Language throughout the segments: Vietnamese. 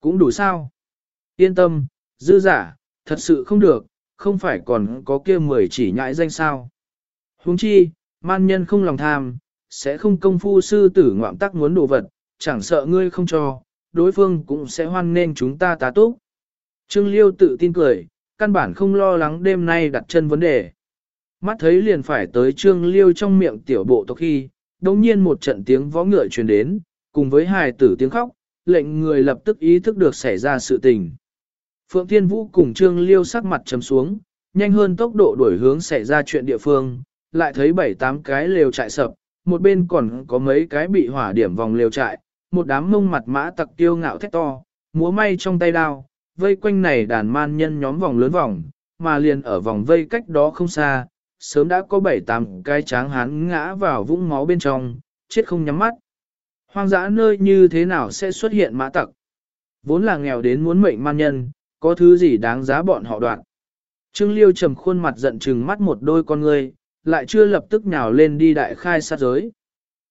Cũng đủ sao? Yên tâm, dư giả, thật sự không được, không phải còn có kia mười chỉ nhãi danh sao. huống chi, man nhân không lòng tham, sẽ không công phu sư tử ngoạm tắc muốn đồ vật, chẳng sợ ngươi không cho, đối phương cũng sẽ hoan nên chúng ta tá túc. Trương Liêu tự tin cười, căn bản không lo lắng đêm nay đặt chân vấn đề. Mắt thấy liền phải tới Trương Liêu trong miệng tiểu bộ tộc khi, đồng nhiên một trận tiếng võ ngựa truyền đến, cùng với hài tử tiếng khóc, lệnh người lập tức ý thức được xảy ra sự tình. Phượng Thiên Vũ cùng Trương Liêu sắc mặt trầm xuống, nhanh hơn tốc độ đuổi hướng xảy ra chuyện địa phương, lại thấy bảy tám cái lều trại sập, một bên còn có mấy cái bị hỏa điểm vòng lều trại, một đám mông mặt mã tặc tiêu ngạo thét to, múa may trong tay đao, vây quanh này đàn man nhân nhóm vòng lớn vòng, mà liền ở vòng vây cách đó không xa, sớm đã có bảy tám cái tráng hán ngã vào vũng máu bên trong, chết không nhắm mắt. Hoang dã nơi như thế nào sẽ xuất hiện mã tặc? Vốn là nghèo đến muốn mệnh man nhân, có thứ gì đáng giá bọn họ đoạn. Trương Liêu trầm khuôn mặt giận trừng mắt một đôi con ngươi, lại chưa lập tức nhào lên đi đại khai sát giới.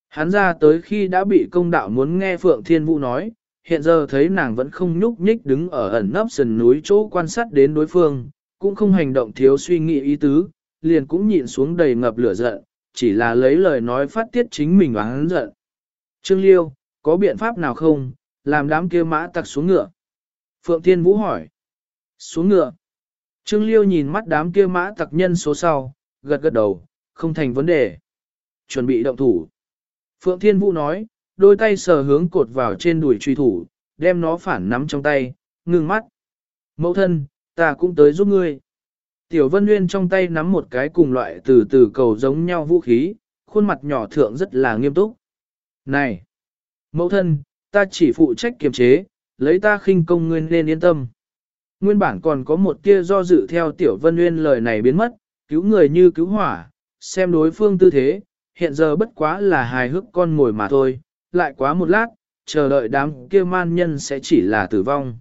Hắn ra tới khi đã bị công đạo muốn nghe Phượng Thiên Vũ nói, hiện giờ thấy nàng vẫn không nhúc nhích đứng ở ẩn nấp sườn núi chỗ quan sát đến đối phương, cũng không hành động thiếu suy nghĩ ý tứ, liền cũng nhịn xuống đầy ngập lửa giận, chỉ là lấy lời nói phát tiết chính mình oán giận. Trương Liêu, có biện pháp nào không, làm đám kia mã tặc xuống ngựa? Phượng Thiên Vũ hỏi. Xuống ngựa. Trương Liêu nhìn mắt đám kia mã tặc nhân số sau, gật gật đầu, không thành vấn đề. Chuẩn bị động thủ. Phượng Thiên Vũ nói, đôi tay sờ hướng cột vào trên đùi truy thủ, đem nó phản nắm trong tay, ngừng mắt. Mẫu thân, ta cũng tới giúp ngươi. Tiểu Vân Nguyên trong tay nắm một cái cùng loại từ từ cầu giống nhau vũ khí, khuôn mặt nhỏ thượng rất là nghiêm túc. Này! Mẫu thân, ta chỉ phụ trách kiềm chế, lấy ta khinh công nguyên nên yên tâm. Nguyên bản còn có một tia do dự theo Tiểu Vân Nguyên lời này biến mất, cứu người như cứu hỏa, xem đối phương tư thế, hiện giờ bất quá là hài hước con ngồi mà thôi, lại quá một lát, chờ đợi đám kia man nhân sẽ chỉ là tử vong.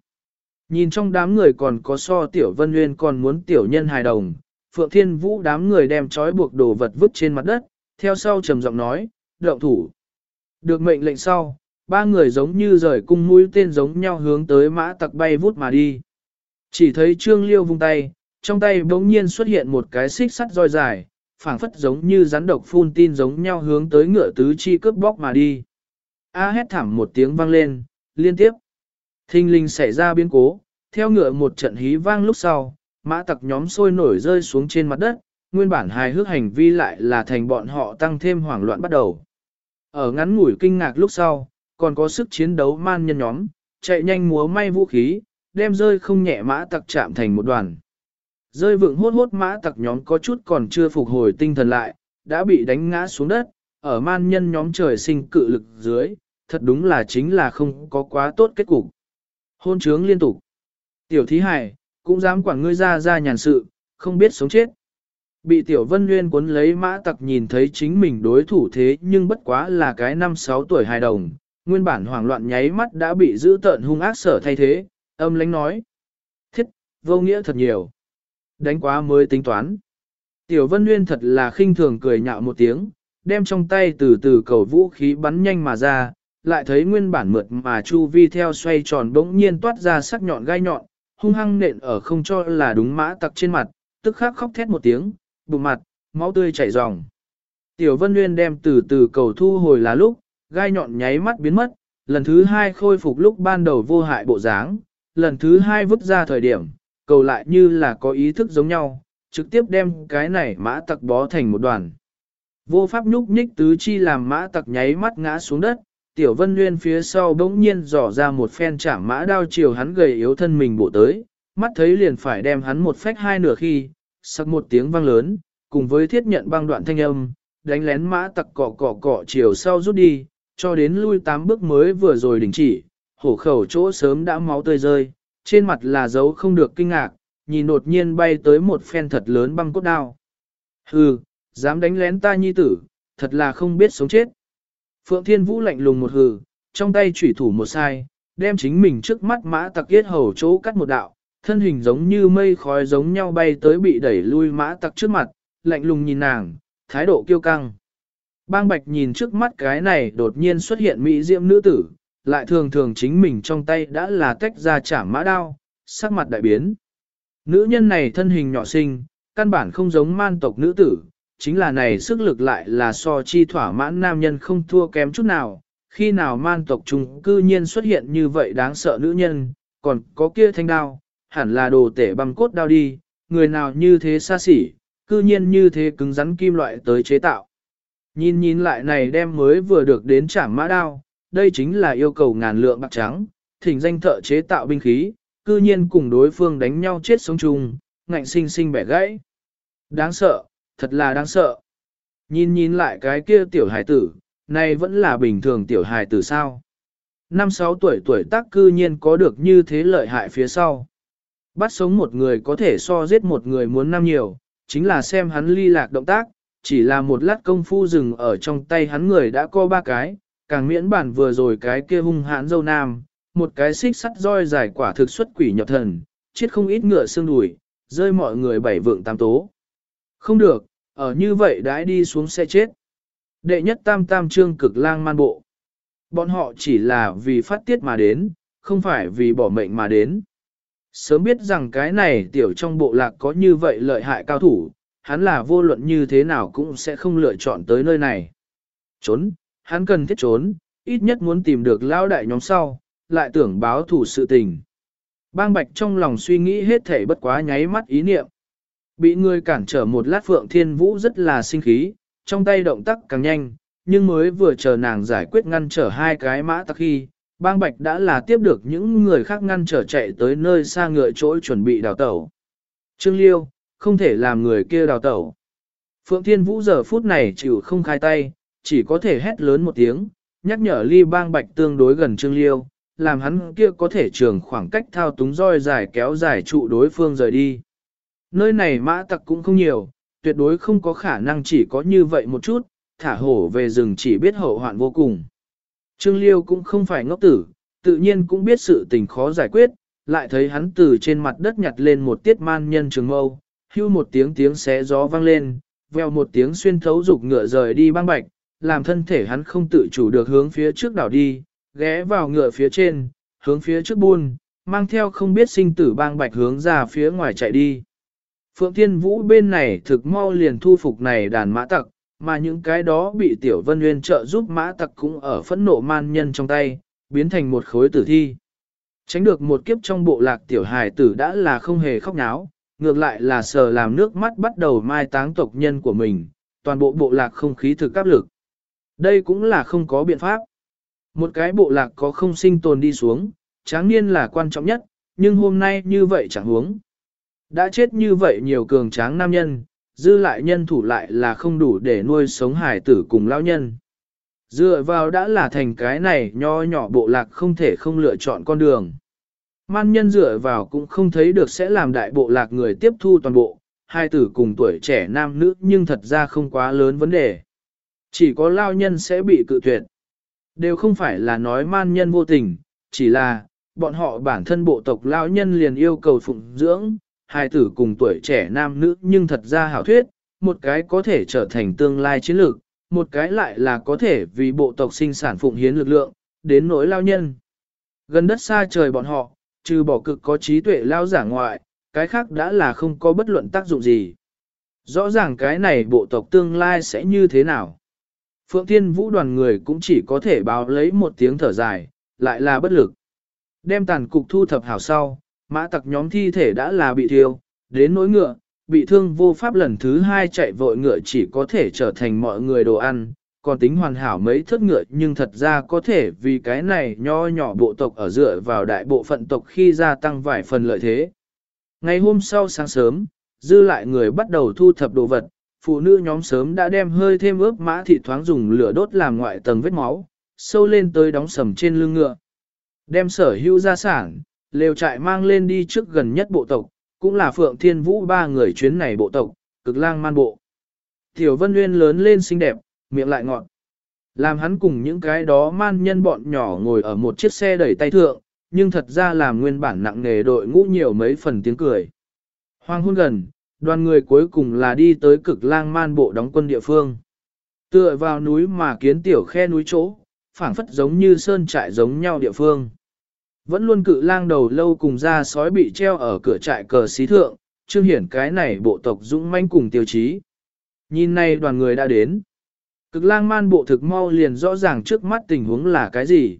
Nhìn trong đám người còn có so tiểu vân nguyên còn muốn tiểu nhân hài đồng, Phượng Thiên Vũ đám người đem trói buộc đồ vật vứt trên mặt đất, theo sau trầm giọng nói, động thủ. Được mệnh lệnh sau, ba người giống như rời cung mũi tên giống nhau hướng tới mã tặc bay vút mà đi. Chỉ thấy Trương Liêu vung tay, trong tay bỗng nhiên xuất hiện một cái xích sắt roi dài, phảng phất giống như rắn độc phun tin giống nhau hướng tới ngựa tứ chi cướp bóc mà đi. A hét thảm một tiếng vang lên, liên tiếp. Thinh linh xảy ra biến cố, theo ngựa một trận hí vang lúc sau, mã tặc nhóm sôi nổi rơi xuống trên mặt đất, nguyên bản hài hước hành vi lại là thành bọn họ tăng thêm hoảng loạn bắt đầu. Ở ngắn ngủi kinh ngạc lúc sau, còn có sức chiến đấu man nhân nhóm, chạy nhanh múa may vũ khí, đem rơi không nhẹ mã tặc chạm thành một đoàn. Rơi vượng hốt hốt mã tặc nhóm có chút còn chưa phục hồi tinh thần lại, đã bị đánh ngã xuống đất, ở man nhân nhóm trời sinh cự lực dưới, thật đúng là chính là không có quá tốt kết cục. Hôn trướng liên tục. Tiểu thí hải, cũng dám quản ngươi ra ra nhàn sự, không biết sống chết. Bị tiểu vân nguyên cuốn lấy mã tặc nhìn thấy chính mình đối thủ thế nhưng bất quá là cái năm sáu tuổi hài đồng, nguyên bản hoảng loạn nháy mắt đã bị giữ tợn hung ác sở thay thế, âm lánh nói. Thiết, vô nghĩa thật nhiều. Đánh quá mới tính toán. Tiểu Vân Nguyên thật là khinh thường cười nhạo một tiếng, đem trong tay từ từ cầu vũ khí bắn nhanh mà ra, lại thấy nguyên bản mượt mà chu vi theo xoay tròn bỗng nhiên toát ra sắc nhọn gai nhọn, hung hăng nện ở không cho là đúng mã tặc trên mặt, tức khắc khóc thét một tiếng, bụng mặt, máu tươi chảy ròng. Tiểu Vân Nguyên đem từ từ cầu thu hồi là lúc, gai nhọn nháy mắt biến mất, lần thứ hai khôi phục lúc ban đầu vô hại bộ dáng, lần thứ hai vứt ra thời điểm, cầu lại như là có ý thức giống nhau, trực tiếp đem cái này mã tặc bó thành một đoàn. Vô pháp nhúc nhích tứ chi làm mã tặc nháy mắt ngã xuống đất, tiểu vân nguyên phía sau bỗng nhiên dò ra một phen chạm mã đao chiều hắn gầy yếu thân mình bộ tới, mắt thấy liền phải đem hắn một phách hai nửa khi, sắc một tiếng vang lớn, cùng với thiết nhận băng đoạn thanh âm, đánh lén mã tặc cọ cọ cọ chiều sau rút đi, cho đến lui tám bước mới vừa rồi đình chỉ, hổ khẩu chỗ sớm đã máu tươi rơi, trên mặt là dấu không được kinh ngạc, nhìn đột nhiên bay tới một phen thật lớn băng cốt đao. Hừ, dám đánh lén ta nhi tử, thật là không biết sống chết. Phượng Thiên Vũ lạnh lùng một hừ, trong tay chủy thủ một sai, đem chính mình trước mắt mã tặc yết hầu chỗ cắt một đạo, thân hình giống như mây khói giống nhau bay tới bị đẩy lui mã tặc trước mặt, lạnh lùng nhìn nàng, thái độ kiêu căng. Bang Bạch nhìn trước mắt cái này đột nhiên xuất hiện mỹ diễm nữ tử, lại thường thường chính mình trong tay đã là tách ra chảm mã đao, sắc mặt đại biến. Nữ nhân này thân hình nhỏ xinh, căn bản không giống man tộc nữ tử, chính là này sức lực lại là so chi thỏa mãn nam nhân không thua kém chút nào, khi nào man tộc chúng cư nhiên xuất hiện như vậy đáng sợ nữ nhân, còn có kia thanh đao, hẳn là đồ tể băm cốt đao đi, người nào như thế xa xỉ, cư nhiên như thế cứng rắn kim loại tới chế tạo. Nhìn nhìn lại này đem mới vừa được đến trảm mã đao, đây chính là yêu cầu ngàn lượng bạc trắng, thỉnh danh thợ chế tạo binh khí, cư nhiên cùng đối phương đánh nhau chết sống chung, ngạnh sinh sinh bẻ gãy. Đáng sợ, thật là đáng sợ. Nhìn nhìn lại cái kia tiểu hài tử, này vẫn là bình thường tiểu hài tử sao. Năm sáu tuổi tuổi tác cư nhiên có được như thế lợi hại phía sau. Bắt sống một người có thể so giết một người muốn năm nhiều, chính là xem hắn ly lạc động tác, chỉ là một lát công phu dừng ở trong tay hắn người đã có ba cái, càng miễn bản vừa rồi cái kia hung hãn dâu nam, một cái xích sắt roi dài quả thực xuất quỷ nhập thần, chết không ít ngựa xương đùi, rơi mọi người bảy vượng tam tố. Không được, ở như vậy đãi đi xuống xe chết. Đệ nhất tam tam trương cực lang man bộ. Bọn họ chỉ là vì phát tiết mà đến, không phải vì bỏ mệnh mà đến. Sớm biết rằng cái này tiểu trong bộ lạc có như vậy lợi hại cao thủ, hắn là vô luận như thế nào cũng sẽ không lựa chọn tới nơi này. Trốn, hắn cần thiết trốn, ít nhất muốn tìm được lao đại nhóm sau, lại tưởng báo thủ sự tình. Bang Bạch trong lòng suy nghĩ hết thể bất quá nháy mắt ý niệm. Bị người cản trở một lát Phượng Thiên Vũ rất là sinh khí, trong tay động tác càng nhanh, nhưng mới vừa chờ nàng giải quyết ngăn trở hai cái mã tắc khi, bang Bạch đã là tiếp được những người khác ngăn trở chạy tới nơi xa ngựa chỗ chuẩn bị đào tẩu. Trương Liêu, không thể làm người kia đào tẩu. Phượng Thiên Vũ giờ phút này chịu không khai tay, chỉ có thể hét lớn một tiếng, nhắc nhở ly bang Bạch tương đối gần Trương Liêu, làm hắn kia có thể trường khoảng cách thao túng roi dài kéo dài trụ đối phương rời đi. Nơi này mã tặc cũng không nhiều, tuyệt đối không có khả năng chỉ có như vậy một chút, thả hổ về rừng chỉ biết hậu hoạn vô cùng. Trương Liêu cũng không phải ngốc tử, tự nhiên cũng biết sự tình khó giải quyết, lại thấy hắn từ trên mặt đất nhặt lên một tiết man nhân trường mâu, hưu một tiếng tiếng xé gió vang lên, veo một tiếng xuyên thấu dục ngựa rời đi băng bạch, làm thân thể hắn không tự chủ được hướng phía trước đảo đi, ghé vào ngựa phía trên, hướng phía trước buôn, mang theo không biết sinh tử bang bạch hướng ra phía ngoài chạy đi. Phượng Thiên Vũ bên này thực mau liền thu phục này đàn mã tặc, mà những cái đó bị Tiểu Vân Nguyên trợ giúp mã tặc cũng ở phẫn nộ man nhân trong tay, biến thành một khối tử thi. Tránh được một kiếp trong bộ lạc Tiểu Hải tử đã là không hề khóc náo, ngược lại là sờ làm nước mắt bắt đầu mai táng tộc nhân của mình, toàn bộ bộ lạc không khí thực áp lực. Đây cũng là không có biện pháp. Một cái bộ lạc có không sinh tồn đi xuống, tráng niên là quan trọng nhất, nhưng hôm nay như vậy chẳng huống. Đã chết như vậy nhiều cường tráng nam nhân, dư lại nhân thủ lại là không đủ để nuôi sống hải tử cùng lão nhân. Dựa vào đã là thành cái này nho nhỏ bộ lạc không thể không lựa chọn con đường. Man nhân dựa vào cũng không thấy được sẽ làm đại bộ lạc người tiếp thu toàn bộ, hai tử cùng tuổi trẻ nam nữ nhưng thật ra không quá lớn vấn đề. Chỉ có lao nhân sẽ bị cự tuyệt. Đều không phải là nói man nhân vô tình, chỉ là, bọn họ bản thân bộ tộc lao nhân liền yêu cầu phụng dưỡng, hai tử cùng tuổi trẻ nam nữ nhưng thật ra hảo thuyết, một cái có thể trở thành tương lai chiến lược, một cái lại là có thể vì bộ tộc sinh sản phụng hiến lực lượng, đến nỗi lao nhân. Gần đất xa trời bọn họ, trừ bỏ cực có trí tuệ lao giả ngoại, cái khác đã là không có bất luận tác dụng gì. Rõ ràng cái này bộ tộc tương lai sẽ như thế nào. Phượng Thiên Vũ đoàn người cũng chỉ có thể báo lấy một tiếng thở dài, lại là bất lực. Đem tàn cục thu thập hảo sau, mã tặc nhóm thi thể đã là bị thiêu, đến nỗi ngựa, bị thương vô pháp lần thứ hai chạy vội ngựa chỉ có thể trở thành mọi người đồ ăn, còn tính hoàn hảo mấy thất ngựa nhưng thật ra có thể vì cái này nho nhỏ bộ tộc ở dựa vào đại bộ phận tộc khi gia tăng vài phần lợi thế. Ngày hôm sau sáng sớm, dư lại người bắt đầu thu thập đồ vật, phụ nữ nhóm sớm đã đem hơi thêm ướp mã thị thoáng dùng lửa đốt làm ngoại tầng vết máu, sâu lên tới đóng sầm trên lưng ngựa. Đem sở hữu gia sản, lều trại mang lên đi trước gần nhất bộ tộc, cũng là Phượng Thiên Vũ ba người chuyến này bộ tộc, cực lang man bộ. Tiểu Vân Nguyên lớn lên xinh đẹp, miệng lại ngọt. Làm hắn cùng những cái đó man nhân bọn nhỏ ngồi ở một chiếc xe đẩy tay thượng, nhưng thật ra làm nguyên bản nặng nề đội ngũ nhiều mấy phần tiếng cười. Hoang hôn gần, đoàn người cuối cùng là đi tới cực lang man bộ đóng quân địa phương. Tựa vào núi mà kiến tiểu khe núi chỗ, phảng phất giống như sơn trại giống nhau địa phương. Vẫn luôn cự lang đầu lâu cùng ra sói bị treo ở cửa trại cờ xí thượng, trương hiển cái này bộ tộc dũng manh cùng tiêu chí. Nhìn này đoàn người đã đến. Cực lang man bộ thực mau liền rõ ràng trước mắt tình huống là cái gì.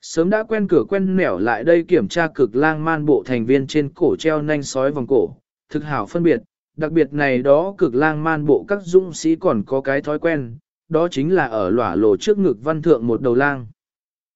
Sớm đã quen cửa quen nẻo lại đây kiểm tra cực lang man bộ thành viên trên cổ treo nanh sói vòng cổ, thực hảo phân biệt, đặc biệt này đó cực lang man bộ các dũng sĩ còn có cái thói quen, đó chính là ở lỏa lộ trước ngực văn thượng một đầu lang.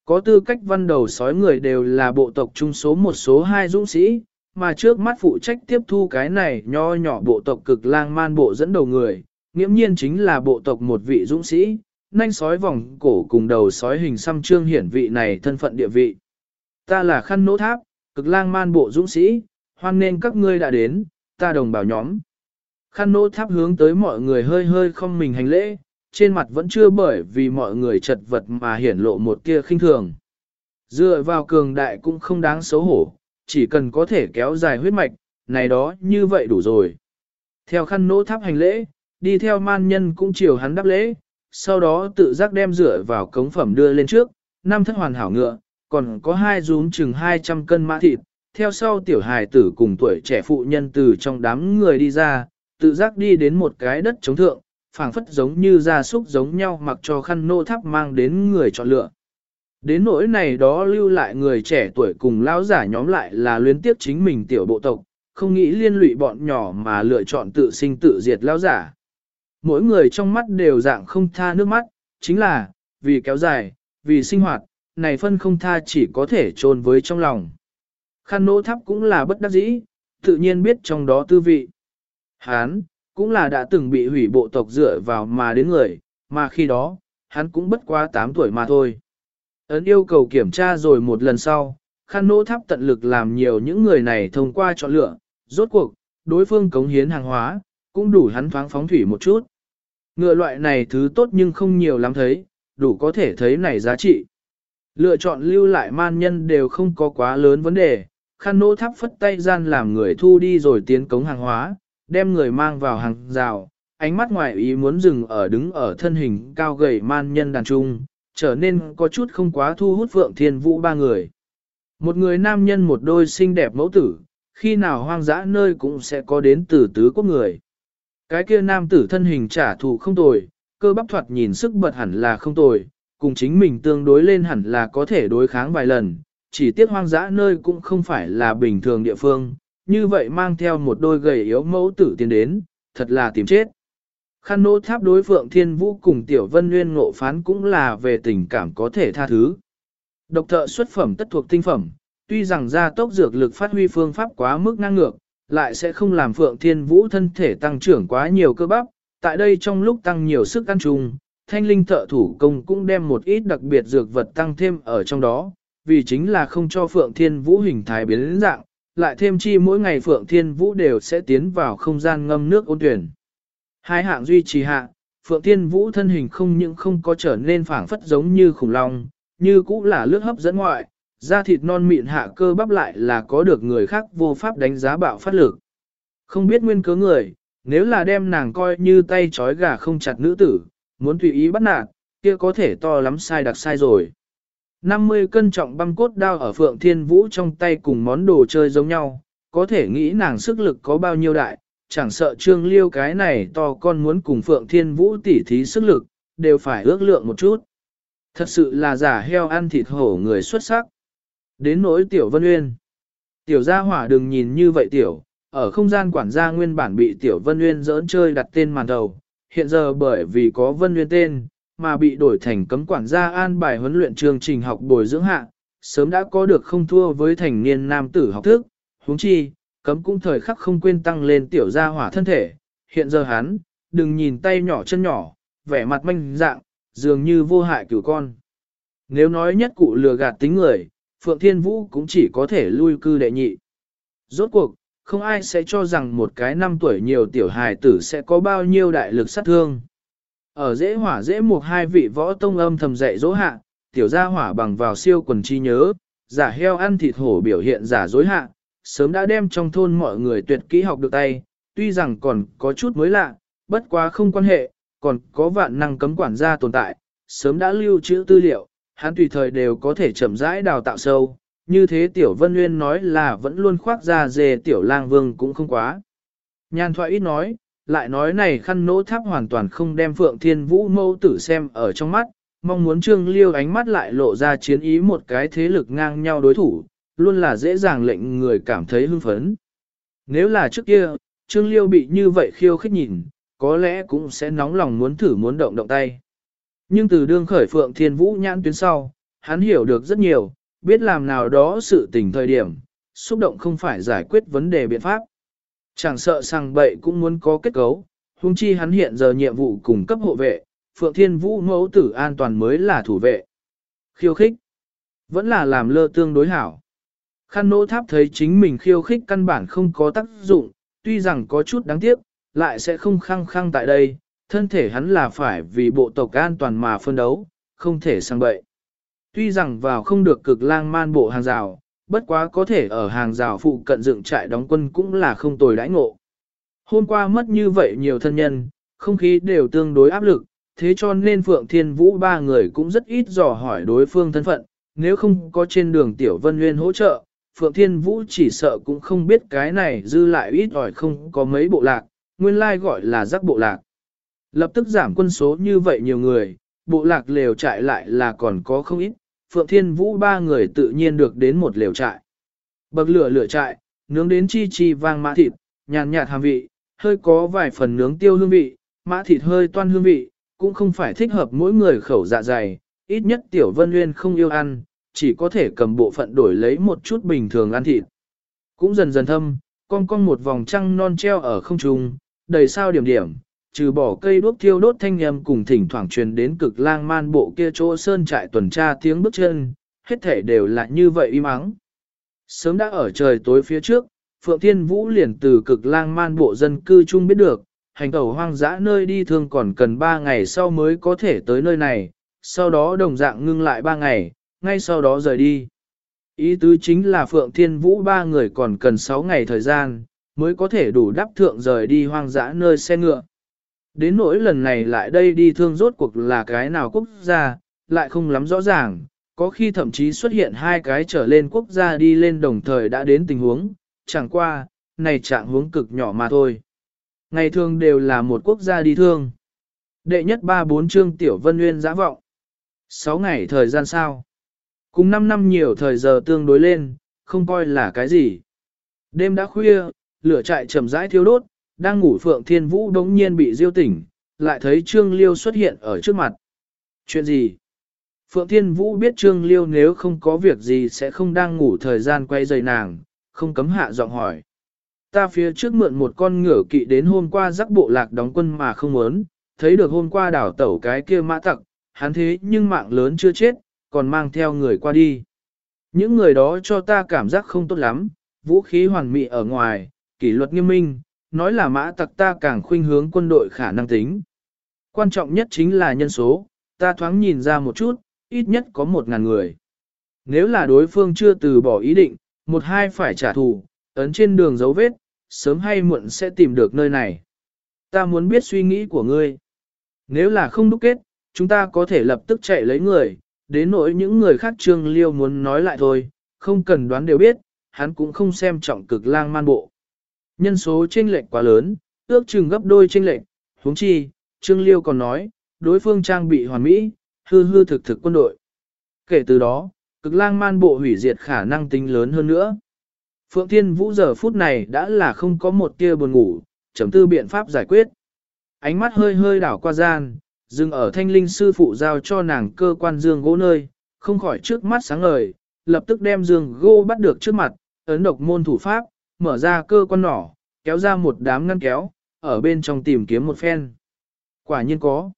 Có tư cách văn đầu sói người đều là bộ tộc trung số một số hai dũng sĩ, mà trước mắt phụ trách tiếp thu cái này nho nhỏ bộ tộc cực lang man bộ dẫn đầu người, nghiễm nhiên chính là bộ tộc một vị dũng sĩ, nanh sói vòng cổ cùng đầu sói hình xăm trương hiển vị này thân phận địa vị. Ta là khăn nỗ tháp, cực lang man bộ dũng sĩ, hoan nên các ngươi đã đến, ta đồng bào nhóm. Khăn nỗ tháp hướng tới mọi người hơi hơi không mình hành lễ, trên mặt vẫn chưa bởi vì mọi người chật vật mà hiển lộ một tia khinh thường. Dựa vào cường đại cũng không đáng xấu hổ, chỉ cần có thể kéo dài huyết mạch, này đó như vậy đủ rồi. Theo khăn nỗ tháp hành lễ, đi theo man nhân cũng chiều hắn đáp lễ, sau đó tự giác đem rửa vào cống phẩm đưa lên trước, năm thất hoàn hảo ngựa, còn có hai rúm chừng 200 cân mã thịt, theo sau tiểu hài tử cùng tuổi trẻ phụ nhân từ trong đám người đi ra, tự giác đi đến một cái đất chống thượng, phảng phất giống như gia súc giống nhau mặc cho khăn nô tháp mang đến người chọn lựa. Đến nỗi này đó lưu lại người trẻ tuổi cùng lão giả nhóm lại là luyến tiếp chính mình tiểu bộ tộc, không nghĩ liên lụy bọn nhỏ mà lựa chọn tự sinh tự diệt lão giả. Mỗi người trong mắt đều dạng không tha nước mắt, chính là, vì kéo dài, vì sinh hoạt, này phân không tha chỉ có thể trôn với trong lòng. Khăn nỗ tháp cũng là bất đắc dĩ, tự nhiên biết trong đó tư vị. Hán, cũng là đã từng bị hủy bộ tộc dựa vào mà đến người, mà khi đó, hắn cũng bất quá 8 tuổi mà thôi. Ấn yêu cầu kiểm tra rồi một lần sau, khăn nỗ tháp tận lực làm nhiều những người này thông qua chọn lựa, rốt cuộc, đối phương cống hiến hàng hóa, cũng đủ hắn thoáng phóng thủy một chút. Ngựa loại này thứ tốt nhưng không nhiều lắm thấy, đủ có thể thấy này giá trị. Lựa chọn lưu lại man nhân đều không có quá lớn vấn đề, khăn nỗ tháp phất tay gian làm người thu đi rồi tiến cống hàng hóa, đem người mang vào hàng rào, ánh mắt ngoài ý muốn dừng ở đứng ở thân hình cao gầy man nhân đàn trung, trở nên có chút không quá thu hút Phượng Thiên Vũ ba người. Một người nam nhân một đôi xinh đẹp mẫu tử, khi nào hoang dã nơi cũng sẽ có đến từ tứ quốc người. Cái kia nam tử thân hình trả thù không tồi, cơ bắp thoạt nhìn sức bật hẳn là không tồi, cùng chính mình tương đối lên hẳn là có thể đối kháng vài lần, chỉ tiếc hoang dã nơi cũng không phải là bình thường địa phương, như vậy mang theo một đôi gầy yếu mẫu tử tiến đến, thật là tìm chết. Khăn nỗ tháp đối phượng thiên vũ cùng tiểu vân nguyên ngộ phán cũng là về tình cảm có thể tha thứ. Độc thợ xuất phẩm tất thuộc tinh phẩm, tuy rằng gia tốc dược lực phát huy phương pháp quá mức ngang ngược, lại sẽ không làm phượng thiên vũ thân thể tăng trưởng quá nhiều cơ bắp, tại đây trong lúc tăng nhiều sức ăn trùng, thanh linh thợ thủ công cũng đem một ít đặc biệt dược vật tăng thêm ở trong đó, vì chính là không cho phượng thiên vũ hình thái biến dạng, lại thêm chi mỗi ngày Phượng Thiên Vũ đều sẽ tiến vào không gian ngâm nước ôn tuyển. Hai hạng duy trì hạ, Phượng Thiên Vũ thân hình không những không có trở nên phảng phất giống như khủng long, như cũ là lướt hấp dẫn ngoại, da thịt non mịn hạ cơ bắp lại là có được người khác vô pháp đánh giá bạo phát lực. Không biết nguyên cớ người, nếu là đem nàng coi như tay trói gà không chặt nữ tử, muốn tùy ý bắt nạt, kia có thể to lắm sai đặc sai rồi. 50 cân trọng băng cốt đao ở Phượng Thiên Vũ trong tay cùng món đồ chơi giống nhau, có thể nghĩ nàng sức lực có bao nhiêu đại, chẳng sợ trương liêu cái này to con muốn cùng Phượng Thiên Vũ tỉ thí sức lực, đều phải ước lượng một chút. Thật sự là giả heo ăn thịt hổ người xuất sắc. Đến nỗi Tiểu Vân Uyên. Tiểu gia hỏa đừng nhìn như vậy Tiểu, ở không gian quản gia nguyên bản bị Tiểu Vân Uyên dỡn chơi đặt tên màn đầu, hiện giờ bởi vì có Vân Uyên tên, mà bị đổi thành cấm quản gia an bài huấn luyện chương trình học bồi dưỡng hạ, sớm đã có được không thua với thành niên nam tử học thức, huống chi, cấm cũng thời khắc không quên tăng lên tiểu gia hỏa thân thể, hiện giờ hắn, đừng nhìn tay nhỏ chân nhỏ, vẻ mặt manh dạng, dường như vô hại cửu con. Nếu nói nhất cụ lừa gạt tính người, Phượng Thiên Vũ cũng chỉ có thể lui cư đệ nhị. Rốt cuộc, không ai sẽ cho rằng một cái năm tuổi nhiều tiểu hài tử sẽ có bao nhiêu đại lực sát thương. Ở dễ hỏa dễ một hai vị võ tông âm thầm dạy dỗ hạ, tiểu gia hỏa bằng vào siêu quần chi nhớ, giả heo ăn thịt hổ biểu hiện giả dối hạ, sớm đã đem trong thôn mọi người tuyệt kỹ học được tay, tuy rằng còn có chút mới lạ, bất quá không quan hệ, còn có vạn năng cấm quản gia tồn tại, sớm đã lưu trữ tư liệu, hắn tùy thời đều có thể chậm rãi đào tạo sâu, như thế Tiểu Vân Nguyên nói là vẫn luôn khoác ra dề Tiểu Lang Vương cũng không quá. Nhàn thoại ít nói, lại nói này khăn nỗ tháp hoàn toàn không đem Phượng Thiên Vũ mâu tử xem ở trong mắt, mong muốn Trương Liêu ánh mắt lại lộ ra chiến ý một cái thế lực ngang nhau đối thủ, luôn là dễ dàng lệnh người cảm thấy hưng phấn. Nếu là trước kia, Trương Liêu bị như vậy khiêu khích nhìn, có lẽ cũng sẽ nóng lòng muốn thử muốn động động tay. Nhưng từ đương khởi Phượng Thiên Vũ nhãn tuyến sau, hắn hiểu được rất nhiều, biết làm nào đó sự tình thời điểm, xúc động không phải giải quyết vấn đề biện pháp. Chẳng sợ sang bậy cũng muốn có kết cấu, huống chi hắn hiện giờ nhiệm vụ cùng cấp hộ vệ, Phượng Thiên Vũ mẫu tử an toàn mới là thủ vệ. Khiêu khích, vẫn là làm lơ tương đối hảo. Khăn nỗ tháp thấy chính mình khiêu khích căn bản không có tác dụng, tuy rằng có chút đáng tiếc, lại sẽ không khăng khăng tại đây, thân thể hắn là phải vì bộ tộc an toàn mà phân đấu, không thể sang bậy. Tuy rằng vào không được cực lang man bộ hàng rào, bất quá có thể ở hàng rào phụ cận dựng trại đóng quân cũng là không tồi đãi ngộ. Hôm qua mất như vậy nhiều thân nhân, không khí đều tương đối áp lực, thế cho nên Phượng Thiên Vũ ba người cũng rất ít dò hỏi đối phương thân phận, nếu không có trên đường Tiểu Vân Nguyên hỗ trợ, Phượng Thiên Vũ chỉ sợ cũng không biết cái này dư lại ít ỏi không có mấy bộ lạc, nguyên lai gọi là giác bộ lạc. Lập tức giảm quân số như vậy nhiều người, bộ lạc lều trại lại là còn có không ít, Phượng Thiên Vũ ba người tự nhiên được đến một lều trại. Bậc lửa lửa trại, nướng đến chi chi vang mã thịt, nhàn nhạt hàm vị, hơi có vài phần nướng tiêu hương vị, mã thịt hơi toan hương vị, cũng không phải thích hợp mỗi người khẩu dạ dày, ít nhất Tiểu Vân Nguyên không yêu ăn, chỉ có thể cầm bộ phận đổi lấy một chút bình thường ăn thịt. Cũng dần dần thâm, con con một vòng trăng non treo ở không trung, đầy sao điểm điểm, trừ bỏ cây đuốc thiêu đốt thanh âm cùng thỉnh thoảng truyền đến cực lang man bộ kia chỗ sơn trại tuần tra tiếng bước chân, hết thể đều là như vậy im ắng. Sớm đã ở trời tối phía trước, Phượng Thiên Vũ liền từ cực lang man bộ dân cư chung biết được, hành tẩu hoang dã nơi đi thường còn cần 3 ngày sau mới có thể tới nơi này, sau đó đồng dạng ngưng lại 3 ngày, ngay sau đó rời đi. Ý tứ chính là Phượng Thiên Vũ ba người còn cần 6 ngày thời gian, mới có thể đủ đáp thượng rời đi hoang dã nơi xe ngựa. Đến nỗi lần này lại đây đi thương rốt cuộc là cái nào quốc gia, lại không lắm rõ ràng, có khi thậm chí xuất hiện hai cái trở lên quốc gia đi lên đồng thời đã đến tình huống, chẳng qua, này trạng huống cực nhỏ mà thôi. Ngày thường đều là một quốc gia đi thương. Đệ nhất ba bốn chương Tiểu Vân Nguyên giã vọng. Sáu ngày thời gian sao? Cùng năm năm nhiều thời giờ tương đối lên, không coi là cái gì. Đêm đã khuya, lửa trại chậm rãi thiêu đốt, đang ngủ Phượng Thiên Vũ đống nhiên bị diêu tỉnh, lại thấy Trương Liêu xuất hiện ở trước mặt. Chuyện gì? Phượng Thiên Vũ biết Trương Liêu nếu không có việc gì sẽ không đang ngủ thời gian quay dày nàng, không cấm hạ giọng hỏi. Ta phía trước mượn một con ngựa kỵ đến hôm qua rắc bộ lạc đóng quân mà không muốn, thấy được hôm qua đảo tẩu cái kia mã tặc, hắn thế nhưng mạng lớn chưa chết, còn mang theo người qua đi. Những người đó cho ta cảm giác không tốt lắm, vũ khí hoàn mỹ ở ngoài, kỷ luật nghiêm minh, nói là mã tặc ta càng khuynh hướng quân đội khả năng tính. Quan trọng nhất chính là nhân số, ta thoáng nhìn ra một chút, ít nhất có một ngàn người. Nếu là đối phương chưa từ bỏ ý định, một hai phải trả thù, ấn trên đường dấu vết, sớm hay muộn sẽ tìm được nơi này. Ta muốn biết suy nghĩ của ngươi. Nếu là không đúc kết, chúng ta có thể lập tức chạy lấy người, đến nỗi những người khác trương liêu muốn nói lại thôi, không cần đoán đều biết, hắn cũng không xem trọng cực lang man bộ. Nhân số chênh lệch quá lớn, ước chừng gấp đôi chênh lệch, huống chi, Trương Liêu còn nói, đối phương trang bị hoàn mỹ, hư hư thực thực quân đội. Kể từ đó, cực lang man bộ hủy diệt khả năng tính lớn hơn nữa. Phượng Thiên Vũ giờ phút này đã là không có một tia buồn ngủ, chấm tư biện pháp giải quyết. Ánh mắt hơi hơi đảo qua gian, dừng ở thanh linh sư phụ giao cho nàng cơ quan dương gỗ nơi, không khỏi trước mắt sáng ngời, lập tức đem dương gỗ bắt được trước mặt, ấn độc môn thủ pháp, mở ra cơ quan nỏ, kéo ra một đám ngăn kéo, ở bên trong tìm kiếm một phen. Quả nhiên có.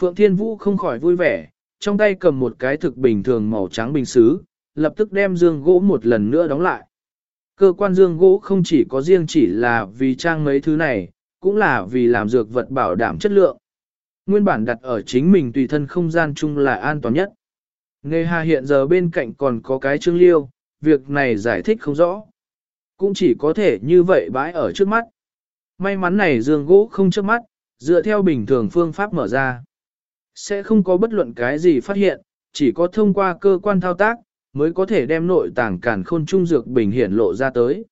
Phượng Thiên Vũ không khỏi vui vẻ, trong tay cầm một cái thực bình thường màu trắng bình xứ, lập tức đem dương gỗ một lần nữa đóng lại. Cơ quan dương gỗ không chỉ có riêng chỉ là vì trang mấy thứ này, cũng là vì làm dược vật bảo đảm chất lượng. Nguyên bản đặt ở chính mình tùy thân không gian chung là an toàn nhất. Nghe hà hiện giờ bên cạnh còn có cái trương liêu, việc này giải thích không rõ cũng chỉ có thể như vậy bãi ở trước mắt. May mắn này giường gỗ không trước mắt, dựa theo bình thường phương pháp mở ra. Sẽ không có bất luận cái gì phát hiện, chỉ có thông qua cơ quan thao tác, mới có thể đem nội tàng cản khôn trung dược bình hiển lộ ra tới.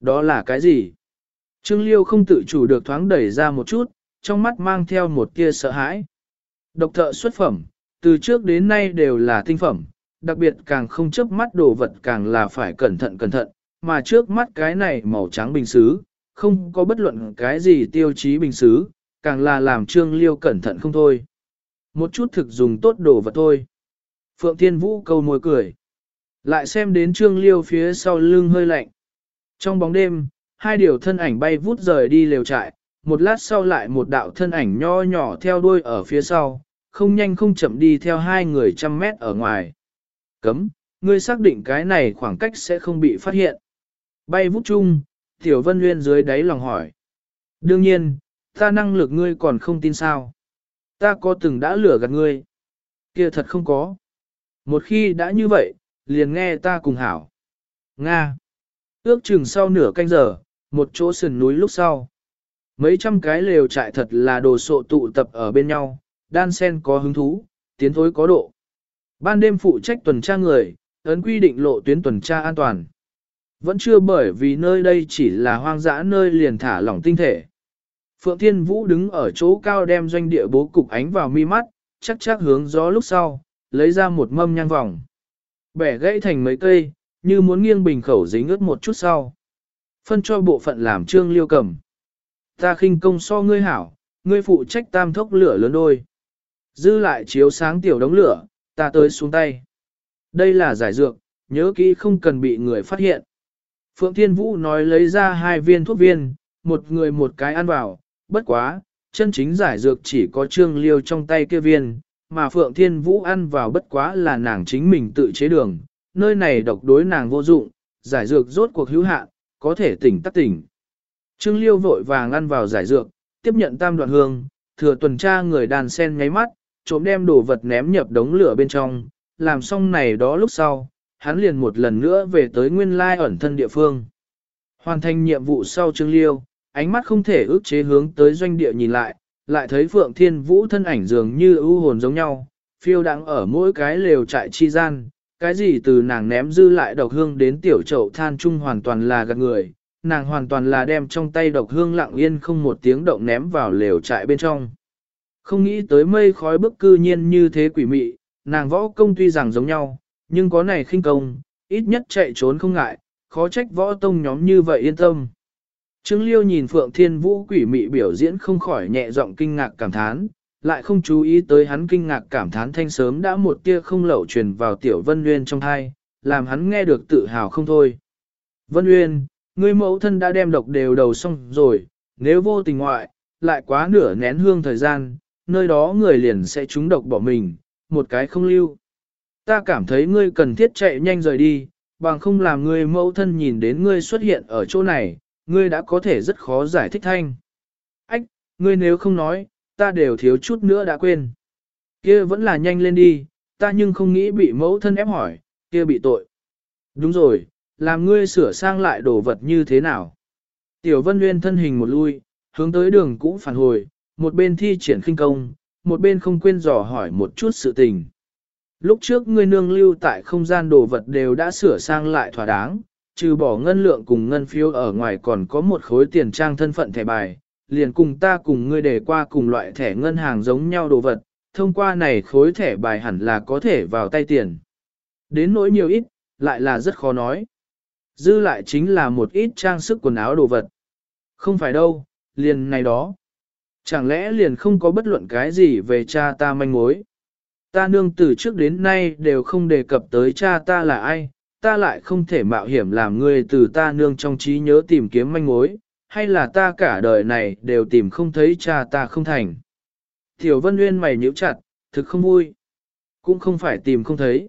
Đó là cái gì? Trương Liêu không tự chủ được thoáng đẩy ra một chút, trong mắt mang theo một tia sợ hãi. Độc thợ xuất phẩm, từ trước đến nay đều là tinh phẩm, đặc biệt càng không chấp mắt đồ vật càng là phải cẩn thận cẩn thận, mà trước mắt cái này màu trắng bình xứ, không có bất luận cái gì tiêu chí bình xứ, càng là làm Trương Liêu cẩn thận không thôi. Một chút thực dùng tốt đồ vật thôi. Phượng Thiên Vũ câu môi cười. Lại xem đến Trương Liêu phía sau lưng hơi lạnh. Trong bóng đêm, hai điều thân ảnh bay vút rời đi lều trại, một lát sau lại một đạo thân ảnh nho nhỏ theo đuôi ở phía sau, không nhanh không chậm đi theo hai người trăm mét ở ngoài. Cấm, ngươi xác định cái này khoảng cách sẽ không bị phát hiện. Bay vút chung, Tiểu Vân Nguyên dưới đáy lòng hỏi. Đương nhiên, ta năng lực ngươi còn không tin sao. Ta có từng đã lừa gạt ngươi. kia thật không có. Một khi đã như vậy, liền nghe ta cùng hảo. Nga. Ước chừng sau nửa canh giờ, một chỗ sườn núi lúc sau. Mấy trăm cái lều trại thật là đồ sộ tụ tập ở bên nhau, đan sen có hứng thú, tiến thối có độ. Ban đêm phụ trách tuần tra người, ấn quy định lộ tuyến tuần tra an toàn. Vẫn chưa bởi vì nơi đây chỉ là hoang dã nơi liền thả lỏng tinh thể. Phượng Thiên Vũ đứng ở chỗ cao đem doanh địa bố cục ánh vào mi mắt, chắc chắc hướng gió lúc sau, lấy ra một mâm nhang vòng. Bẻ gãy thành mấy cây, như muốn nghiêng bình khẩu dính ướt một chút sau. Phân cho bộ phận làm trương liêu cầm. Ta khinh công so ngươi hảo, ngươi phụ trách tam thốc lửa lớn đôi. Dư lại chiếu sáng tiểu đống lửa, ta tới xuống tay. Đây là giải dược, nhớ kỹ không cần bị người phát hiện. Phượng Thiên Vũ nói lấy ra hai viên thuốc viên, một người một cái ăn vào, bất quá, chân chính giải dược chỉ có trương liêu trong tay kia viên, mà Phượng Thiên Vũ ăn vào bất quá là nàng chính mình tự chế đường, nơi này độc đối nàng vô dụng, giải dược rốt cuộc hữu hạn, có thể tỉnh tắc tỉnh. Trương Liêu vội vàng ăn vào giải dược, tiếp nhận tam đoạn hương, thừa tuần tra người đàn sen nháy mắt, trộm đem đồ vật ném nhập đống lửa bên trong, làm xong này đó lúc sau, hắn liền một lần nữa về tới nguyên lai ẩn thân địa phương. Hoàn thành nhiệm vụ sau Trương Liêu, ánh mắt không thể ước chế hướng tới doanh địa nhìn lại, lại thấy Phượng Thiên Vũ thân ảnh dường như ưu hồn giống nhau, phiêu đang ở mỗi cái lều trại chi gian, cái gì từ nàng ném dư lại độc hương đến tiểu chậu than chung hoàn toàn là gạt người, nàng hoàn toàn là đem trong tay độc hương lặng yên không một tiếng động ném vào lều trại bên trong. Không nghĩ tới mây khói bức cư nhiên như thế quỷ mị, nàng võ công tuy rằng giống nhau, nhưng có này khinh công, ít nhất chạy trốn không ngại, khó trách võ tông nhóm như vậy yên tâm. Trương Liêu nhìn Phượng Thiên Vũ quỷ mị biểu diễn không khỏi nhẹ giọng kinh ngạc cảm thán, lại không chú ý tới hắn kinh ngạc cảm thán thanh sớm đã một tia không lậu truyền vào tiểu Vân Nguyên trong thai, làm hắn nghe được tự hào không thôi. Vân Nguyên, ngươi mẫu thân đã đem độc đều đầu xong rồi, nếu vô tình ngoại, lại quá nửa nén hương thời gian, nơi đó người liền sẽ trúng độc bỏ mình, một cái không lưu. Ta cảm thấy ngươi cần thiết chạy nhanh rời đi, bằng không làm ngươi mẫu thân nhìn đến ngươi xuất hiện ở chỗ này, ngươi đã có thể rất khó giải thích thanh. Ách, ngươi nếu không nói, ta đều thiếu chút nữa đã quên. Kia vẫn là nhanh lên đi, ta nhưng không nghĩ bị mẫu thân ép hỏi, kia bị tội. Đúng rồi, làm ngươi sửa sang lại đồ vật như thế nào. Tiểu Vân Nguyên thân hình một lui, hướng tới đường cũ phản hồi, một bên thi triển khinh công, một bên không quên dò hỏi một chút sự tình. Lúc trước ngươi nương lưu tại không gian đồ vật đều đã sửa sang lại thỏa đáng, trừ bỏ ngân lượng cùng ngân phiếu ở ngoài còn có một khối tiền trang thân phận thẻ bài, liền cùng ta cùng ngươi để qua cùng loại thẻ ngân hàng giống nhau đồ vật, thông qua này khối thẻ bài hẳn là có thể vào tay tiền. Đến nỗi nhiều ít, lại là rất khó nói. Dư lại chính là một ít trang sức quần áo đồ vật. Không phải đâu, liền này đó. Chẳng lẽ liền không có bất luận cái gì về cha ta manh mối. Ta nương từ trước đến nay đều không đề cập tới cha ta là ai, ta lại không thể mạo hiểm làm người từ ta nương trong trí nhớ tìm kiếm manh mối, hay là ta cả đời này đều tìm không thấy cha ta không thành. Tiểu Vân Nguyên mày nhíu chặt, thực không vui. Cũng không phải tìm không thấy.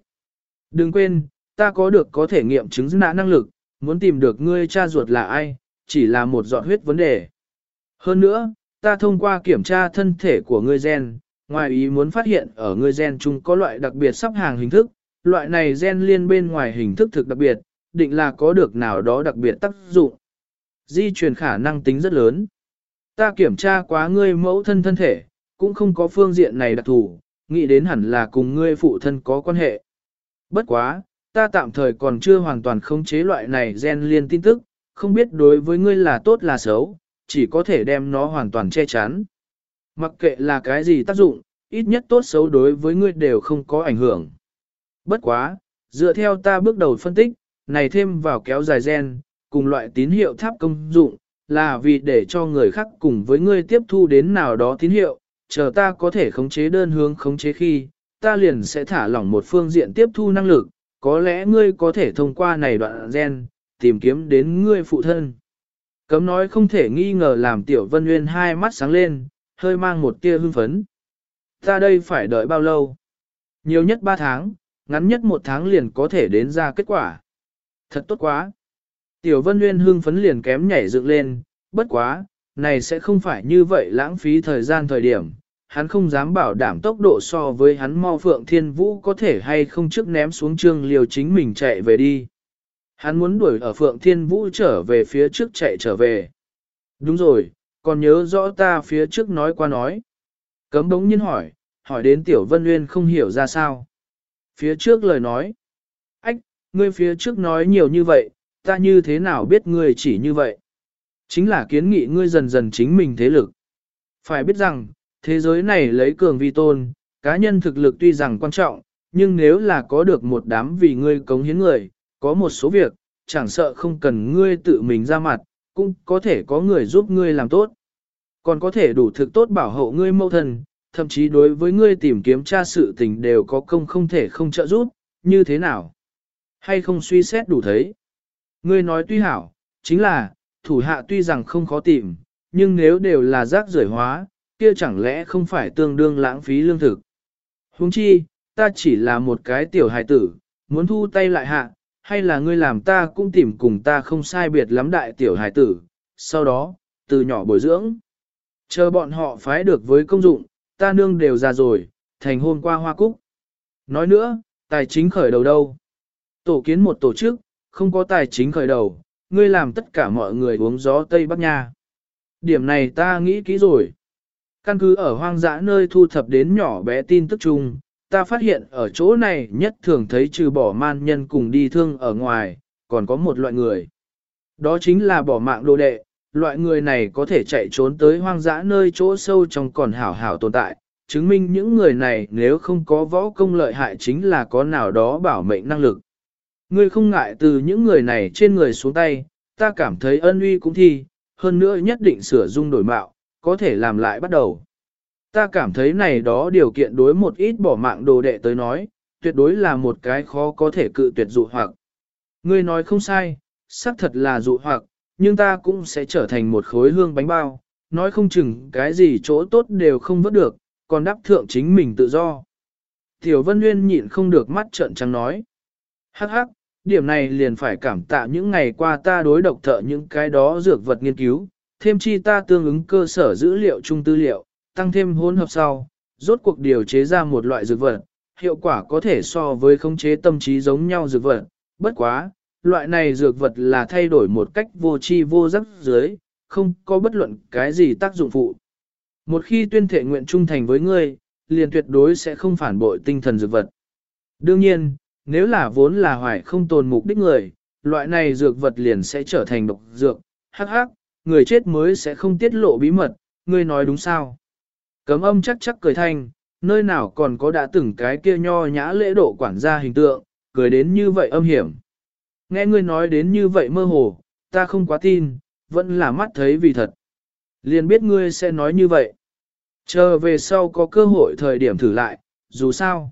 Đừng quên, ta có được có thể nghiệm chứng nã năng lực, muốn tìm được ngươi cha ruột là ai, chỉ là một giọt huyết vấn đề. Hơn nữa, ta thông qua kiểm tra thân thể của ngươi gen, ngoài ý muốn phát hiện ở ngươi gen chung có loại đặc biệt sắp hàng hình thức, loại này gen liên bên ngoài hình thức thực đặc biệt, định là có được nào đó đặc biệt tác dụng. Di truyền khả năng tính rất lớn. Ta kiểm tra quá ngươi mẫu thân thân thể, cũng không có phương diện này đặc thù, nghĩ đến hẳn là cùng ngươi phụ thân có quan hệ. Bất quá, ta tạm thời còn chưa hoàn toàn khống chế loại này gen liên tin tức, không biết đối với ngươi là tốt là xấu, chỉ có thể đem nó hoàn toàn che chắn. Mặc kệ là cái gì tác dụng, ít nhất tốt xấu đối với ngươi đều không có ảnh hưởng. Bất quá, dựa theo ta bước đầu phân tích, này thêm vào kéo dài gen, cùng loại tín hiệu tháp công dụng, là vì để cho người khác cùng với ngươi tiếp thu đến nào đó tín hiệu, chờ ta có thể khống chế đơn hướng khống chế khi, ta liền sẽ thả lỏng một phương diện tiếp thu năng lực, có lẽ ngươi có thể thông qua này đoạn gen, tìm kiếm đến ngươi phụ thân. Cấm nói không thể nghi ngờ làm tiểu vân nguyên hai mắt sáng lên, hơi mang một tia hưng phấn. Ta đây phải đợi bao lâu? Nhiều nhất ba tháng, ngắn nhất một tháng liền có thể đến ra kết quả. Thật tốt quá. Tiểu vân nguyên hưng phấn liền kém nhảy dựng lên, bất quá, này sẽ không phải như vậy lãng phí thời gian thời điểm. Hắn không dám bảo đảm tốc độ so với hắn mau phượng thiên vũ có thể hay không trước ném xuống trương liều chính mình chạy về đi. Hắn muốn đuổi ở phượng thiên vũ trở về phía trước chạy trở về. Đúng rồi, còn nhớ rõ ta phía trước nói qua nói. Cấm đống nhiên hỏi, hỏi đến tiểu vân nguyên không hiểu ra sao. Phía trước lời nói. Ách, ngươi phía trước nói nhiều như vậy, ta như thế nào biết ngươi chỉ như vậy? Chính là kiến nghị ngươi dần dần chính mình thế lực. Phải biết rằng, thế giới này lấy cường vi tôn, cá nhân thực lực tuy rằng quan trọng, nhưng nếu là có được một đám vì ngươi cống hiến người, có một số việc, chẳng sợ không cần ngươi tự mình ra mặt, cũng có thể có người giúp ngươi làm tốt. Còn có thể đủ thực tốt bảo hộ ngươi mâu thần, thậm chí đối với ngươi tìm kiếm tra sự tình đều có công không thể không trợ giúp, như thế nào? Hay không suy xét đủ thấy? Ngươi nói tuy hảo, chính là, thủ hạ tuy rằng không khó tìm, nhưng nếu đều là rác rưởi hóa, kia chẳng lẽ không phải tương đương lãng phí lương thực. Huống chi, ta chỉ là một cái tiểu hài tử, muốn thu tay lại hạ, hay là ngươi làm ta cũng tìm cùng ta không sai biệt lắm đại tiểu hài tử, sau đó, từ nhỏ bồi dưỡng. Chờ bọn họ phái được với công dụng, ta nương đều già rồi, thành hôn qua hoa cúc. Nói nữa, tài chính khởi đầu đâu? Tổ kiến một tổ chức, không có tài chính khởi đầu, ngươi làm tất cả mọi người uống gió Tây Bắc Nha. Điểm này ta nghĩ kỹ rồi. Căn cứ ở hoang dã nơi thu thập đến nhỏ bé tin tức chung, ta phát hiện ở chỗ này nhất thường thấy trừ bỏ man nhân cùng đi thương ở ngoài, còn có một loại người. Đó chính là bỏ mạng đồ đệ, loại người này có thể chạy trốn tới hoang dã nơi chỗ sâu trong còn hảo hảo tồn tại, chứng minh những người này nếu không có võ công lợi hại chính là có nào đó bảo mệnh năng lực. Ngươi không ngại từ những người này trên người xuống tay, ta cảm thấy ân uy cũng thi, hơn nữa nhất định sửa dung đổi mạo, có thể làm lại bắt đầu. Ta cảm thấy này đó điều kiện đối một ít bỏ mạng đồ đệ tới nói, tuyệt đối là một cái khó có thể cự tuyệt dụ hoặc. Ngươi nói không sai, xác thật là dụ hoặc, nhưng ta cũng sẽ trở thành một khối hương bánh bao, nói không chừng cái gì chỗ tốt đều không vớt được, còn đáp thượng chính mình tự do. Tiểu Vân Nguyên nhịn không được mắt trợn trắng nói. Hắc hắc, điểm này liền phải cảm tạ những ngày qua ta đối độc thợ những cái đó dược vật nghiên cứu, thêm chi ta tương ứng cơ sở dữ liệu chung tư liệu, tăng thêm hỗn hợp sau, rốt cuộc điều chế ra một loại dược vật, hiệu quả có thể so với khống chế tâm trí giống nhau dược vật, bất quá, loại này dược vật là thay đổi một cách vô tri vô giác dưới, không có bất luận cái gì tác dụng phụ. Một khi tuyên thể nguyện trung thành với ngươi, liền tuyệt đối sẽ không phản bội tinh thần dược vật. Đương nhiên, nếu là vốn là hoài không tồn mục đích người, loại này dược vật liền sẽ trở thành độc dược, hắc hắc, người chết mới sẽ không tiết lộ bí mật, ngươi nói đúng sao? Cấm âm chắc chắc cười thanh, nơi nào còn có đã từng cái kia nho nhã lễ độ quản gia hình tượng, cười đến như vậy âm hiểm. Nghe ngươi nói đến như vậy mơ hồ, ta không quá tin, vẫn là mắt thấy vì thật. Liền biết ngươi sẽ nói như vậy. Chờ về sau có cơ hội thời điểm thử lại, dù sao.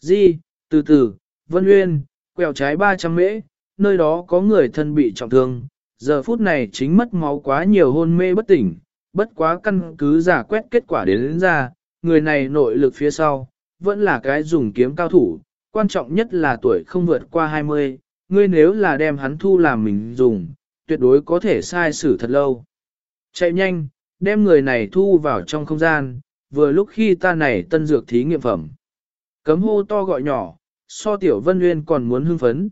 Di, từ từ, Vân Uyên, quẹo trái 300 mễ, nơi đó có người thân bị trọng thương, giờ phút này chính mất máu quá nhiều hôn mê bất tỉnh, bất quá căn cứ giả quét kết quả đến, đến ra, người này nội lực phía sau, vẫn là cái dùng kiếm cao thủ, quan trọng nhất là tuổi không vượt qua 20, ngươi nếu là đem hắn thu làm mình dùng, tuyệt đối có thể sai xử thật lâu. Chạy nhanh, đem người này thu vào trong không gian, vừa lúc khi ta này tân dược thí nghiệm phẩm. Cấm hô to gọi nhỏ, so tiểu vân nguyên còn muốn hưng phấn.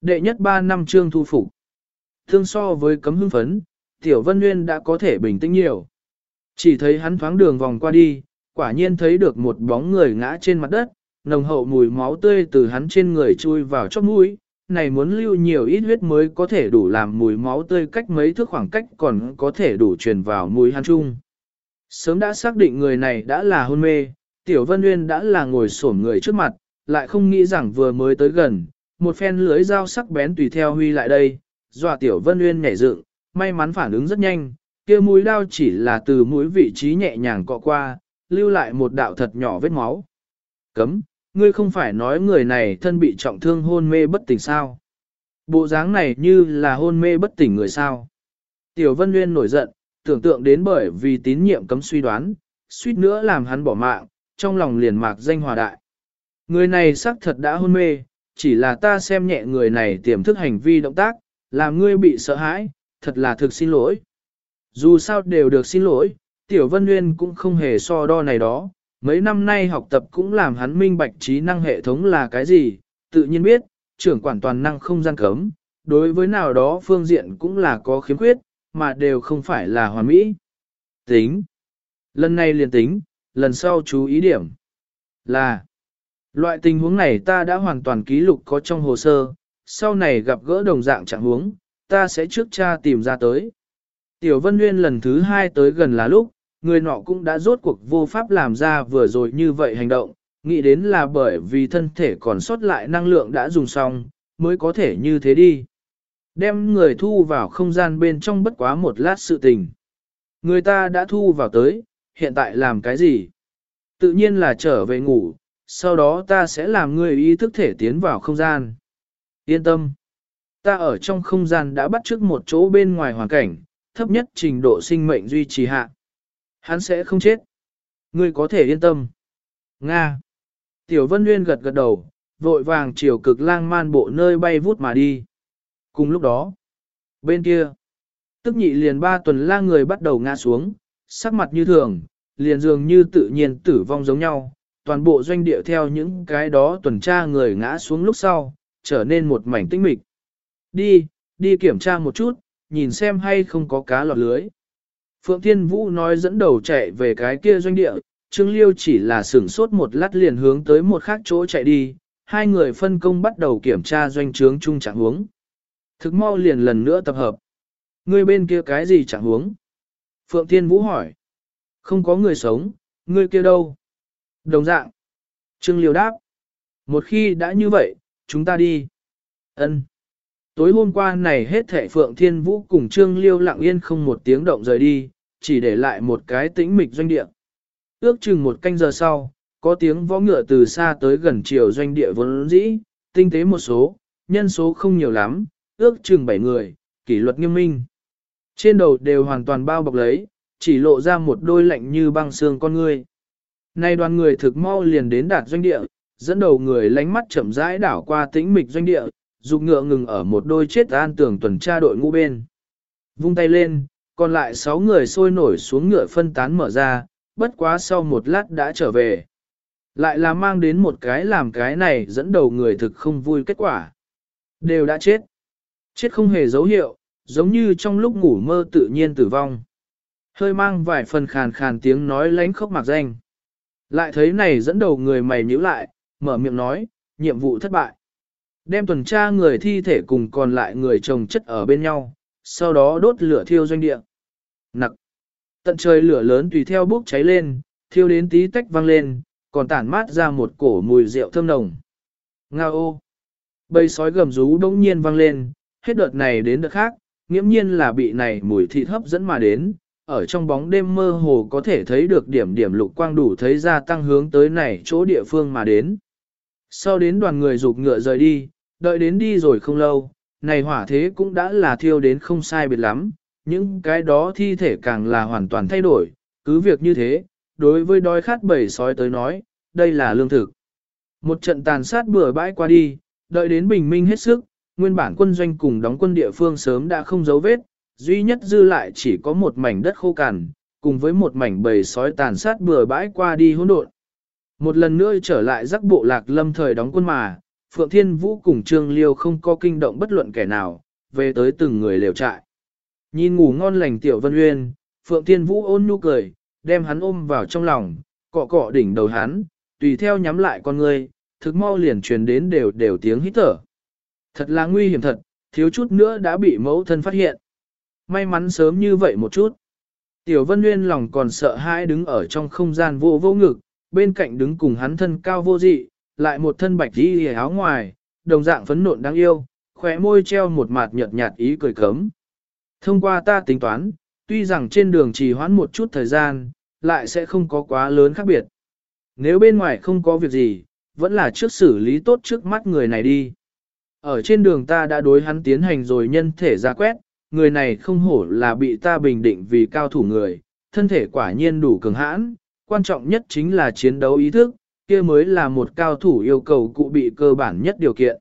Đệ nhất 3 năm trương thu phục. Thương so với cấm hưng phấn, tiểu vân nguyên đã có thể bình tĩnh nhiều. Chỉ thấy hắn thoáng đường vòng qua đi, quả nhiên thấy được một bóng người ngã trên mặt đất, nồng hậu mùi máu tươi từ hắn trên người chui vào chóp mũi, này muốn lưu nhiều ít huyết mới có thể đủ làm mùi máu tươi cách mấy thước khoảng cách còn có thể đủ truyền vào mũi hắn chung. Sớm đã xác định người này đã là hôn mê, Tiểu Vân Nguyên đã là ngồi xổm người trước mặt, lại không nghĩ rằng vừa mới tới gần, một phen lưới dao sắc bén tùy theo huy lại đây, dọa Tiểu Vân Nguyên nhảy dựng, may mắn phản ứng rất nhanh, kia mũi đao chỉ là từ mũi vị trí nhẹ nhàng cọ qua, lưu lại một đạo thật nhỏ vết máu. Cấm, ngươi không phải nói người này thân bị trọng thương hôn mê bất tỉnh sao? Bộ dáng này như là hôn mê bất tỉnh người sao? Tiểu Vân Nguyên nổi giận, tưởng tượng đến bởi vì tín nhiệm cấm suy đoán, suýt nữa làm hắn bỏ mạng, trong lòng liền mạc danh hòa đại. Người này xác thật đã hôn mê, chỉ là ta xem nhẹ người này tiềm thức hành vi động tác, làm ngươi bị sợ hãi, thật là thực xin lỗi. Dù sao đều được xin lỗi, Tiểu Vân Nguyên cũng không hề so đo này đó, mấy năm nay học tập cũng làm hắn minh bạch trí năng hệ thống là cái gì, tự nhiên biết, trưởng quản toàn năng không gian cấm, đối với nào đó phương diện cũng là có khiếm khuyết, mà đều không phải là hoàn mỹ. Tính. Lần này liền tính, lần sau chú ý điểm. Là. Loại tình huống này ta đã hoàn toàn ký lục có trong hồ sơ, sau này gặp gỡ đồng dạng trạng huống, ta sẽ trước cha tìm ra tới. Tiểu Vân Nguyên lần thứ hai tới gần là lúc, người nọ cũng đã rốt cuộc vô pháp làm ra vừa rồi như vậy hành động, nghĩ đến là bởi vì thân thể còn sót lại năng lượng đã dùng xong, mới có thể như thế đi. Đem người thu vào không gian bên trong bất quá một lát sự tình. Người ta đã thu vào tới, hiện tại làm cái gì? Tự nhiên là trở về ngủ, sau đó ta sẽ làm người ý thức thể tiến vào không gian. Yên tâm. Ta ở trong không gian đã bắt trước một chỗ bên ngoài hoàn cảnh, thấp nhất trình độ sinh mệnh duy trì hạ. Hắn sẽ không chết. Ngươi có thể yên tâm. Nga. Tiểu Vân Nguyên gật gật đầu, vội vàng chiều cực lang man bộ nơi bay vút mà đi. Cùng lúc đó, bên kia, tức nhị liền ba tuần la người bắt đầu ngã xuống, sắc mặt như thường, liền dường như tự nhiên tử vong giống nhau, toàn bộ doanh địa theo những cái đó tuần tra người ngã xuống lúc sau, trở nên một mảnh tinh mịch. Đi, đi kiểm tra một chút, nhìn xem hay không có cá lọt lưới. Phượng Thiên Vũ nói dẫn đầu chạy về cái kia doanh địa, Trương Liêu chỉ là sửng sốt một lát liền hướng tới một khác chỗ chạy đi, hai người phân công bắt đầu kiểm tra doanh trướng chung trạng huống. Thực mau liền lần nữa tập hợp. Ngươi bên kia cái gì trạng huống? Phượng Thiên Vũ hỏi. Không có người sống, ngươi kia đâu? Đồng dạng. Trương Liêu đáp. Một khi đã như vậy, chúng ta đi. Ân. Tối hôm qua này hết thệ Phượng Thiên Vũ cùng Trương Liêu lặng yên không một tiếng động rời đi, chỉ để lại một cái tĩnh mịch doanh địa. Ước chừng một canh giờ sau, có tiếng võ ngựa từ xa tới gần chiều doanh địa vốn dĩ, tinh tế một số, nhân số không nhiều lắm, ước chừng bảy người, kỷ luật nghiêm minh. Trên đầu đều hoàn toàn bao bọc lấy, chỉ lộ ra một đôi lạnh như băng xương con người. Nay đoàn người thực mau liền đến đạt doanh địa, dẫn đầu người lánh mắt chậm rãi đảo qua tĩnh mịch doanh địa, dục ngựa ngừng ở một đôi chết an tường tuần tra đội ngũ bên. Vung tay lên, còn lại sáu người sôi nổi xuống ngựa phân tán mở ra, bất quá sau một lát đã trở về. Lại là mang đến một cái làm cái này dẫn đầu người thực không vui kết quả. Đều đã chết. Chết không hề dấu hiệu, giống như trong lúc ngủ mơ tự nhiên tử vong. Hơi mang vài phần khàn khàn tiếng nói lánh khóc mạc danh. Lại thấy này dẫn đầu người mày nhíu lại, mở miệng nói, nhiệm vụ thất bại. Đem tuần tra người thi thể cùng còn lại người chồng chất ở bên nhau, sau đó đốt lửa thiêu doanh địa. Nặc. Tận trời lửa lớn tùy theo bốc cháy lên, thiêu đến tí tách vang lên, còn tản mát ra một cổ mùi rượu thơm nồng. Nga ô. Bầy sói gầm rú đông nhiên vang lên, hết đợt này đến đợt khác, nghiễm nhiên là bị này mùi thịt hấp dẫn mà đến, ở trong bóng đêm mơ hồ có thể thấy được điểm điểm lục quang đủ thấy ra tăng hướng tới này chỗ địa phương mà đến. Sau đến đoàn người rục ngựa rời đi, đợi đến đi rồi không lâu, này hỏa thế cũng đã là thiêu đến không sai biệt lắm, những cái đó thi thể càng là hoàn toàn thay đổi, cứ việc như thế, đối với đói khát bầy sói tới nói, đây là lương thực. Một trận tàn sát bừa bãi qua đi, đợi đến bình minh hết sức, nguyên bản quân doanh cùng đóng quân địa phương sớm đã không dấu vết, duy nhất dư lại chỉ có một mảnh đất khô cằn, cùng với một mảnh bầy sói tàn sát bừa bãi qua đi hỗn độn. Một lần nữa trở lại rắc bộ lạc lâm thời đóng quân mà, Phượng Thiên Vũ cùng Trương Liêu không có kinh động bất luận kẻ nào, về tới từng người lều trại. Nhìn ngủ ngon lành Tiểu Vân Uyên, Phượng Thiên Vũ ôn nhu cười, đem hắn ôm vào trong lòng, cọ cọ đỉnh đầu hắn, tùy theo nhắm lại con ngươi, thực mau liền truyền đến đều đều tiếng hít thở. Thật là nguy hiểm thật, thiếu chút nữa đã bị mẫu thân phát hiện. May mắn sớm như vậy một chút. Tiểu Vân Nguyên lòng còn sợ hãi đứng ở trong không gian vô vô ngực, bên cạnh đứng cùng hắn thân cao vô dị, lại một thân bạch đi áo ngoài, đồng dạng phấn nộn đáng yêu, khóe môi treo một mặt nhợt nhạt ý cười cấm. Thông qua ta tính toán, tuy rằng trên đường trì hoãn một chút thời gian, lại sẽ không có quá lớn khác biệt. Nếu bên ngoài không có việc gì, vẫn là trước xử lý tốt trước mắt người này đi. Ở trên đường ta đã đối hắn tiến hành rồi nhân thể ra quét, người này không hổ là bị ta bình định vì cao thủ người, thân thể quả nhiên đủ cường hãn, quan trọng nhất chính là chiến đấu ý thức, kia mới là một cao thủ yêu cầu cụ bị cơ bản nhất điều kiện.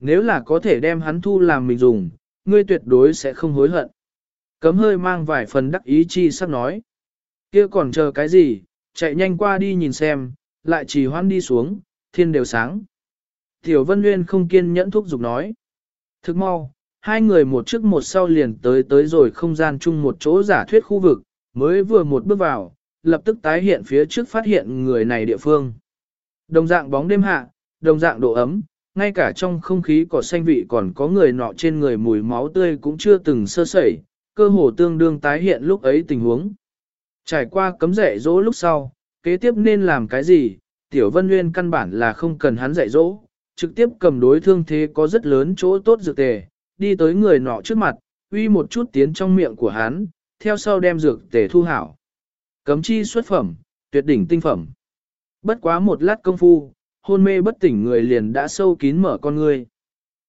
Nếu là có thể đem hắn thu làm mình dùng, ngươi tuyệt đối sẽ không hối hận. Cấm hơi mang vài phần đắc ý chi sắp nói. Kia còn chờ cái gì, chạy nhanh qua đi nhìn xem, lại chỉ hoan đi xuống, thiên đều sáng. Tiểu Vân Nguyên không kiên nhẫn thúc giục nói. Thức mau, hai người một trước một sau liền tới tới rồi không gian chung một chỗ giả thuyết khu vực, mới vừa một bước vào, lập tức tái hiện phía trước phát hiện người này địa phương. Đồng dạng bóng đêm hạ, đồng dạng độ ấm, ngay cả trong không khí cỏ xanh vị còn có người nọ trên người mùi máu tươi cũng chưa từng sơ sẩy, cơ hồ tương đương tái hiện lúc ấy tình huống. Trải qua cấm dạy dỗ lúc sau, kế tiếp nên làm cái gì, Tiểu Vân Nguyên căn bản là không cần hắn dạy dỗ, trực tiếp cầm đối thương thế có rất lớn chỗ tốt dược tề, đi tới người nọ trước mặt, uy một chút tiến trong miệng của hắn, theo sau đem dược tề thu hảo. Cấm chi xuất phẩm, tuyệt đỉnh tinh phẩm. Bất quá một lát công phu, hôn mê bất tỉnh người liền đã sâu kín mở con người.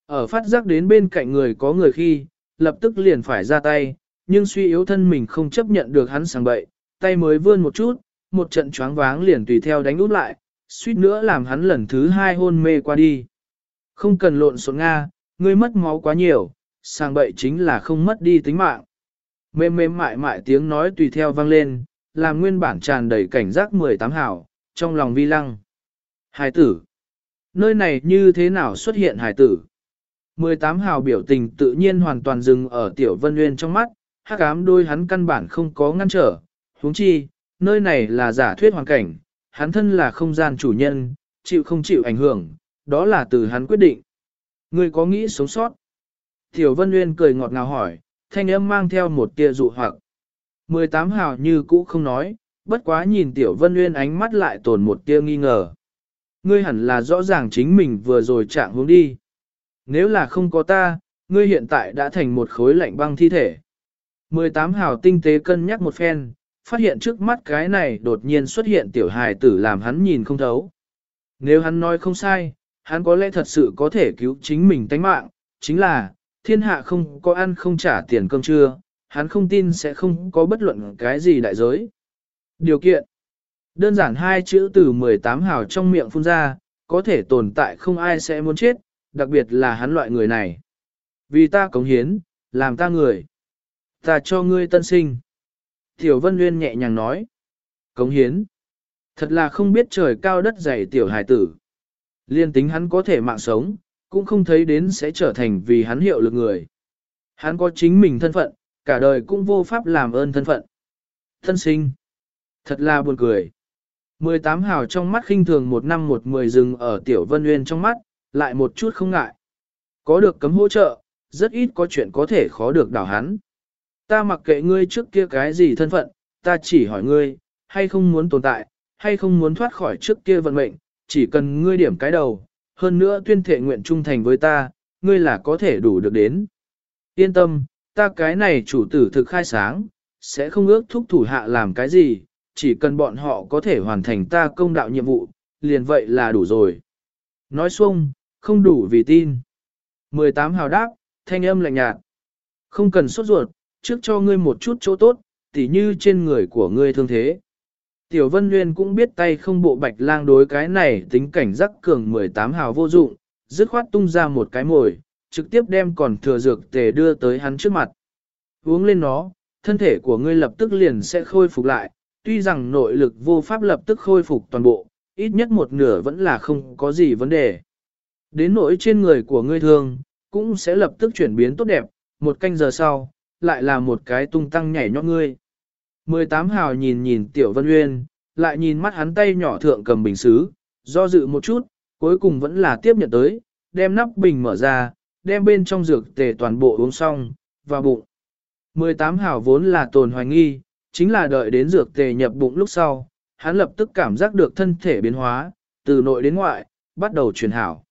Ở phát giác đến bên cạnh người có người khi, lập tức liền phải ra tay, nhưng suy yếu thân mình không chấp nhận được hắn sang bậy, tay mới vươn một chút, một trận choáng váng liền tùy theo đánh út lại, suýt nữa làm hắn lần thứ hai hôn mê qua đi. Không cần lộn xộn Nga, ngươi mất máu quá nhiều, sang bậy chính là không mất đi tính mạng. Mềm mềm mại mại tiếng nói tùy theo vang lên, làm nguyên bản tràn đầy cảnh giác 18 hảo, trong lòng vi lăng. Hải tử. Nơi này như thế nào xuất hiện hải tử? 18 hào biểu tình tự nhiên hoàn toàn dừng ở tiểu vân nguyên trong mắt, hắc ám đôi hắn căn bản không có ngăn trở. huống chi, nơi này là giả thuyết hoàn cảnh, hắn thân là không gian chủ nhân, chịu không chịu ảnh hưởng, đó là từ hắn quyết định. Ngươi có nghĩ sống sót? Tiểu Vân Nguyên cười ngọt ngào hỏi, thanh âm mang theo một tia dụ hoặc. 18 hào như cũ không nói, bất quá nhìn Tiểu Vân Nguyên ánh mắt lại tồn một tia nghi ngờ. Ngươi hẳn là rõ ràng chính mình vừa rồi chạm hướng đi. Nếu là không có ta, ngươi hiện tại đã thành một khối lạnh băng thi thể. 18 hào tinh tế cân nhắc một phen, phát hiện trước mắt cái này đột nhiên xuất hiện tiểu hài tử làm hắn nhìn không thấu. Nếu hắn nói không sai, hắn có lẽ thật sự có thể cứu chính mình tánh mạng, chính là, thiên hạ không có ăn không trả tiền cơm trưa, hắn không tin sẽ không có bất luận cái gì đại giới. Điều kiện Đơn giản hai chữ từ 18 hào trong miệng phun ra, có thể tồn tại không ai sẽ muốn chết, đặc biệt là hắn loại người này. Vì ta cống hiến, làm ta người. Ta cho ngươi tân sinh. Tiểu Vân Nguyên nhẹ nhàng nói. Cống hiến. Thật là không biết trời cao đất dày tiểu hài tử. Liên tính hắn có thể mạng sống, cũng không thấy đến sẽ trở thành vì hắn hiệu lực người. Hắn có chính mình thân phận, cả đời cũng vô pháp làm ơn thân phận. Thân sinh. Thật là buồn cười. 18 hào trong mắt khinh thường một năm một mười rừng ở Tiểu Vân Nguyên trong mắt, lại một chút không ngại. Có được cấm hỗ trợ, rất ít có chuyện có thể khó được đảo hắn. Ta mặc kệ ngươi trước kia cái gì thân phận, ta chỉ hỏi ngươi, hay không muốn tồn tại, hay không muốn thoát khỏi trước kia vận mệnh, chỉ cần ngươi điểm cái đầu, hơn nữa tuyên thệ nguyện trung thành với ta, ngươi là có thể đủ được đến. Yên tâm, ta cái này chủ tử thực khai sáng, sẽ không ước thúc thủ hạ làm cái gì, chỉ cần bọn họ có thể hoàn thành ta công đạo nhiệm vụ, liền vậy là đủ rồi. Nói xuông, không đủ vì tin. 18 hào đáp, thanh âm lạnh nhạt. Không cần sốt ruột, trước cho ngươi một chút chỗ tốt, tỉ như trên người của ngươi thương thế. Tiểu Vân Nguyên cũng biết tay không bộ bạch lang đối cái này tính cảnh giác cường 18 hào vô dụng, dứt khoát tung ra một cái mồi, trực tiếp đem còn thừa dược tề đưa tới hắn trước mặt. Uống lên nó, thân thể của ngươi lập tức liền sẽ khôi phục lại, tuy rằng nội lực vô pháp lập tức khôi phục toàn bộ, ít nhất một nửa vẫn là không có gì vấn đề. Đến nỗi trên người của ngươi thương, cũng sẽ lập tức chuyển biến tốt đẹp, một canh giờ sau, lại là một cái tung tăng nhảy nhót ngươi. 18 hào nhìn nhìn Tiểu Vân Uyên, lại nhìn mắt hắn tay nhỏ thượng cầm bình xứ, do dự một chút, cuối cùng vẫn là tiếp nhận tới, đem nắp bình mở ra, đem bên trong dược tề toàn bộ uống xong, vào bụng. 18 hào vốn là tồn hoài nghi, chính là đợi đến dược tề nhập bụng lúc sau, hắn lập tức cảm giác được thân thể biến hóa, từ nội đến ngoại, bắt đầu truyền hảo.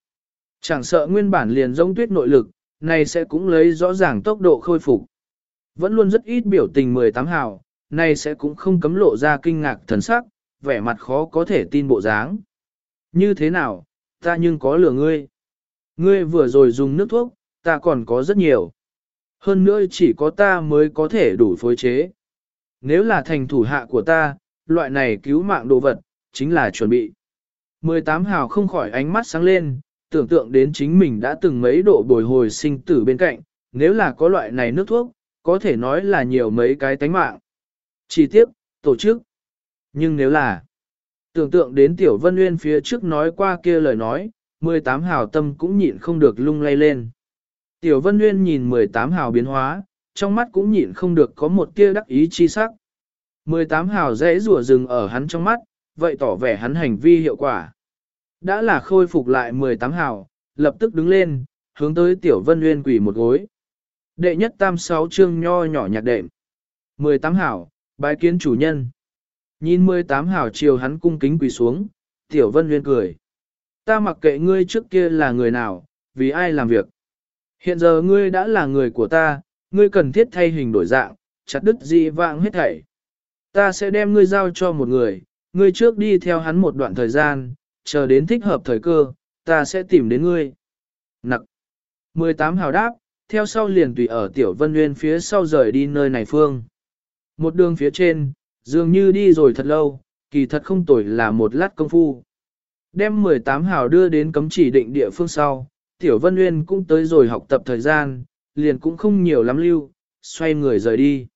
Chẳng sợ nguyên bản liền giống tuyết nội lực, này sẽ cũng lấy rõ ràng tốc độ khôi phục. Vẫn luôn rất ít biểu tình 18 hào, này sẽ cũng không cấm lộ ra kinh ngạc thần sắc, vẻ mặt khó có thể tin bộ dáng. Như thế nào, ta nhưng có lừa ngươi. Ngươi vừa rồi dùng nước thuốc, ta còn có rất nhiều. Hơn nữa chỉ có ta mới có thể đủ phối chế. Nếu là thành thủ hạ của ta, loại này cứu mạng đồ vật, chính là chuẩn bị. 18 hào không khỏi ánh mắt sáng lên, tưởng tượng đến chính mình đã từng mấy độ bồi hồi sinh tử bên cạnh, nếu là có loại này nước thuốc, có thể nói là nhiều mấy cái tánh mạng. Chỉ tiếp, tổ chức. Nhưng nếu là, tưởng tượng đến Tiểu Vân Nguyên phía trước nói qua kia lời nói, 18 hào tâm cũng nhịn không được lung lay lên. Tiểu Vân Nguyên nhìn 18 hào biến hóa, trong mắt cũng nhịn không được có một tia đắc ý chi sắc. 18 hào dễ rùa rừng ở hắn trong mắt, vậy tỏ vẻ hắn hành vi hiệu quả. Đã là khôi phục lại 18 hào, lập tức đứng lên, hướng tới Tiểu Vân Nguyên quỷ một gối. Đệ nhất tam sáu chương nho nhỏ nhạc đệm. 18 hảo, bái kiến chủ nhân. Nhìn 18 hảo chiều hắn cung kính quỳ xuống, Tiểu Vân Nguyên cười. Ta mặc kệ ngươi trước kia là người nào, vì ai làm việc. Hiện giờ ngươi đã là người của ta, ngươi cần thiết thay hình đổi dạng, chặt đứt dị vãng hết thảy. Ta sẽ đem ngươi giao cho một người, ngươi trước đi theo hắn một đoạn thời gian, chờ đến thích hợp thời cơ, ta sẽ tìm đến ngươi. Nặc. 18 hào đáp, theo sau liền tùy ở Tiểu Vân Nguyên phía sau rời đi nơi này phương. Một đường phía trên, dường như đi rồi thật lâu, kỳ thật không tuổi là một lát công phu. Đem 18 hào đưa đến cấm chỉ định địa phương sau, Tiểu Vân Nguyên cũng tới rồi học tập thời gian, liền cũng không nhiều lắm lưu, xoay người rời đi.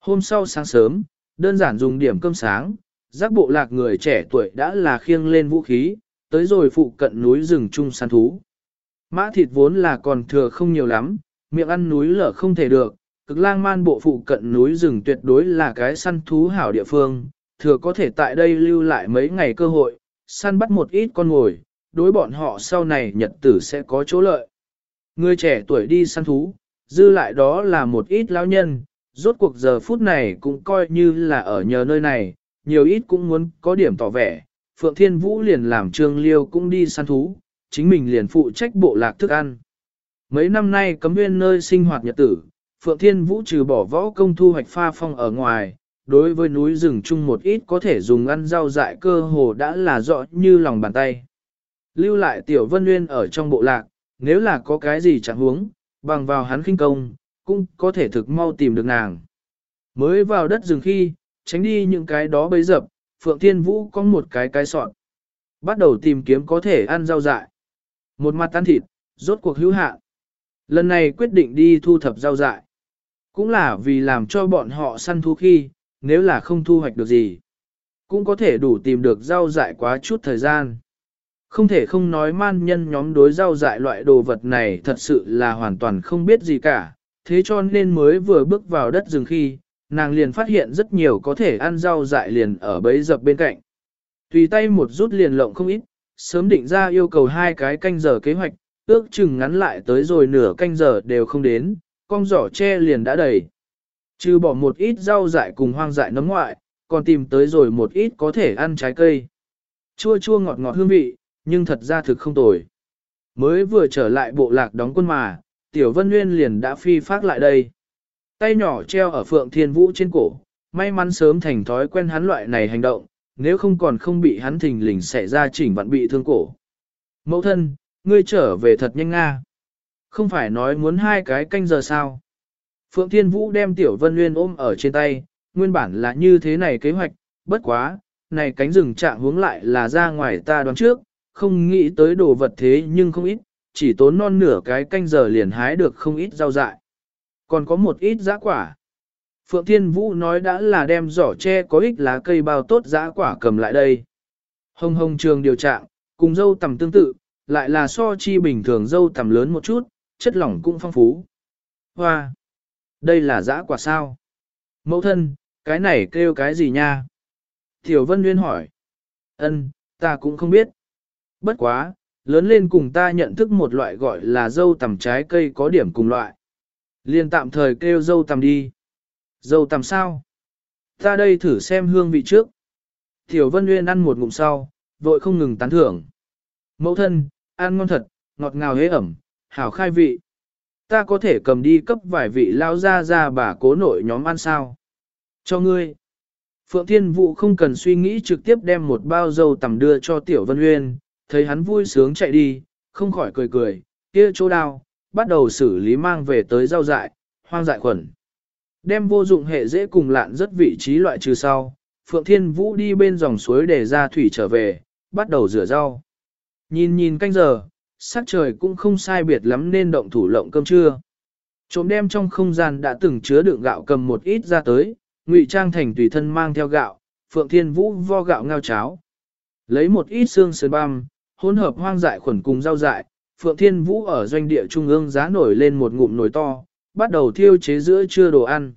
Hôm sau sáng sớm, đơn giản dùng điểm cơm sáng, giác bộ lạc người trẻ tuổi đã là khiêng lên vũ khí, tới rồi phụ cận núi rừng chung săn thú. Mã thịt vốn là còn thừa không nhiều lắm, miệng ăn núi lở không thể được, cực lang man bộ phụ cận núi rừng tuyệt đối là cái săn thú hảo địa phương, thừa có thể tại đây lưu lại mấy ngày cơ hội, săn bắt một ít con ngồi, đối bọn họ sau này nhật tử sẽ có chỗ lợi. Người trẻ tuổi đi săn thú, dư lại đó là một ít lão nhân, rốt cuộc giờ phút này cũng coi như là ở nhờ nơi này, nhiều ít cũng muốn có điểm tỏ vẻ. Phượng Thiên Vũ liền làm trương liêu cũng đi săn thú, chính mình liền phụ trách bộ lạc thức ăn. Mấy năm nay cấm nguyên nơi sinh hoạt nhật tử, Phượng Thiên Vũ trừ bỏ võ công thu hoạch pha phong ở ngoài, đối với núi rừng chung một ít có thể dùng ăn rau dại cơ hồ đã là rõ như lòng bàn tay. Lưu lại Tiểu Vân Nguyên ở trong bộ lạc, nếu là có cái gì chẳng huống, bằng vào hắn khinh công, cũng có thể thực mau tìm được nàng. Mới vào đất rừng khi, tránh đi những cái đó bấy dập, Phượng Thiên Vũ có một cái cái sọn. Bắt đầu tìm kiếm có thể ăn rau dại. Một mặt tan thịt, rốt cuộc hữu hạn. Lần này quyết định đi thu thập rau dại. Cũng là vì làm cho bọn họ săn thú khi, nếu là không thu hoạch được gì. Cũng có thể đủ tìm được rau dại quá chút thời gian. Không thể không nói man nhân nhóm đối rau dại loại đồ vật này thật sự là hoàn toàn không biết gì cả. Thế cho nên mới vừa bước vào đất rừng khi, nàng liền phát hiện rất nhiều có thể ăn rau dại liền ở bấy dập bên cạnh. Tùy tay một rút liền lộng không ít, sớm định ra yêu cầu hai cái canh giờ kế hoạch, ước chừng ngắn lại tới rồi nửa canh giờ đều không đến, con giỏ tre liền đã đầy. Trừ bỏ một ít rau dại cùng hoang dại nấm ngoại, còn tìm tới rồi một ít có thể ăn trái cây. Chua chua ngọt ngọt hương vị, nhưng thật ra thực không tồi. Mới vừa trở lại bộ lạc đóng quân mà, Tiểu Vân Nguyên liền đã phi phát lại đây. Tay nhỏ treo ở Phượng Thiên Vũ trên cổ, may mắn sớm thành thói quen hắn loại này hành động, nếu không còn không bị hắn thình lình xảy ra chỉnh vặn bị thương cổ. Mẫu thân, ngươi trở về thật nhanh nga. Không phải nói muốn hai cái canh giờ sao. Phượng Thiên Vũ đem Tiểu Vân Nguyên ôm ở trên tay, nguyên bản là như thế này kế hoạch, bất quá, này cánh rừng trạng hướng lại là ra ngoài ta đoán trước, không nghĩ tới đồ vật thế nhưng không ít, chỉ tốn non nửa cái canh giờ liền hái được không ít rau dại. Còn có một ít giã quả. Phượng Thiên Vũ nói đã là đem giỏ tre có ích lá cây bao tốt giã quả cầm lại đây. Hồng hồng trường điều trạng, cùng dâu tầm tương tự, lại là so chi bình thường dâu tầm lớn một chút, chất lỏng cũng phong phú. Hoa! Đây là giã quả sao? Mẫu thân, cái này kêu cái gì nha? Tiểu Vân Nguyên hỏi. Ân, ta cũng không biết. Bất quá, lớn lên cùng ta nhận thức một loại gọi là dâu tằm trái cây có điểm cùng loại. Liên tạm thời kêu dâu tằm đi. Dâu tằm sao? Ta đây thử xem hương vị trước. Tiểu Vân Nguyên ăn một ngụm sau, vội không ngừng tán thưởng. Mẫu thân, ăn ngon thật, ngọt ngào hế ẩm, hảo khai vị. Ta có thể cầm đi cấp vài vị lao ra ra bà cố nội nhóm ăn sao? Cho ngươi. Phượng Thiên Vũ không cần suy nghĩ trực tiếp đem một bao dâu tằm đưa cho Tiểu Vân Uyên, thấy hắn vui sướng chạy đi, không khỏi cười cười, kia chỗ đao, bắt đầu xử lý mang về tới rau dại, hoang dại khuẩn. Đem vô dụng hệ dễ cùng lạn rất vị trí loại trừ sau, Phượng Thiên Vũ đi bên dòng suối để ra thủy trở về, bắt đầu rửa rau. Nhìn nhìn canh giờ, sắc trời cũng không sai biệt lắm nên động thủ lộng cơm trưa. Trộm đem trong không gian đã từng chứa đựng gạo cầm một ít ra tới, ngụy trang thành tùy thân mang theo gạo, Phượng Thiên Vũ vo gạo ngao cháo. Lấy một ít xương sườn băm, hỗn hợp hoang dại khuẩn cùng rau dại, Phượng Thiên Vũ ở doanh địa trung ương giá nổi lên một ngụm nồi to, bắt đầu thiêu chế giữa trưa đồ ăn.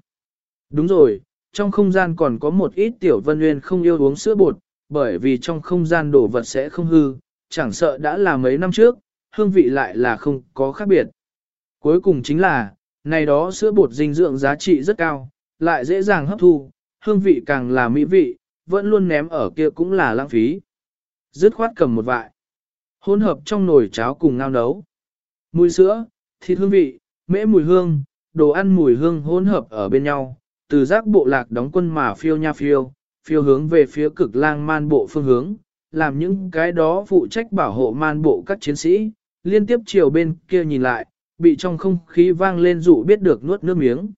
Đúng rồi, trong không gian còn có một ít tiểu vân nguyên không yêu uống sữa bột, bởi vì trong không gian đồ vật sẽ không hư, chẳng sợ đã là mấy năm trước, hương vị lại là không có khác biệt. Cuối cùng chính là, này đó sữa bột dinh dưỡng giá trị rất cao, lại dễ dàng hấp thu, hương vị càng là mỹ vị, vẫn luôn ném ở kia cũng là lãng phí. Dứt khoát cầm một vại, hỗn hợp trong nồi cháo cùng ngao nấu. Mùi sữa, thịt hương vị, mễ mùi hương, đồ ăn mùi hương hỗn hợp ở bên nhau, từ giác bộ lạc đóng quân mà phiêu nha phiêu, phiêu hướng về phía cực lang man bộ phương hướng, làm những cái đó phụ trách bảo hộ man bộ các chiến sĩ, liên tiếp chiều bên kia nhìn lại, bị trong không khí vang lên dụ biết được nuốt nước miếng.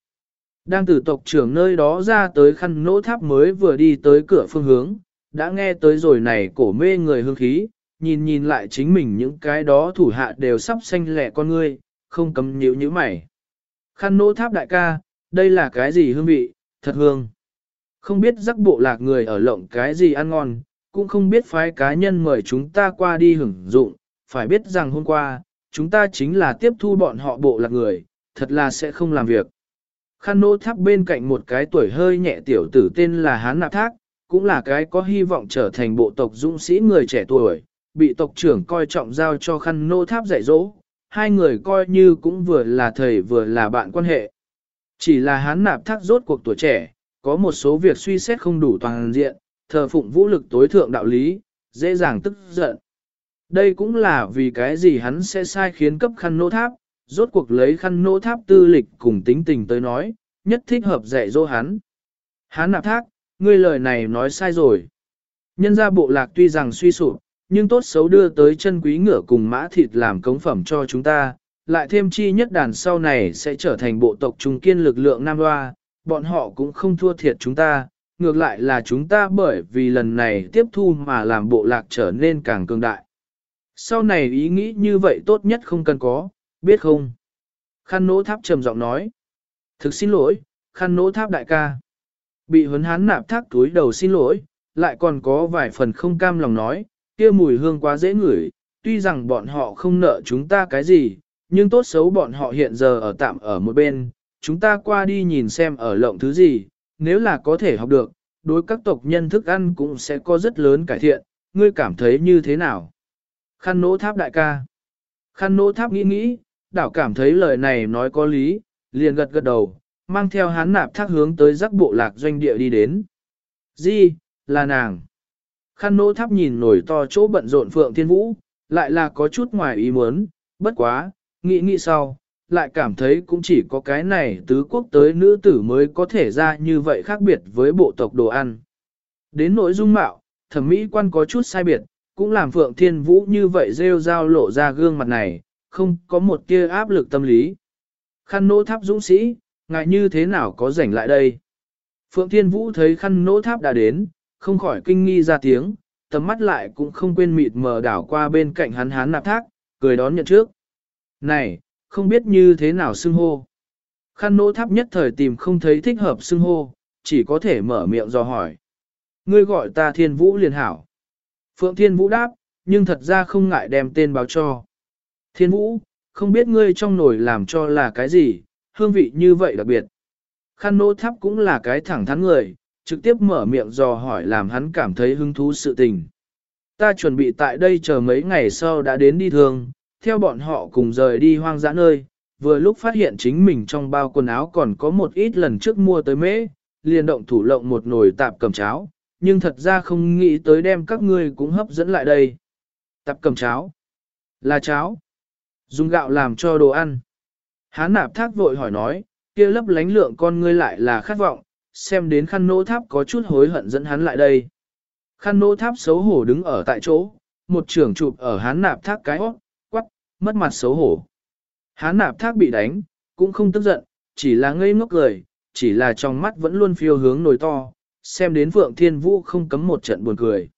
Đang từ tộc trưởng nơi đó ra tới khăn nỗ tháp mới vừa đi tới cửa phương hướng, đã nghe tới rồi này cổ mê người hương khí, nhìn nhìn lại chính mình những cái đó thủ hạ đều sắp xanh lẹ con ngươi, không cấm nhíu nhíu mày. Khăn nỗ tháp đại ca, đây là cái gì hương vị, thật hương. Không biết rắc bộ lạc người ở lộng cái gì ăn ngon, cũng không biết phái cá nhân mời chúng ta qua đi hưởng dụng, phải biết rằng hôm qua, chúng ta chính là tiếp thu bọn họ bộ lạc người, thật là sẽ không làm việc. Khăn nỗ tháp bên cạnh một cái tuổi hơi nhẹ tiểu tử tên là Hán Nạp Thác, cũng là cái có hy vọng trở thành bộ tộc dũng sĩ người trẻ tuổi, bị tộc trưởng coi trọng giao cho khăn nô tháp dạy dỗ, hai người coi như cũng vừa là thầy vừa là bạn quan hệ. Chỉ là hán nạp thác rốt cuộc tuổi trẻ, có một số việc suy xét không đủ toàn diện, thờ phụng vũ lực tối thượng đạo lý, dễ dàng tức giận. Đây cũng là vì cái gì hắn sẽ sai khiến cấp khăn nô tháp, rốt cuộc lấy khăn nô tháp tư lịch cùng tính tình tới nói, nhất thích hợp dạy dỗ hắn. Hán nạp thác, ngươi lời này nói sai rồi. Nhân gia bộ lạc tuy rằng suy sụp, nhưng tốt xấu đưa tới chân quý ngựa cùng mã thịt làm cống phẩm cho chúng ta, lại thêm chi nhất đàn sau này sẽ trở thành bộ tộc trung kiên lực lượng Nam Loa, bọn họ cũng không thua thiệt chúng ta, ngược lại là chúng ta bởi vì lần này tiếp thu mà làm bộ lạc trở nên càng cường đại. Sau này ý nghĩ như vậy tốt nhất không cần có, biết không? Khăn nỗ tháp trầm giọng nói. Thực xin lỗi, khăn nỗ tháp đại ca. Bị huấn hán nạp thác túi đầu xin lỗi, lại còn có vài phần không cam lòng nói, kia mùi hương quá dễ ngửi, tuy rằng bọn họ không nợ chúng ta cái gì, nhưng tốt xấu bọn họ hiện giờ ở tạm ở một bên, chúng ta qua đi nhìn xem ở lộng thứ gì, nếu là có thể học được, đối các tộc nhân thức ăn cũng sẽ có rất lớn cải thiện, ngươi cảm thấy như thế nào? Khăn nỗ tháp đại ca. Khăn nỗ tháp nghĩ nghĩ, đảo cảm thấy lời này nói có lý, liền gật gật đầu, mang theo hắn nạp thác hướng tới giác bộ lạc doanh địa đi đến. Di, là nàng. Khăn nỗ tháp nhìn nổi to chỗ bận rộn Phượng Thiên Vũ, lại là có chút ngoài ý muốn, bất quá, nghĩ nghĩ sau, lại cảm thấy cũng chỉ có cái này tứ quốc tới nữ tử mới có thể ra như vậy khác biệt với bộ tộc đồ ăn. Đến nội dung mạo, thẩm mỹ quan có chút sai biệt, cũng làm Phượng Thiên Vũ như vậy rêu rao lộ ra gương mặt này, không có một tia áp lực tâm lý. Khăn nỗ tháp dũng sĩ, ngại như thế nào có rảnh lại đây? Phượng Thiên Vũ thấy khăn nỗ tháp đã đến, không khỏi kinh nghi ra tiếng, tầm mắt lại cũng không quên mịt mờ đảo qua bên cạnh hắn hán nạp thác, cười đón nhận trước. Này, không biết như thế nào xưng hô. Khăn nỗ tháp nhất thời tìm không thấy thích hợp xưng hô, chỉ có thể mở miệng do hỏi. Ngươi gọi ta thiên vũ liền hảo. Phượng thiên vũ đáp, nhưng thật ra không ngại đem tên báo cho. Thiên vũ, không biết ngươi trong nồi làm cho là cái gì, hương vị như vậy đặc biệt. Khăn nỗ tháp cũng là cái thẳng thắn người, trực tiếp mở miệng dò hỏi làm hắn cảm thấy hứng thú sự tình. Ta chuẩn bị tại đây chờ mấy ngày sau đã đến đi thường, theo bọn họ cùng rời đi hoang dã nơi, vừa lúc phát hiện chính mình trong bao quần áo còn có một ít lần trước mua tới mễ, liền động thủ lộng một nồi tạp cầm cháo, nhưng thật ra không nghĩ tới đem các ngươi cũng hấp dẫn lại đây. Tạp cầm cháo, là cháo, dùng gạo làm cho đồ ăn. Hán nạp thác vội hỏi nói, kia lấp lánh lượng con ngươi lại là khát vọng, xem đến khăn nỗ tháp có chút hối hận dẫn hắn lại đây. Khăn nỗ tháp xấu hổ đứng ở tại chỗ, một trưởng chụp ở hán nạp thác cái hót, quắc, mất mặt xấu hổ. Hán nạp thác bị đánh, cũng không tức giận, chỉ là ngây ngốc cười, chỉ là trong mắt vẫn luôn phiêu hướng nồi to, xem đến Phượng Thiên Vũ không cấm một trận buồn cười.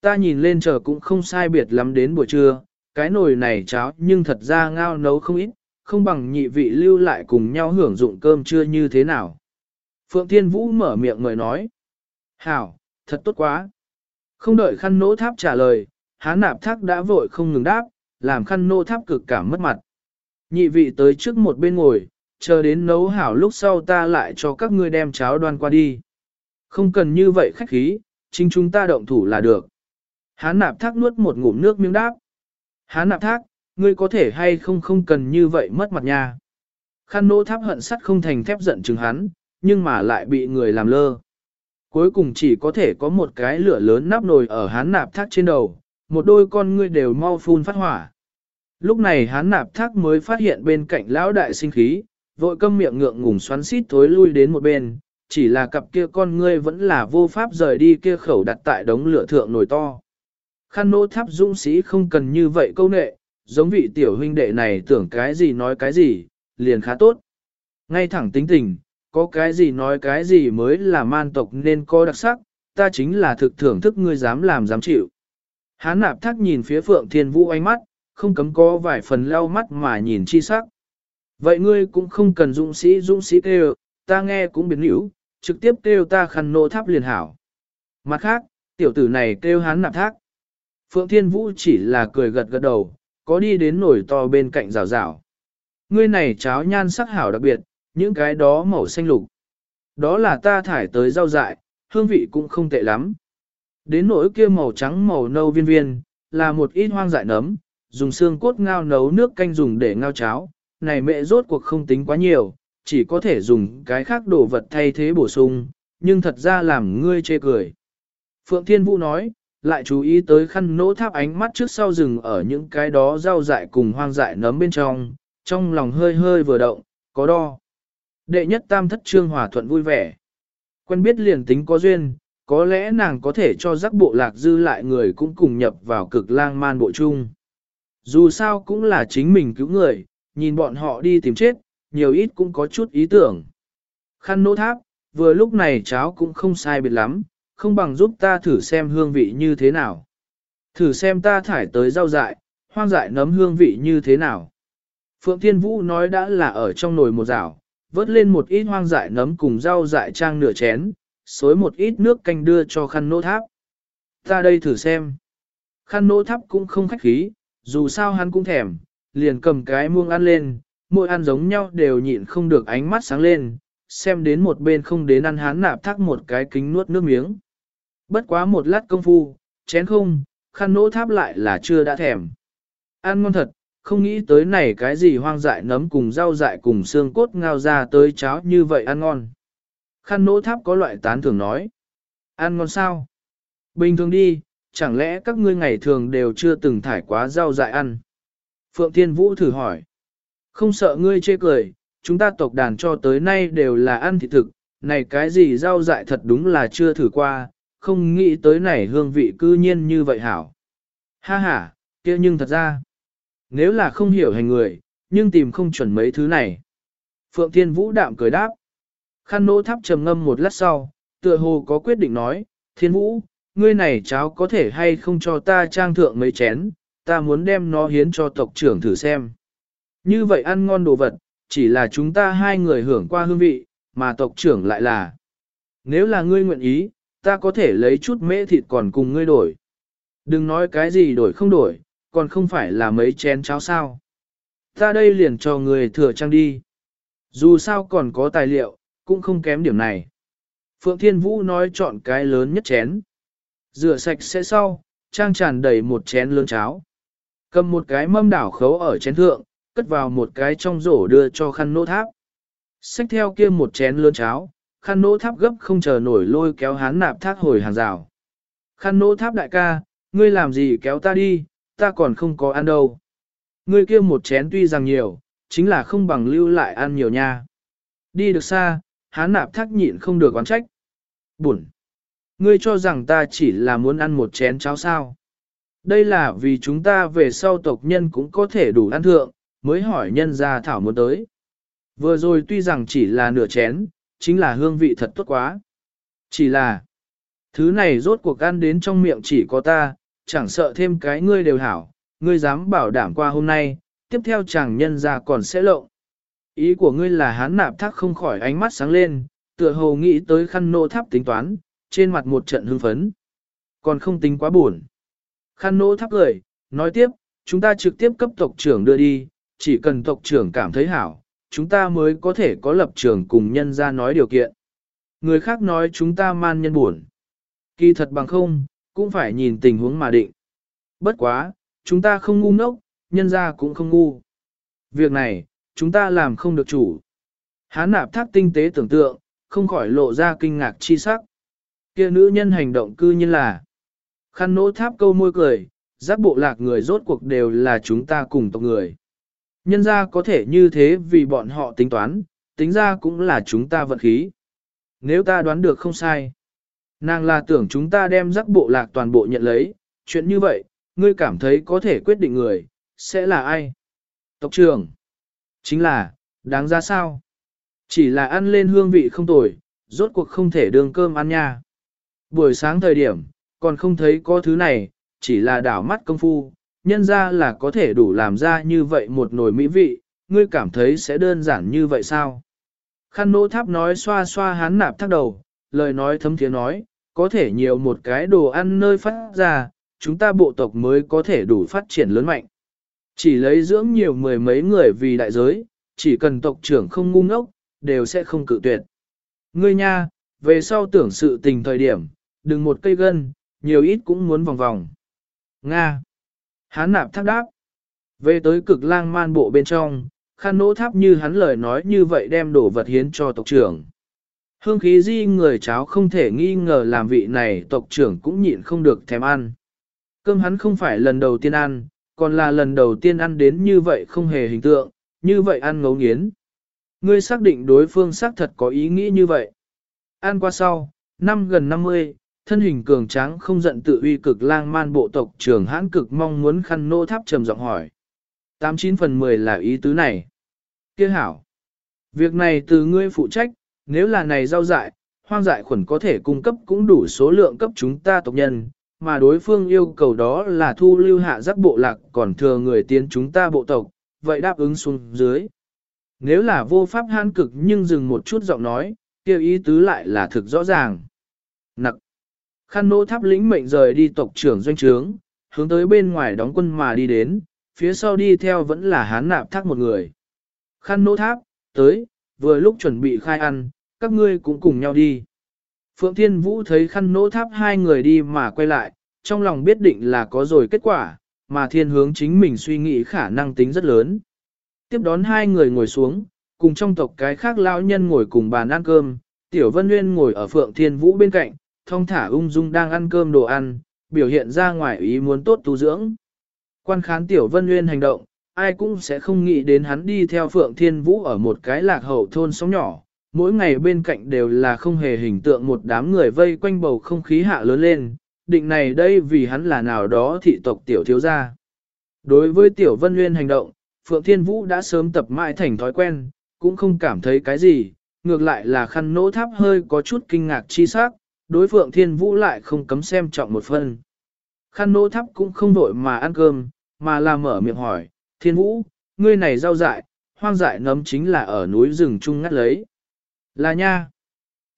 Ta nhìn lên chờ cũng không sai biệt lắm đến buổi trưa, cái nồi này cháo nhưng thật ra ngao nấu không ít, không bằng nhị vị lưu lại cùng nhau hưởng dụng cơm trưa như thế nào. Phượng Thiên Vũ mở miệng người nói. Hảo, thật tốt quá. Không đợi khăn nỗ tháp trả lời, hán nạp thác đã vội không ngừng đáp, làm khăn nỗ tháp cực cảm mất mặt. Nhị vị tới trước một bên ngồi, chờ đến nấu hảo lúc sau ta lại cho các ngươi đem cháo đoan qua đi. Không cần như vậy khách khí, chính chúng ta động thủ là được. Hán nạp thác nuốt một ngụm nước miếng đáp. Hán nạp thác, ngươi có thể hay không không cần như vậy mất mặt nha. Khăn nỗ tháp hận sắt không thành thép giận chừng hắn, nhưng mà lại bị người làm lơ. Cuối cùng chỉ có thể có một cái lửa lớn nắp nồi ở hán nạp thác trên đầu, một đôi con ngươi đều mau phun phát hỏa. Lúc này hán nạp thác mới phát hiện bên cạnh lão đại sinh khí, vội câm miệng ngượng ngùng xoắn xít thối lui đến một bên, chỉ là cặp kia con ngươi vẫn là vô pháp rời đi kia khẩu đặt tại đống lửa thượng nồi to. Khăn nô tháp dũng sĩ không cần như vậy câu nệ, giống vị tiểu huynh đệ này tưởng cái gì nói cái gì, liền khá tốt. Ngay thẳng tính tình, có cái gì nói cái gì mới là man tộc nên có đặc sắc, ta chính là thực thưởng thức ngươi dám làm dám chịu. Hán nạp thác nhìn phía phượng thiên vũ ánh mắt, không cấm có vài phần leo mắt mà nhìn chi sắc. Vậy ngươi cũng không cần dũng sĩ dũng sĩ kêu, ta nghe cũng biến hữu, trực tiếp kêu ta khăn nô tháp liền hảo. Mặt khác, tiểu tử này kêu hán nạp thác. Phượng Thiên Vũ chỉ là cười gật gật đầu, có đi đến nổi to bên cạnh rào rào. Ngươi này cháo nhan sắc hảo đặc biệt, những cái đó màu xanh lục. Đó là ta thải tới rau dại, hương vị cũng không tệ lắm. Đến nỗi kia màu trắng màu nâu viên viên, là một ít hoang dại nấm, dùng xương cốt ngao nấu nước canh dùng để ngao cháo, này mẹ rốt cuộc không tính quá nhiều, chỉ có thể dùng cái khác đồ vật thay thế bổ sung, nhưng thật ra làm ngươi chê cười. Phượng Thiên Vũ nói, lại chú ý tới khăn nỗ tháp ánh mắt trước sau rừng ở những cái đó rau dại cùng hoang dại nấm bên trong, trong lòng hơi hơi vừa động, có đo. Đệ nhất tam thất trương hòa thuận vui vẻ. Quen biết liền tính có duyên, có lẽ nàng có thể cho giác bộ lạc dư lại người cũng cùng nhập vào cực lang man bộ chung. Dù sao cũng là chính mình cứu người, nhìn bọn họ đi tìm chết, nhiều ít cũng có chút ý tưởng. Khăn nỗ tháp, vừa lúc này cháo cũng không sai biệt lắm, không bằng giúp ta thử xem hương vị như thế nào. Thử xem ta thải tới rau dại, hoang dại nấm hương vị như thế nào. Phượng Thiên Vũ nói đã là ở trong nồi một rảo, vớt lên một ít hoang dại nấm cùng rau dại trang nửa chén, xối một ít nước canh đưa cho khăn nỗ tháp. Ta đây thử xem. Khăn nỗ tháp cũng không khách khí, dù sao hắn cũng thèm, liền cầm cái muông ăn lên, mỗi ăn giống nhau đều nhịn không được ánh mắt sáng lên, xem đến một bên không đến ăn hắn nạp thác một cái kính nuốt nước miếng. Bất quá một lát công phu, chén không, khăn nỗ tháp lại là chưa đã thèm. Ăn ngon thật, không nghĩ tới này cái gì hoang dại nấm cùng rau dại cùng xương cốt ngao ra tới cháo như vậy ăn ngon. Khăn nỗ tháp có loại tán thường nói. Ăn ngon sao? Bình thường đi, chẳng lẽ các ngươi ngày thường đều chưa từng thải quá rau dại ăn? Phượng Thiên Vũ thử hỏi. Không sợ ngươi chê cười, chúng ta tộc đàn cho tới nay đều là ăn thịt thực, này cái gì rau dại thật đúng là chưa thử qua, không nghĩ tới này hương vị cư nhiên như vậy hảo. Ha ha, kia nhưng thật ra, nếu là không hiểu hành người, nhưng tìm không chuẩn mấy thứ này. Phượng Thiên Vũ đạm cười đáp. Khăn nỗ tháp trầm ngâm một lát sau, tựa hồ có quyết định nói, Thiên Vũ, ngươi này cháu có thể hay không cho ta trang thượng mấy chén, ta muốn đem nó hiến cho tộc trưởng thử xem. Như vậy ăn ngon đồ vật, chỉ là chúng ta hai người hưởng qua hương vị, mà tộc trưởng lại là. Nếu là ngươi nguyện ý, ta có thể lấy chút mễ thịt còn cùng ngươi đổi. Đừng nói cái gì đổi không đổi, còn không phải là mấy chén cháo sao. Ta đây liền cho người thừa trang đi. Dù sao còn có tài liệu, cũng không kém điểm này. Phượng Thiên Vũ nói chọn cái lớn nhất chén. Rửa sạch sẽ sau, trang tràn đầy một chén lớn cháo. Cầm một cái mâm đảo khấu ở chén thượng, cất vào một cái trong rổ đưa cho khăn nỗ tháp. Xách theo kia một chén lớn cháo, khăn nỗ tháp gấp không chờ nổi lôi kéo hán nạp thác hồi hàng rào. Khăn nỗ tháp đại ca, ngươi làm gì kéo ta đi, ta còn không có ăn đâu. Ngươi kia một chén tuy rằng nhiều, chính là không bằng lưu lại ăn nhiều nha. Đi được xa, hán nạp thác nhịn không được oán trách. Buồn. Ngươi cho rằng ta chỉ là muốn ăn một chén cháo sao. Đây là vì chúng ta về sau tộc nhân cũng có thể đủ ăn thượng, mới hỏi nhân gia thảo muốn tới. Vừa rồi tuy rằng chỉ là nửa chén, chính là hương vị thật tốt quá. Chỉ là, thứ này rốt cuộc ăn đến trong miệng chỉ có ta, chẳng sợ thêm cái ngươi đều hảo, ngươi dám bảo đảm qua hôm nay, tiếp theo chàng nhân ra còn sẽ lộng. Ý của ngươi là hán nạp thác không khỏi ánh mắt sáng lên, tựa hồ nghĩ tới khăn nô tháp tính toán, trên mặt một trận hưng phấn. Còn không tính quá buồn. Khăn nô tháp cười, nói tiếp, chúng ta trực tiếp cấp tộc trưởng đưa đi, chỉ cần tộc trưởng cảm thấy hảo, chúng ta mới có thể có lập trường cùng nhân ra nói điều kiện. Người khác nói chúng ta man nhân buồn. Kỳ thật bằng không, cũng phải nhìn tình huống mà định. Bất quá, chúng ta không ngu ngốc, nhân ra cũng không ngu. Việc này, chúng ta làm không được chủ. Hán nạp thác tinh tế tưởng tượng, không khỏi lộ ra kinh ngạc chi sắc. Kia nữ nhân hành động cư như là khăn nỗ tháp câu môi cười, giác bộ lạc người rốt cuộc đều là chúng ta cùng tộc người. Nhân ra có thể như thế vì bọn họ tính toán, tính ra cũng là chúng ta vận khí. Nếu ta đoán được không sai, nàng là tưởng chúng ta đem rắc bộ lạc toàn bộ nhận lấy, chuyện như vậy, ngươi cảm thấy có thể quyết định người, sẽ là ai? Tộc trưởng, chính là, đáng ra sao? Chỉ là ăn lên hương vị không tồi, rốt cuộc không thể đường cơm ăn nha. Buổi sáng thời điểm, còn không thấy có thứ này, chỉ là đảo mắt công phu, nhân ra là có thể đủ làm ra như vậy một nồi mỹ vị, ngươi cảm thấy sẽ đơn giản như vậy sao? Khăn nỗ tháp nói xoa xoa hán nạp thác đầu, lời nói thấm thiế nói, có thể nhiều một cái đồ ăn nơi phát ra, chúng ta bộ tộc mới có thể đủ phát triển lớn mạnh. Chỉ lấy dưỡng nhiều mười mấy người vì đại giới, chỉ cần tộc trưởng không ngu ngốc, đều sẽ không cự tuyệt. Ngươi nha, về sau tưởng sự tình thời điểm, đừng một cây gân, nhiều ít cũng muốn vòng vòng. Nga. Hán nạp thác đáp. Về tới cực lang man bộ bên trong, khăn nỗ tháp như hắn lời nói như vậy đem đổ vật hiến cho tộc trưởng. Hương khí di người cháu không thể nghi ngờ làm vị này tộc trưởng cũng nhịn không được thèm ăn. Cơm hắn không phải lần đầu tiên ăn, còn là lần đầu tiên ăn đến như vậy không hề hình tượng, như vậy ăn ngấu nghiến. Ngươi xác định đối phương xác thật có ý nghĩ như vậy. Ăn qua sau, năm gần 50, thân hình cường tráng không giận tự uy cực lang man bộ tộc trưởng hãn cực mong muốn khăn nô tháp trầm giọng hỏi. 89 phần 10 là ý tứ này. Kia hảo. Việc này từ ngươi phụ trách, nếu là này rau dại, hoang dại khuẩn có thể cung cấp cũng đủ số lượng cấp chúng ta tộc nhân, mà đối phương yêu cầu đó là thu lưu hạ giác bộ lạc còn thừa người tiến chúng ta bộ tộc, vậy đáp ứng xuống dưới. Nếu là vô pháp han cực nhưng dừng một chút giọng nói, kêu ý tứ lại là thực rõ ràng. Nặc. Khăn nỗ tháp lĩnh mệnh rời đi tộc trưởng doanh trướng, hướng tới bên ngoài đóng quân mà đi đến, phía sau đi theo vẫn là hán nạp thác một người. Khăn nỗ tháp, tới, vừa lúc chuẩn bị khai ăn, các ngươi cũng cùng nhau đi. Phượng Thiên Vũ thấy khăn nỗ tháp hai người đi mà quay lại, trong lòng biết định là có rồi kết quả, mà thiên hướng chính mình suy nghĩ khả năng tính rất lớn. Tiếp đón hai người ngồi xuống, cùng trong tộc cái khác lão nhân ngồi cùng bàn ăn cơm, Tiểu Vân Nguyên ngồi ở Phượng Thiên Vũ bên cạnh, thông thả ung dung đang ăn cơm đồ ăn, biểu hiện ra ngoài ý muốn tốt tu dưỡng. Quan khán Tiểu Vân Nguyên hành động, ai cũng sẽ không nghĩ đến hắn đi theo Phượng Thiên Vũ ở một cái lạc hậu thôn sống nhỏ, mỗi ngày bên cạnh đều là không hề hình tượng một đám người vây quanh bầu không khí hạ lớn lên, định này đây vì hắn là nào đó thị tộc Tiểu Thiếu Gia. Đối với Tiểu Vân Nguyên hành động, Phượng Thiên Vũ đã sớm tập mãi thành thói quen, cũng không cảm thấy cái gì, ngược lại là khăn nỗ tháp hơi có chút kinh ngạc chi sắc, đối Phượng Thiên Vũ lại không cấm xem trọng một phần. Khăn nỗ tháp cũng không vội mà ăn cơm, mà là mở miệng hỏi, Thiên Vũ, ngươi này rau dại, hoang dại nấm chính là ở núi rừng trung ngắt lấy. Là nha.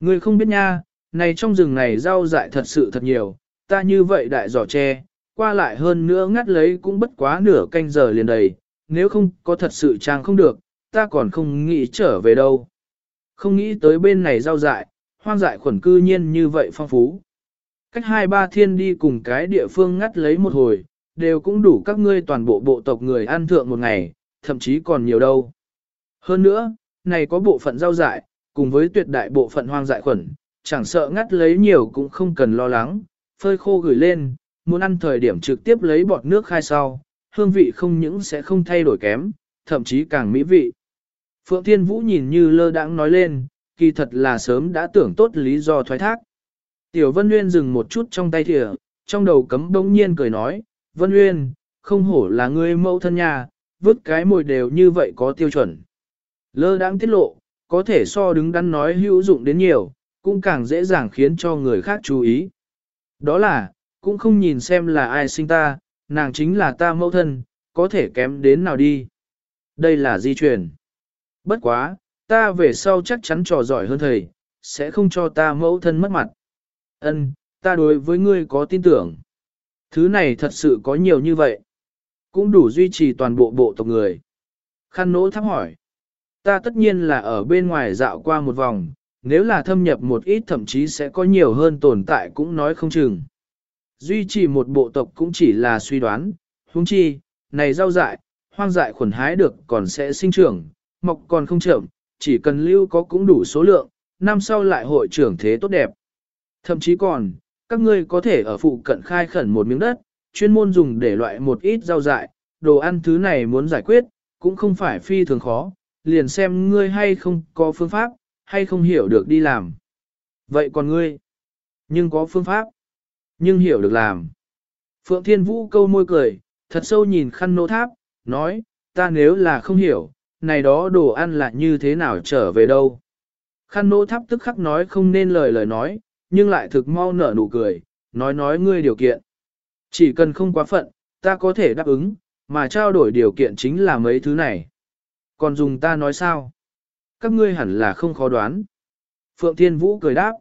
Ngươi không biết nha, này trong rừng này rau dại thật sự thật nhiều, ta như vậy đại giỏ tre, qua lại hơn nữa ngắt lấy cũng bất quá nửa canh giờ liền đầy, nếu không có thật sự trang không được, ta còn không nghĩ trở về đâu. Không nghĩ tới bên này rau dại, hoang dại khuẩn cư nhiên như vậy phong phú. Cách hai ba thiên đi cùng cái địa phương ngắt lấy một hồi, đều cũng đủ các ngươi toàn bộ bộ tộc người ăn thượng một ngày, thậm chí còn nhiều đâu. Hơn nữa, này có bộ phận rau dại, cùng với tuyệt đại bộ phận hoang dại khuẩn, chẳng sợ ngắt lấy nhiều cũng không cần lo lắng, phơi khô gửi lên, muốn ăn thời điểm trực tiếp lấy bọt nước khai sau, hương vị không những sẽ không thay đổi kém, thậm chí càng mỹ vị. Phượng Thiên Vũ nhìn như lơ đãng nói lên, kỳ thật là sớm đã tưởng tốt lý do thoái thác. Tiểu Vân Nguyên dừng một chút trong tay thìa, trong đầu cấm bỗng nhiên cười nói, Vân Nguyên, không hổ là ngươi mẫu thân nhà, vứt cái mồi đều như vậy có tiêu chuẩn. Lơ đãng tiết lộ, có thể so đứng đắn nói hữu dụng đến nhiều, cũng càng dễ dàng khiến cho người khác chú ý. Đó là, cũng không nhìn xem là ai sinh ta, nàng chính là ta mẫu thân, có thể kém đến nào đi. Đây là di truyền. Bất quá, ta về sau chắc chắn trò giỏi hơn thầy, sẽ không cho ta mẫu thân mất mặt. Ân, ta đối với ngươi có tin tưởng. Thứ này thật sự có nhiều như vậy. Cũng đủ duy trì toàn bộ bộ tộc người. Khăn nỗ thắc hỏi. Ta tất nhiên là ở bên ngoài dạo qua một vòng, nếu là thâm nhập một ít thậm chí sẽ có nhiều hơn tồn tại cũng nói không chừng. Duy trì một bộ tộc cũng chỉ là suy đoán, huống chi, này rau dại, hoang dại khuẩn hái được còn sẽ sinh trưởng, mọc còn không chậm, chỉ cần lưu có cũng đủ số lượng, năm sau lại hội trưởng thế tốt đẹp. Thậm chí còn, các ngươi có thể ở phụ cận khai khẩn một miếng đất, chuyên môn dùng để loại một ít rau dại, đồ ăn thứ này muốn giải quyết, cũng không phải phi thường khó, liền xem ngươi hay không có phương pháp, hay không hiểu được đi làm. Vậy còn ngươi? Nhưng có phương pháp, nhưng hiểu được làm. Phượng Thiên Vũ câu môi cười, thật sâu nhìn khăn nô tháp, nói, ta nếu là không hiểu, này đó đồ ăn là như thế nào trở về đâu. Khăn nô tháp tức khắc nói không nên lời lời nói, nhưng lại thực mau nở nụ cười, nói nói ngươi điều kiện. Chỉ cần không quá phận, ta có thể đáp ứng, mà trao đổi điều kiện chính là mấy thứ này. Còn dùng ta nói sao? Các ngươi hẳn là không khó đoán. Phượng Thiên Vũ cười đáp.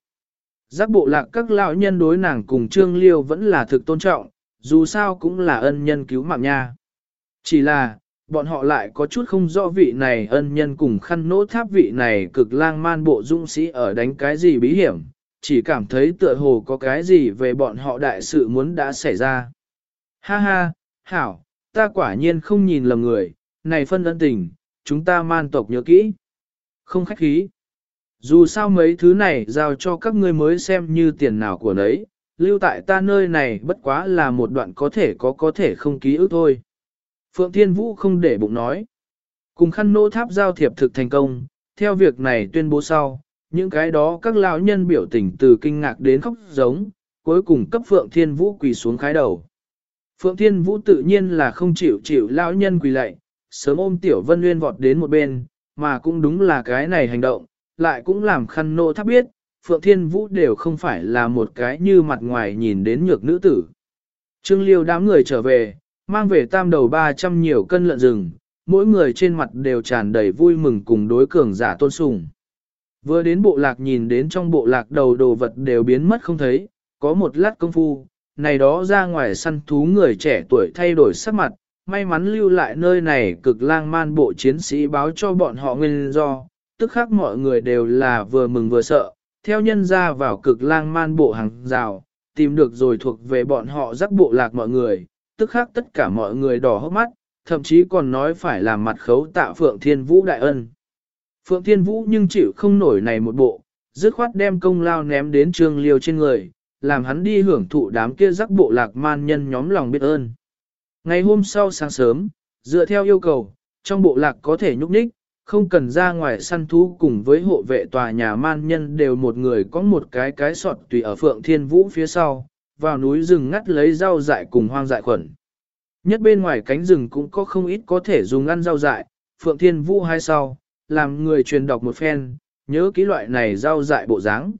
Giác bộ lạc các lão nhân đối nàng cùng Trương Liêu vẫn là thực tôn trọng, dù sao cũng là ân nhân cứu mạng nha. Chỉ là, bọn họ lại có chút không rõ vị này ân nhân cùng khăn nỗ tháp vị này cực lang man bộ dũng sĩ ở đánh cái gì bí hiểm, chỉ cảm thấy tựa hồ có cái gì về bọn họ đại sự muốn đã xảy ra. Ha ha, hảo, ta quả nhiên không nhìn lầm người, này phân ân tình, chúng ta man tộc nhớ kỹ. Không khách khí. Dù sao mấy thứ này giao cho các ngươi mới xem như tiền nào của nấy, lưu tại ta nơi này bất quá là một đoạn có thể có có thể không ký ức thôi. Phượng Thiên Vũ không để bụng nói. Cùng khăn nô tháp giao thiệp thực thành công, theo việc này tuyên bố sau, những cái đó các lão nhân biểu tình từ kinh ngạc đến khóc giống, cuối cùng cấp Phượng Thiên Vũ quỳ xuống khái đầu. Phượng Thiên Vũ tự nhiên là không chịu chịu lão nhân quỳ lạy, sớm ôm Tiểu Vân Nguyên vọt đến một bên, mà cũng đúng là cái này hành động, lại cũng làm khăn nô tháp biết, Phượng Thiên Vũ đều không phải là một cái như mặt ngoài nhìn đến nhược nữ tử. Trương Liêu đám người trở về, mang về tam đầu 300 nhiều cân lợn rừng, mỗi người trên mặt đều tràn đầy vui mừng cùng đối cường giả tôn sùng. Vừa đến bộ lạc nhìn đến trong bộ lạc đầu đồ vật đều biến mất không thấy, có một lát công phu, này đó ra ngoài săn thú người trẻ tuổi thay đổi sắc mặt, may mắn lưu lại nơi này cực lang man bộ chiến sĩ báo cho bọn họ nguyên do, tức khác mọi người đều là vừa mừng vừa sợ, theo nhân ra vào cực lang man bộ hàng rào, tìm được rồi thuộc về bọn họ rắc bộ lạc mọi người, tức khác tất cả mọi người đỏ hốc mắt, thậm chí còn nói phải làm mặt khấu tạ Phượng Thiên Vũ đại ân. Phượng Thiên Vũ nhưng chịu không nổi này một bộ, dứt khoát đem công lao ném đến trương liêu trên người, làm hắn đi hưởng thụ đám kia rắc bộ lạc man nhân nhóm lòng biết ơn. Ngày hôm sau sáng sớm, dựa theo yêu cầu, trong bộ lạc có thể nhúc nhích, không cần ra ngoài săn thú cùng với hộ vệ tòa nhà man nhân đều một người có một cái cái sọt tùy ở Phượng Thiên Vũ phía sau, vào núi rừng ngắt lấy rau dại cùng hoang dại khuẩn. Nhất bên ngoài cánh rừng cũng có không ít có thể dùng ăn rau dại, Phượng Thiên Vũ hai sau, làm người truyền đọc một phen, nhớ ký loại này rau dại bộ dáng.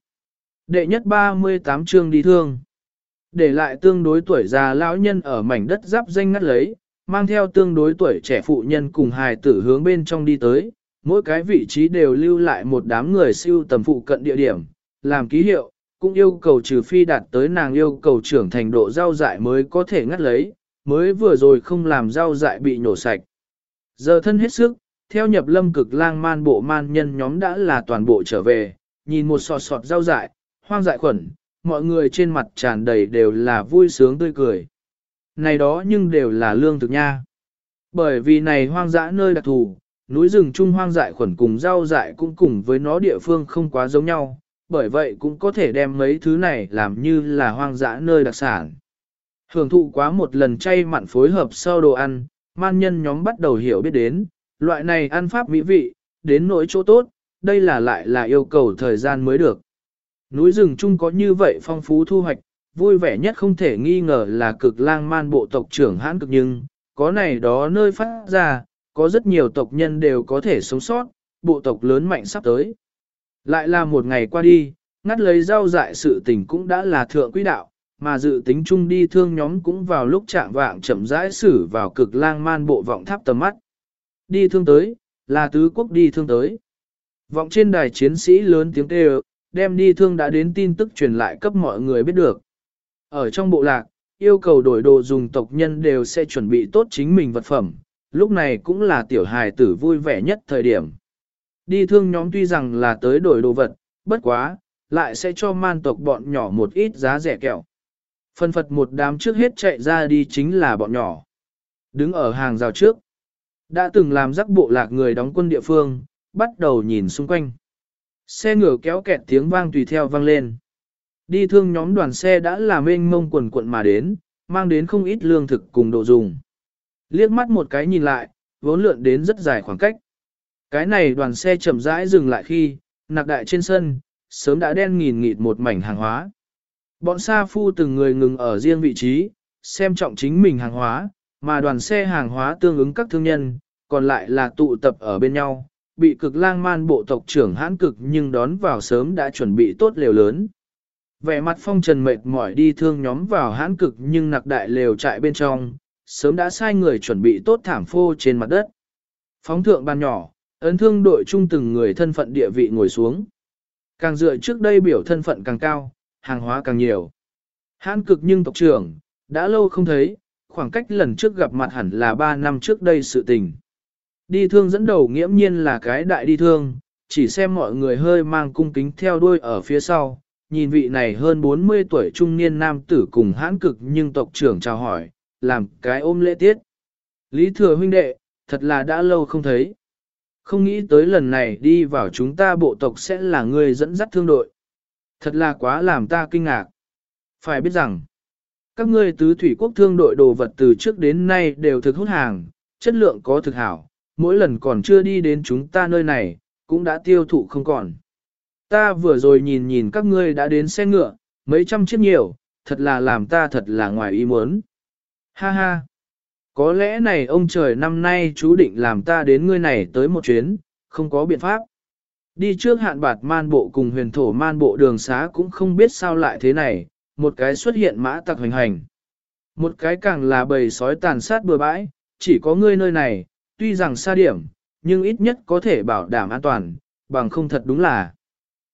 Đệ nhất 38 chương đi thương. Để lại tương đối tuổi già lão nhân ở mảnh đất giáp danh ngắt lấy, mang theo tương đối tuổi trẻ phụ nhân cùng hài tử hướng bên trong đi tới, mỗi cái vị trí đều lưu lại một đám người siêu tầm phụ cận địa điểm, làm ký hiệu, cũng yêu cầu trừ phi đạt tới nàng yêu cầu trưởng thành độ rau dại mới có thể ngắt lấy, mới vừa rồi không làm rau dại bị nhổ sạch. Giờ thân hết sức, theo nhập lâm cực lang man bộ man nhân nhóm đã là toàn bộ trở về, nhìn một sọt sọt rau dại, hoang dại khuẩn, mọi người trên mặt tràn đầy đều là vui sướng tươi cười. Này đó nhưng đều là lương thực nha. Bởi vì này hoang dã nơi đặc thù, núi rừng trung hoang dại khuẩn cùng rau dại cũng cùng với nó địa phương không quá giống nhau, bởi vậy cũng có thể đem mấy thứ này làm như là hoang dã nơi đặc sản. Hưởng thụ quá một lần chay mặn phối hợp sau đồ ăn, man nhân nhóm bắt đầu hiểu biết đến, loại này ăn pháp mỹ vị, đến nỗi chỗ tốt, đây là lại là yêu cầu thời gian mới được. Núi rừng chung có như vậy phong phú thu hoạch, vui vẻ nhất không thể nghi ngờ là cực lang man bộ tộc trưởng hãn cực nhưng, có này đó nơi phát ra, có rất nhiều tộc nhân đều có thể sống sót, bộ tộc lớn mạnh sắp tới. Lại là một ngày qua đi, ngắt lấy rau dại sự tình cũng đã là thượng quý đạo, mà dự tính chung đi thương nhóm cũng vào lúc chạm vạng chậm rãi xử vào cực lang man bộ vọng tháp tầm mắt. Đi thương tới, là tứ quốc đi thương tới. Vọng trên đài chiến sĩ lớn tiếng kêu, đem đi thương đã đến tin tức truyền lại cấp mọi người biết được. Ở trong bộ lạc, yêu cầu đổi đồ dùng tộc nhân đều sẽ chuẩn bị tốt chính mình vật phẩm, lúc này cũng là tiểu hài tử vui vẻ nhất thời điểm. Đi thương nhóm tuy rằng là tới đổi đồ vật, bất quá, lại sẽ cho man tộc bọn nhỏ một ít giá rẻ kẹo. Phân phật một đám trước hết chạy ra đi chính là bọn nhỏ. Đứng ở hàng rào trước. Đã từng làm rắc bộ lạc người đóng quân địa phương, bắt đầu nhìn xung quanh. Xe ngựa kéo kẹt tiếng vang tùy theo vang lên. Đi thương nhóm đoàn xe đã làm mênh mông quần quận mà đến, mang đến không ít lương thực cùng đồ dùng. Liếc mắt một cái nhìn lại, vốn lượn đến rất dài khoảng cách. Cái này đoàn xe chậm rãi dừng lại khi, nạc đại trên sân, sớm đã đen nghìn nghịt một mảnh hàng hóa. Bọn sa phu từng người ngừng ở riêng vị trí, xem trọng chính mình hàng hóa, mà đoàn xe hàng hóa tương ứng các thương nhân, còn lại là tụ tập ở bên nhau, bị cực lang man bộ tộc trưởng hãn cực nhưng đón vào sớm đã chuẩn bị tốt lều lớn. Vẻ mặt phong trần mệt mỏi đi thương nhóm vào hãn cực nhưng nặc đại lều trại bên trong, sớm đã sai người chuẩn bị tốt thảm phô trên mặt đất. Phóng thượng bàn nhỏ, ấn thương đội chung từng người thân phận địa vị ngồi xuống. Càng dựa trước đây biểu thân phận càng cao, hàng hóa càng nhiều. Hãn cực nhưng tộc trưởng, đã lâu không thấy, khoảng cách lần trước gặp mặt hẳn là 3 năm trước đây sự tình. Đi thương dẫn đầu nghiễm nhiên là cái đại đi thương, chỉ xem mọi người hơi mang cung kính theo đuôi ở phía sau, nhìn vị này hơn 40 tuổi trung niên nam tử cùng hãn cực nhưng tộc trưởng chào hỏi, làm cái ôm lễ tiết. Lý thừa huynh đệ, thật là đã lâu không thấy. Không nghĩ tới lần này đi vào chúng ta bộ tộc sẽ là người dẫn dắt thương đội. Thật là quá làm ta kinh ngạc. Phải biết rằng, các ngươi tứ thủy quốc thương đội đồ vật từ trước đến nay đều thực hút hàng, chất lượng có thực hảo, mỗi lần còn chưa đi đến chúng ta nơi này, cũng đã tiêu thụ không còn. Ta vừa rồi nhìn nhìn các ngươi đã đến xe ngựa, mấy trăm chiếc nhiều, thật là làm ta thật là ngoài ý muốn. Ha ha! Có lẽ này ông trời năm nay chú định làm ta đến ngươi này tới một chuyến, không có biện pháp. Đi trước hạn bạt man bộ cùng huyền thổ man bộ đường xá cũng không biết sao lại thế này, một cái xuất hiện mã tặc hành hành. Một cái càng là bầy sói tàn sát bừa bãi, chỉ có ngươi nơi này, tuy rằng xa điểm, nhưng ít nhất có thể bảo đảm an toàn, bằng không thật đúng là.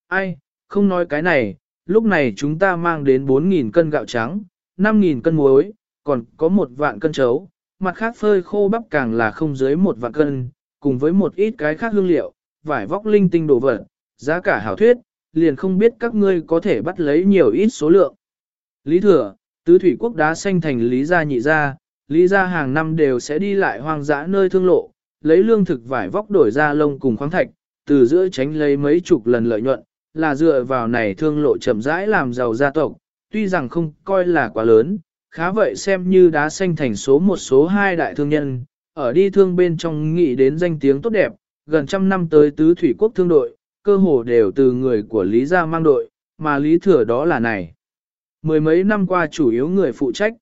Ai, không nói cái này, lúc này chúng ta mang đến 4.000 cân gạo trắng, 5.000 cân muối, còn có một vạn cân chấu, mặt khác phơi khô bắp càng là không dưới một vạn cân, cùng với một ít cái khác hương liệu, vải vóc linh tinh đồ vật, giá cả hảo thuyết, liền không biết các ngươi có thể bắt lấy nhiều ít số lượng. Lý thừa, tứ thủy quốc đá xanh thành lý gia nhị gia, lý gia hàng năm đều sẽ đi lại hoang dã nơi thương lộ, lấy lương thực vải vóc đổi ra lông cùng khoáng thạch, từ giữa tránh lấy mấy chục lần lợi nhuận, là dựa vào này thương lộ chậm rãi làm giàu gia tộc, tuy rằng không coi là quá lớn, khá vậy xem như đá xanh thành số một số hai đại thương nhân, ở đi thương bên trong nghĩ đến danh tiếng tốt đẹp, gần trăm năm tới tứ thủy quốc thương đội, cơ hồ đều từ người của Lý Gia mang đội, mà Lý Thừa đó là này. Mười mấy năm qua chủ yếu người phụ trách.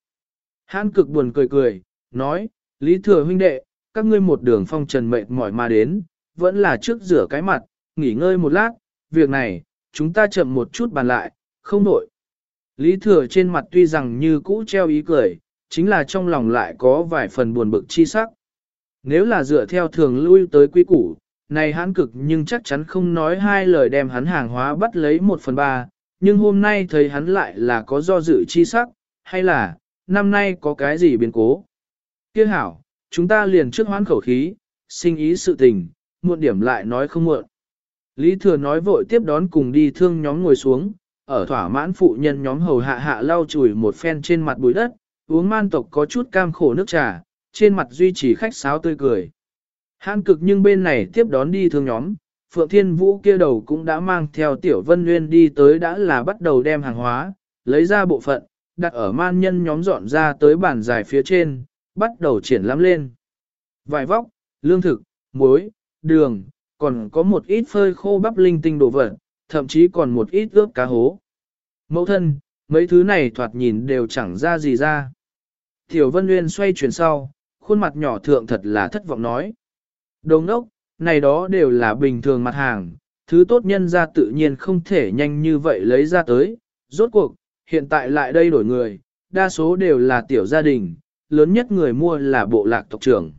Hãn cực buồn cười cười, nói, Lý Thừa huynh đệ, các ngươi một đường phong trần mệt mỏi mà đến, vẫn là trước rửa cái mặt, nghỉ ngơi một lát, việc này, chúng ta chậm một chút bàn lại, không nổi. Lý Thừa trên mặt tuy rằng như cũ treo ý cười, chính là trong lòng lại có vài phần buồn bực chi sắc. Nếu là dựa theo thường lui tới quy củ, này Hán cực nhưng chắc chắn không nói hai lời đem hắn hàng hóa bắt lấy một phần ba, nhưng hôm nay thấy hắn lại là có do dự chi sắc, hay là, năm nay có cái gì biến cố. kia hảo, chúng ta liền trước hoán khẩu khí, sinh ý sự tình, muộn điểm lại nói không muộn. Lý Thừa nói vội tiếp đón cùng đi thương nhóm ngồi xuống, ở thỏa mãn phụ nhân nhóm hầu hạ hạ lau chùi một phen trên mặt bụi đất, uống man tộc có chút cam khổ nước trà, trên mặt duy trì khách sáo tươi cười. Hãn cực nhưng bên này tiếp đón đi thương nhóm, Phượng Thiên Vũ kia đầu cũng đã mang theo Tiểu Vân Nguyên đi tới đã là bắt đầu đem hàng hóa, lấy ra bộ phận, đặt ở man nhân nhóm dọn ra tới bàn dài phía trên, bắt đầu triển lãm lên. Vài vóc, lương thực, muối, đường, còn có một ít phơi khô bắp linh tinh đồ vật, thậm chí còn một ít ướp cá hố. Mẫu thân, mấy thứ này thoạt nhìn đều chẳng ra gì ra. Tiểu Vân Nguyên xoay chuyển sau, khuôn mặt nhỏ thượng thật là thất vọng nói. Đồng đốc, này đó đều là bình thường mặt hàng, thứ tốt nhân ra tự nhiên không thể nhanh như vậy lấy ra tới. Rốt cuộc, hiện tại lại đây đổi người, đa số đều là tiểu gia đình, lớn nhất người mua là bộ lạc tộc trưởng.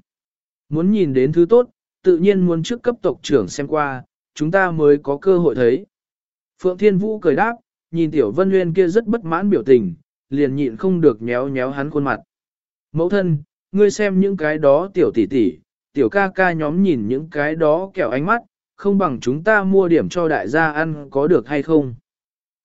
Muốn nhìn đến thứ tốt, tự nhiên muốn trước cấp tộc trưởng xem qua, chúng ta mới có cơ hội thấy. Phượng Thiên Vũ cười đáp, nhìn Tiểu Vân Nguyên kia rất bất mãn biểu tình, liền nhịn không được nhéo nhéo hắn khuôn mặt. Mẫu thân, ngươi xem những cái đó tiểu tỷ tỷ, tiểu ca ca nhóm nhìn những cái đó kẹo ánh mắt, không bằng chúng ta mua điểm cho đại gia ăn có được hay không.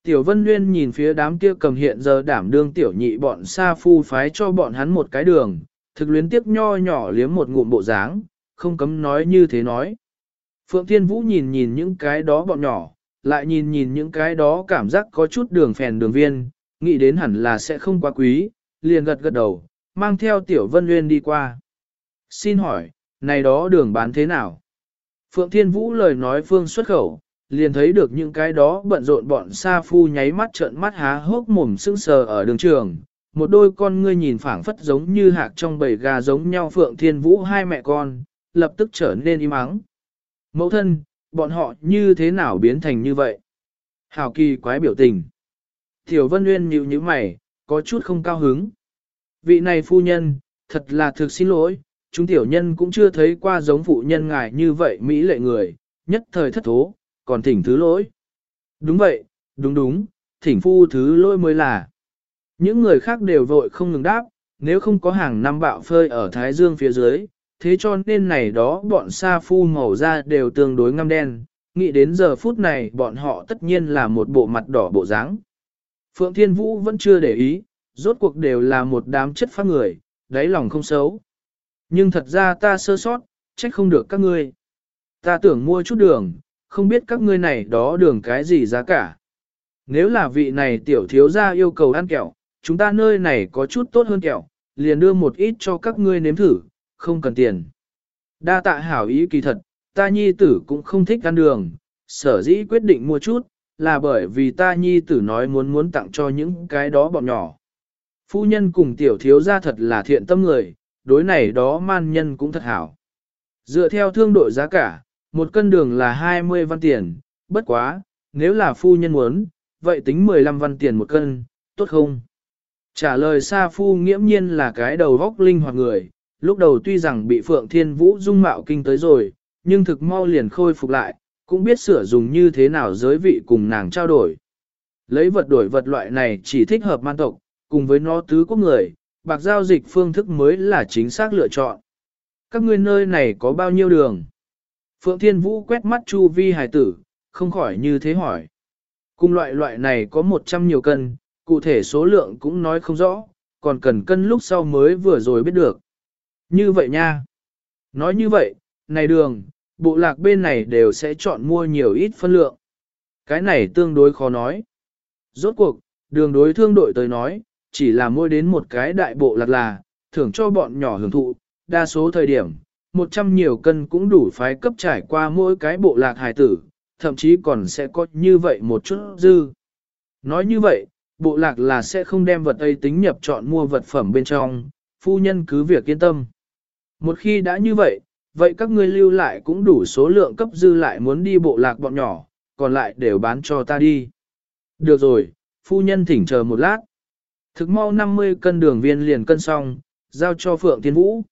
Tiểu Vân Nguyên nhìn phía đám kia cầm hiện giờ đảm đương tiểu nhị bọn sa phu phái cho bọn hắn một cái đường, thực luyến tiếp nho nhỏ liếm một ngụm bộ dáng, không cấm nói như thế nói. Phượng Thiên Vũ nhìn nhìn những cái đó bọn nhỏ, lại nhìn nhìn những cái đó cảm giác có chút đường phèn đường viên, nghĩ đến hẳn là sẽ không quá quý, liền gật gật đầu, mang theo Tiểu Vân Nguyên đi qua. Xin hỏi, này đó đường bán thế nào? Phượng Thiên Vũ lời nói phương xuất khẩu, liền thấy được những cái đó bận rộn bọn sa phu nháy mắt trợn mắt há hốc mồm sững sờ ở đường trường. Một đôi con ngươi nhìn phảng phất giống như hạc trong bầy gà giống nhau Phượng Thiên Vũ hai mẹ con, lập tức trở nên im ắng. Mẫu thân, bọn họ như thế nào biến thành như vậy? Hảo kỳ quái biểu tình. Tiểu Vân Nguyên nhíu nhíu mày, có chút không cao hứng. Vị này phu nhân, thật là thực xin lỗi, chúng tiểu nhân cũng chưa thấy qua giống phụ nhân ngài như vậy mỹ lệ người, nhất thời thất thố, còn thỉnh thứ lỗi. Đúng vậy, đúng đúng, thỉnh phu thứ lỗi mới là. Những người khác đều vội không ngừng đáp, nếu không có hàng năm bạo phơi ở Thái Dương phía dưới, thế cho nên này đó bọn sa phu màu da đều tương đối ngăm đen, nghĩ đến giờ phút này bọn họ tất nhiên là một bộ mặt đỏ bộ dáng. Phượng Thiên Vũ vẫn chưa để ý, rốt cuộc đều là một đám chất phát người, đáy lòng không xấu. Nhưng thật ra ta sơ sót, trách không được các ngươi. Ta tưởng mua chút đường, không biết các ngươi này đó đường cái gì giá cả. Nếu là vị này tiểu thiếu gia yêu cầu ăn kẹo, chúng ta nơi này có chút tốt hơn kẹo, liền đưa một ít cho các ngươi nếm thử, không cần tiền. Đa tạ hảo ý kỳ thật, ta nhi tử cũng không thích ăn đường, sở dĩ quyết định mua chút, là bởi vì ta nhi tử nói muốn muốn tặng cho những cái đó bọn nhỏ. Phu nhân cùng tiểu thiếu gia thật là thiện tâm người, đối này đó man nhân cũng thật hảo. Dựa theo thương đội giá cả, một cân đường là 20 văn tiền, bất quá, nếu là phu nhân muốn, vậy tính 15 văn tiền một cân, tốt không? Trả lời Sa Phu nghiễm nhiên là cái đầu vóc linh hoạt người, lúc đầu tuy rằng bị Phượng Thiên Vũ dung mạo kinh tới rồi, nhưng thực mau liền khôi phục lại, cũng biết sửa dùng như thế nào giới vị cùng nàng trao đổi. Lấy vật đổi vật loại này chỉ thích hợp man tộc, cùng với nó tứ quốc người, bạc giao dịch phương thức mới là chính xác lựa chọn. Các ngươi nơi này có bao nhiêu đường? Phượng Thiên Vũ quét mắt Chu Vi hài tử, không khỏi như thế hỏi. Cùng loại loại này có 100 nhiều cân, cụ thể số lượng cũng nói không rõ, còn cần cân lúc sau mới vừa rồi biết được. Như vậy nha. Nói như vậy, này đường, bộ lạc bên này đều sẽ chọn mua nhiều ít phân lượng. Cái này tương đối khó nói. Rốt cuộc, đường đối thương đội tới nói, chỉ là mua đến một cái đại bộ lạc là, thưởng cho bọn nhỏ hưởng thụ, đa số thời điểm, 100 nhiều cân cũng đủ phái cấp trải qua mỗi cái bộ lạc hài tử, thậm chí còn sẽ có như vậy một chút dư. Nói như vậy, bộ lạc là sẽ không đem vật ấy tính nhập chọn mua vật phẩm bên trong, phu nhân cứ việc yên tâm. Một khi đã như vậy, vậy các ngươi lưu lại cũng đủ số lượng cấp dư lại muốn đi bộ lạc bọn nhỏ, còn lại đều bán cho ta đi. Được rồi, phu nhân thỉnh chờ một lát. Thực mau 50 cân đường viên liền cân xong, giao cho Phượng Thiên Vũ.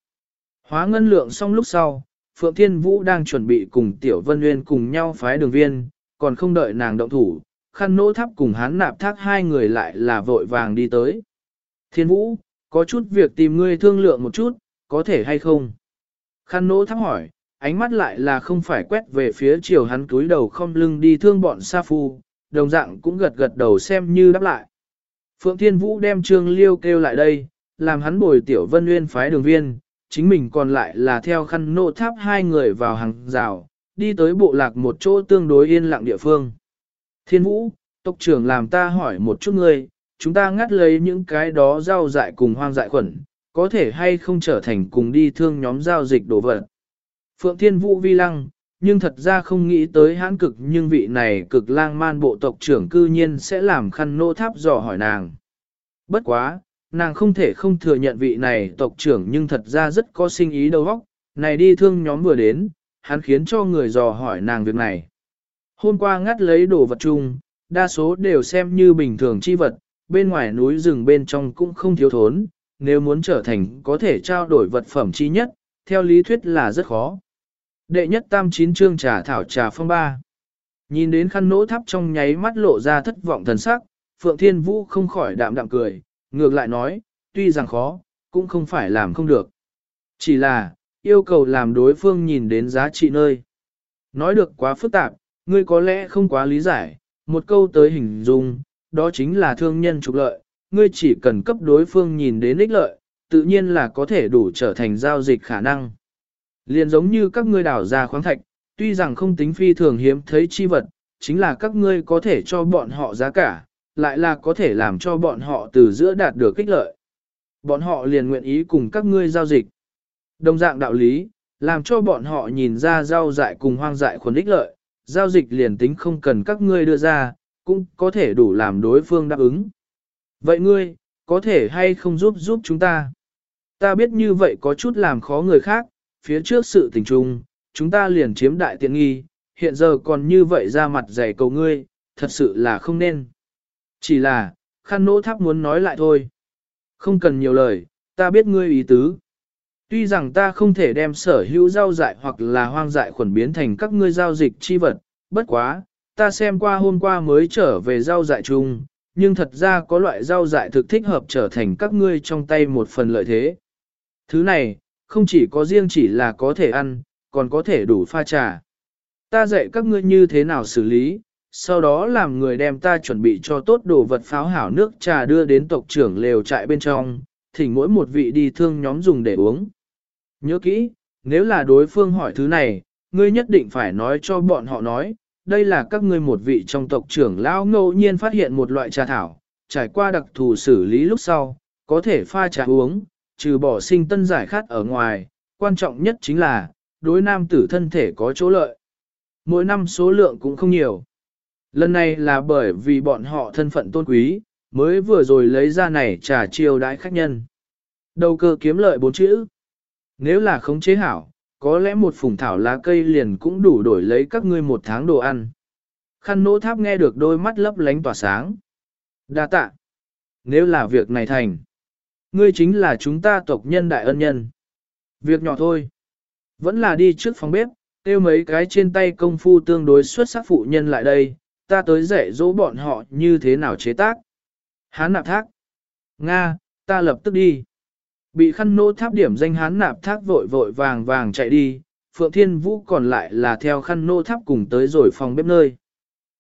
Hóa ngân lượng xong lúc sau, Phượng Thiên Vũ đang chuẩn bị cùng Tiểu Vân Nguyên cùng nhau phái đường viên, còn không đợi nàng động thủ, khăn nỗ tháp cùng hán nạp thác hai người lại là vội vàng đi tới. Thiên Vũ, có chút việc tìm ngươi thương lượng một chút, có thể hay không? Khăn nỗ tháp hỏi, ánh mắt lại là không phải quét về phía chiều hắn cúi đầu không lưng đi thương bọn sa phu, đồng dạng cũng gật gật đầu xem như đáp lại. Phượng Thiên Vũ đem Trương Liêu kêu lại đây, làm hắn bồi tiểu vân nguyên phái đường viên, chính mình còn lại là theo khăn nộ tháp hai người vào hàng rào, đi tới bộ lạc một chỗ tương đối yên lặng địa phương. Thiên Vũ, tộc trưởng làm ta hỏi một chút ngươi, chúng ta ngắt lấy những cái đó rau dại cùng hoang dại khuẩn, có thể hay không trở thành cùng đi thương nhóm giao dịch đồ vật. Phượng Thiên Vũ vi lăng, nhưng thật ra không nghĩ tới hãn cực nhưng vị này cực lang man bộ tộc trưởng cư nhiên sẽ làm khăn nô tháp dò hỏi nàng. Bất quá, nàng không thể không thừa nhận vị này tộc trưởng nhưng thật ra rất có sinh ý đầu óc, này đi thương nhóm vừa đến, hắn khiến cho người dò hỏi nàng việc này. Hôm qua ngắt lấy đồ vật chung, đa số đều xem như bình thường chi vật, bên ngoài núi rừng bên trong cũng không thiếu thốn, nếu muốn trở thành có thể trao đổi vật phẩm chi nhất, theo lý thuyết là rất khó. Đệ nhất tam chín chương trà thảo trà phong ba. Nhìn đến khăn nỗ thắp trong nháy mắt lộ ra thất vọng thần sắc, Phượng Thiên Vũ không khỏi đạm đạm cười, ngược lại nói, tuy rằng khó, cũng không phải làm không được. Chỉ là, yêu cầu làm đối phương nhìn đến giá trị nơi. Nói được quá phức tạp, ngươi có lẽ không quá lý giải, một câu tới hình dung, đó chính là thương nhân trục lợi, ngươi chỉ cần cấp đối phương nhìn đến ích lợi, tự nhiên là có thể đủ trở thành giao dịch khả năng. Liền giống như các ngươi đảo ra khoáng thạch, tuy rằng không tính phi thường hiếm thấy chi vật, chính là các ngươi có thể cho bọn họ giá cả, lại là có thể làm cho bọn họ từ giữa đạt được kích lợi. Bọn họ liền nguyện ý cùng các ngươi giao dịch. Đồng dạng đạo lý, làm cho bọn họ nhìn ra giao dại cùng hoang dại khuẩn ích lợi, giao dịch liền tính không cần các ngươi đưa ra, cũng có thể đủ làm đối phương đáp ứng. Vậy ngươi, có thể hay không giúp giúp chúng ta? Ta biết như vậy có chút làm khó người khác, phía trước sự tình trung, chúng ta liền chiếm đại tiện nghi, hiện giờ còn như vậy ra mặt dày cầu ngươi, thật sự là không nên. Chỉ là, khăn nỗ tháp muốn nói lại thôi. Không cần nhiều lời, ta biết ngươi ý tứ. Tuy rằng ta không thể đem sở hữu rau dại hoặc là hoang dại khuẩn biến thành các ngươi giao dịch chi vật, bất quá, ta xem qua hôm qua mới trở về rau dại chung, nhưng thật ra có loại rau dại thực thích hợp trở thành các ngươi trong tay một phần lợi thế. Thứ này, không chỉ có riêng chỉ là có thể ăn, còn có thể đủ pha trà. Ta dạy các ngươi như thế nào xử lý, sau đó làm người đem ta chuẩn bị cho tốt đồ vật pháo hảo nước trà đưa đến tộc trưởng lều trại bên trong, thỉnh mỗi một vị đi thương nhóm dùng để uống. Nhớ kỹ, nếu là đối phương hỏi thứ này, ngươi nhất định phải nói cho bọn họ nói, đây là các ngươi một vị trong tộc trưởng lão ngẫu nhiên phát hiện một loại trà thảo, trải qua đặc thù xử lý lúc sau, có thể pha trà uống, trừ bỏ sinh tân giải khát ở ngoài, quan trọng nhất chính là, đối nam tử thân thể có chỗ lợi. Mỗi năm số lượng cũng không nhiều. Lần này là bởi vì bọn họ thân phận tôn quý, mới vừa rồi lấy ra này trả chiêu đãi khách nhân. Đầu cơ kiếm lợi bốn chữ. Nếu là khống chế hảo, có lẽ một phùng thảo lá cây liền cũng đủ đổi lấy các ngươi một tháng đồ ăn. Khăn nỗ tháp nghe được đôi mắt lấp lánh tỏa sáng. Đa tạ. Nếu là việc này thành, ngươi chính là chúng ta tộc nhân đại ân nhân. Việc nhỏ thôi. Vẫn là đi trước phòng bếp, tiêu mấy cái trên tay công phu tương đối xuất sắc phụ nhân lại đây, ta tới dạy dỗ bọn họ như thế nào chế tác. Hán nạp thác. Nga, ta lập tức đi. Bị khăn nô tháp điểm danh hán nạp thác vội vội vàng vàng chạy đi, Phượng Thiên Vũ còn lại là theo khăn nô tháp cùng tới rồi phòng bếp nơi.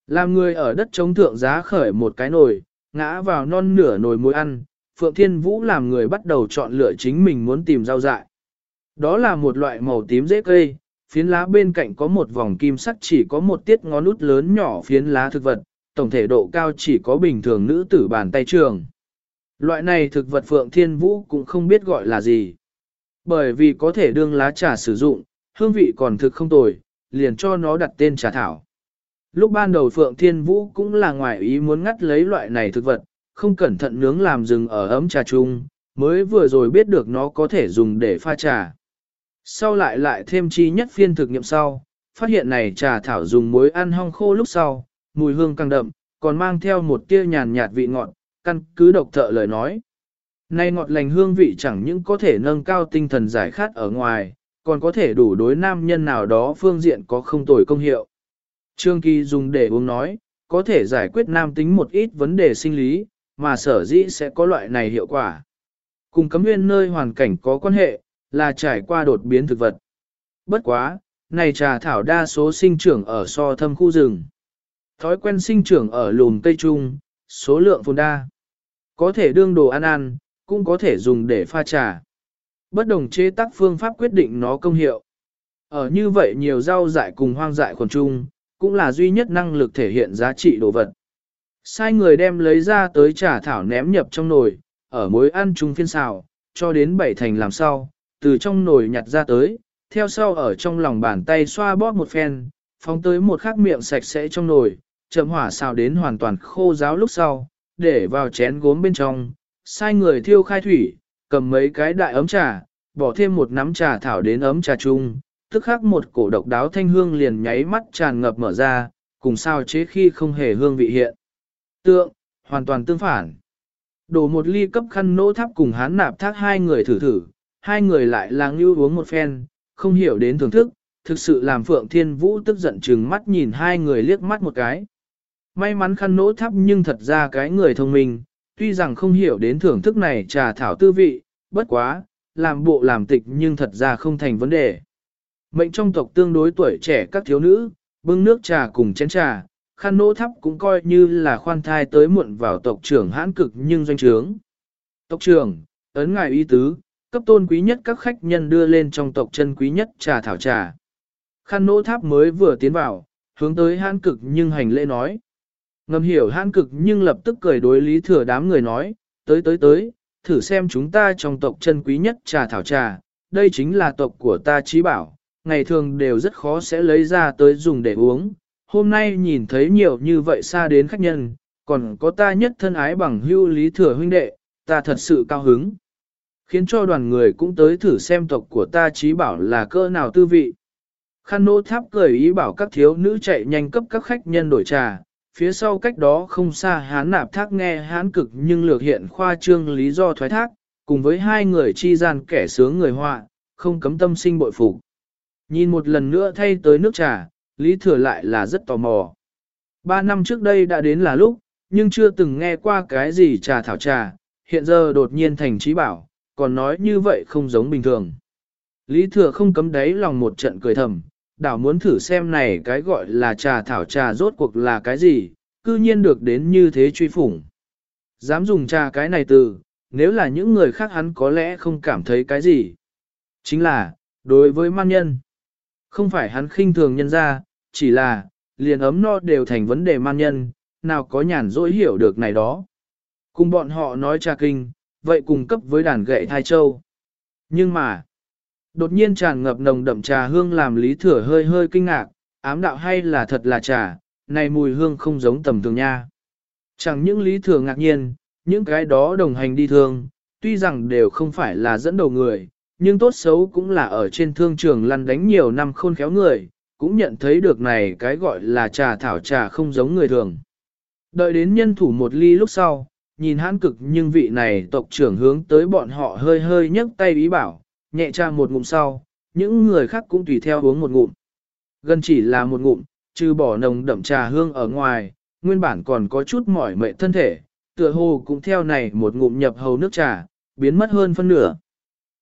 Làm người ở đất chống thượng giá khởi một cái nồi, ngã vào non nửa nồi muối ăn, Phượng Thiên Vũ làm người bắt đầu chọn lựa chính mình muốn tìm rau dại. Đó là một loại màu tím dễ cây, phiến lá bên cạnh có một vòng kim sắc chỉ có một tiết ngón út lớn nhỏ phiến lá thực vật, tổng thể độ cao chỉ có bình thường nữ tử bàn tay trường. Loại này thực vật Phượng Thiên Vũ cũng không biết gọi là gì. Bởi vì có thể đương lá trà sử dụng, hương vị còn thực không tồi, liền cho nó đặt tên trà thảo. Lúc ban đầu Phượng Thiên Vũ cũng là ngoài ý muốn ngắt lấy loại này thực vật, không cẩn thận nướng làm rừng ở ấm trà chung, mới vừa rồi biết được nó có thể dùng để pha trà. Sau lại lại thêm chi nhất phiên thực nghiệm sau, phát hiện này trà thảo dùng muối ăn hong khô lúc sau, mùi hương càng đậm, còn mang theo một tia nhàn nhạt vị ngọt, căn cứ độc thợ lời nói. nay ngọt lành hương vị chẳng những có thể nâng cao tinh thần giải khát ở ngoài, còn có thể đủ đối nam nhân nào đó phương diện có không tồi công hiệu. Trương Kỳ dùng để uống nói, có thể giải quyết nam tính một ít vấn đề sinh lý, mà sở dĩ sẽ có loại này hiệu quả. Cùng cấm nguyên nơi hoàn cảnh có quan hệ, là trải qua đột biến thực vật. Bất quá, này trà thảo đa số sinh trưởng ở so thâm khu rừng. Thói quen sinh trưởng ở lùn cây trung, số lượng phồn đa. Có thể đương đồ ăn ăn, cũng có thể dùng để pha trà. Bất đồng chế tác phương pháp quyết định nó công hiệu. Ở như vậy nhiều rau dại cùng hoang dại khuẩn chung, cũng là duy nhất năng lực thể hiện giá trị đồ vật. Sai người đem lấy ra tới trà thảo ném nhập trong nồi, ở mối ăn chung phiên xào, cho đến bảy thành làm sau, từ trong nồi nhặt ra tới, theo sau ở trong lòng bàn tay xoa bóp một phen, phóng tới một khắc miệng sạch sẽ trong nồi, chậm hỏa xào đến hoàn toàn khô ráo lúc sau, để vào chén gốm bên trong, sai người thiêu khai thủy, cầm mấy cái đại ấm trà, bỏ thêm một nắm trà thảo đến ấm trà chung, tức khắc một cổ độc đáo thanh hương liền nháy mắt tràn ngập mở ra, cùng sao chế khi không hề hương vị hiện. Tượng, hoàn toàn tương phản. Đổ một ly cấp khăn nỗ tháp cùng hán nạp thác hai người thử thử, hai người lại là ngưu uống một phen, không hiểu đến thưởng thức, thực sự làm Phượng Thiên Vũ tức giận chừng mắt nhìn hai người liếc mắt một cái. May mắn khăn nỗ thấp nhưng thật ra cái người thông minh, tuy rằng không hiểu đến thưởng thức này trà thảo tư vị, bất quá, làm bộ làm tịch nhưng thật ra không thành vấn đề. Mệnh trong tộc tương đối tuổi trẻ các thiếu nữ, bưng nước trà cùng chén trà, khăn nỗ thắp cũng coi như là khoan thai tới muộn vào tộc trưởng hãn cực nhưng doanh trướng. Tộc trưởng, ấn ngài y tứ, cấp tôn quý nhất các khách nhân đưa lên trong tộc chân quý nhất trà thảo trà. Khăn nỗ tháp mới vừa tiến vào, hướng tới hãn cực nhưng hành lễ nói. Ngầm hiểu hãn cực nhưng lập tức cười đối lý thừa đám người nói, tới tới tới, thử xem chúng ta trong tộc chân quý nhất trà thảo trà, đây chính là tộc của ta trí bảo, ngày thường đều rất khó sẽ lấy ra tới dùng để uống. Hôm nay nhìn thấy nhiều như vậy xa đến khách nhân, còn có ta nhất thân ái bằng hưu lý thừa huynh đệ, ta thật sự cao hứng. Khiến cho đoàn người cũng tới thử xem tộc của ta trí bảo là cơ nào tư vị. Khăn nô tháp cười ý bảo các thiếu nữ chạy nhanh cấp các khách nhân đổi trà, phía sau cách đó không xa hán nạp thác nghe hán cực nhưng lược hiện khoa trương lý do thoái thác, cùng với hai người chi gian kẻ sướng người họa, không cấm tâm sinh bội phục. Nhìn một lần nữa thay tới nước trà, Lý Thừa lại là rất tò mò. Ba năm trước đây đã đến là lúc, nhưng chưa từng nghe qua cái gì trà thảo trà, hiện giờ đột nhiên thành trí bảo, còn nói như vậy không giống bình thường. Lý Thừa không cấm đáy lòng một trận cười thầm, đảo muốn thử xem này cái gọi là trà thảo trà rốt cuộc là cái gì, cư nhiên được đến như thế truy phủng. Dám dùng trà cái này từ, nếu là những người khác hắn có lẽ không cảm thấy cái gì. Chính là, đối với man nhân, không phải hắn khinh thường nhân ra, chỉ là, liền ấm no đều thành vấn đề man nhân, nào có nhàn dỗi hiểu được này đó. Cùng bọn họ nói trà kinh, vậy cùng cấp với đàn gậy thai châu. Nhưng mà, đột nhiên tràn ngập nồng đậm trà hương làm lý thừa hơi hơi kinh ngạc, ám đạo hay là thật là trà, này mùi hương không giống tầm thường nha. Chẳng những lý thừa ngạc nhiên, những cái đó đồng hành đi thương, tuy rằng đều không phải là dẫn đầu người, nhưng tốt xấu cũng là ở trên thương trường lăn đánh nhiều năm khôn khéo người, cũng nhận thấy được này cái gọi là trà thảo trà không giống người thường. Đợi đến nhân thủ một ly lúc sau, nhìn hãn cực nhưng vị này tộc trưởng hướng tới bọn họ hơi hơi nhấc tay ý bảo, nhẹ tra một ngụm sau, những người khác cũng tùy theo uống một ngụm. Gần chỉ là một ngụm, trừ bỏ nồng đậm trà hương ở ngoài, nguyên bản còn có chút mỏi mệt thân thể, tựa hồ cũng theo này một ngụm nhập hầu nước trà, biến mất hơn phân nửa.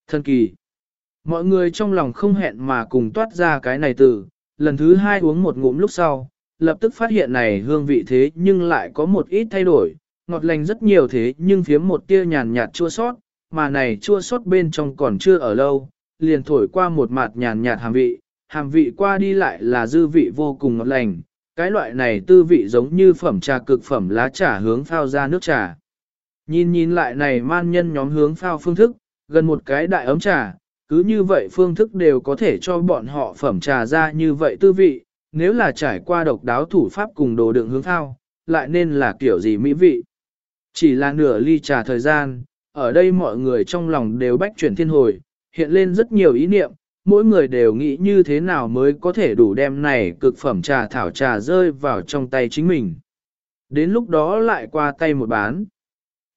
Thân kỳ. Mọi người trong lòng không hẹn mà cùng toát ra cái này từ, lần thứ hai uống một ngụm lúc sau, lập tức phát hiện này hương vị thế nhưng lại có một ít thay đổi, ngọt lành rất nhiều thế nhưng phiếm một tia nhàn nhạt chua sót, mà này chua sót bên trong còn chưa ở lâu, liền thổi qua một mặt nhàn nhạt hàm vị, hàm vị qua đi lại là dư vị vô cùng ngọt lành, cái loại này tư vị giống như phẩm trà cực phẩm lá trà hướng phao ra nước trà. Nhìn nhìn lại này man nhân nhóm hướng phao phương thức, gần một cái đại ấm trà, cứ như vậy phương thức đều có thể cho bọn họ phẩm trà ra như vậy tư vị, nếu là trải qua độc đáo thủ pháp cùng đồ đựng hướng phao, lại nên là kiểu gì mỹ vị. Chỉ là nửa ly trà thời gian, ở đây mọi người trong lòng đều bách chuyển thiên hồi, hiện lên rất nhiều ý niệm, mỗi người đều nghĩ như thế nào mới có thể đủ đem này cực phẩm trà thảo trà rơi vào trong tay chính mình. Đến lúc đó lại qua tay một bán.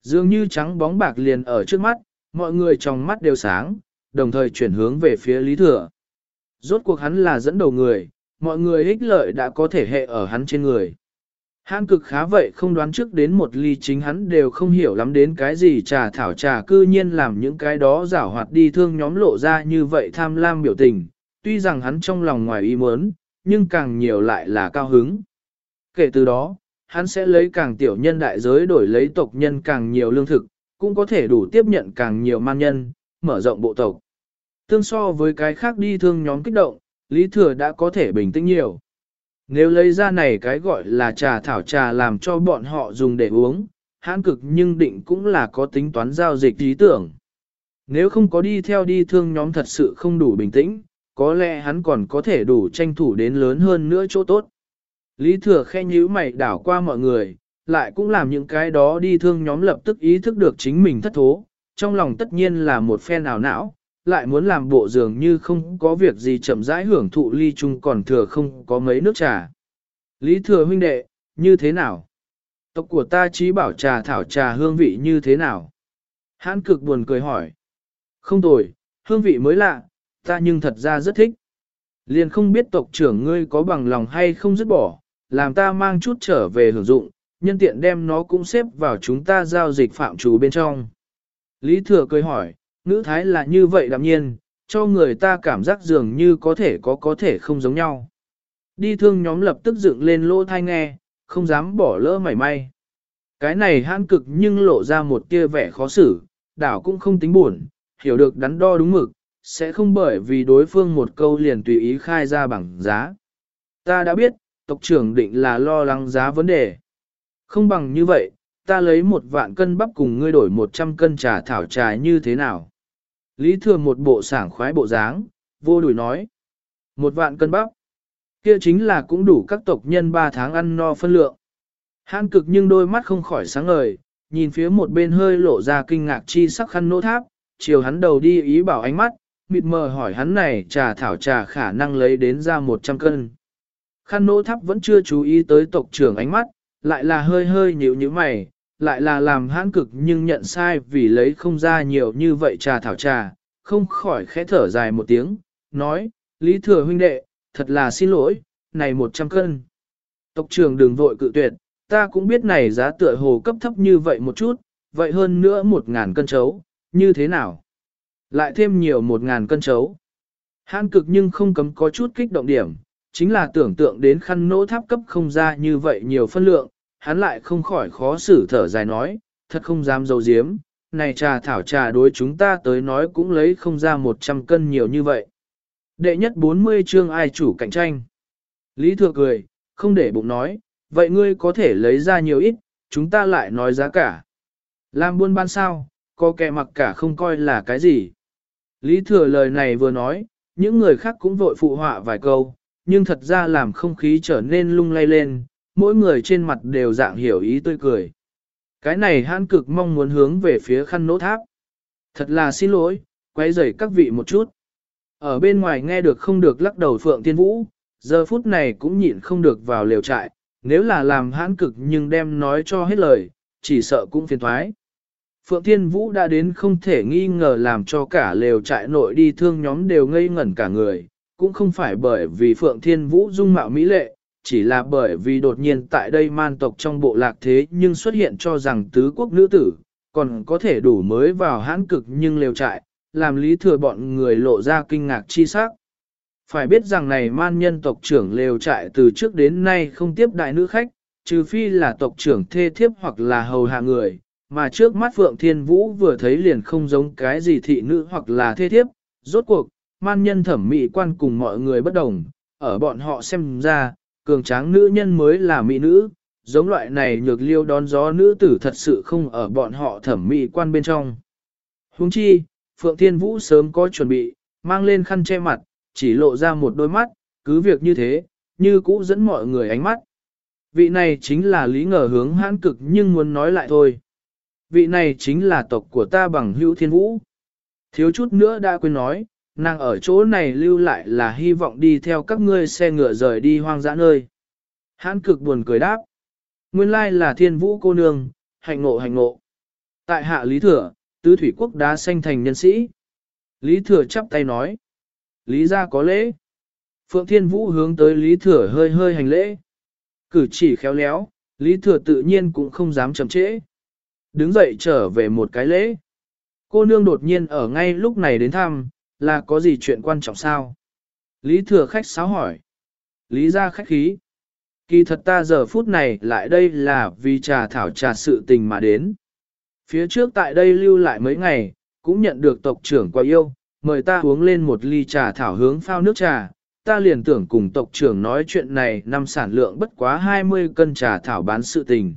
Dường như trắng bóng bạc liền ở trước mắt, mọi người trong mắt đều sáng, đồng thời chuyển hướng về phía Lý Thừa. Rốt cuộc hắn là dẫn đầu người, mọi người ích lợi đã có thể hệ ở hắn trên người. Hán cực khá vậy không đoán trước đến một ly chính hắn đều không hiểu lắm đến cái gì trà thảo trà cư nhiên làm những cái đó giả hoạt đi thương nhóm lộ ra như vậy tham lam biểu tình, tuy rằng hắn trong lòng ngoài ý muốn, nhưng càng nhiều lại là cao hứng. Kể từ đó, hắn sẽ lấy càng tiểu nhân đại giới đổi lấy tộc nhân càng nhiều lương thực, cũng có thể đủ tiếp nhận càng nhiều man nhân, mở rộng bộ tộc. Tương so với cái khác đi thương nhóm kích động, Lý Thừa đã có thể bình tĩnh nhiều. Nếu lấy ra này cái gọi là trà thảo trà làm cho bọn họ dùng để uống, hãn cực nhưng định cũng là có tính toán giao dịch ý tưởng. Nếu không có đi theo đi thương nhóm thật sự không đủ bình tĩnh, có lẽ hắn còn có thể đủ tranh thủ đến lớn hơn nữa chỗ tốt. Lý thừa khe nhíu mày đảo qua mọi người, lại cũng làm những cái đó đi thương nhóm lập tức ý thức được chính mình thất thố, trong lòng tất nhiên là một phen ảo não, lại muốn làm bộ dường như không có việc gì chậm rãi hưởng thụ ly chung còn thừa không có mấy nước trà. Lý thừa huynh đệ, như thế nào? Tộc của ta trí bảo trà thảo trà hương vị như thế nào? Hãn cực buồn cười hỏi. Không tồi, hương vị mới lạ, ta nhưng thật ra rất thích. Liền không biết tộc trưởng ngươi có bằng lòng hay không dứt bỏ, làm ta mang chút trở về hưởng dụng, nhân tiện đem nó cũng xếp vào chúng ta giao dịch phạm trù bên trong. Lý thừa cười hỏi, ngữ thái là như vậy đạm nhiên, cho người ta cảm giác dường như có thể có có thể không giống nhau. Đi thương nhóm lập tức dựng lên lỗ thai nghe, không dám bỏ lỡ mảy may. Cái này hãn cực nhưng lộ ra một tia vẻ khó xử, đảo cũng không tính buồn, hiểu được đắn đo đúng mực, sẽ không bởi vì đối phương một câu liền tùy ý khai ra bằng giá. Ta đã biết, tộc trưởng định là lo lắng giá vấn đề. Không bằng như vậy, ta lấy một vạn cân bắp cùng ngươi đổi một trăm cân trà thảo trà như thế nào? Lý thừa một bộ sảng khoái bộ dáng, vô đuổi nói. Một vạn cân bắp. Kia chính là cũng đủ các tộc nhân ba tháng ăn no phân lượng. Hãn cực nhưng đôi mắt không khỏi sáng ngời, nhìn phía một bên hơi lộ ra kinh ngạc chi sắc khăn nỗ tháp, chiều hắn đầu đi ý bảo ánh mắt, mịt mờ hỏi hắn này trà thảo trà khả năng lấy đến ra 100 cân. Khăn nỗ tháp vẫn chưa chú ý tới tộc trưởng ánh mắt, lại là hơi hơi nhíu như mày, lại là làm hãn cực nhưng nhận sai vì lấy không ra nhiều như vậy trà thảo trà, không khỏi khẽ thở dài một tiếng, nói, Lý Thừa huynh đệ, thật là xin lỗi, này 100 cân. Tộc trưởng đừng vội cự tuyệt, ta cũng biết này giá tựa hồ cấp thấp như vậy một chút, vậy hơn nữa 1.000 cân chấu, như thế nào? Lại thêm nhiều 1.000 cân chấu. Hãn cực nhưng không cấm có chút kích động điểm, chính là tưởng tượng đến khăn nỗ tháp cấp không ra như vậy nhiều phân lượng, hắn lại không khỏi khó xử thở dài nói, thật không dám dầu diếm, này trà thảo trà đối chúng ta tới nói cũng lấy không ra 100 cân nhiều như vậy. Đệ nhất 40 chương ai chủ cạnh tranh. Lý thừa cười, không để bụng nói, vậy ngươi có thể lấy ra nhiều ít, chúng ta lại nói giá cả. Làm buôn bán sao, có kẻ mặc cả không coi là cái gì. Lý thừa lời này vừa nói, những người khác cũng vội phụ họa vài câu, nhưng thật ra làm không khí trở nên lung lay lên, mỗi người trên mặt đều dạng hiểu ý tươi cười. Cái này hãn cực mong muốn hướng về phía khăn nỗ tháp. Thật là xin lỗi, quay rầy các vị một chút. Ở bên ngoài nghe được không được lắc đầu Phượng Tiên Vũ, giờ phút này cũng nhịn không được vào liều trại, nếu là làm hãn cực nhưng đem nói cho hết lời, chỉ sợ cũng phiền thoái. Phượng Thiên Vũ đã đến không thể nghi ngờ làm cho cả lều trại nội đi thương nhóm đều ngây ngẩn cả người, cũng không phải bởi vì Phượng Thiên Vũ dung mạo mỹ lệ, chỉ là bởi vì đột nhiên tại đây man tộc trong bộ lạc thế nhưng xuất hiện cho rằng tứ quốc nữ tử, còn có thể đủ mới vào hãn cực nhưng lều trại, làm lý thừa bọn người lộ ra kinh ngạc chi sắc. Phải biết rằng này man nhân tộc trưởng lều trại từ trước đến nay không tiếp đại nữ khách, trừ phi là tộc trưởng thê thiếp hoặc là hầu hạ người, mà trước mắt Phượng Thiên Vũ vừa thấy liền không giống cái gì thị nữ hoặc là thê thiếp, rốt cuộc, man nhân thẩm mỹ quan cùng mọi người bất đồng, ở bọn họ xem ra, cường tráng nữ nhân mới là mỹ nữ, giống loại này nhược liêu đón gió nữ tử thật sự không ở bọn họ thẩm mỹ quan bên trong. Huống chi, Phượng Thiên Vũ sớm có chuẩn bị, mang lên khăn che mặt, chỉ lộ ra một đôi mắt, cứ việc như thế, như cũ dẫn mọi người ánh mắt. Vị này chính là lý ngờ hướng hãn cực nhưng muốn nói lại thôi. Vị này chính là tộc của ta bằng hữu thiên vũ. Thiếu chút nữa đã quên nói, nàng ở chỗ này lưu lại là hy vọng đi theo các ngươi xe ngựa rời đi hoang dã nơi. Hãn cực buồn cười đáp. Nguyên lai là thiên vũ cô nương, hạnh ngộ hạnh ngộ. Tại hạ Lý Thừa, tứ thủy quốc đá xanh thành nhân sĩ. Lý Thừa chắp tay nói. Lý ra có lễ. Phượng Thiên Vũ hướng tới Lý Thừa hơi hơi hành lễ. Cử chỉ khéo léo, Lý Thừa tự nhiên cũng không dám chậm trễ. Đứng dậy trở về một cái lễ. Cô nương đột nhiên ở ngay lúc này đến thăm, là có gì chuyện quan trọng sao? Lý thừa khách sáo hỏi. Lý ra khách khí. Kỳ thật ta giờ phút này lại đây là vì trà thảo trà sự tình mà đến. Phía trước tại đây lưu lại mấy ngày, cũng nhận được tộc trưởng qua yêu, mời ta uống lên một ly trà thảo hướng phao nước trà. Ta liền tưởng cùng tộc trưởng nói chuyện này năm sản lượng bất quá 20 cân trà thảo bán sự tình.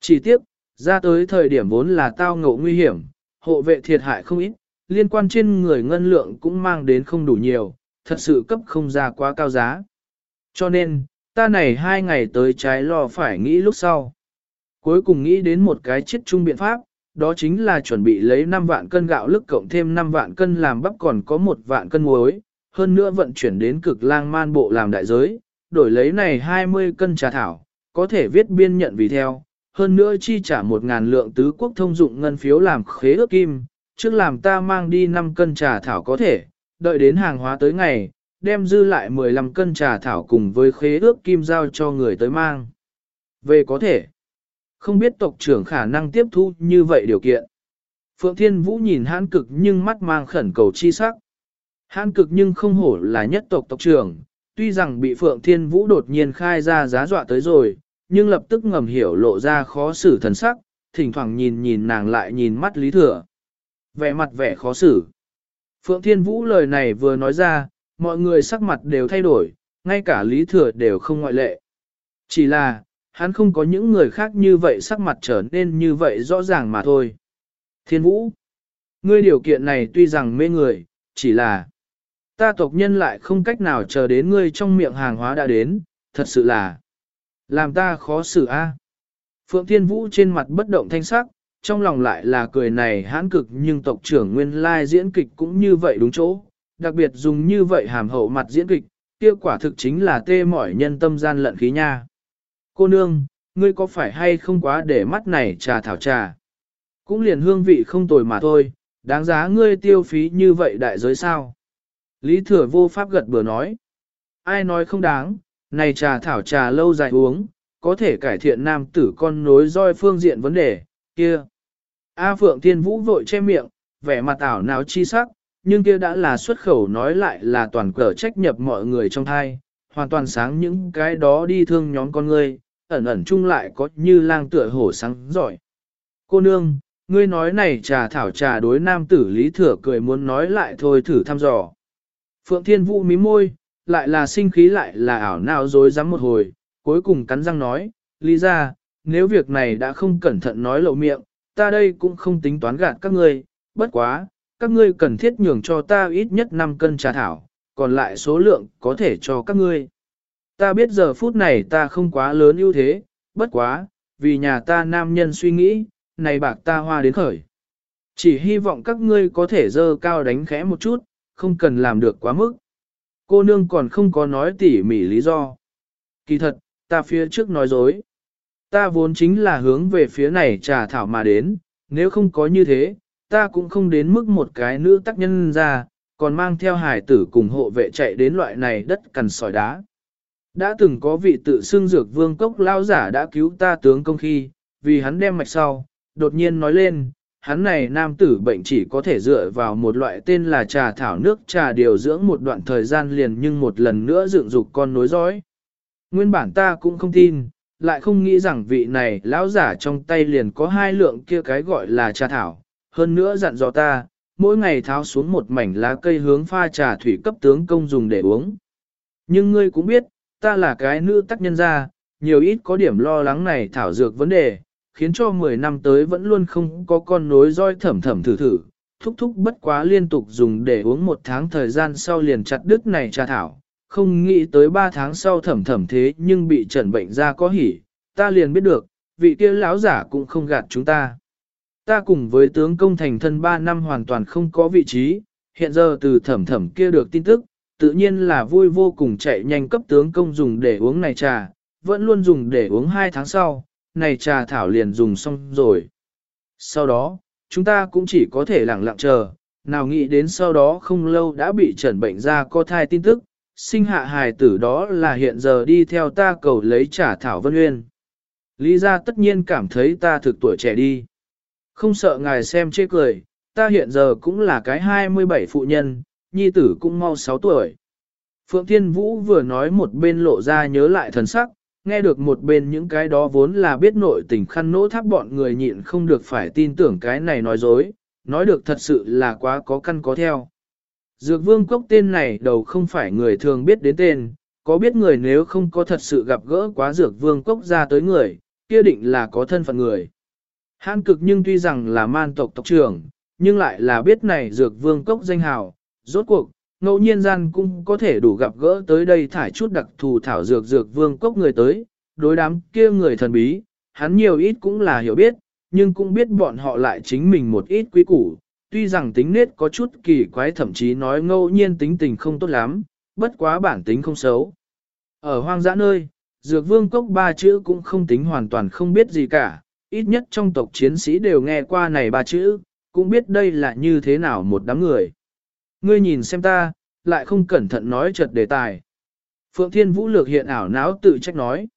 Chỉ tiếp, ra tới thời điểm vốn là tao ngộ nguy hiểm, hộ vệ thiệt hại không ít, liên quan trên người ngân lượng cũng mang đến không đủ nhiều, thật sự cấp không ra quá cao giá. Cho nên, ta này hai ngày tới trái lo phải nghĩ lúc sau. Cuối cùng nghĩ đến một cái chết chung biện pháp, đó chính là chuẩn bị lấy 5 vạn cân gạo lức cộng thêm 5 vạn cân làm bắp còn có một vạn cân muối, hơn nữa vận chuyển đến cực lang man bộ làm đại giới, đổi lấy này 20 cân trà thảo, có thể viết biên nhận vì theo, hơn nữa chi trả một ngàn lượng tứ quốc thông dụng ngân phiếu làm khế ước kim, trước làm ta mang đi 5 cân trà thảo có thể, đợi đến hàng hóa tới ngày, đem dư lại 15 cân trà thảo cùng với khế ước kim giao cho người tới mang. Về có thể, không biết tộc trưởng khả năng tiếp thu như vậy điều kiện. Phượng Thiên Vũ nhìn hãn cực nhưng mắt mang khẩn cầu chi sắc. Hãn cực nhưng không hổ là nhất tộc tộc trưởng, tuy rằng bị Phượng Thiên Vũ đột nhiên khai ra giá dọa tới rồi, nhưng lập tức ngầm hiểu lộ ra khó xử thần sắc, thỉnh thoảng nhìn nhìn nàng lại nhìn mắt Lý Thừa. Vẻ mặt vẻ khó xử. Phượng Thiên Vũ lời này vừa nói ra, mọi người sắc mặt đều thay đổi, ngay cả Lý Thừa đều không ngoại lệ. Chỉ là, hắn không có những người khác như vậy sắc mặt trở nên như vậy rõ ràng mà thôi. Thiên Vũ, ngươi điều kiện này tuy rằng mê người, chỉ là ta tộc nhân lại không cách nào chờ đến ngươi trong miệng hàng hóa đã đến, thật sự là làm ta khó xử a. Phượng Thiên Vũ trên mặt bất động thanh sắc, trong lòng lại là cười này hãn cực nhưng tộc trưởng nguyên lai diễn kịch cũng như vậy đúng chỗ, đặc biệt dùng như vậy hàm hậu mặt diễn kịch, kia quả thực chính là tê mỏi nhân tâm gian lận khí nha. Cô nương, ngươi có phải hay không quá để mắt này trà thảo trà? Cũng liền hương vị không tồi mà thôi, đáng giá ngươi tiêu phí như vậy đại giới sao? Lý thừa vô pháp gật bừa nói. Ai nói không đáng, này trà thảo trà lâu dài uống, có thể cải thiện nam tử con nối roi phương diện vấn đề, kia. A Phượng Thiên Vũ vội che miệng, vẻ mặt ảo nào chi sắc, nhưng kia đã là xuất khẩu nói lại là toàn cờ trách nhập mọi người trong thai, hoàn toàn sáng những cái đó đi thương nhóm con ngươi, ẩn ẩn chung lại có như lang tựa hổ sáng giỏi. Cô nương, ngươi nói này trà thảo trà đối nam tử lý thừa cười muốn nói lại thôi thử thăm dò. Phượng Thiên Vũ mí môi, lại là sinh khí lại là ảo nào dối dám một hồi, cuối cùng cắn răng nói, lý ra, nếu việc này đã không cẩn thận nói lộ miệng, ta đây cũng không tính toán gạt các ngươi, bất quá, các ngươi cần thiết nhường cho ta ít nhất 5 cân trà thảo, còn lại số lượng có thể cho các ngươi. Ta biết giờ phút này ta không quá lớn ưu thế, bất quá, vì nhà ta nam nhân suy nghĩ, này bạc ta hoa đến khởi. Chỉ hy vọng các ngươi có thể dơ cao đánh khẽ một chút, không cần làm được quá mức. Cô nương còn không có nói tỉ mỉ lý do. Kỳ thật, ta phía trước nói dối. Ta vốn chính là hướng về phía này trà thảo mà đến, nếu không có như thế, ta cũng không đến mức một cái nữ tác nhân ra, còn mang theo hải tử cùng hộ vệ chạy đến loại này đất cằn sỏi đá. Đã từng có vị tự xưng dược vương cốc lao giả đã cứu ta tướng công khi, vì hắn đem mạch sau, đột nhiên nói lên, hắn này nam tử bệnh chỉ có thể dựa vào một loại tên là trà thảo nước trà điều dưỡng một đoạn thời gian liền nhưng một lần nữa dựng dục con nối dõi. Nguyên bản ta cũng không tin, lại không nghĩ rằng vị này lão giả trong tay liền có hai lượng kia cái gọi là trà thảo, hơn nữa dặn dò ta, mỗi ngày tháo xuống một mảnh lá cây hướng pha trà thủy cấp tướng công dùng để uống. Nhưng ngươi cũng biết, ta là cái nữ tác nhân gia, nhiều ít có điểm lo lắng này thảo dược vấn đề, khiến cho 10 năm tới vẫn luôn không có con nối roi thẩm thẩm thử thử, thúc thúc bất quá liên tục dùng để uống một tháng thời gian sau liền chặt đứt này trà thảo, không nghĩ tới 3 tháng sau thẩm thẩm thế nhưng bị trần bệnh ra có hỉ, ta liền biết được, vị kia lão giả cũng không gạt chúng ta. Ta cùng với tướng công thành thân 3 năm hoàn toàn không có vị trí, hiện giờ từ thẩm thẩm kia được tin tức, tự nhiên là vui vô cùng chạy nhanh cấp tướng công dùng để uống này trà, vẫn luôn dùng để uống 2 tháng sau, này trà thảo liền dùng xong rồi. Sau đó, chúng ta cũng chỉ có thể lặng lặng chờ, nào nghĩ đến sau đó không lâu đã bị trần bệnh ra có thai tin tức, sinh hạ hài tử đó là hiện giờ đi theo ta cầu lấy trà thảo vân uyên. Lý gia tất nhiên cảm thấy ta thực tuổi trẻ đi. Không sợ ngài xem chê cười, ta hiện giờ cũng là cái 27 phụ nhân, nhi tử cũng mau 6 tuổi. Phượng Thiên Vũ vừa nói một bên lộ ra nhớ lại thần sắc, nghe được một bên những cái đó vốn là biết nội tình khăn nỗ thác bọn người nhịn không được phải tin tưởng cái này nói dối, nói được thật sự là quá có căn có theo. Dược vương cốc tên này đầu không phải người thường biết đến tên, có biết người nếu không có thật sự gặp gỡ quá dược vương cốc ra tới người, kia định là có thân phận người. Hán cực nhưng tuy rằng là man tộc tộc trưởng, nhưng lại là biết này dược vương cốc danh hào, rốt cuộc, ngẫu nhiên gian cũng có thể đủ gặp gỡ tới đây thải chút đặc thù thảo dược dược vương cốc người tới, đối đám kia người thần bí, hắn nhiều ít cũng là hiểu biết, nhưng cũng biết bọn họ lại chính mình một ít quý củ, tuy rằng tính nết có chút kỳ quái thậm chí nói ngẫu nhiên tính tình không tốt lắm, bất quá bản tính không xấu. Ở hoang dã nơi, dược vương cốc ba chữ cũng không tính hoàn toàn không biết gì cả, ít nhất trong tộc chiến sĩ đều nghe qua này ba chữ, cũng biết đây là như thế nào một đám người. Ngươi nhìn xem ta, lại không cẩn thận nói chật đề tài. Phượng Thiên Vũ lược hiện ảo não tự trách nói.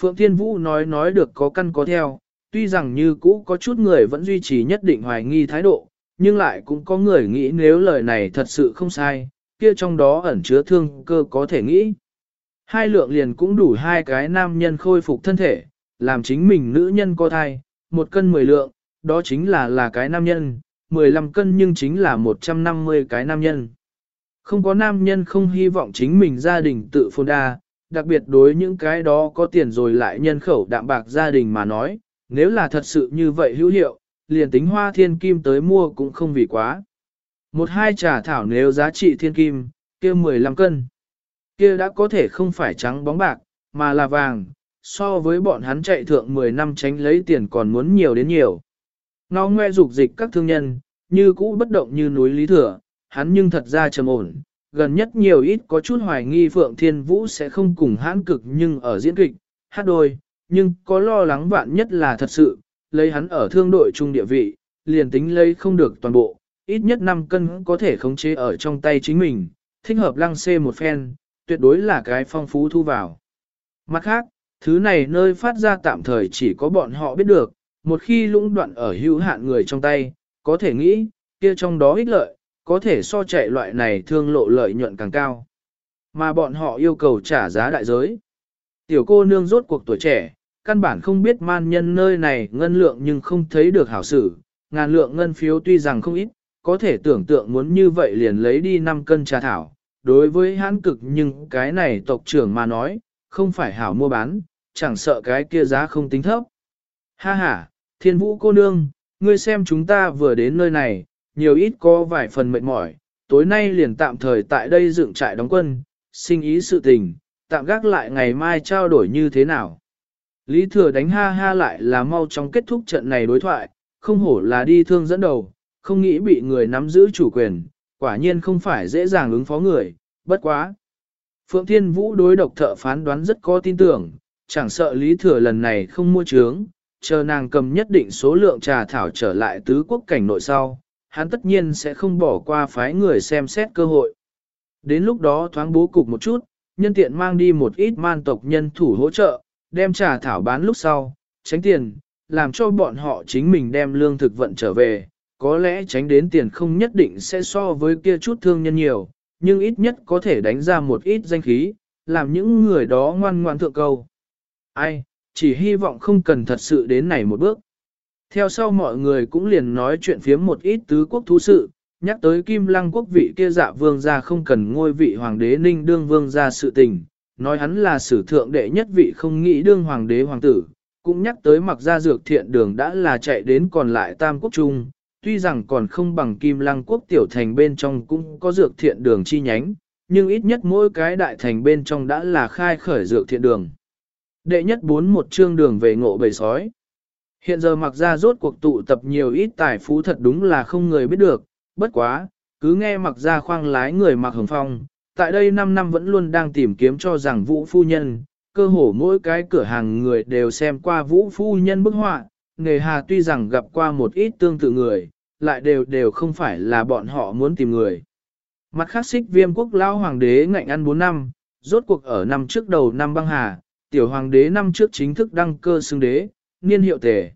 Phượng Thiên Vũ nói nói được có căn có theo, tuy rằng như cũ có chút người vẫn duy trì nhất định hoài nghi thái độ, nhưng lại cũng có người nghĩ nếu lời này thật sự không sai, kia trong đó ẩn chứa thương cơ có thể nghĩ. Hai lượng liền cũng đủ hai cái nam nhân khôi phục thân thể, làm chính mình nữ nhân có thai, một cân mười lượng, đó chính là là cái nam nhân, 15 cân nhưng chính là 150 cái nam nhân. Không có nam nhân không hy vọng chính mình gia đình tự phồn đa, đặc biệt đối những cái đó có tiền rồi lại nhân khẩu đạm bạc gia đình mà nói, nếu là thật sự như vậy hữu hiệu, liền tính hoa thiên kim tới mua cũng không vì quá. Một hai trà thảo nếu giá trị thiên kim, kia 15 cân, kia đã có thể không phải trắng bóng bạc, mà là vàng, so với bọn hắn chạy thượng 10 năm tránh lấy tiền còn muốn nhiều đến nhiều. Ngao ngoe dục dịch các thương nhân, như cũ bất động như núi lý thừa, hắn nhưng thật ra trầm ổn, gần nhất nhiều ít có chút hoài nghi Phượng Thiên Vũ sẽ không cùng hãn cực nhưng ở diễn kịch, hát đôi, nhưng có lo lắng vạn nhất là thật sự, lấy hắn ở thương đội trung địa vị, liền tính lấy không được toàn bộ, ít nhất 5 cân có thể khống chế ở trong tay chính mình, thích hợp lăng xê một phen, tuyệt đối là cái phong phú thu vào. Mặt khác, thứ này nơi phát ra tạm thời chỉ có bọn họ biết được, một khi lũng đoạn ở hữu hạn người trong tay, có thể nghĩ, kia trong đó ích lợi, có thể so chạy loại này thương lộ lợi nhuận càng cao. Mà bọn họ yêu cầu trả giá đại giới. Tiểu cô nương rốt cuộc tuổi trẻ, căn bản không biết man nhân nơi này ngân lượng nhưng không thấy được hảo sử ngàn lượng ngân phiếu tuy rằng không ít, có thể tưởng tượng muốn như vậy liền lấy đi 5 cân trà thảo. Đối với hãn cực nhưng cái này tộc trưởng mà nói, không phải hảo mua bán, chẳng sợ cái kia giá không tính thấp. Ha ha, thiên vũ cô nương, ngươi xem chúng ta vừa đến nơi này, nhiều ít có vài phần mệt mỏi, tối nay liền tạm thời tại đây dựng trại đóng quân, sinh ý sự tình, tạm gác lại ngày mai trao đổi như thế nào. Lý thừa đánh ha ha lại là mau chóng kết thúc trận này đối thoại, không hổ là đi thương dẫn đầu, không nghĩ bị người nắm giữ chủ quyền, quả nhiên không phải dễ dàng ứng phó người, bất quá. Phượng Thiên Vũ đối độc thợ phán đoán rất có tin tưởng, chẳng sợ Lý Thừa lần này không mua trướng, chờ nàng cầm nhất định số lượng trà thảo trở lại tứ quốc cảnh nội sau, hắn tất nhiên sẽ không bỏ qua phái người xem xét cơ hội. Đến lúc đó thoáng bố cục một chút, nhân tiện mang đi một ít man tộc nhân thủ hỗ trợ, đem trà thảo bán lúc sau, tránh tiền, làm cho bọn họ chính mình đem lương thực vận trở về, có lẽ tránh đến tiền không nhất định sẽ so với kia chút thương nhân nhiều, nhưng ít nhất có thể đánh ra một ít danh khí, làm những người đó ngoan ngoan thượng câu. Ai, chỉ hy vọng không cần thật sự đến này một bước. Theo sau mọi người cũng liền nói chuyện phiếm một ít tứ quốc thú sự, nhắc tới kim lăng quốc vị kia dạ vương gia không cần ngôi vị hoàng đế ninh đương vương gia sự tình, nói hắn là sử thượng đệ nhất vị không nghĩ đương hoàng đế hoàng tử, cũng nhắc tới mặc gia dược thiện đường đã là chạy đến còn lại tam quốc trung, tuy rằng còn không bằng kim lăng quốc tiểu thành bên trong cũng có dược thiện đường chi nhánh, nhưng ít nhất mỗi cái đại thành bên trong đã là khai khởi dược thiện đường. Đệ nhất bốn một chương đường về ngộ bầy sói. Hiện giờ mặc ra rốt cuộc tụ tập nhiều ít tài phú thật đúng là không người biết được, bất quá, cứ nghe mặc ra khoang lái người mặc hồng phong, tại đây 5 năm vẫn luôn đang tìm kiếm cho rằng vũ phu nhân, cơ hồ mỗi cái cửa hàng người đều xem qua vũ phu nhân bức họa, nghề hà tuy rằng gặp qua một ít tương tự người, lại đều đều không phải là bọn họ muốn tìm người. Mặt khác xích viêm quốc lao hoàng đế ngạnh ăn 4 năm, rốt cuộc ở năm trước đầu năm băng hà, tiểu hoàng đế năm trước chính thức đăng cơ xưng đế, niên hiệu tề.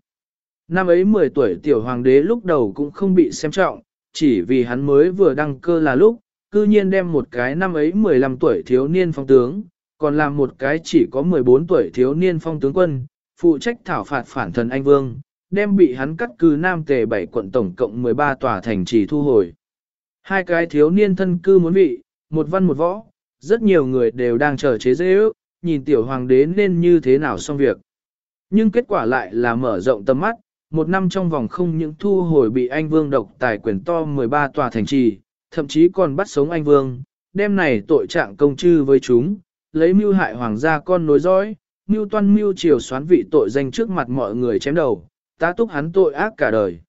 Năm ấy 10 tuổi tiểu hoàng đế lúc đầu cũng không bị xem trọng, chỉ vì hắn mới vừa đăng cơ là lúc, cư nhiên đem một cái năm ấy 15 tuổi thiếu niên phong tướng, còn làm một cái chỉ có 14 tuổi thiếu niên phong tướng quân, phụ trách thảo phạt phản thần Anh Vương, đem bị hắn cắt cư Nam Tề 7 quận tổng cộng 13 tòa thành trì thu hồi. Hai cái thiếu niên thân cư muốn vị, một văn một võ, rất nhiều người đều đang chờ chế dễ ước, nhìn tiểu hoàng đế nên như thế nào xong việc. Nhưng kết quả lại là mở rộng tầm mắt, một năm trong vòng không những thu hồi bị anh vương độc tài quyền to 13 tòa thành trì, thậm chí còn bắt sống anh vương, đem này tội trạng công chư với chúng, lấy mưu hại hoàng gia con nối dõi, mưu toan mưu triều xoán vị tội danh trước mặt mọi người chém đầu, ta túc hắn tội ác cả đời.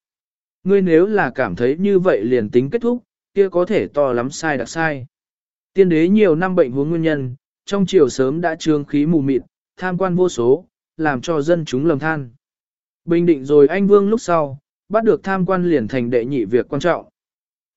Ngươi nếu là cảm thấy như vậy liền tính kết thúc, kia có thể to lắm sai đặc sai. Tiên đế nhiều năm bệnh huống nguyên nhân, trong triều sớm đã trương khí mù mịt, tham quan vô số, làm cho dân chúng lầm than. Bình định rồi anh Vương lúc sau, bắt được tham quan liền thành đệ nhị việc quan trọng.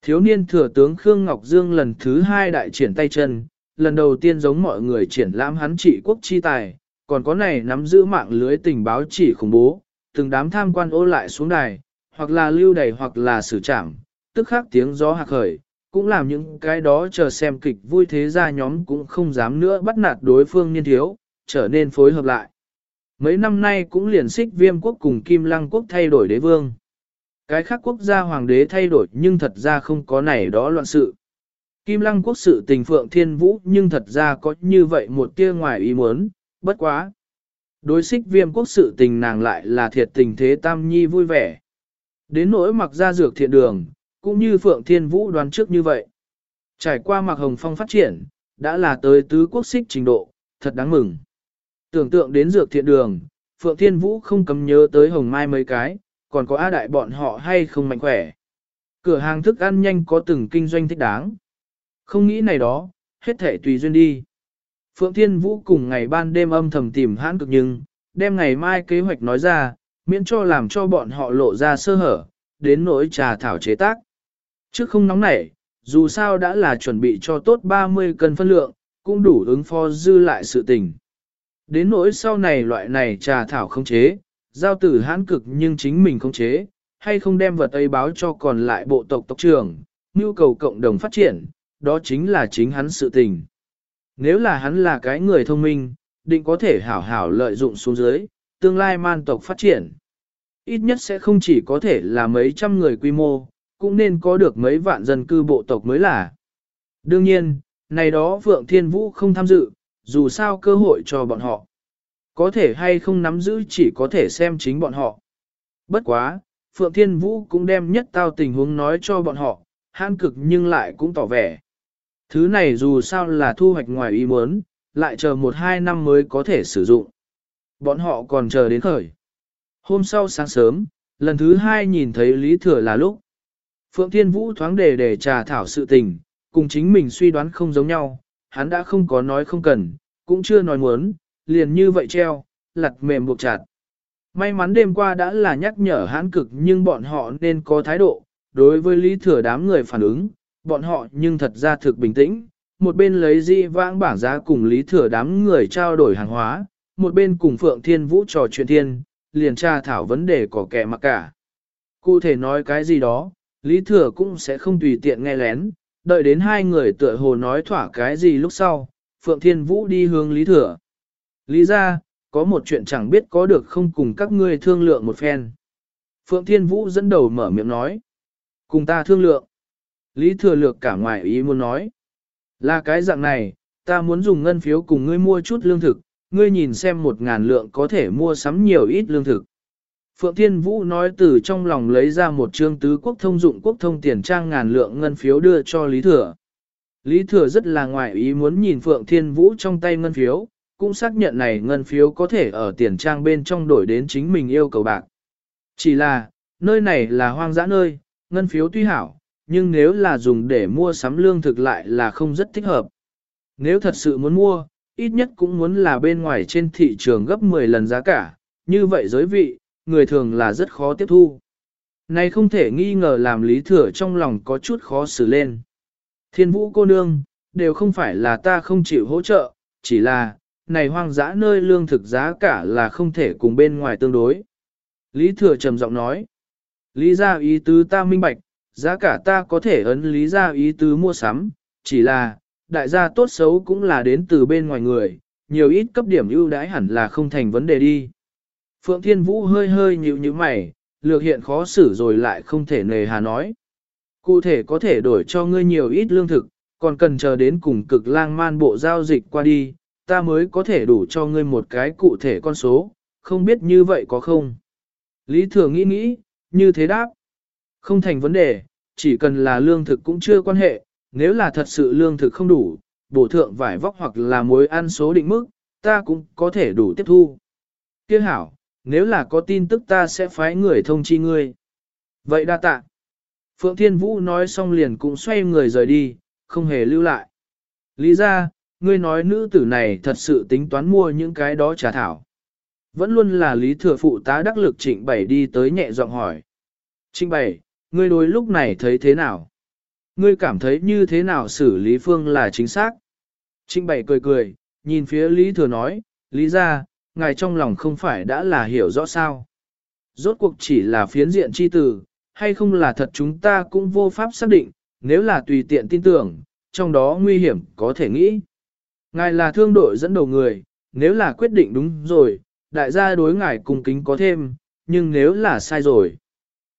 Thiếu niên thừa tướng Khương Ngọc Dương lần thứ hai đại triển tay chân, lần đầu tiên giống mọi người triển lãm hắn trị quốc chi tài, còn có này nắm giữ mạng lưới tình báo chỉ khủng bố, từng đám tham quan ô lại xuống đài, hoặc là lưu đày hoặc là xử trảm, tức khắc tiếng gió hạc khởi, cũng làm những cái đó chờ xem kịch vui thế ra nhóm cũng không dám nữa bắt nạt đối phương niên thiếu, trở nên phối hợp lại. Mấy năm nay cũng liền xích viêm quốc cùng Kim Lăng quốc thay đổi đế vương. Cái khác quốc gia hoàng đế thay đổi nhưng thật ra không có này đó loạn sự. Kim Lăng quốc sự tình phượng thiên vũ nhưng thật ra có như vậy một tia ngoài ý muốn, bất quá. Đối xích viêm quốc sự tình nàng lại là thiệt tình thế tam nhi vui vẻ. Đến nỗi mặc ra dược thiện đường, cũng như Phượng Thiên Vũ đoán trước như vậy. Trải qua mặc hồng phong phát triển, đã là tới tứ quốc xích trình độ, thật đáng mừng. Tưởng tượng đến dược thiện đường, Phượng Thiên Vũ không cấm nhớ tới hồng mai mấy cái, còn có A đại bọn họ hay không mạnh khỏe. Cửa hàng thức ăn nhanh có từng kinh doanh thích đáng. Không nghĩ này đó, hết thể tùy duyên đi. Phượng Thiên Vũ cùng ngày ban đêm âm thầm tìm hãn cực nhưng, đem ngày mai kế hoạch nói ra, miễn cho làm cho bọn họ lộ ra sơ hở, đến nỗi trà thảo chế tác. Trước không nóng nảy, dù sao đã là chuẩn bị cho tốt 30 cân phân lượng, cũng đủ ứng phó dư lại sự tình. Đến nỗi sau này loại này trà thảo không chế, giao tử hãn cực nhưng chính mình không chế, hay không đem vật ấy báo cho còn lại bộ tộc tộc trưởng, nhu cầu cộng đồng phát triển, đó chính là chính hắn sự tình. Nếu là hắn là cái người thông minh, định có thể hảo hảo lợi dụng xuống dưới, tương lai man tộc phát triển. Ít nhất sẽ không chỉ có thể là mấy trăm người quy mô, cũng nên có được mấy vạn dân cư bộ tộc mới là. Đương nhiên, này đó Phượng Thiên Vũ không tham dự, dù sao cơ hội cho bọn họ. Có thể hay không nắm giữ chỉ có thể xem chính bọn họ. Bất quá, Phượng Thiên Vũ cũng đem nhất tao tình huống nói cho bọn họ, hãn cực nhưng lại cũng tỏ vẻ. Thứ này dù sao là thu hoạch ngoài ý muốn, lại chờ một hai năm mới có thể sử dụng. Bọn họ còn chờ đến khởi. Hôm sau sáng sớm, lần thứ hai nhìn thấy Lý Thừa là lúc. Phượng Thiên Vũ thoáng đề để trà thảo sự tình, cùng chính mình suy đoán không giống nhau, hắn đã không có nói không cần, cũng chưa nói muốn, liền như vậy treo, lặt mềm buộc chặt. May mắn đêm qua đã là nhắc nhở hãn cực nhưng bọn họ nên có thái độ, đối với lý thừa đám người phản ứng, bọn họ nhưng thật ra thực bình tĩnh, một bên lấy di vãng bảng giá cùng lý thừa đám người trao đổi hàng hóa, một bên cùng Phượng Thiên Vũ trò chuyện thiên, liền tra thảo vấn đề có kẻ mặc cả. Cụ thể nói cái gì đó, Lý Thừa cũng sẽ không tùy tiện nghe lén, đợi đến hai người tựa hồ nói thỏa cái gì lúc sau, Phượng Thiên Vũ đi hướng Lý Thừa. Lý ra, có một chuyện chẳng biết có được không cùng các ngươi thương lượng một phen. Phượng Thiên Vũ dẫn đầu mở miệng nói. Cùng ta thương lượng. Lý Thừa lược cả ngoài ý muốn nói. Là cái dạng này, ta muốn dùng ngân phiếu cùng ngươi mua chút lương thực, ngươi nhìn xem một ngàn lượng có thể mua sắm nhiều ít lương thực. Phượng Thiên Vũ nói từ trong lòng lấy ra một trương tứ quốc thông dụng quốc thông tiền trang ngàn lượng ngân phiếu đưa cho Lý Thừa. Lý Thừa rất là ngoại ý muốn nhìn Phượng Thiên Vũ trong tay ngân phiếu, cũng xác nhận này ngân phiếu có thể ở tiền trang bên trong đổi đến chính mình yêu cầu bạc. Chỉ là, nơi này là hoang dã nơi, ngân phiếu tuy hảo, nhưng nếu là dùng để mua sắm lương thực lại là không rất thích hợp. Nếu thật sự muốn mua, ít nhất cũng muốn là bên ngoài trên thị trường gấp 10 lần giá cả, như vậy giới vị, người thường là rất khó tiếp thu. Này không thể nghi ngờ làm lý thừa trong lòng có chút khó xử lên. Thiên vũ cô nương, đều không phải là ta không chịu hỗ trợ, chỉ là, này hoang dã nơi lương thực giá cả là không thể cùng bên ngoài tương đối. Lý thừa trầm giọng nói, lý ra ý tứ ta minh bạch, giá cả ta có thể ấn lý ra ý tứ mua sắm, chỉ là, đại gia tốt xấu cũng là đến từ bên ngoài người, nhiều ít cấp điểm ưu đãi hẳn là không thành vấn đề đi. Phượng Thiên Vũ hơi hơi nhíu nhíu mày, lược hiện khó xử rồi lại không thể nề hà nói. Cụ thể có thể đổi cho ngươi nhiều ít lương thực, còn cần chờ đến cùng cực lang man bộ giao dịch qua đi, ta mới có thể đủ cho ngươi một cái cụ thể con số, không biết như vậy có không? Lý Thừa nghĩ nghĩ, như thế đáp. Không thành vấn đề, chỉ cần là lương thực cũng chưa quan hệ, nếu là thật sự lương thực không đủ, bổ thượng vải vóc hoặc là muối ăn số định mức, ta cũng có thể đủ tiếp thu. Kia hảo, nếu là có tin tức ta sẽ phái người thông chi ngươi. Vậy đa tạ. Phượng Thiên Vũ nói xong liền cũng xoay người rời đi, không hề lưu lại. Lý ra, ngươi nói nữ tử này thật sự tính toán mua những cái đó trà thảo. Vẫn luôn là lý thừa phụ tá đắc lực trịnh bảy đi tới nhẹ giọng hỏi. Trịnh bảy, ngươi đối lúc này thấy thế nào? Ngươi cảm thấy như thế nào xử lý phương là chính xác? Trịnh bảy cười cười, nhìn phía lý thừa nói, lý ra, ngài trong lòng không phải đã là hiểu rõ sao. Rốt cuộc chỉ là phiến diện chi tử, hay không là thật chúng ta cũng vô pháp xác định, nếu là tùy tiện tin tưởng, trong đó nguy hiểm có thể nghĩ. Ngài là thương đội dẫn đầu người, nếu là quyết định đúng rồi, đại gia đối ngài cùng kính có thêm, nhưng nếu là sai rồi.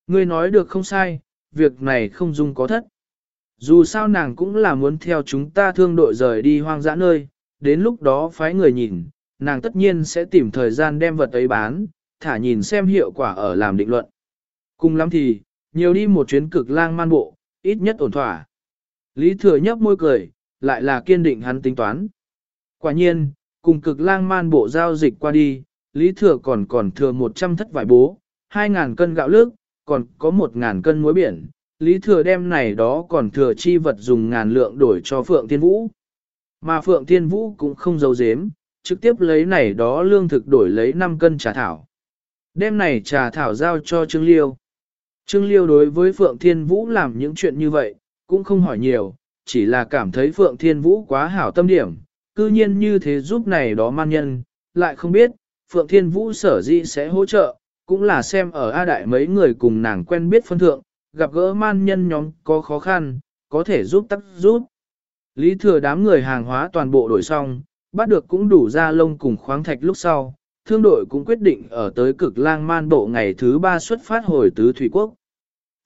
Ngươi nói được không sai, việc này không dung có thất. Dù sao nàng cũng là muốn theo chúng ta thương đội rời đi hoang dã nơi, đến lúc đó phái người nhìn, nàng tất nhiên sẽ tìm thời gian đem vật ấy bán, thả nhìn xem hiệu quả ở làm định luận. Cùng lắm thì, nhiều đi một chuyến cực lang man bộ, ít nhất ổn thỏa. Lý thừa nhấp môi cười, lại là kiên định hắn tính toán. Quả nhiên, cùng cực lang man bộ giao dịch qua đi, Lý thừa còn còn thừa 100 thất vải bố, 2.000 cân gạo lước, còn có 1.000 cân muối biển. Lý thừa đem này đó còn thừa chi vật dùng ngàn lượng đổi cho Phượng Thiên Vũ. Mà Phượng Thiên Vũ cũng không giấu giếm, trực tiếp lấy này đó lương thực đổi lấy 5 cân trà thảo. Đem này trà thảo giao cho Trương Liêu. Trương Liêu đối với Phượng Thiên Vũ làm những chuyện như vậy, cũng không hỏi nhiều, chỉ là cảm thấy Phượng Thiên Vũ quá hảo tâm điểm, cư nhiên như thế giúp này đó man nhân, lại không biết, Phượng Thiên Vũ sở dĩ sẽ hỗ trợ, cũng là xem ở A Đại mấy người cùng nàng quen biết phân thượng, gặp gỡ man nhân nhóm có khó khăn, có thể giúp tắt giúp. Lý thừa đám người hàng hóa toàn bộ đổi xong, bắt được cũng đủ ra lông cùng khoáng thạch lúc sau, thương đội cũng quyết định ở tới cực lang man bộ ngày thứ ba xuất phát hồi tứ thủy quốc.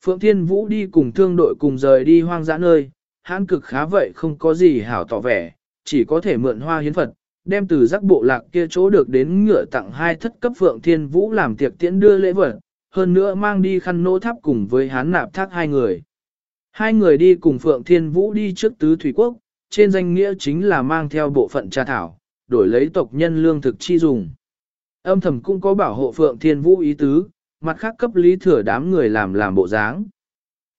Phượng Thiên Vũ đi cùng thương đội cùng rời đi hoang dã nơi, hãn cực khá vậy không có gì hảo tỏ vẻ, chỉ có thể mượn hoa hiến Phật, đem từ giác bộ lạc kia chỗ được đến ngựa tặng hai thất cấp Phượng Thiên Vũ làm tiệc tiễn đưa lễ vật, hơn nữa mang đi khăn nỗ tháp cùng với hán nạp thác hai người. Hai người đi cùng Phượng Thiên Vũ đi trước tứ thủy quốc, trên danh nghĩa chính là mang theo bộ phận trà thảo, đổi lấy tộc nhân lương thực chi dùng. Âm thầm cũng có bảo hộ Phượng Thiên Vũ ý tứ, mặt khác cấp lý thừa đám người làm làm bộ dáng.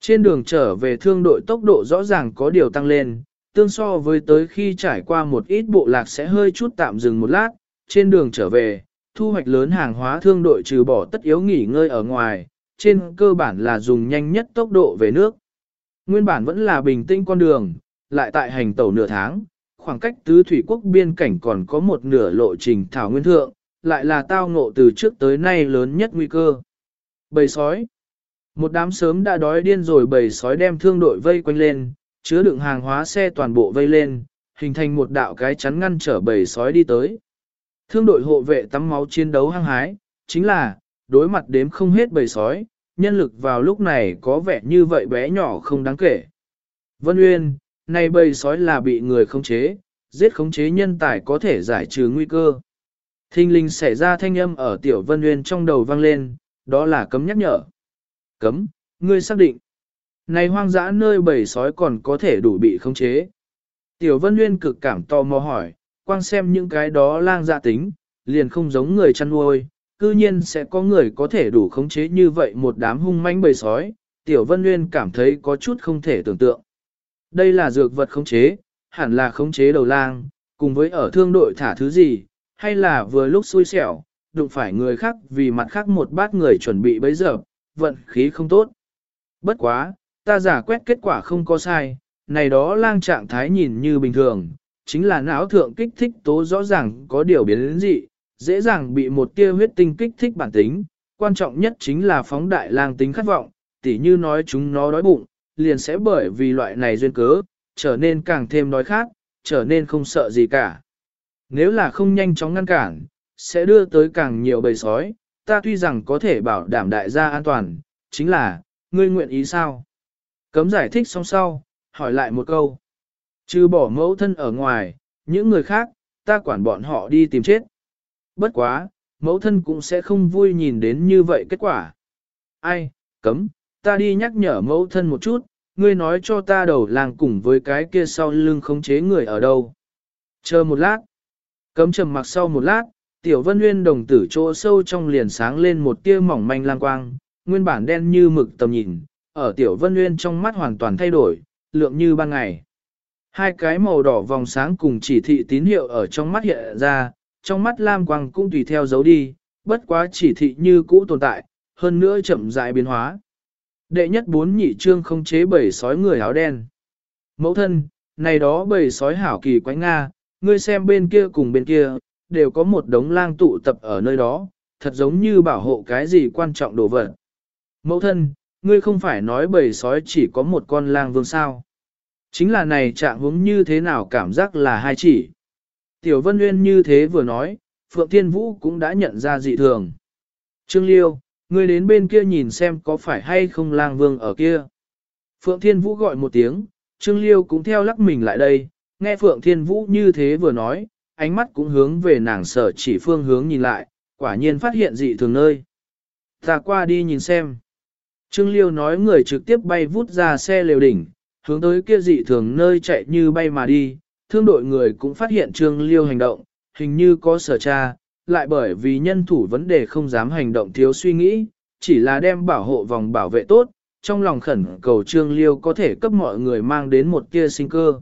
Trên đường trở về thương đội tốc độ rõ ràng có điều tăng lên, tương so với tới khi trải qua một ít bộ lạc sẽ hơi chút tạm dừng một lát, trên đường trở về, thu hoạch lớn hàng hóa thương đội trừ bỏ tất yếu nghỉ ngơi ở ngoài, trên cơ bản là dùng nhanh nhất tốc độ về nước. Nguyên bản vẫn là bình tĩnh con đường, lại tại hành tàu nửa tháng, khoảng cách tứ thủy quốc biên cảnh còn có một nửa lộ trình thảo nguyên thượng, lại là tao ngộ từ trước tới nay lớn nhất nguy cơ. Bầy sói Một đám sớm đã đói điên rồi bầy sói đem thương đội vây quanh lên, chứa đựng hàng hóa xe toàn bộ vây lên, hình thành một đạo cái chắn ngăn trở bầy sói đi tới. Thương đội hộ vệ tắm máu chiến đấu hăng hái, chính là, đối mặt đếm không hết bầy sói, nhân lực vào lúc này có vẻ như vậy bé nhỏ không đáng kể. Vân Uyên, này bầy sói là bị người khống chế, giết khống chế nhân tài có thể giải trừ nguy cơ. Thinh linh xảy ra thanh âm ở tiểu Vân Uyên trong đầu vang lên, đó là cấm nhắc nhở. Cấm, ngươi xác định. Này hoang dã nơi bầy sói còn có thể đủ bị khống chế. Tiểu Vân Nguyên cực cảm tò mò hỏi, quang xem những cái đó lang dạ tính, liền không giống người chăn nuôi, cư nhiên sẽ có người có thể đủ khống chế như vậy một đám hung manh bầy sói. Tiểu Vân Nguyên cảm thấy có chút không thể tưởng tượng. Đây là dược vật khống chế, hẳn là khống chế đầu lang, cùng với ở thương đội thả thứ gì, hay là vừa lúc xui xẻo, đụng phải người khác vì mặt khác một bát người chuẩn bị bấy giờ, vận khí không tốt. Bất quá, ta giả quét kết quả không có sai, này đó lang trạng thái nhìn như bình thường, chính là não thượng kích thích tố rõ ràng có điều biến đến dị, dễ dàng bị một tia huyết tinh kích thích bản tính, quan trọng nhất chính là phóng đại lang tính khát vọng, tỉ như nói chúng nó đói bụng, liền sẽ bởi vì loại này duyên cớ, trở nên càng thêm đói khát, trở nên không sợ gì cả. Nếu là không nhanh chóng ngăn cản, sẽ đưa tới càng nhiều bầy sói, ta tuy rằng có thể bảo đảm đại gia an toàn, chính là, ngươi nguyện ý sao? Cấm giải thích xong sau, hỏi lại một câu. Chứ bỏ mẫu thân ở ngoài, những người khác, ta quản bọn họ đi tìm chết. Bất quá, mẫu thân cũng sẽ không vui nhìn đến như vậy kết quả. Ai, cấm, ta đi nhắc nhở mẫu thân một chút, ngươi nói cho ta đầu làng cùng với cái kia sau lưng khống chế người ở đâu. Chờ một lát. Cấm trầm mặc sau một lát, tiểu vân nguyên đồng tử chỗ sâu trong liền sáng lên một tia mỏng manh lang quang, nguyên bản đen như mực tầm nhìn, ở tiểu vân nguyên trong mắt hoàn toàn thay đổi, lượng như ban ngày. Hai cái màu đỏ vòng sáng cùng chỉ thị tín hiệu ở trong mắt hiện ra, trong mắt lam quang cũng tùy theo dấu đi, bất quá chỉ thị như cũ tồn tại, hơn nữa chậm rãi biến hóa. Đệ nhất bốn nhị trương không chế bảy sói người áo đen. Mẫu thân, này đó bảy sói hảo kỳ quái Nga, ngươi xem bên kia cùng bên kia, đều có một đống lang tụ tập ở nơi đó, thật giống như bảo hộ cái gì quan trọng đồ vật. Mẫu thân, ngươi không phải nói bầy sói chỉ có một con lang vương sao. Chính là này trạng hướng như thế nào cảm giác là hai chỉ. Tiểu Vân Nguyên như thế vừa nói, Phượng Thiên Vũ cũng đã nhận ra dị thường. Trương Liêu, ngươi đến bên kia nhìn xem có phải hay không lang vương ở kia. Phượng Thiên Vũ gọi một tiếng, Trương Liêu cũng theo lắc mình lại đây, nghe Phượng Thiên Vũ như thế vừa nói, ánh mắt cũng hướng về nàng sở chỉ phương hướng nhìn lại, quả nhiên phát hiện dị thường nơi. Ta qua đi nhìn xem. Trương Liêu nói người trực tiếp bay vút ra xe lều đỉnh, hướng tới kia dị thường nơi chạy như bay mà đi, thương đội người cũng phát hiện Trương Liêu hành động, hình như có sở tra, lại bởi vì nhân thủ vấn đề không dám hành động thiếu suy nghĩ, chỉ là đem bảo hộ vòng bảo vệ tốt, trong lòng khẩn cầu Trương Liêu có thể cấp mọi người mang đến một tia sinh cơ.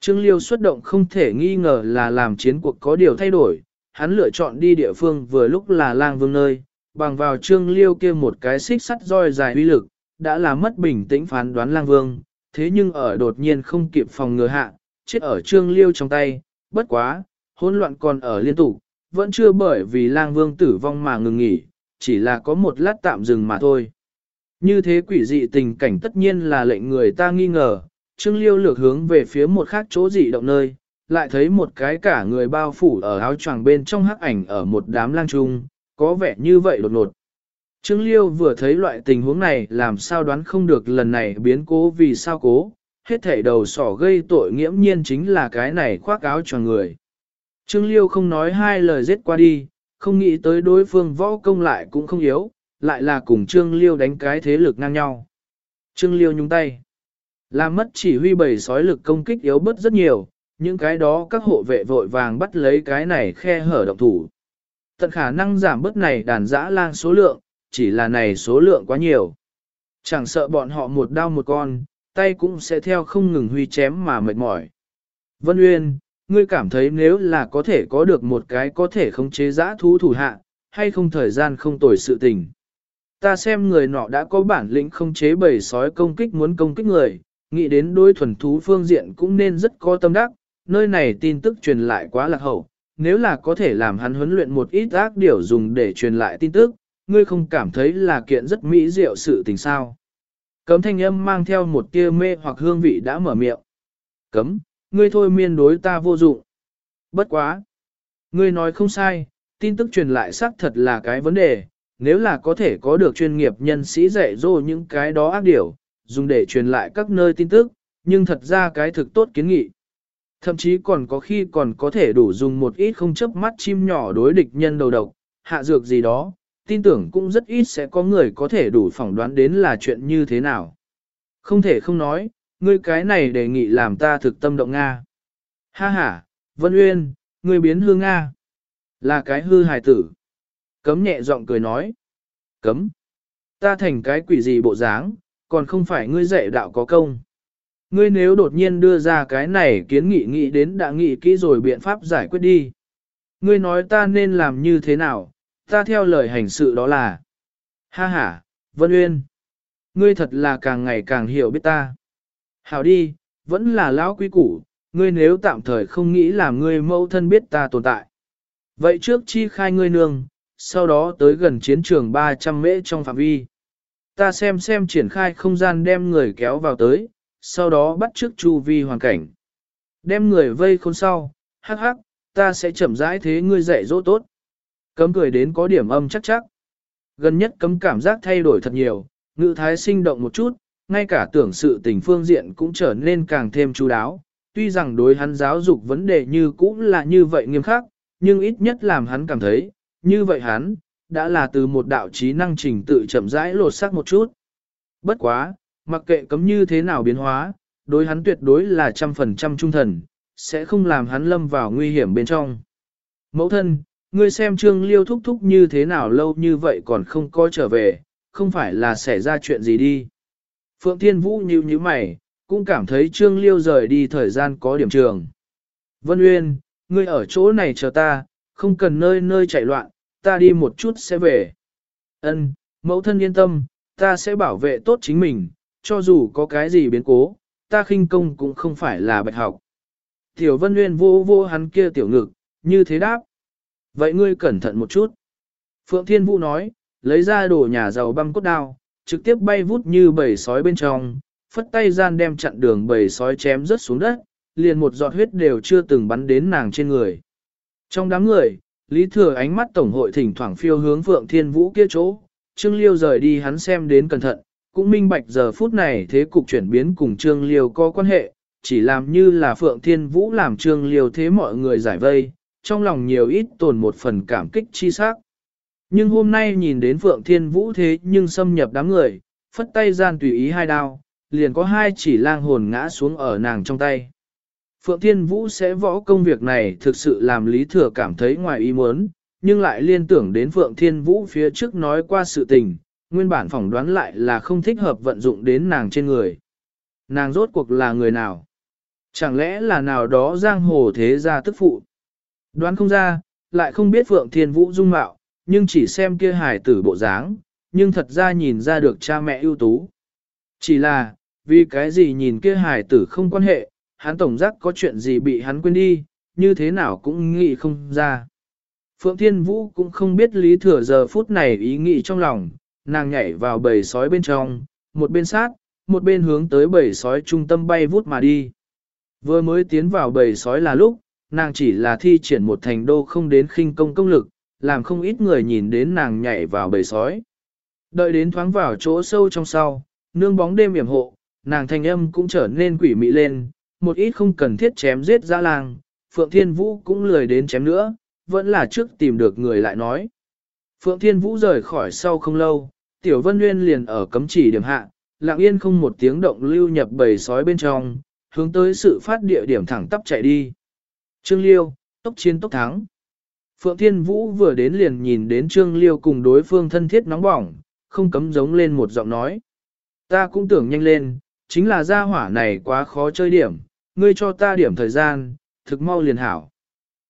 Trương Liêu xuất động không thể nghi ngờ là làm chiến cuộc có điều thay đổi, hắn lựa chọn đi địa phương vừa lúc là lang vương nơi, bằng vào Trương Liêu kia một cái xích sắt roi dài uy lực, đã là mất bình tĩnh phán đoán lang vương, thế nhưng ở đột nhiên không kịp phòng ngừa hạ, chết ở Trương Liêu trong tay, bất quá, hỗn loạn còn ở liên tục, vẫn chưa bởi vì lang vương tử vong mà ngừng nghỉ, chỉ là có một lát tạm dừng mà thôi. Như thế quỷ dị tình cảnh tất nhiên là lệnh người ta nghi ngờ, Trương Liêu lược hướng về phía một khác chỗ dị động nơi, lại thấy một cái cả người bao phủ ở áo choàng bên trong hắc ảnh ở một đám lang trung, có vẻ như vậy đột ngột. Trương Liêu vừa thấy loại tình huống này làm sao đoán không được lần này biến cố vì sao cố, hết thảy đầu sỏ gây tội nghiễm nhiên chính là cái này khoác áo cho người. Trương Liêu không nói hai lời giết qua đi, không nghĩ tới đối phương võ công lại cũng không yếu, lại là cùng Trương Liêu đánh cái thế lực ngang nhau. Trương Liêu nhúng tay. Làm mất chỉ huy bầy sói lực công kích yếu bớt rất nhiều, những cái đó các hộ vệ vội vàng bắt lấy cái này khe hở động thủ. Tận khả năng giảm bớt này đàn dã lang số lượng, chỉ là này số lượng quá nhiều. Chẳng sợ bọn họ một đao một con, tay cũng sẽ theo không ngừng huy chém mà mệt mỏi. Vân Uyên, ngươi cảm thấy nếu là có thể có được một cái có thể khống chế giã thú thủ hạ, hay không thời gian không tồi sự tình. Ta xem người nọ đã có bản lĩnh không chế bầy sói công kích muốn công kích người, nghĩ đến đối thuần thú phương diện cũng nên rất có tâm đắc, nơi này tin tức truyền lại quá lạc hậu, nếu là có thể làm hắn huấn luyện một ít ác điều dùng để truyền lại tin tức, ngươi không cảm thấy là kiện rất mỹ diệu sự tình sao. Cấm thanh âm mang theo một tia mê hoặc hương vị đã mở miệng. Cấm, ngươi thôi miên đối ta vô dụng. Bất quá. Ngươi nói không sai, tin tức truyền lại xác thật là cái vấn đề, nếu là có thể có được chuyên nghiệp nhân sĩ dạy dỗ những cái đó ác điều, dùng để truyền lại các nơi tin tức, nhưng thật ra cái thực tốt kiến nghị. Thậm chí còn có khi còn có thể đủ dùng một ít không chấp mắt chim nhỏ đối địch nhân đầu độc, hạ dược gì đó, tin tưởng cũng rất ít sẽ có người có thể đủ phỏng đoán đến là chuyện như thế nào. Không thể không nói, ngươi cái này đề nghị làm ta thực tâm động Nga. Ha ha, Vân Uyên, ngươi biến hư Nga. Là cái hư hài tử. Cấm nhẹ giọng cười nói. Cấm. Ta thành cái quỷ gì bộ dáng, còn không phải ngươi dạy đạo có công. Ngươi nếu đột nhiên đưa ra cái này kiến nghị nghĩ đến đã nghị kỹ rồi biện pháp giải quyết đi. Ngươi nói ta nên làm như thế nào, ta theo lời hành sự đó là. Ha ha, Vân Uyên. Ngươi thật là càng ngày càng hiểu biết ta. Hảo đi, vẫn là lão quý củ, ngươi nếu tạm thời không nghĩ làm ngươi mẫu thân biết ta tồn tại. Vậy trước chi khai ngươi nương, sau đó tới gần chiến trường 300 mễ trong phạm vi. Ta xem xem triển khai không gian đem người kéo vào tới, sau đó bắt trước chu vi hoàn cảnh. Đem người vây khôn sau, hắc hắc, ta sẽ chậm rãi thế ngươi dạy dỗ tốt. Cấm cười đến có điểm âm chắc chắc. Gần nhất cấm cảm giác thay đổi thật nhiều, ngữ thái sinh động một chút, ngay cả tưởng sự tình phương diện cũng trở nên càng thêm chú đáo. Tuy rằng đối hắn giáo dục vấn đề như cũng là như vậy nghiêm khắc, nhưng ít nhất làm hắn cảm thấy, như vậy hắn, đã là từ một đạo trí năng trình tự chậm rãi lột xác một chút. Bất quá, mặc kệ cấm như thế nào biến hóa, đối hắn tuyệt đối là trăm phần trăm trung thần, sẽ không làm hắn lâm vào nguy hiểm bên trong. Mẫu thân, ngươi xem trương liêu thúc thúc như thế nào lâu như vậy còn không có trở về, không phải là xảy ra chuyện gì đi. Phượng Thiên Vũ như như mày, cũng cảm thấy trương liêu rời đi thời gian có điểm trường. Vân Uyên, ngươi ở chỗ này chờ ta, không cần nơi nơi chạy loạn, ta đi một chút sẽ về. Ân, mẫu thân yên tâm, ta sẽ bảo vệ tốt chính mình, cho dù có cái gì biến cố, ta khinh công cũng không phải là bạch học. Tiểu Vân Nguyên vô vô hắn kia tiểu ngực, như thế đáp. Vậy ngươi cẩn thận một chút. Phượng Thiên Vũ nói, lấy ra đồ nhà giàu băng cốt đao, trực tiếp bay vút như bầy sói bên trong, phất tay gian đem chặn đường bầy sói chém rớt xuống đất, liền một giọt huyết đều chưa từng bắn đến nàng trên người. Trong đám người, Lý Thừa ánh mắt tổng hội thỉnh thoảng phiêu hướng Phượng Thiên Vũ kia chỗ, Trương Liêu rời đi hắn xem đến cẩn thận, cũng minh bạch giờ phút này thế cục chuyển biến cùng Trương Liêu có quan hệ, chỉ làm như là Phượng Thiên Vũ làm Trương Liêu thế mọi người giải vây, trong lòng nhiều ít tồn một phần cảm kích chi sắc. Nhưng hôm nay nhìn đến Phượng Thiên Vũ thế nhưng xâm nhập đám người, phất tay gian tùy ý hai đao, liền có hai chỉ lang hồn ngã xuống ở nàng trong tay. Phượng Thiên Vũ sẽ võ công việc này thực sự làm Lý Thừa cảm thấy ngoài ý muốn, nhưng lại liên tưởng đến Phượng Thiên Vũ phía trước nói qua sự tình, nguyên bản phỏng đoán lại là không thích hợp vận dụng đến nàng trên người. Nàng rốt cuộc là người nào? Chẳng lẽ là nào đó giang hồ thế gia tức phụ? Đoán không ra, lại không biết Phượng Thiên Vũ dung mạo, nhưng chỉ xem kia hài tử bộ dáng, nhưng thật ra nhìn ra được cha mẹ ưu tú. Chỉ là, vì cái gì nhìn kia hài tử không quan hệ, hắn tổng giác có chuyện gì bị hắn quên đi, như thế nào cũng nghĩ không ra. Phượng Thiên Vũ cũng không biết lý thừa giờ phút này ý nghĩ trong lòng, nàng nhảy vào bầy sói bên trong, một bên sát, một bên hướng tới bầy sói trung tâm bay vút mà đi. Vừa mới tiến vào bầy sói là lúc, nàng chỉ là thi triển một thành đô không đến khinh công công lực, làm không ít người nhìn đến nàng nhảy vào bầy sói. Đợi đến thoáng vào chỗ sâu trong sau, nương bóng đêm yểm hộ, nàng thanh âm cũng trở nên quỷ mị lên, một ít không cần thiết chém giết ra làng, Phượng Thiên Vũ cũng lười đến chém nữa, vẫn là trước tìm được người lại nói. Phượng Thiên Vũ rời khỏi sau không lâu, Tiểu Vân Nguyên liền ở cấm chỉ điểm hạ, lặng yên không một tiếng động lưu nhập bầy sói bên trong, hướng tới sự phát địa điểm thẳng tắp chạy đi. Trương Liêu, tốc chiến tốc thắng. Phượng Thiên Vũ vừa đến liền nhìn đến Trương Liêu cùng đối phương thân thiết nóng bỏng, không cấm giống lên một giọng nói. Ta cũng tưởng nhanh lên, chính là gia hỏa này quá khó chơi điểm, ngươi cho ta điểm thời gian, thực mau liền hảo.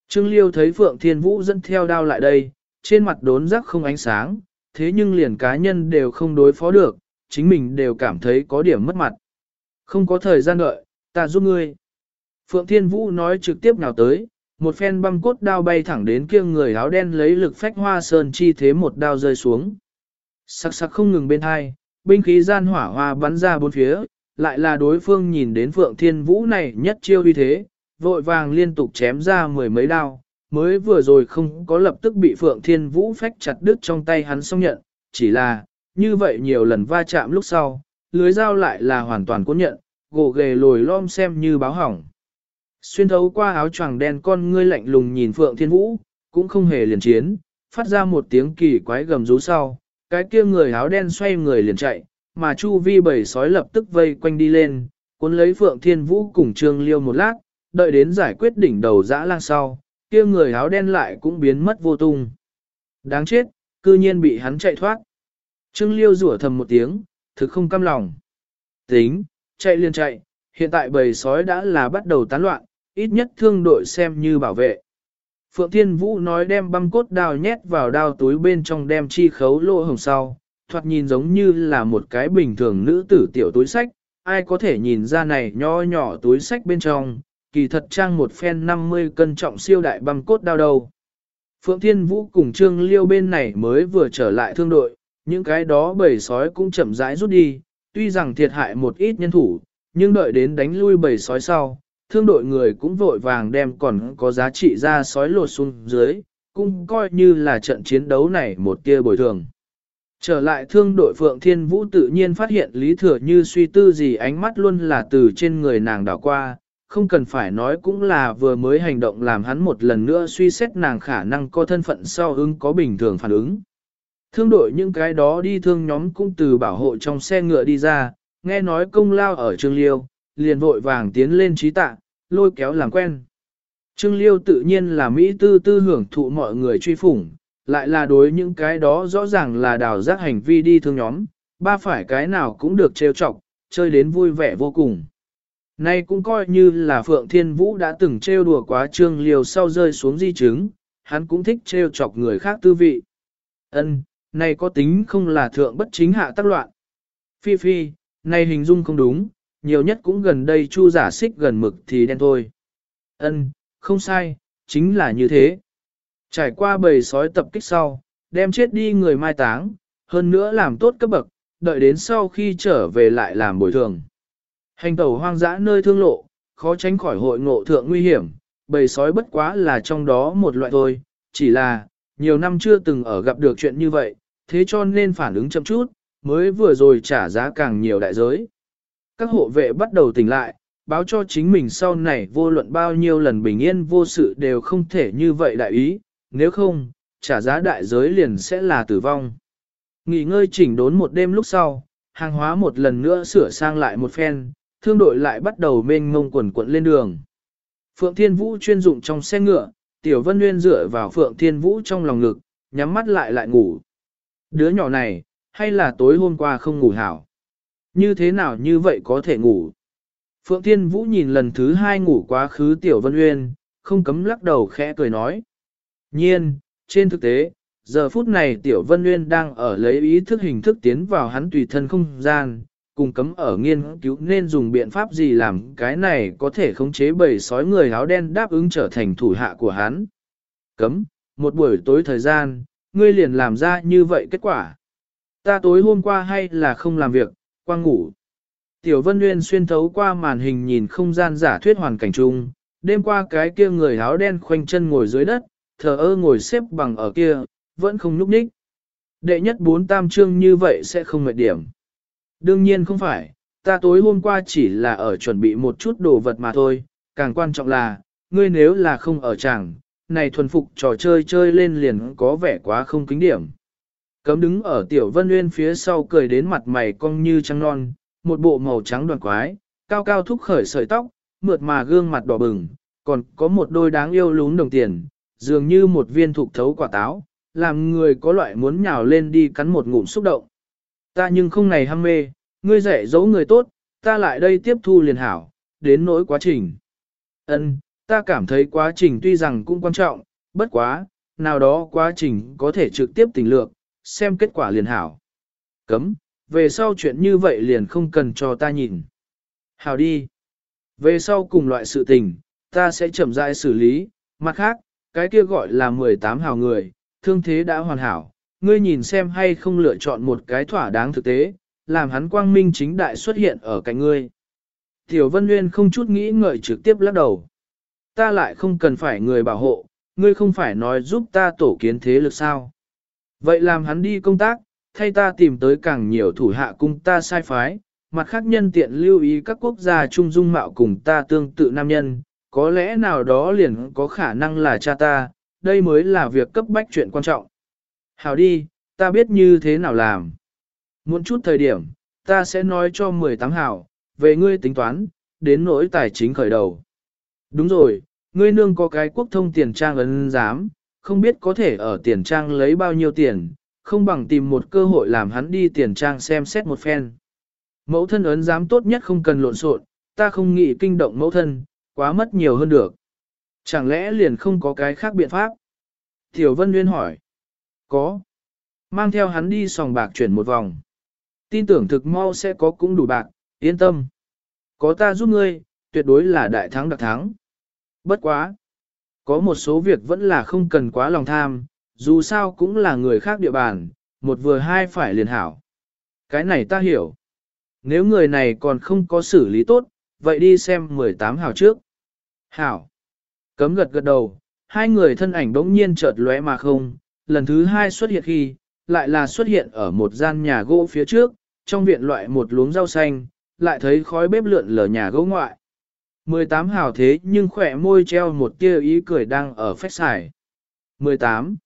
Trương Liêu thấy Phượng Thiên Vũ dẫn theo đao lại đây, trên mặt đốn rắc không ánh sáng, thế nhưng liền cá nhân đều không đối phó được, chính mình đều cảm thấy có điểm mất mặt. Không có thời gian đợi, ta giúp ngươi. Phượng Thiên Vũ nói trực tiếp nào tới, một phen băm cốt đao bay thẳng đến kia người áo đen lấy lực phách hoa sơn chi thế một đao rơi xuống. Sắc sắc không ngừng bên hai, binh khí gian hỏa hoa bắn ra bốn phía, lại là đối phương nhìn đến Phượng Thiên Vũ này nhất chiêu uy thế, vội vàng liên tục chém ra mười mấy đao, mới vừa rồi không có lập tức bị Phượng Thiên Vũ phách chặt đứt trong tay hắn xong nhận, chỉ là, như vậy nhiều lần va chạm lúc sau, lưới dao lại là hoàn toàn cố nhận, gỗ ghề lồi lom xem như báo hỏng. Xuyên thấu qua áo choàng đen con ngươi lạnh lùng nhìn Phượng Thiên Vũ, cũng không hề liền chiến, phát ra một tiếng kỳ quái gầm rú sau, cái kia người áo đen xoay người liền chạy, mà chu vi bầy sói lập tức vây quanh đi lên, cuốn lấy Phượng Thiên Vũ cùng Trương Liêu một lát, đợi đến giải quyết đỉnh đầu dã lang sau, kia người áo đen lại cũng biến mất vô tung. Đáng chết, cư nhiên bị hắn chạy thoát. Trương Liêu rủa thầm một tiếng, thực không cam lòng. Tính, chạy liền chạy, hiện tại bầy sói đã là bắt đầu tán loạn, ít nhất thương đội xem như bảo vệ. Phượng Thiên Vũ nói đem băm cốt đao nhét vào đao túi bên trong đem chi khấu lỗ hồng sau, thoạt nhìn giống như là một cái bình thường nữ tử tiểu túi sách, ai có thể nhìn ra này nho nhỏ túi sách bên trong, kỳ thật trang một phen 50 cân trọng siêu đại băm cốt đao đầu. Phượng Thiên Vũ cùng Trương Liêu bên này mới vừa trở lại thương đội, những cái đó bầy sói cũng chậm rãi rút đi, tuy rằng thiệt hại một ít nhân thủ, Nhưng đợi đến đánh lui bầy sói sau, thương đội người cũng vội vàng đem còn có giá trị ra sói lột xuống dưới, cũng coi như là trận chiến đấu này một tia bồi thường. Trở lại thương đội Phượng Thiên Vũ tự nhiên phát hiện Lý Thừa như suy tư gì ánh mắt luôn là từ trên người nàng đảo qua, không cần phải nói cũng là vừa mới hành động làm hắn một lần nữa suy xét nàng khả năng có thân phận sau ứng có bình thường phản ứng. Thương đội những cái đó đi thương nhóm cũng từ bảo hộ trong xe ngựa đi ra, nghe nói công lao ở Trương Liêu, liền vội vàng tiến lên trí tạ, lôi kéo làm quen. Trương Liêu tự nhiên là Mỹ tư tư hưởng thụ mọi người truy phủng, lại là đối những cái đó rõ ràng là đào giác hành vi đi thương nhóm, ba phải cái nào cũng được trêu chọc, chơi đến vui vẻ vô cùng. Nay cũng coi như là Phượng Thiên Vũ đã từng trêu đùa quá Trương Liêu sau rơi xuống di chứng, hắn cũng thích trêu chọc người khác tư vị. Ân, này có tính không là thượng bất chính hạ tác loạn. Phi phi, này hình dung không đúng, nhiều nhất cũng gần đây chu giả xích gần mực thì đen thôi. Ân, không sai, chính là như thế. Trải qua bầy sói tập kích sau, đem chết đi người mai táng, hơn nữa làm tốt cấp bậc, đợi đến sau khi trở về lại làm bồi thường. Hành tẩu hoang dã nơi thương lộ, khó tránh khỏi hội ngộ thượng nguy hiểm, bầy sói bất quá là trong đó một loại thôi, chỉ là, nhiều năm chưa từng ở gặp được chuyện như vậy, thế cho nên phản ứng chậm chút, mới vừa rồi trả giá càng nhiều đại giới. Các hộ vệ bắt đầu tỉnh lại, báo cho chính mình sau này vô luận bao nhiêu lần bình yên vô sự đều không thể như vậy đại ý, nếu không, trả giá đại giới liền sẽ là tử vong. Nghỉ ngơi chỉnh đốn một đêm lúc sau, hàng hóa một lần nữa sửa sang lại một phen, thương đội lại bắt đầu mênh ngông quần quận lên đường. Phượng Thiên Vũ chuyên dụng trong xe ngựa, Tiểu Vân Nguyên dựa vào Phượng Thiên Vũ trong lòng ngực, nhắm mắt lại lại ngủ. Đứa nhỏ này, hay là tối hôm qua không ngủ hảo? Như thế nào như vậy có thể ngủ? Phượng Thiên Vũ nhìn lần thứ hai ngủ quá khứ Tiểu Vân Nguyên, không cấm lắc đầu khẽ cười nói. Nhiên, trên thực tế, giờ phút này Tiểu Vân Nguyên đang ở lấy ý thức hình thức tiến vào hắn tùy thân không gian, cùng cấm ở nghiên cứu nên dùng biện pháp gì làm cái này có thể khống chế bầy sói người áo đen đáp ứng trở thành thủ hạ của hắn. Cấm, một buổi tối thời gian, ngươi liền làm ra như vậy kết quả. Ta tối hôm qua hay là không làm việc, quang ngủ. Tiểu Vân Nguyên xuyên thấu qua màn hình nhìn không gian giả thuyết hoàn cảnh chung, đêm qua cái kia người áo đen khoanh chân ngồi dưới đất, thờ ơ ngồi xếp bằng ở kia, vẫn không nhúc nhích. Đệ nhất bốn tam trương như vậy sẽ không mệt điểm. Đương nhiên không phải, ta tối hôm qua chỉ là ở chuẩn bị một chút đồ vật mà thôi, càng quan trọng là, ngươi nếu là không ở chẳng, này thuần phục trò chơi chơi lên liền có vẻ quá không kính điểm. Cấm đứng ở tiểu vân nguyên phía sau cười đến mặt mày cong như trăng non, một bộ màu trắng đoàn quái, cao cao thúc khởi sợi tóc, mượt mà gương mặt đỏ bừng, còn có một đôi đáng yêu lún đồng tiền, dường như một viên thục thấu quả táo, làm người có loại muốn nhào lên đi cắn một ngụm xúc động. Ta nhưng không này ham mê, ngươi dạy dỗ người tốt, ta lại đây tiếp thu liền hảo, đến nỗi quá trình. Ân, ta cảm thấy quá trình tuy rằng cũng quan trọng, bất quá, nào đó quá trình có thể trực tiếp tình lược, xem kết quả liền hảo. Cấm, về sau chuyện như vậy liền không cần cho ta nhìn. Hảo đi. Về sau cùng loại sự tình, ta sẽ chậm rãi xử lý, mặt khác, cái kia gọi là 18 hào người, thương thế đã hoàn hảo, ngươi nhìn xem hay không lựa chọn một cái thỏa đáng thực tế, làm hắn quang minh chính đại xuất hiện ở cạnh ngươi. Tiểu Vân Nguyên không chút nghĩ ngợi trực tiếp lắc đầu. Ta lại không cần phải người bảo hộ, ngươi không phải nói giúp ta tổ kiến thế lực sao. Vậy làm hắn đi công tác, thay ta tìm tới càng nhiều thủ hạ cung ta sai phái, mặt khác nhân tiện lưu ý các quốc gia trung dung mạo cùng ta tương tự nam nhân, có lẽ nào đó liền có khả năng là cha ta, đây mới là việc cấp bách chuyện quan trọng. Hảo đi, ta biết như thế nào làm. Muốn chút thời điểm, ta sẽ nói cho 18 hảo, về ngươi tính toán, đến nỗi tài chính khởi đầu. Đúng rồi, ngươi nương có cái quốc thông tiền trang ấn giám, không biết có thể ở tiền trang lấy bao nhiêu tiền, không bằng tìm một cơ hội làm hắn đi tiền trang xem xét một phen. Mẫu thân ấn giám tốt nhất không cần lộn xộn, ta không nghĩ kinh động mẫu thân, quá mất nhiều hơn được. Chẳng lẽ liền không có cái khác biện pháp? Tiểu Vân Nguyên hỏi. Có. Mang theo hắn đi sòng bạc chuyển một vòng. Tin tưởng thực mau sẽ có cũng đủ bạc, yên tâm. Có ta giúp ngươi, tuyệt đối là đại thắng đặc thắng. Bất quá. Có một số việc vẫn là không cần quá lòng tham, dù sao cũng là người khác địa bàn, một vừa hai phải liền hảo. Cái này ta hiểu. Nếu người này còn không có xử lý tốt, vậy đi xem 18 hảo trước. Hảo. Cấm gật gật đầu, hai người thân ảnh bỗng nhiên chợt lóe mà không, lần thứ hai xuất hiện khi, lại là xuất hiện ở một gian nhà gỗ phía trước, trong viện loại một luống rau xanh, lại thấy khói bếp lượn lờ nhà gỗ ngoại. 18 hào thế nhưng khỏe môi treo một tia ý cười đang ở phách xài. 18.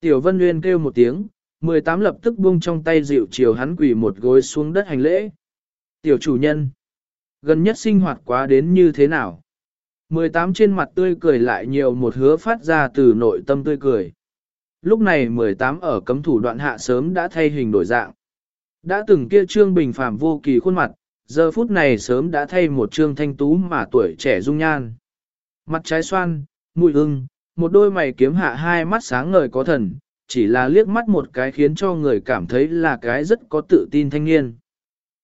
Tiểu Vân Nguyên kêu một tiếng, 18 lập tức buông trong tay dịu chiều hắn quỳ một gối xuống đất hành lễ. Tiểu chủ nhân. Gần nhất sinh hoạt quá đến như thế nào? 18 trên mặt tươi cười lại nhiều một hứa phát ra từ nội tâm tươi cười. Lúc này 18 ở cấm thủ đoạn hạ sớm đã thay hình đổi dạng. Đã từng kia trương bình phàm vô kỳ khuôn mặt, giờ phút này sớm đã thay một trương thanh tú mà tuổi trẻ dung nhan. Mặt trái xoan, mũi ưng, một đôi mày kiếm hạ hai mắt sáng ngời có thần, chỉ là liếc mắt một cái khiến cho người cảm thấy là cái rất có tự tin thanh niên.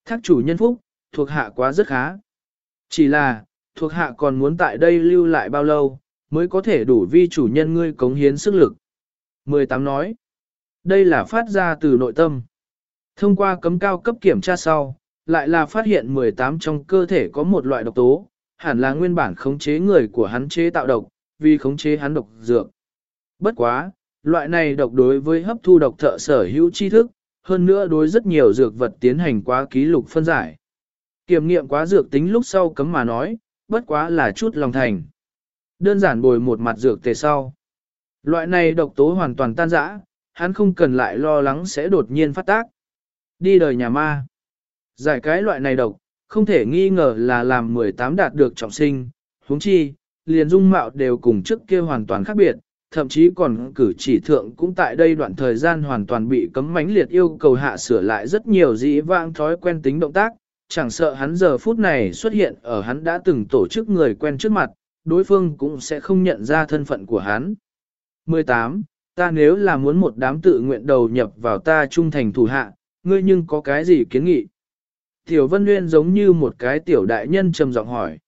Thác chủ nhân phúc, thuộc hạ quá rất khá. Chỉ là, thuộc hạ còn muốn tại đây lưu lại bao lâu, mới có thể đủ vi chủ nhân ngươi cống hiến sức lực. 18 nói, đây là phát ra từ nội tâm. Thông qua cấm cao cấp kiểm tra sau, lại là phát hiện 18 trong cơ thể có một loại độc tố, hẳn là nguyên bản khống chế người của hắn chế tạo độc, vì khống chế hắn độc dược. Bất quá, loại này độc đối với hấp thu độc thợ sở hữu tri thức, hơn nữa đối rất nhiều dược vật tiến hành quá ký lục phân giải. Kiểm nghiệm quá dược tính lúc sau cấm mà nói, bất quá là chút lòng thành. Đơn giản bồi một mặt dược tề sau. Loại này độc tố hoàn toàn tan rã, hắn không cần lại lo lắng sẽ đột nhiên phát tác. Đi đời nhà ma. Giải cái loại này độc, không thể nghi ngờ là làm 18 đạt được trọng sinh, huống chi, liền dung mạo đều cùng trước kia hoàn toàn khác biệt, thậm chí còn cử chỉ thượng cũng tại đây đoạn thời gian hoàn toàn bị cấm mãnh liệt yêu cầu hạ sửa lại rất nhiều dĩ vãng thói quen tính động tác, chẳng sợ hắn giờ phút này xuất hiện ở hắn đã từng tổ chức người quen trước mặt, đối phương cũng sẽ không nhận ra thân phận của hắn. 18. Ta nếu là muốn một đám tự nguyện đầu nhập vào ta trung thành thủ hạ, ngươi nhưng có cái gì kiến nghị? Tiểu Vân Nguyên giống như một cái tiểu đại nhân trầm giọng hỏi.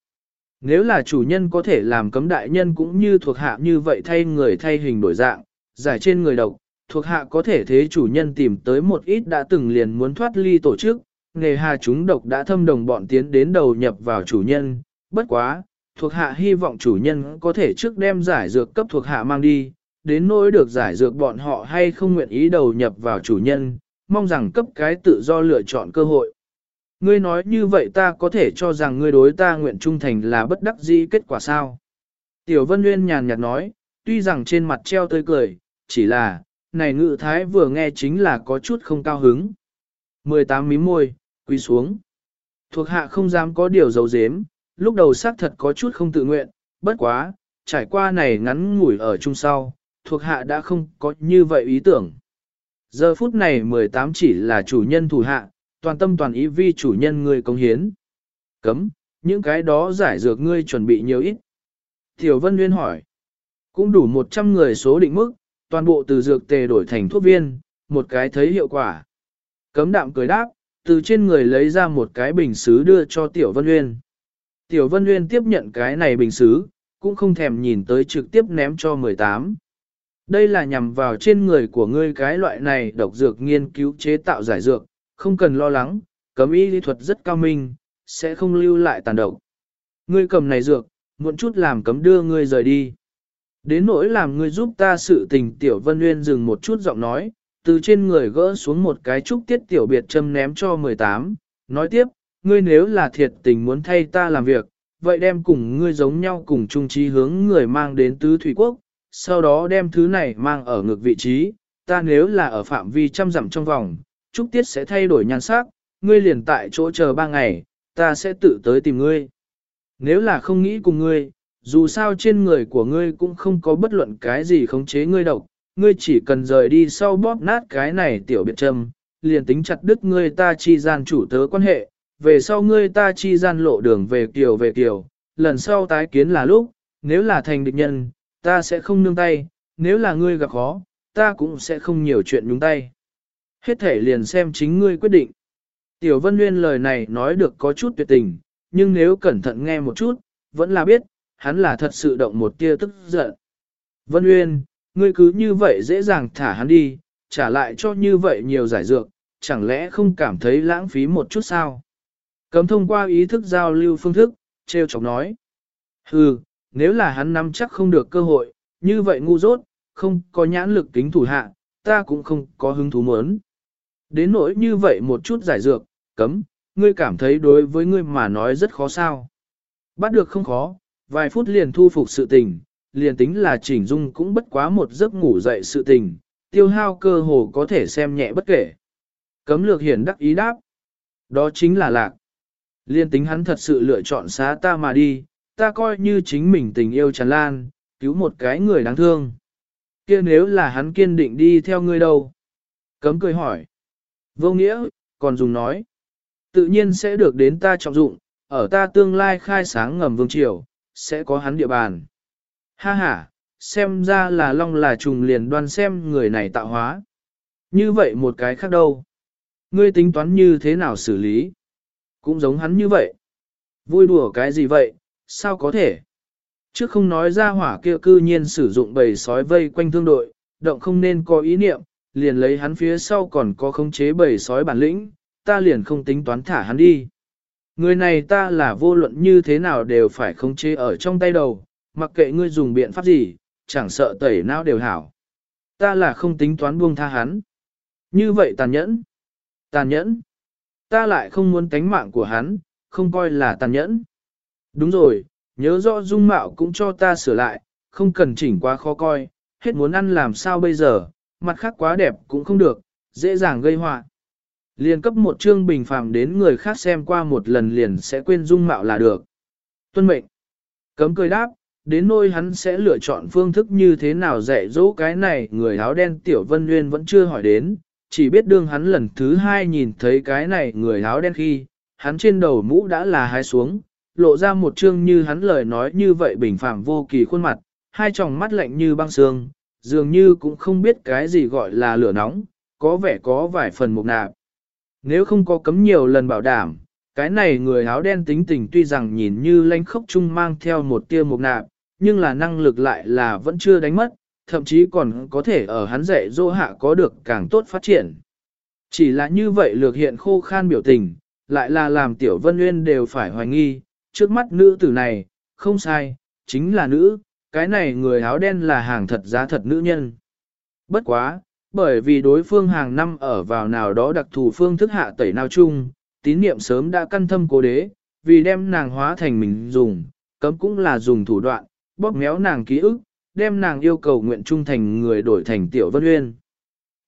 Nếu là chủ nhân có thể làm cấm đại nhân cũng như thuộc hạ như vậy thay người thay hình đổi dạng, giải trên người độc, thuộc hạ có thể thế chủ nhân tìm tới một ít đã từng liền muốn thoát ly tổ chức, nghề hà chúng độc đã thâm đồng bọn tiến đến đầu nhập vào chủ nhân, bất quá, thuộc hạ hy vọng chủ nhân có thể trước đem giải dược cấp thuộc hạ mang đi, đến nỗi được giải dược bọn họ hay không nguyện ý đầu nhập vào chủ nhân, mong rằng cấp cái tự do lựa chọn cơ hội. Ngươi nói như vậy ta có thể cho rằng ngươi đối ta nguyện trung thành là bất đắc dĩ kết quả sao? Tiểu Vân Nguyên nhàn nhạt nói, tuy rằng trên mặt treo tươi cười, chỉ là, này ngự thái vừa nghe chính là có chút không cao hứng. 18 mím môi, quy xuống. Thuộc hạ không dám có điều dấu dếm, lúc đầu xác thật có chút không tự nguyện, bất quá, trải qua này ngắn ngủi ở chung sau, thuộc hạ đã không có như vậy ý tưởng. Giờ phút này 18 chỉ là chủ nhân thủ hạ, toàn tâm toàn ý vi chủ nhân ngươi công hiến. Cấm, những cái đó giải dược ngươi chuẩn bị nhiều ít. Tiểu Vân Nguyên hỏi, cũng đủ 100 người số định mức, toàn bộ từ dược tề đổi thành thuốc viên, một cái thấy hiệu quả. Cấm đạm cười đáp, từ trên người lấy ra một cái bình xứ đưa cho Tiểu Vân Nguyên. Tiểu Vân Nguyên tiếp nhận cái này bình xứ, cũng không thèm nhìn tới trực tiếp ném cho 18. Đây là nhằm vào trên người của ngươi cái loại này độc dược nghiên cứu chế tạo giải dược, không cần lo lắng, cấm y lý thuật rất cao minh, sẽ không lưu lại tàn độc. Ngươi cầm này dược, muộn chút làm cấm đưa ngươi rời đi. Đến nỗi làm ngươi giúp ta sự tình tiểu vân nguyên dừng một chút giọng nói, từ trên người gỡ xuống một cái trúc tiết tiểu biệt châm ném cho 18, nói tiếp, ngươi nếu là thiệt tình muốn thay ta làm việc, vậy đem cùng ngươi giống nhau cùng chung trí hướng người mang đến tứ thủy quốc, sau đó đem thứ này mang ở ngược vị trí, ta nếu là ở phạm vi trăm dặm trong vòng, trúc tiết sẽ thay đổi nhan sắc, ngươi liền tại chỗ chờ ba ngày, ta sẽ tự tới tìm ngươi. Nếu là không nghĩ cùng ngươi, dù sao trên người của ngươi cũng không có bất luận cái gì khống chế ngươi độc, ngươi chỉ cần rời đi sau bóp nát cái này tiểu biệt trầm, liền tính chặt đứt ngươi ta chi gian chủ tớ quan hệ, về sau ngươi ta chi gian lộ đường về kiều về kiều, lần sau tái kiến là lúc, nếu là thành địch nhân, ta sẽ không nương tay, nếu là ngươi gặp khó, ta cũng sẽ không nhiều chuyện nhúng tay. Hết thể liền xem chính ngươi quyết định. Tiểu Vân Nguyên lời này nói được có chút tuyệt tình, nhưng nếu cẩn thận nghe một chút, vẫn là biết, hắn là thật sự động một tia tức giận. Vân Nguyên, ngươi cứ như vậy dễ dàng thả hắn đi, trả lại cho như vậy nhiều giải dược, chẳng lẽ không cảm thấy lãng phí một chút sao? Cấm thông qua ý thức giao lưu phương thức, treo chọc nói. Hừ, nếu là hắn nắm chắc không được cơ hội, như vậy ngu dốt, không có nhãn lực kính thủ hạ, ta cũng không có hứng thú muốn. Đến nỗi như vậy một chút giải dược, cấm, ngươi cảm thấy đối với ngươi mà nói rất khó sao. Bắt được không khó, vài phút liền thu phục sự tình, liền tính là chỉnh dung cũng bất quá một giấc ngủ dậy sự tình, tiêu hao cơ hồ có thể xem nhẹ bất kể. Cấm lược hiển đắc ý đáp. Đó chính là lạc. Liên tính hắn thật sự lựa chọn xá ta mà đi, ta coi như chính mình tình yêu tràn lan, cứu một cái người đáng thương. kia nếu là hắn kiên định đi theo ngươi đâu? Cấm cười hỏi. Vô nghĩa, còn dùng nói. Tự nhiên sẽ được đến ta trọng dụng, ở ta tương lai khai sáng ngầm vương triều, sẽ có hắn địa bàn. Ha ha, xem ra là long là trùng liền đoan xem người này tạo hóa. Như vậy một cái khác đâu? Ngươi tính toán như thế nào xử lý? Cũng giống hắn như vậy. Vui đùa cái gì vậy, sao có thể? Chứ không nói ra hỏa kia cư nhiên sử dụng bầy sói vây quanh thương đội, động không nên có ý niệm, liền lấy hắn phía sau còn có khống chế bầy sói bản lĩnh, ta liền không tính toán thả hắn đi. Người này ta là vô luận như thế nào đều phải khống chế ở trong tay đầu, mặc kệ ngươi dùng biện pháp gì, chẳng sợ tẩy não đều hảo. Ta là không tính toán buông tha hắn. Như vậy tàn nhẫn. Tàn nhẫn. Ta lại không muốn tánh mạng của hắn, không coi là tàn nhẫn. Đúng rồi, nhớ rõ dung mạo cũng cho ta sửa lại, không cần chỉnh quá khó coi, hết muốn ăn làm sao bây giờ, mặt khác quá đẹp cũng không được, dễ dàng gây họa. Liền cấp một chương bình phàm đến người khác xem qua một lần liền sẽ quên dung mạo là được. Tuân mệnh. Cấm cười đáp, đến nôi hắn sẽ lựa chọn phương thức như thế nào dạy dỗ cái này người áo đen tiểu vân nguyên vẫn chưa hỏi đến, chỉ biết đương hắn lần thứ hai nhìn thấy cái này người áo đen khi, hắn trên đầu mũ đã là hai xuống, lộ ra một chương như hắn lời nói như vậy bình phàm vô kỳ khuôn mặt, hai tròng mắt lạnh như băng xương, dường như cũng không biết cái gì gọi là lửa nóng, có vẻ có vài phần mục nạp. Nếu không có cấm nhiều lần bảo đảm, cái này người áo đen tính tình tuy rằng nhìn như lanh khốc chung mang theo một tia mục nạp, nhưng là năng lực lại là vẫn chưa đánh mất, thậm chí còn có thể ở hắn dạy dỗ hạ có được càng tốt phát triển. Chỉ là như vậy lược hiện khô khan biểu tình, lại là làm tiểu vân nguyên đều phải hoài nghi, trước mắt nữ tử này, không sai, chính là nữ, cái này người áo đen là hàng thật giá thật nữ nhân. Bất quá, bởi vì đối phương hàng năm ở vào nào đó đặc thù phương thức hạ tẩy nào chung, tín niệm sớm đã căn thâm cố đế, vì đem nàng hóa thành mình dùng, cấm cũng là dùng thủ đoạn, bóp méo nàng ký ức, đem nàng yêu cầu nguyện trung thành người đổi thành tiểu vân uyên.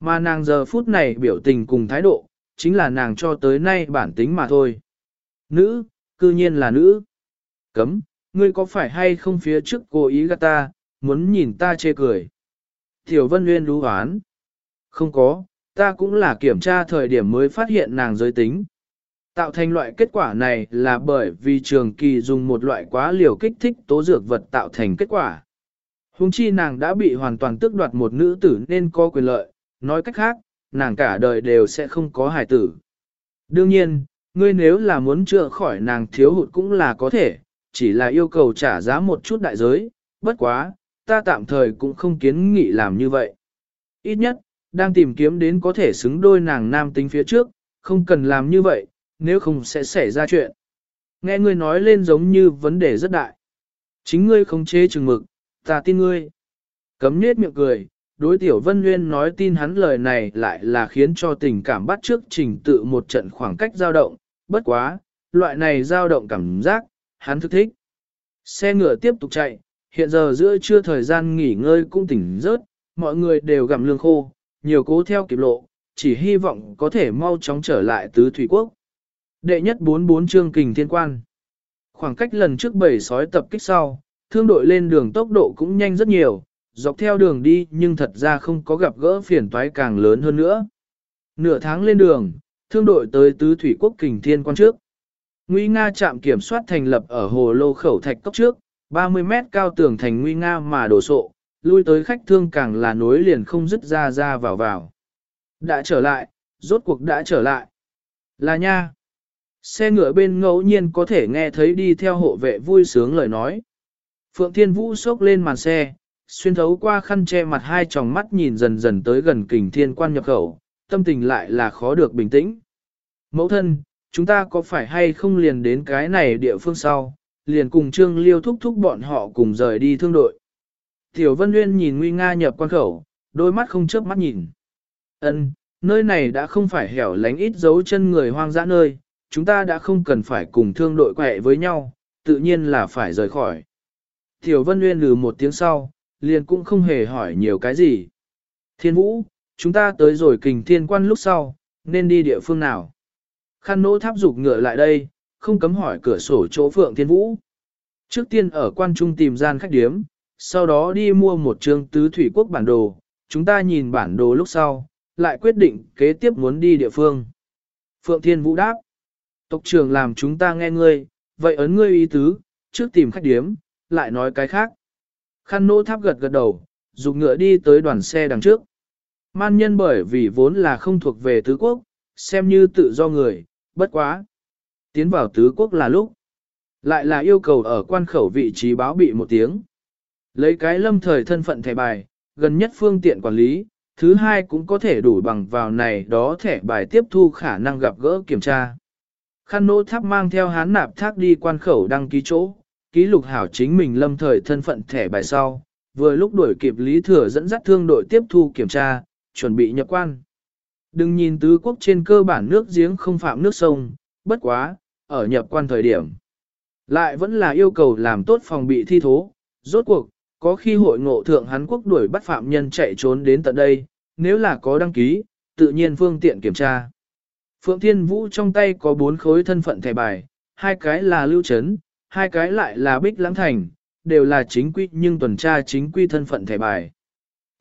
Mà nàng giờ phút này biểu tình cùng thái độ, chính là nàng cho tới nay bản tính mà thôi. Nữ, cư nhiên là nữ. Cấm, ngươi có phải hay không phía trước cố ý gạt ta, muốn nhìn ta chê cười. Tiểu Vân Nguyên đú hoán. Không có, ta cũng là kiểm tra thời điểm mới phát hiện nàng giới tính. Tạo thành loại kết quả này là bởi vì trường kỳ dùng một loại quá liều kích thích tố dược vật tạo thành kết quả. Hùng chi nàng đã bị hoàn toàn tước đoạt một nữ tử nên có quyền lợi, nói cách khác, nàng cả đời đều sẽ không có hài tử. Đương nhiên, ngươi nếu là muốn chữa khỏi nàng thiếu hụt cũng là có thể, chỉ là yêu cầu trả giá một chút đại giới, bất quá, ta tạm thời cũng không kiến nghị làm như vậy. Ít nhất, đang tìm kiếm đến có thể xứng đôi nàng nam tính phía trước, không cần làm như vậy, nếu không sẽ xảy ra chuyện. Nghe ngươi nói lên giống như vấn đề rất đại. Chính ngươi không chế chừng mực, ta tin ngươi. Cấm nết miệng cười, đối tiểu Vân Nguyên nói tin hắn lời này lại là khiến cho tình cảm bắt trước trình tự một trận khoảng cách dao động, bất quá, loại này dao động cảm giác, hắn thức thích. Xe ngựa tiếp tục chạy, hiện giờ giữa trưa thời gian nghỉ ngơi cũng tỉnh rớt, mọi người đều gặm lương khô, nhiều cố theo kịp lộ, chỉ hy vọng có thể mau chóng trở lại tứ thủy quốc. Đệ nhất bốn bốn chương kình thiên quan. Khoảng cách lần trước bảy sói tập kích sau, thương đội lên đường tốc độ cũng nhanh rất nhiều, dọc theo đường đi nhưng thật ra không có gặp gỡ phiền toái càng lớn hơn nữa. Nửa tháng lên đường, thương đội tới tứ thủy quốc kình thiên quan trước. Nguy Nga trạm kiểm soát thành lập ở hồ lô khẩu thạch cốc trước, 30 mét cao tường thành Nguy Nga mà đổ sộ, lui tới khách thương càng là nối liền không dứt ra ra vào vào. Đã trở lại, rốt cuộc đã trở lại. Là nha. Xe ngựa bên ngẫu nhiên có thể nghe thấy đi theo hộ vệ vui sướng lời nói. Phượng Thiên Vũ sốc lên màn xe, xuyên thấu qua khăn che mặt hai tròng mắt nhìn dần dần tới gần kình thiên quan nhập khẩu, tâm tình lại là khó được bình tĩnh. Mẫu thân, chúng ta có phải hay không liền đến cái này địa phương sau, liền cùng Trương Liêu thúc thúc bọn họ cùng rời đi thương đội. Tiểu Vân Nguyên nhìn Nguy Nga nhập quan khẩu, đôi mắt không chớp mắt nhìn. Ân, nơi này đã không phải hẻo lánh ít dấu chân người hoang dã nơi, chúng ta đã không cần phải cùng thương đội quẹ với nhau, tự nhiên là phải rời khỏi. Tiểu Vân Nguyên lừ một tiếng sau, liền cũng không hề hỏi nhiều cái gì. Thiên Vũ, chúng ta tới rồi kình thiên quan lúc sau, nên đi địa phương nào? Khăn nỗ tháp dục ngựa lại đây, không cấm hỏi cửa sổ chỗ Phượng Thiên Vũ. Trước tiên ở quan trung tìm gian khách điếm, sau đó đi mua một trường tứ thủy quốc bản đồ, chúng ta nhìn bản đồ lúc sau, lại quyết định kế tiếp muốn đi địa phương. Phượng Thiên Vũ đáp, tộc trưởng làm chúng ta nghe ngươi, vậy ấn ngươi ý tứ, trước tìm khách điếm, lại nói cái khác. Khăn nỗ tháp gật gật đầu, dùng ngựa đi tới đoàn xe đằng trước. Man nhân bởi vì vốn là không thuộc về tứ quốc, xem như tự do người, bất quá. Tiến vào tứ quốc là lúc. Lại là yêu cầu ở quan khẩu vị trí báo bị một tiếng. Lấy cái lâm thời thân phận thẻ bài, gần nhất phương tiện quản lý, thứ hai cũng có thể đủ bằng vào này đó thẻ bài tiếp thu khả năng gặp gỡ kiểm tra. Khăn nỗ tháp mang theo hán nạp thác đi quan khẩu đăng ký chỗ, ký lục hảo chính mình lâm thời thân phận thẻ bài sau, vừa lúc đuổi kịp Lý Thừa dẫn dắt thương đội tiếp thu kiểm tra, chuẩn bị nhập quan. Đừng nhìn tứ quốc trên cơ bản nước giếng không phạm nước sông, bất quá, ở nhập quan thời điểm. Lại vẫn là yêu cầu làm tốt phòng bị thi thố, rốt cuộc, có khi hội ngộ thượng Hán Quốc đuổi bắt phạm nhân chạy trốn đến tận đây, nếu là có đăng ký, tự nhiên phương tiện kiểm tra. Phượng Thiên Vũ trong tay có bốn khối thân phận thẻ bài, hai cái là lưu trấn, hai cái lại là bích lãng thành, đều là chính quy nhưng tuần tra chính quy thân phận thẻ bài.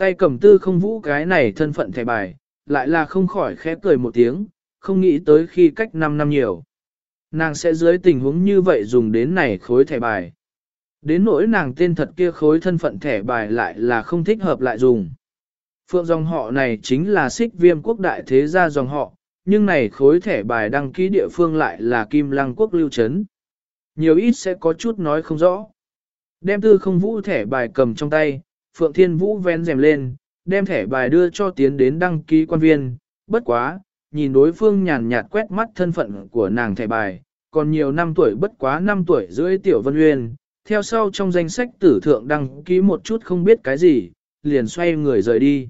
Tay cầm tư không vũ cái này thân phận thẻ bài, lại là không khỏi khẽ cười một tiếng, không nghĩ tới khi cách 5 năm nhiều. Nàng sẽ dưới tình huống như vậy dùng đến này khối thẻ bài. Đến nỗi nàng tên thật kia khối thân phận thẻ bài lại là không thích hợp lại dùng. Phượng dòng họ này chính là xích viêm quốc đại thế gia dòng họ, nhưng này khối thẻ bài đăng ký địa phương lại là kim lăng quốc lưu trấn. Nhiều ít sẽ có chút nói không rõ. Đem tư không vũ thẻ bài cầm trong tay, Phượng Thiên Vũ ven rèm lên, đem thẻ bài đưa cho tiến đến đăng ký quan viên, bất quá, nhìn đối phương nhàn nhạt quét mắt thân phận của nàng thẻ bài, còn nhiều năm tuổi bất quá năm tuổi rưỡi tiểu vân uyên, theo sau trong danh sách tử thượng đăng ký một chút không biết cái gì, liền xoay người rời đi.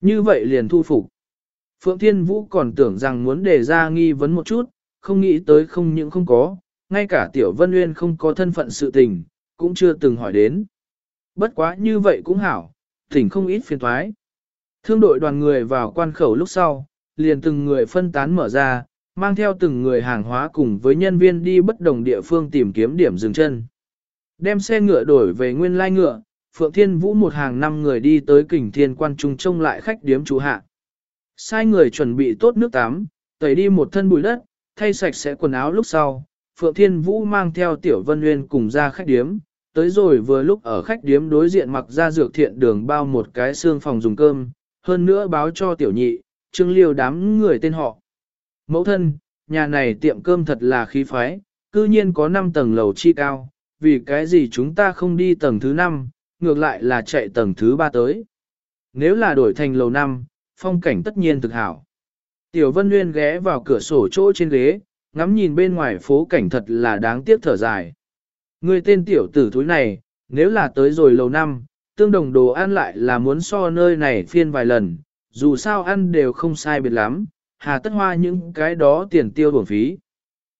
Như vậy liền thu phục. Phượng Thiên Vũ còn tưởng rằng muốn đề ra nghi vấn một chút, không nghĩ tới không những không có, ngay cả Tiểu Vân Uyên không có thân phận sự tình, cũng chưa từng hỏi đến. Bất quá như vậy cũng hảo, tỉnh không ít phiền thoái. Thương đội đoàn người vào quan khẩu lúc sau, liền từng người phân tán mở ra, mang theo từng người hàng hóa cùng với nhân viên đi bất đồng địa phương tìm kiếm điểm dừng chân. Đem xe ngựa đổi về nguyên lai ngựa, Phượng Thiên Vũ một hàng năm người đi tới kình thiên quan trung trông lại khách điếm chủ hạ. Sai người chuẩn bị tốt nước tắm, tẩy đi một thân bụi đất, thay sạch sẽ quần áo lúc sau. Phượng Thiên Vũ mang theo Tiểu Vân Nguyên cùng ra khách điếm, tới rồi vừa lúc ở khách điếm đối diện mặc ra dược thiện đường bao một cái xương phòng dùng cơm, hơn nữa báo cho Tiểu Nhị, Trương Liêu đám người tên họ. Mẫu thân, nhà này tiệm cơm thật là khí phái, cư nhiên có 5 tầng lầu chi cao, vì cái gì chúng ta không đi tầng thứ 5, ngược lại là chạy tầng thứ 3 tới. Nếu là đổi thành lầu 5, phong cảnh tất nhiên thực hảo. Tiểu Vân Nguyên ghé vào cửa sổ chỗ trên ghế, ngắm nhìn bên ngoài phố cảnh thật là đáng tiếc thở dài. Người tên tiểu tử thúi này, nếu là tới rồi lâu năm, tương đồng đồ ăn lại là muốn so nơi này phiên vài lần, dù sao ăn đều không sai biệt lắm, hà tất hoa những cái đó tiền tiêu bổng phí.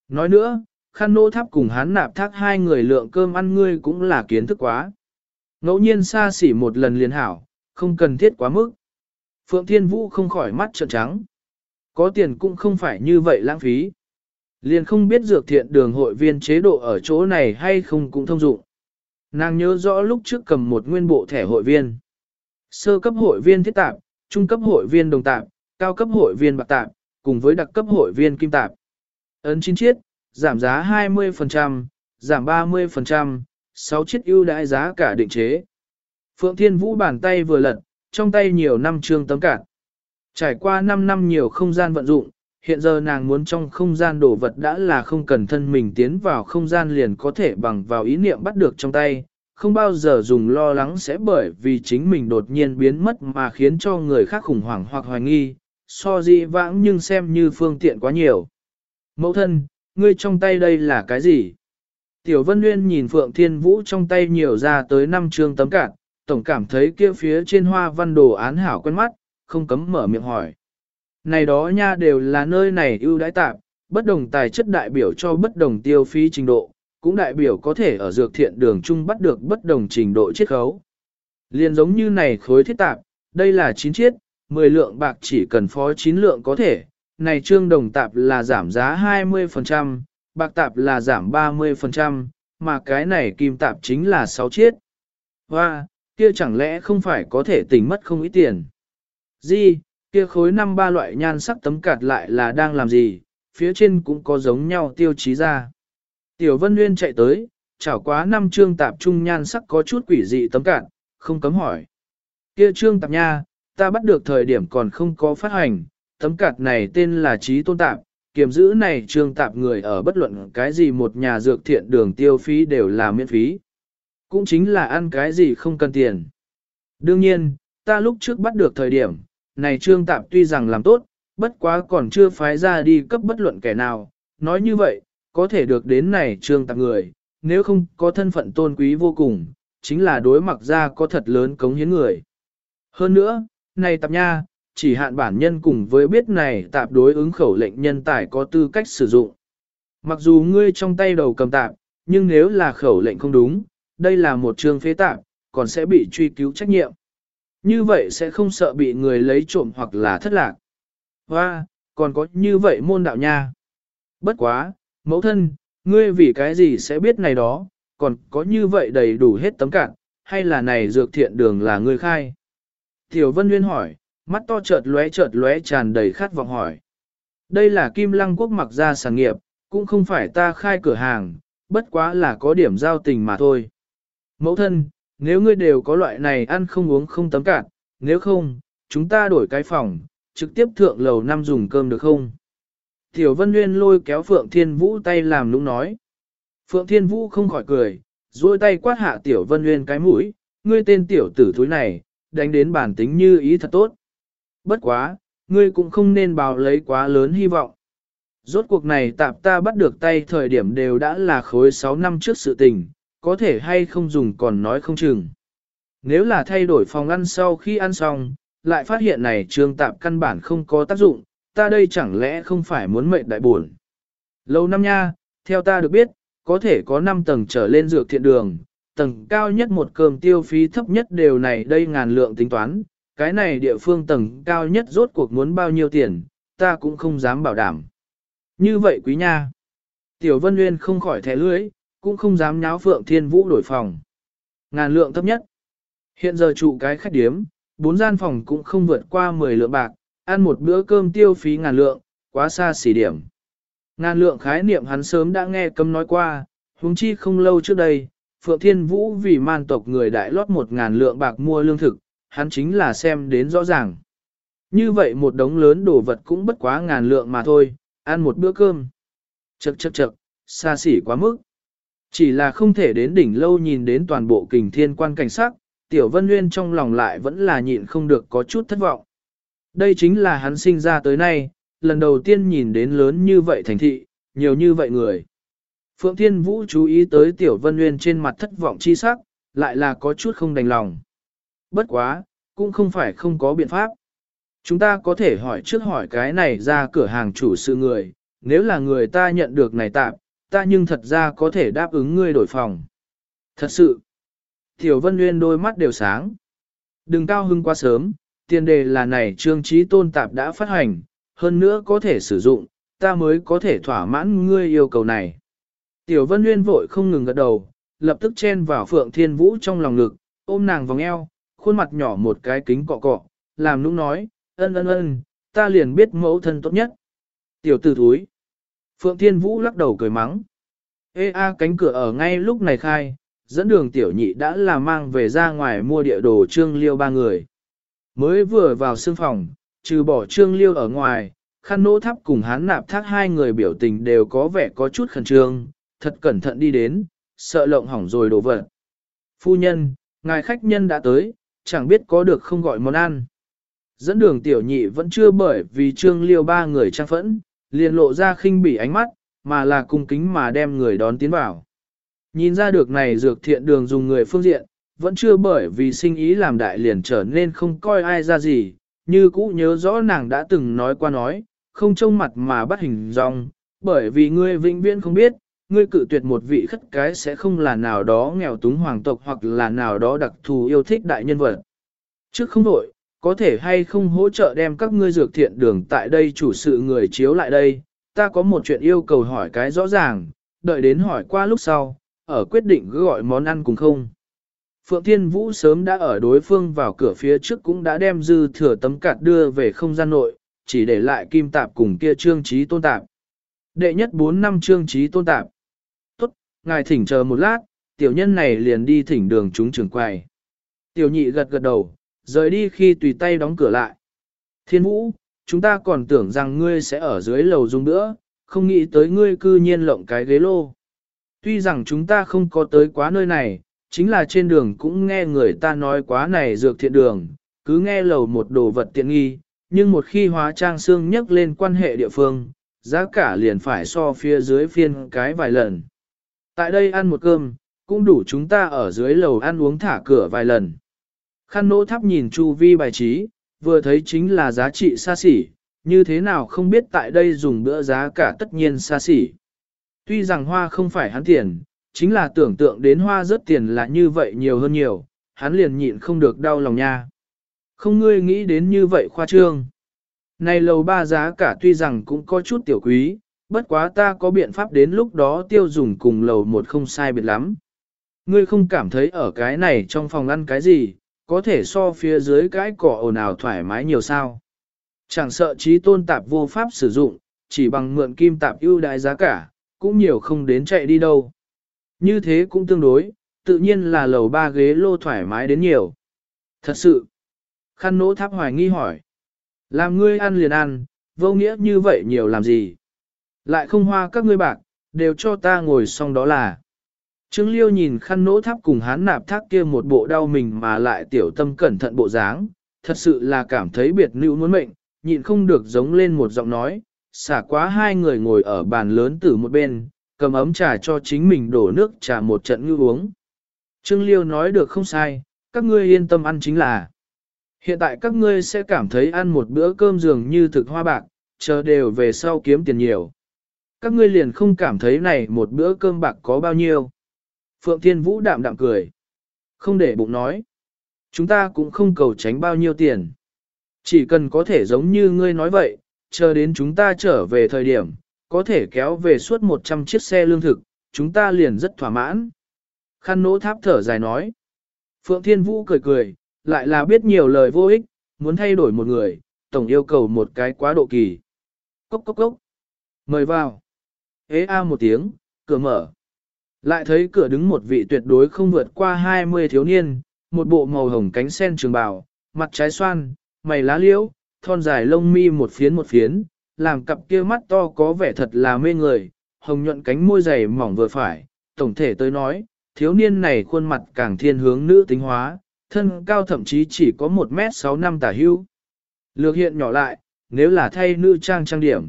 Nói nữa, khăn nô tháp cùng hán nạp thác hai người lượng cơm ăn ngươi cũng là kiến thức quá. Ngẫu nhiên xa xỉ một lần liền hảo, không cần thiết quá mức. Phượng Thiên Vũ không khỏi mắt trợn trắng. Có tiền cũng không phải như vậy lãng phí. Liền không biết dược thiện đường hội viên chế độ ở chỗ này hay không cũng thông dụng. Nàng nhớ rõ lúc trước cầm một nguyên bộ thẻ hội viên. Sơ cấp hội viên thiết tạp, trung cấp hội viên đồng tạp, cao cấp hội viên bạc tạp, cùng với đặc cấp hội viên kim tạp. Ấn chín chiết, giảm giá 20%, giảm 30%, 6 chiết ưu đãi giá cả định chế. Phượng Thiên Vũ bàn tay vừa lật, trong tay nhiều năm trương tấm cản Trải qua 5 năm nhiều không gian vận dụng, hiện giờ nàng muốn trong không gian đồ vật đã là không cần thân mình tiến vào không gian liền có thể bằng vào ý niệm bắt được trong tay, không bao giờ dùng lo lắng sẽ bởi vì chính mình đột nhiên biến mất mà khiến cho người khác khủng hoảng hoặc hoài nghi, so di vãng nhưng xem như phương tiện quá nhiều. Mẫu thân, ngươi trong tay đây là cái gì? Tiểu Vân Nguyên nhìn Phượng Thiên Vũ trong tay nhiều ra tới năm chương tấm cạn, tổng cảm thấy kia phía trên hoa văn đồ án hảo quen mắt, không cấm mở miệng hỏi. Này đó nha đều là nơi này ưu đãi tạm, bất đồng tài chất đại biểu cho bất đồng tiêu phí trình độ, cũng đại biểu có thể ở dược thiện đường chung bắt được bất đồng trình độ chiết khấu. Liên giống như này khối thiết tạp, đây là 9 chiết, 10 lượng bạc chỉ cần phó 9 lượng có thể, này trương đồng tạp là giảm giá 20%, bạc tạp là giảm 30%, mà cái này kim tạp chính là 6 chiết. Hoa, kia chẳng lẽ không phải có thể tỉnh mất không ít tiền? Di, kia khối năm ba loại nhan sắc tấm cạt lại là đang làm gì, phía trên cũng có giống nhau tiêu chí ra. Tiểu Vân Nguyên chạy tới, chảo quá năm trương tạp trung nhan sắc có chút quỷ dị tấm cạt, không cấm hỏi. Kia trương tạp nha, ta bắt được thời điểm còn không có phát hành, tấm cạt này tên là trí tôn tạp, kiểm giữ này trương tạp người ở bất luận cái gì một nhà dược thiện đường tiêu phí đều là miễn phí. Cũng chính là ăn cái gì không cần tiền. Đương nhiên, ta lúc trước bắt được thời điểm, này trương tạp tuy rằng làm tốt, bất quá còn chưa phái ra đi cấp bất luận kẻ nào, nói như vậy, có thể được đến này trương tạp người, nếu không có thân phận tôn quý vô cùng, chính là đối mặt ra có thật lớn cống hiến người. Hơn nữa, này tạp nha, chỉ hạn bản nhân cùng với biết này tạp đối ứng khẩu lệnh nhân tài có tư cách sử dụng. Mặc dù ngươi trong tay đầu cầm tạp, nhưng nếu là khẩu lệnh không đúng, đây là một trường phế tạp, còn sẽ bị truy cứu trách nhiệm. Như vậy sẽ không sợ bị người lấy trộm hoặc là thất lạc. Hoa, còn có như vậy môn đạo nha. Bất quá, mẫu thân, ngươi vì cái gì sẽ biết này đó, còn có như vậy đầy đủ hết tấm cạn, hay là này dược thiện đường là ngươi khai? Tiểu Vân Nguyên hỏi, mắt to chợt lóe chợt lóe tràn đầy khát vọng hỏi. Đây là Kim Lăng Quốc mặc ra sản nghiệp, cũng không phải ta khai cửa hàng, bất quá là có điểm giao tình mà thôi. Mẫu thân, nếu ngươi đều có loại này ăn không uống không tấm cạn, nếu không, chúng ta đổi cái phòng, trực tiếp thượng lầu năm dùng cơm được không? Tiểu Vân Nguyên lôi kéo Phượng Thiên Vũ tay làm lúng nói. Phượng Thiên Vũ không khỏi cười, duỗi tay quát hạ Tiểu Vân Nguyên cái mũi, ngươi tên tiểu tử thúi này, đánh đến bản tính như ý thật tốt. Bất quá, ngươi cũng không nên bào lấy quá lớn hy vọng. Rốt cuộc này tạp ta bắt được tay thời điểm đều đã là khối 6 năm trước sự tình, có thể hay không dùng còn nói không chừng. Nếu là thay đổi phòng ăn sau khi ăn xong, lại phát hiện này trương tạp căn bản không có tác dụng, ta đây chẳng lẽ không phải muốn mệnh đại buồn. Lâu năm nha, theo ta được biết, có thể có 5 tầng trở lên dược thiện đường, tầng cao nhất một cơm tiêu phí thấp nhất đều này đây ngàn lượng tính toán, cái này địa phương tầng cao nhất rốt cuộc muốn bao nhiêu tiền, ta cũng không dám bảo đảm. Như vậy quý nha, Tiểu Vân Nguyên không khỏi thẻ lưới, cũng không dám nháo Phượng Thiên Vũ đổi phòng. Ngàn lượng thấp nhất. Hiện giờ trụ cái khách điếm, bốn gian phòng cũng không vượt qua 10 lượng bạc, ăn một bữa cơm tiêu phí ngàn lượng, quá xa xỉ điểm. Ngàn lượng khái niệm hắn sớm đã nghe cấm nói qua, huống chi không lâu trước đây, Phượng Thiên Vũ vì man tộc người đại lót một ngàn lượng bạc mua lương thực, hắn chính là xem đến rõ ràng. Như vậy một đống lớn đồ vật cũng bất quá ngàn lượng mà thôi, ăn một bữa cơm. Chậc chậc chậc, xa xỉ quá mức. Chỉ là không thể đến đỉnh lâu nhìn đến toàn bộ kình thiên quan cảnh sắc, Tiểu Vân Nguyên trong lòng lại vẫn là nhịn không được có chút thất vọng. Đây chính là hắn sinh ra tới nay, lần đầu tiên nhìn đến lớn như vậy thành thị, nhiều như vậy người. Phượng Thiên Vũ chú ý tới Tiểu Vân Nguyên trên mặt thất vọng chi sắc, lại là có chút không đành lòng. Bất quá, cũng không phải không có biện pháp. Chúng ta có thể hỏi trước hỏi cái này ra cửa hàng chủ sự người, nếu là người ta nhận được này tạm, ta nhưng thật ra có thể đáp ứng ngươi đổi phòng. Thật sự, Tiểu Vân Nguyên đôi mắt đều sáng. Đừng cao hưng quá sớm, tiền đề là này trương trí tôn tạp đã phát hành, hơn nữa có thể sử dụng, ta mới có thể thỏa mãn ngươi yêu cầu này. Tiểu Vân Nguyên vội không ngừng gật đầu, lập tức chen vào Phượng Thiên Vũ trong lòng ngực, ôm nàng vòng eo, khuôn mặt nhỏ một cái kính cọ cọ, làm nũng nói, ân ân ân, ta liền biết mẫu thân tốt nhất. Tiểu tử thúi. Phượng Thiên Vũ lắc đầu cười mắng. Ê a cánh cửa ở ngay lúc này khai, dẫn đường tiểu nhị đã là mang về ra ngoài mua địa đồ trương liêu ba người. Mới vừa vào sương phòng, trừ bỏ trương liêu ở ngoài, khăn nỗ thắp cùng hán nạp thác hai người biểu tình đều có vẻ có chút khẩn trương, thật cẩn thận đi đến, sợ lộng hỏng rồi đổ vật. Phu nhân, ngài khách nhân đã tới, chẳng biết có được không gọi món ăn. Dẫn đường tiểu nhị vẫn chưa bởi vì trương liêu ba người trang phẫn, liền lộ ra khinh bỉ ánh mắt, mà là cung kính mà đem người đón tiến vào. Nhìn ra được này dược thiện đường dùng người phương diện, vẫn chưa bởi vì sinh ý làm đại liền trở nên không coi ai ra gì, như cũ nhớ rõ nàng đã từng nói qua nói, không trông mặt mà bắt hình dong, bởi vì ngươi vĩnh viễn không biết, ngươi cự tuyệt một vị khất cái sẽ không là nào đó nghèo túng hoàng tộc hoặc là nào đó đặc thù yêu thích đại nhân vật. Trước không đổi, có thể hay không hỗ trợ đem các ngươi dược thiện đường tại đây chủ sự người chiếu lại đây, ta có một chuyện yêu cầu hỏi cái rõ ràng, đợi đến hỏi qua lúc sau, ở quyết định cứ gọi món ăn cùng không. Phượng Thiên Vũ sớm đã ở đối phương vào cửa phía trước cũng đã đem dư thừa tấm cạt đưa về không gian nội, chỉ để lại kim tạp cùng kia trương trí tôn tạp. Đệ nhất 4 năm trương trí tôn tạp. Tốt, ngài thỉnh chờ một lát, tiểu nhân này liền đi thỉnh đường chúng trưởng quầy. Tiểu nhị gật gật đầu, rời đi khi tùy tay đóng cửa lại. Thiên Vũ, chúng ta còn tưởng rằng ngươi sẽ ở dưới lầu dùng nữa, không nghĩ tới ngươi cư nhiên lộng cái ghế lô. Tuy rằng chúng ta không có tới quá nơi này, chính là trên đường cũng nghe người ta nói quá này dược thiện đường, cứ nghe lầu một đồ vật tiện nghi, nhưng một khi hóa trang xương nhắc lên quan hệ địa phương, giá cả liền phải so phía dưới phiên cái vài lần. Tại đây ăn một cơm, cũng đủ chúng ta ở dưới lầu ăn uống thả cửa vài lần. Khăn nỗ tháp nhìn chu vi bài trí, vừa thấy chính là giá trị xa xỉ, như thế nào không biết tại đây dùng bữa giá cả tất nhiên xa xỉ. Tuy rằng hoa không phải hắn tiền, chính là tưởng tượng đến hoa rất tiền là như vậy nhiều hơn nhiều, hắn liền nhịn không được đau lòng nha. Không ngươi nghĩ đến như vậy khoa trương. Này lầu ba giá cả tuy rằng cũng có chút tiểu quý, bất quá ta có biện pháp đến lúc đó tiêu dùng cùng lầu một không sai biệt lắm. Ngươi không cảm thấy ở cái này trong phòng ăn cái gì, có thể so phía dưới cái cỏ ồn ào thoải mái nhiều sao. Chẳng sợ trí tôn tạp vô pháp sử dụng, chỉ bằng mượn kim tạp ưu đại giá cả, cũng nhiều không đến chạy đi đâu. Như thế cũng tương đối, tự nhiên là lầu ba ghế lô thoải mái đến nhiều. Thật sự, khăn nỗ tháp hoài nghi hỏi. Làm ngươi ăn liền ăn, vô nghĩa như vậy nhiều làm gì? Lại không hoa các ngươi bạc, đều cho ta ngồi xong đó là. Trương Liêu nhìn khăn nỗ tháp cùng hán nạp thác kia một bộ đau mình mà lại tiểu tâm cẩn thận bộ dáng, thật sự là cảm thấy biệt nữ muốn mệnh, nhịn không được giống lên một giọng nói, xả quá hai người ngồi ở bàn lớn từ một bên, cầm ấm trà cho chính mình đổ nước trà một trận như uống. Trương Liêu nói được không sai, các ngươi yên tâm ăn chính là. Hiện tại các ngươi sẽ cảm thấy ăn một bữa cơm dường như thực hoa bạc, chờ đều về sau kiếm tiền nhiều. Các ngươi liền không cảm thấy này một bữa cơm bạc có bao nhiêu. Phượng Thiên Vũ đạm đạm cười. Không để bụng nói. Chúng ta cũng không cầu tránh bao nhiêu tiền. Chỉ cần có thể giống như ngươi nói vậy, chờ đến chúng ta trở về thời điểm, có thể kéo về suốt 100 chiếc xe lương thực, chúng ta liền rất thỏa mãn. Khăn nỗ tháp thở dài nói. Phượng Thiên Vũ cười cười, lại là biết nhiều lời vô ích, muốn thay đổi một người, tổng yêu cầu một cái quá độ kỳ. Cốc cốc cốc. Mời vào. Ế a một tiếng, cửa mở. Lại thấy cửa đứng một vị tuyệt đối không vượt qua 20 thiếu niên, một bộ màu hồng cánh sen trường bào, mặt trái xoan, mày lá liễu, thon dài lông mi một phiến một phiến, làm cặp kia mắt to có vẻ thật là mê người, hồng nhuận cánh môi dày mỏng vừa phải, tổng thể tới nói, thiếu niên này khuôn mặt càng thiên hướng nữ tính hóa, thân cao thậm chí chỉ có 1 mét 6 năm tả hưu. Lược hiện nhỏ lại, nếu là thay nữ trang trang điểm,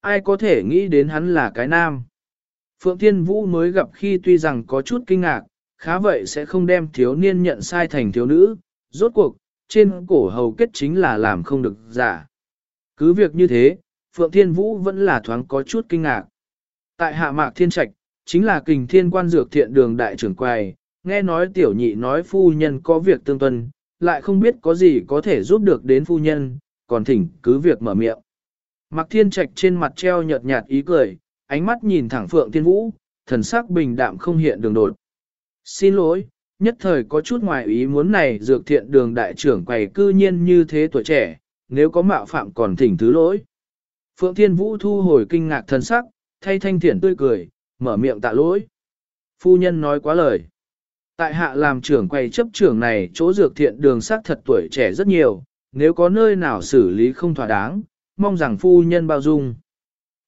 ai có thể nghĩ đến hắn là cái nam. Phượng Thiên Vũ mới gặp khi tuy rằng có chút kinh ngạc, khá vậy sẽ không đem thiếu niên nhận sai thành thiếu nữ, rốt cuộc, trên cổ hầu kết chính là làm không được giả. Cứ việc như thế, Phượng Thiên Vũ vẫn là thoáng có chút kinh ngạc. Tại hạ mạc thiên trạch, chính là kình thiên quan dược thiện đường đại trưởng quầy, nghe nói tiểu nhị nói phu nhân có việc tương tuân, lại không biết có gì có thể giúp được đến phu nhân, còn thỉnh cứ việc mở miệng. Mạc thiên trạch trên mặt treo nhợt nhạt ý cười, ánh mắt nhìn thẳng Phượng Thiên Vũ, thần sắc bình đạm không hiện đường đột. Xin lỗi, nhất thời có chút ngoài ý muốn này dược thiện đường đại trưởng quầy cư nhiên như thế tuổi trẻ, nếu có mạo phạm còn thỉnh thứ lỗi. Phượng Thiên Vũ thu hồi kinh ngạc thần sắc, thay thanh thiển tươi cười, mở miệng tạ lỗi. Phu nhân nói quá lời. Tại hạ làm trưởng quầy chấp trưởng này chỗ dược thiện đường sắc thật tuổi trẻ rất nhiều, nếu có nơi nào xử lý không thỏa đáng, mong rằng phu nhân bao dung.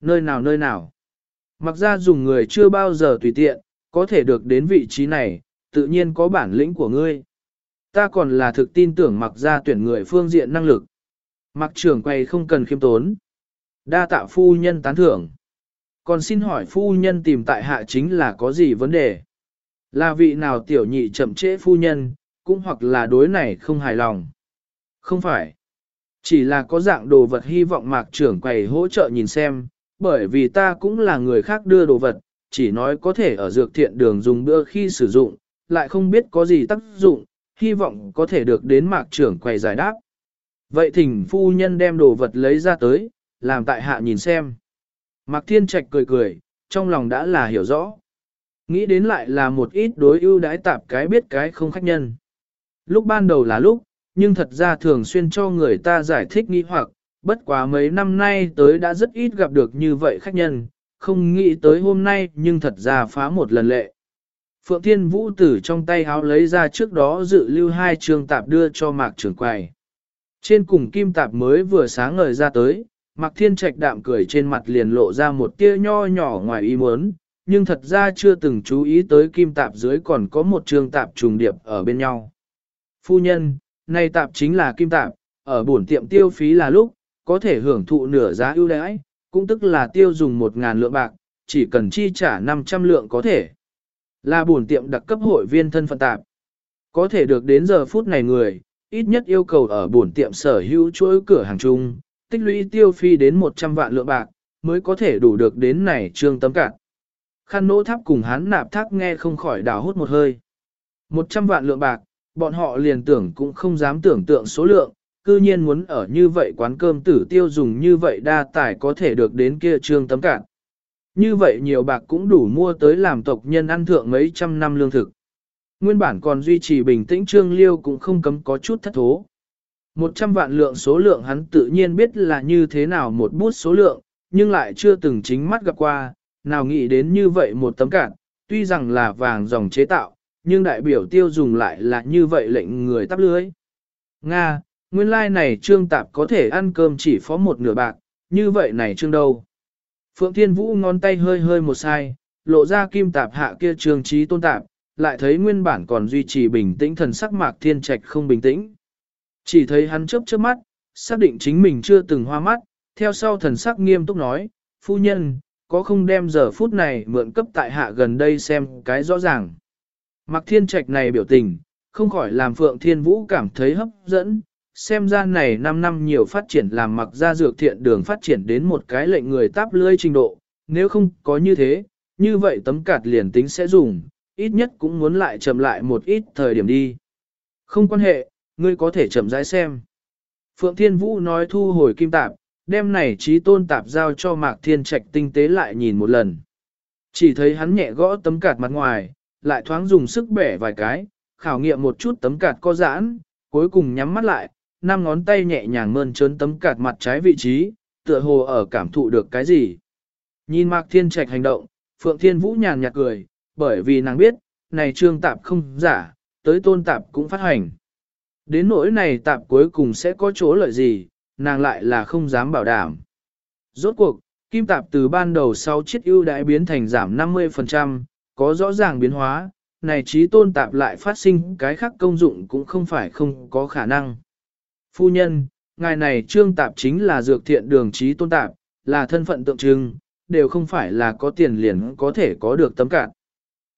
Nơi nào nơi nào. Mặc ra dùng người chưa bao giờ tùy tiện, có thể được đến vị trí này, tự nhiên có bản lĩnh của ngươi. Ta còn là thực tin tưởng mặc ra tuyển người phương diện năng lực. Mặc trưởng quầy không cần khiêm tốn. Đa tạ phu nhân tán thưởng. Còn xin hỏi phu nhân tìm tại hạ chính là có gì vấn đề? Là vị nào tiểu nhị chậm trễ phu nhân, cũng hoặc là đối này không hài lòng? Không phải. Chỉ là có dạng đồ vật hy vọng mạc trưởng quầy hỗ trợ nhìn xem, bởi vì ta cũng là người khác đưa đồ vật, chỉ nói có thể ở dược thiện đường dùng bữa khi sử dụng, lại không biết có gì tác dụng, hy vọng có thể được đến mạc trưởng quầy giải đáp. Vậy thỉnh phu nhân đem đồ vật lấy ra tới, làm tại hạ nhìn xem. Mạc Thiên Trạch cười cười, trong lòng đã là hiểu rõ. Nghĩ đến lại là một ít đối ưu đãi tạp cái biết cái không khách nhân. Lúc ban đầu là lúc, nhưng thật ra thường xuyên cho người ta giải thích nghi hoặc, bất quá mấy năm nay tới đã rất ít gặp được như vậy khách nhân, không nghĩ tới hôm nay nhưng thật ra phá một lần lệ. Phượng Thiên Vũ tử trong tay háo lấy ra trước đó dự lưu hai trường tạp đưa cho Mạc Trường Quầy. Trên cùng kim tạp mới vừa sáng ngời ra tới, Mạc Thiên Trạch đạm cười trên mặt liền lộ ra một tia nho nhỏ ngoài ý muốn, nhưng thật ra chưa từng chú ý tới kim tạp dưới còn có một trường tạp trùng điệp ở bên nhau. Phu nhân, này tạp chính là kim tạp, ở bổn tiệm tiêu phí là lúc, có thể hưởng thụ nửa giá ưu đãi, cũng tức là tiêu dùng 1.000 lượng bạc, chỉ cần chi trả 500 lượng có thể. Là bổn tiệm đặc cấp hội viên thân phận tạp. Có thể được đến giờ phút này người, ít nhất yêu cầu ở bổn tiệm sở hữu chuỗi cửa hàng chung, tích lũy tiêu phi đến 100 vạn lượng bạc, mới có thể đủ được đến này trương tấm cạn. Khăn nỗ tháp cùng hắn nạp thác nghe không khỏi đào hút một hơi. 100 vạn lượng bạc, bọn họ liền tưởng cũng không dám tưởng tượng số lượng, cư nhiên muốn ở như vậy quán cơm tử tiêu dùng như vậy đa tài có thể được đến kia trương tấm cạn. Như vậy nhiều bạc cũng đủ mua tới làm tộc nhân ăn thượng mấy trăm năm lương thực. Nguyên bản còn duy trì bình tĩnh trương liêu cũng không cấm có chút thất thố. Một trăm vạn lượng số lượng hắn tự nhiên biết là như thế nào một bút số lượng, nhưng lại chưa từng chính mắt gặp qua, nào nghĩ đến như vậy một tấm cạn, tuy rằng là vàng dòng chế tạo, nhưng đại biểu tiêu dùng lại là như vậy lệnh người tắp lưới. Nga, nguyên lai like này trương tạp có thể ăn cơm chỉ phó một nửa bạc, như vậy này trương đâu. Phượng Thiên Vũ ngón tay hơi hơi một sai, lộ ra kim tạp hạ kia trương trí tôn tạp, lại thấy nguyên bản còn duy trì bình tĩnh thần sắc mạc thiên trạch không bình tĩnh. Chỉ thấy hắn chớp chớp mắt, xác định chính mình chưa từng hoa mắt, theo sau thần sắc nghiêm túc nói, phu nhân, có không đem giờ phút này mượn cấp tại hạ gần đây xem cái rõ ràng. Mạc thiên trạch này biểu tình, không khỏi làm Phượng Thiên Vũ cảm thấy hấp dẫn, xem ra này 5 năm nhiều phát triển làm mặc ra dược thiện đường phát triển đến một cái lệnh người táp lưỡi trình độ, nếu không có như thế, như vậy tấm cạt liền tính sẽ dùng, ít nhất cũng muốn lại chậm lại một ít thời điểm đi. Không quan hệ, ngươi có thể chậm rãi xem. Phượng Thiên Vũ nói thu hồi kim tạp, đem này trí tôn tạp giao cho Mạc Thiên Trạch tinh tế lại nhìn một lần. Chỉ thấy hắn nhẹ gõ tấm cạt mặt ngoài, lại thoáng dùng sức bẻ vài cái, khảo nghiệm một chút tấm cạt có giãn, cuối cùng nhắm mắt lại, năm ngón tay nhẹ nhàng mơn trớn tấm cạt mặt trái vị trí, tựa hồ ở cảm thụ được cái gì. Nhìn Mạc Thiên Trạch hành động, Phượng Thiên Vũ nhàn nhạt cười, bởi vì nàng biết, này trương tạp không giả, tới tôn tạp cũng phát hành. Đến nỗi này tạp cuối cùng sẽ có chỗ lợi gì, nàng lại là không dám bảo đảm. Rốt cuộc, kim tạp từ ban đầu sau chiếc ưu đại biến thành giảm 50%, có rõ ràng biến hóa, này trí tôn tạp lại phát sinh cái khác công dụng cũng không phải không có khả năng. Phu nhân, ngài này trương tạp chính là dược thiện đường trí tôn tạp, là thân phận tượng trưng, đều không phải là có tiền liền có thể có được tấm cạn.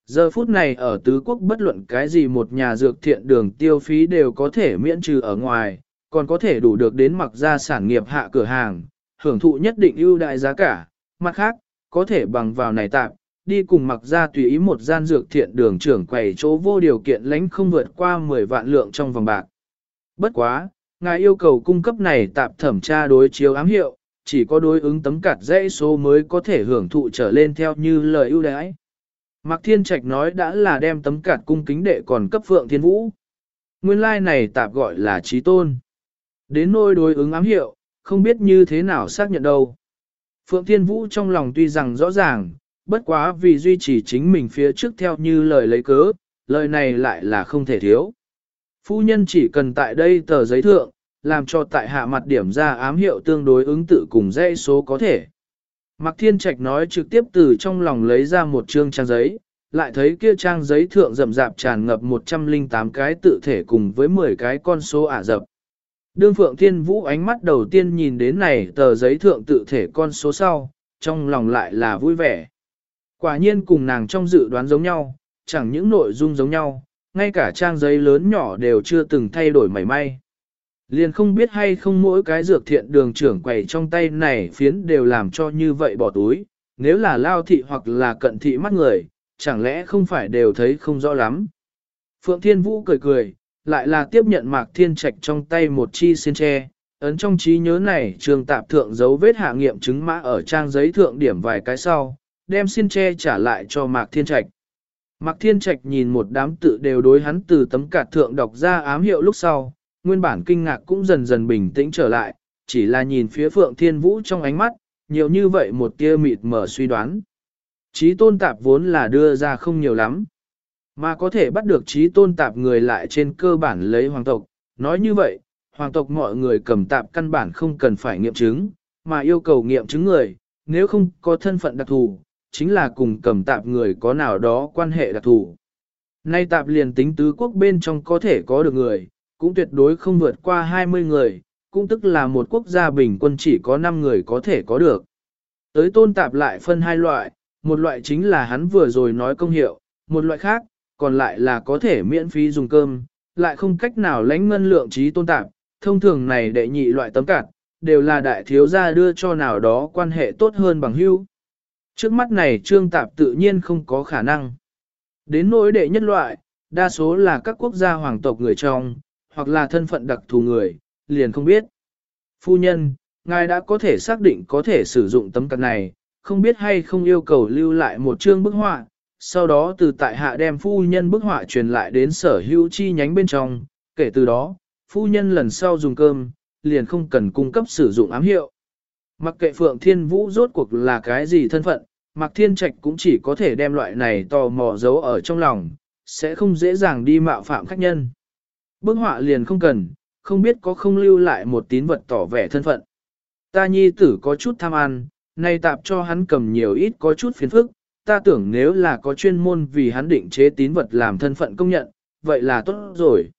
Giờ phút này ở tứ quốc bất luận cái gì một nhà dược thiện đường tiêu phí đều có thể miễn trừ ở ngoài, còn có thể đủ được đến mặc ra sản nghiệp hạ cửa hàng, hưởng thụ nhất định ưu đại giá cả. Mặt khác, có thể bằng vào này tạm, đi cùng mặc ra tùy ý một gian dược thiện đường trưởng quầy chỗ vô điều kiện lãnh không vượt qua 10 vạn lượng trong vòng bạc. Bất quá, ngài yêu cầu cung cấp này tạm thẩm tra đối chiếu ám hiệu, chỉ có đối ứng tấm cạt dãy số mới có thể hưởng thụ trở lên theo như lời ưu đãi. Mạc Thiên Trạch nói đã là đem tấm cạt cung kính đệ còn cấp Phượng Thiên Vũ. Nguyên lai like này tạp gọi là trí tôn. Đến nôi đối ứng ám hiệu, không biết như thế nào xác nhận đâu. Phượng Thiên Vũ trong lòng tuy rằng rõ ràng, bất quá vì duy trì chính mình phía trước theo như lời lấy cớ, lời này lại là không thể thiếu. Phu nhân chỉ cần tại đây tờ giấy thượng, làm cho tại hạ mặt điểm ra ám hiệu tương đối ứng tự cùng dãy số có thể. Mạc Thiên Trạch nói trực tiếp từ trong lòng lấy ra một chương trang giấy, lại thấy kia trang giấy thượng rậm rạp tràn ngập 108 cái tự thể cùng với 10 cái con số ả dập. Đương Phượng Thiên Vũ ánh mắt đầu tiên nhìn đến này tờ giấy thượng tự thể con số sau, trong lòng lại là vui vẻ. Quả nhiên cùng nàng trong dự đoán giống nhau, chẳng những nội dung giống nhau, ngay cả trang giấy lớn nhỏ đều chưa từng thay đổi mảy may. Liền không biết hay không mỗi cái dược thiện đường trưởng quầy trong tay này phiến đều làm cho như vậy bỏ túi, nếu là lao thị hoặc là cận thị mắt người, chẳng lẽ không phải đều thấy không rõ lắm. Phượng Thiên Vũ cười cười, lại là tiếp nhận Mạc Thiên Trạch trong tay một chi xin tre, ấn trong trí nhớ này trường tạp thượng dấu vết hạ nghiệm chứng mã ở trang giấy thượng điểm vài cái sau, đem xin tre trả lại cho Mạc Thiên Trạch. Mạc Thiên Trạch nhìn một đám tự đều đối hắn từ tấm cạt thượng đọc ra ám hiệu lúc sau, nguyên bản kinh ngạc cũng dần dần bình tĩnh trở lại, chỉ là nhìn phía Phượng Thiên Vũ trong ánh mắt, nhiều như vậy một tia mịt mở suy đoán. Chí tôn tạp vốn là đưa ra không nhiều lắm, mà có thể bắt được chí tôn tạp người lại trên cơ bản lấy hoàng tộc. Nói như vậy, hoàng tộc mọi người cầm tạp căn bản không cần phải nghiệm chứng, mà yêu cầu nghiệm chứng người, nếu không có thân phận đặc thù, chính là cùng cầm tạp người có nào đó quan hệ đặc thù. Nay tạp liền tính tứ quốc bên trong có thể có được người, cũng tuyệt đối không vượt qua 20 người, cũng tức là một quốc gia bình quân chỉ có 5 người có thể có được. Tới tôn tạp lại phân hai loại, một loại chính là hắn vừa rồi nói công hiệu, một loại khác, còn lại là có thể miễn phí dùng cơm, lại không cách nào lãnh ngân lượng trí tôn tạp, thông thường này đệ nhị loại tấm cạt, đều là đại thiếu gia đưa cho nào đó quan hệ tốt hơn bằng hữu. Trước mắt này trương tạp tự nhiên không có khả năng. Đến nỗi đệ nhất loại, đa số là các quốc gia hoàng tộc người trong, hoặc là thân phận đặc thù người, liền không biết. Phu nhân, ngài đã có thể xác định có thể sử dụng tấm card này, không biết hay không yêu cầu lưu lại một chương bức họa, sau đó từ tại hạ đem phu nhân bức họa truyền lại đến sở hữu chi nhánh bên trong, kể từ đó, phu nhân lần sau dùng cơm, liền không cần cung cấp sử dụng ám hiệu. Mặc kệ Phượng Thiên Vũ rốt cuộc là cái gì thân phận, Mạc Thiên Trạch cũng chỉ có thể đem loại này tò mò giấu ở trong lòng, sẽ không dễ dàng đi mạo phạm khách nhân. Bức họa liền không cần, không biết có không lưu lại một tín vật tỏ vẻ thân phận. Ta nhi tử có chút tham ăn, nay tạp cho hắn cầm nhiều ít có chút phiền phức, ta tưởng nếu là có chuyên môn vì hắn định chế tín vật làm thân phận công nhận, vậy là tốt rồi.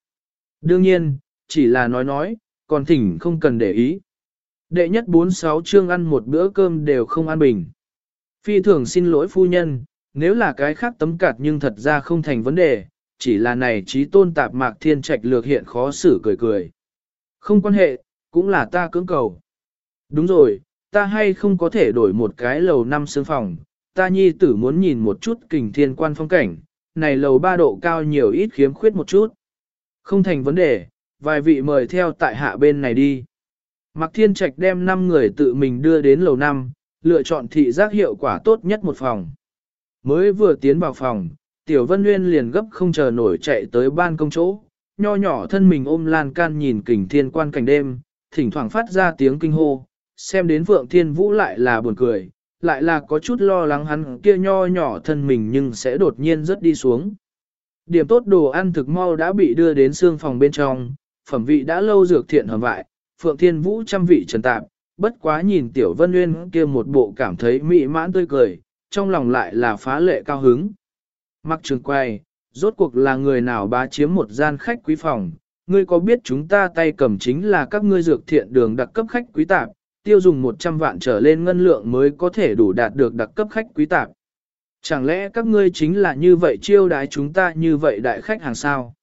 Đương nhiên, chỉ là nói nói, còn thỉnh không cần để ý. Đệ nhất bốn sáu chương ăn một bữa cơm đều không an bình. Phi thường xin lỗi phu nhân, nếu là cái khác tấm cạt nhưng thật ra không thành vấn đề, chỉ là này trí tôn tạp mạc thiên trạch lược hiện khó xử cười cười. Không quan hệ, cũng là ta cưỡng cầu. Đúng rồi, ta hay không có thể đổi một cái lầu năm xương phòng, ta nhi tử muốn nhìn một chút kình thiên quan phong cảnh, này lầu ba độ cao nhiều ít khiếm khuyết một chút. Không thành vấn đề, vài vị mời theo tại hạ bên này đi. Mạc Thiên Trạch đem 5 người tự mình đưa đến lầu 5, lựa chọn thị giác hiệu quả tốt nhất một phòng. Mới vừa tiến vào phòng, Tiểu Vân Nguyên liền gấp không chờ nổi chạy tới ban công chỗ, nho nhỏ thân mình ôm lan can nhìn kình thiên quan cảnh đêm, thỉnh thoảng phát ra tiếng kinh hô, xem đến Phượng Thiên Vũ lại là buồn cười, lại là có chút lo lắng hắn kia nho nhỏ thân mình nhưng sẽ đột nhiên rớt đi xuống. Điểm tốt đồ ăn thực mau đã bị đưa đến xương phòng bên trong, phẩm vị đã lâu dược thiện hầm vại, Phượng Thiên Vũ trăm vị trần tạp, bất quá nhìn Tiểu Vân Nguyên kia một bộ cảm thấy mỹ mãn tươi cười, trong lòng lại là phá lệ cao hứng. Mặc trường quay, rốt cuộc là người nào bá chiếm một gian khách quý phòng, ngươi có biết chúng ta tay cầm chính là các ngươi dược thiện đường đặc cấp khách quý tạp, tiêu dùng 100 vạn trở lên ngân lượng mới có thể đủ đạt được đặc cấp khách quý tạp. Chẳng lẽ các ngươi chính là như vậy chiêu đái chúng ta như vậy đại khách hàng sao?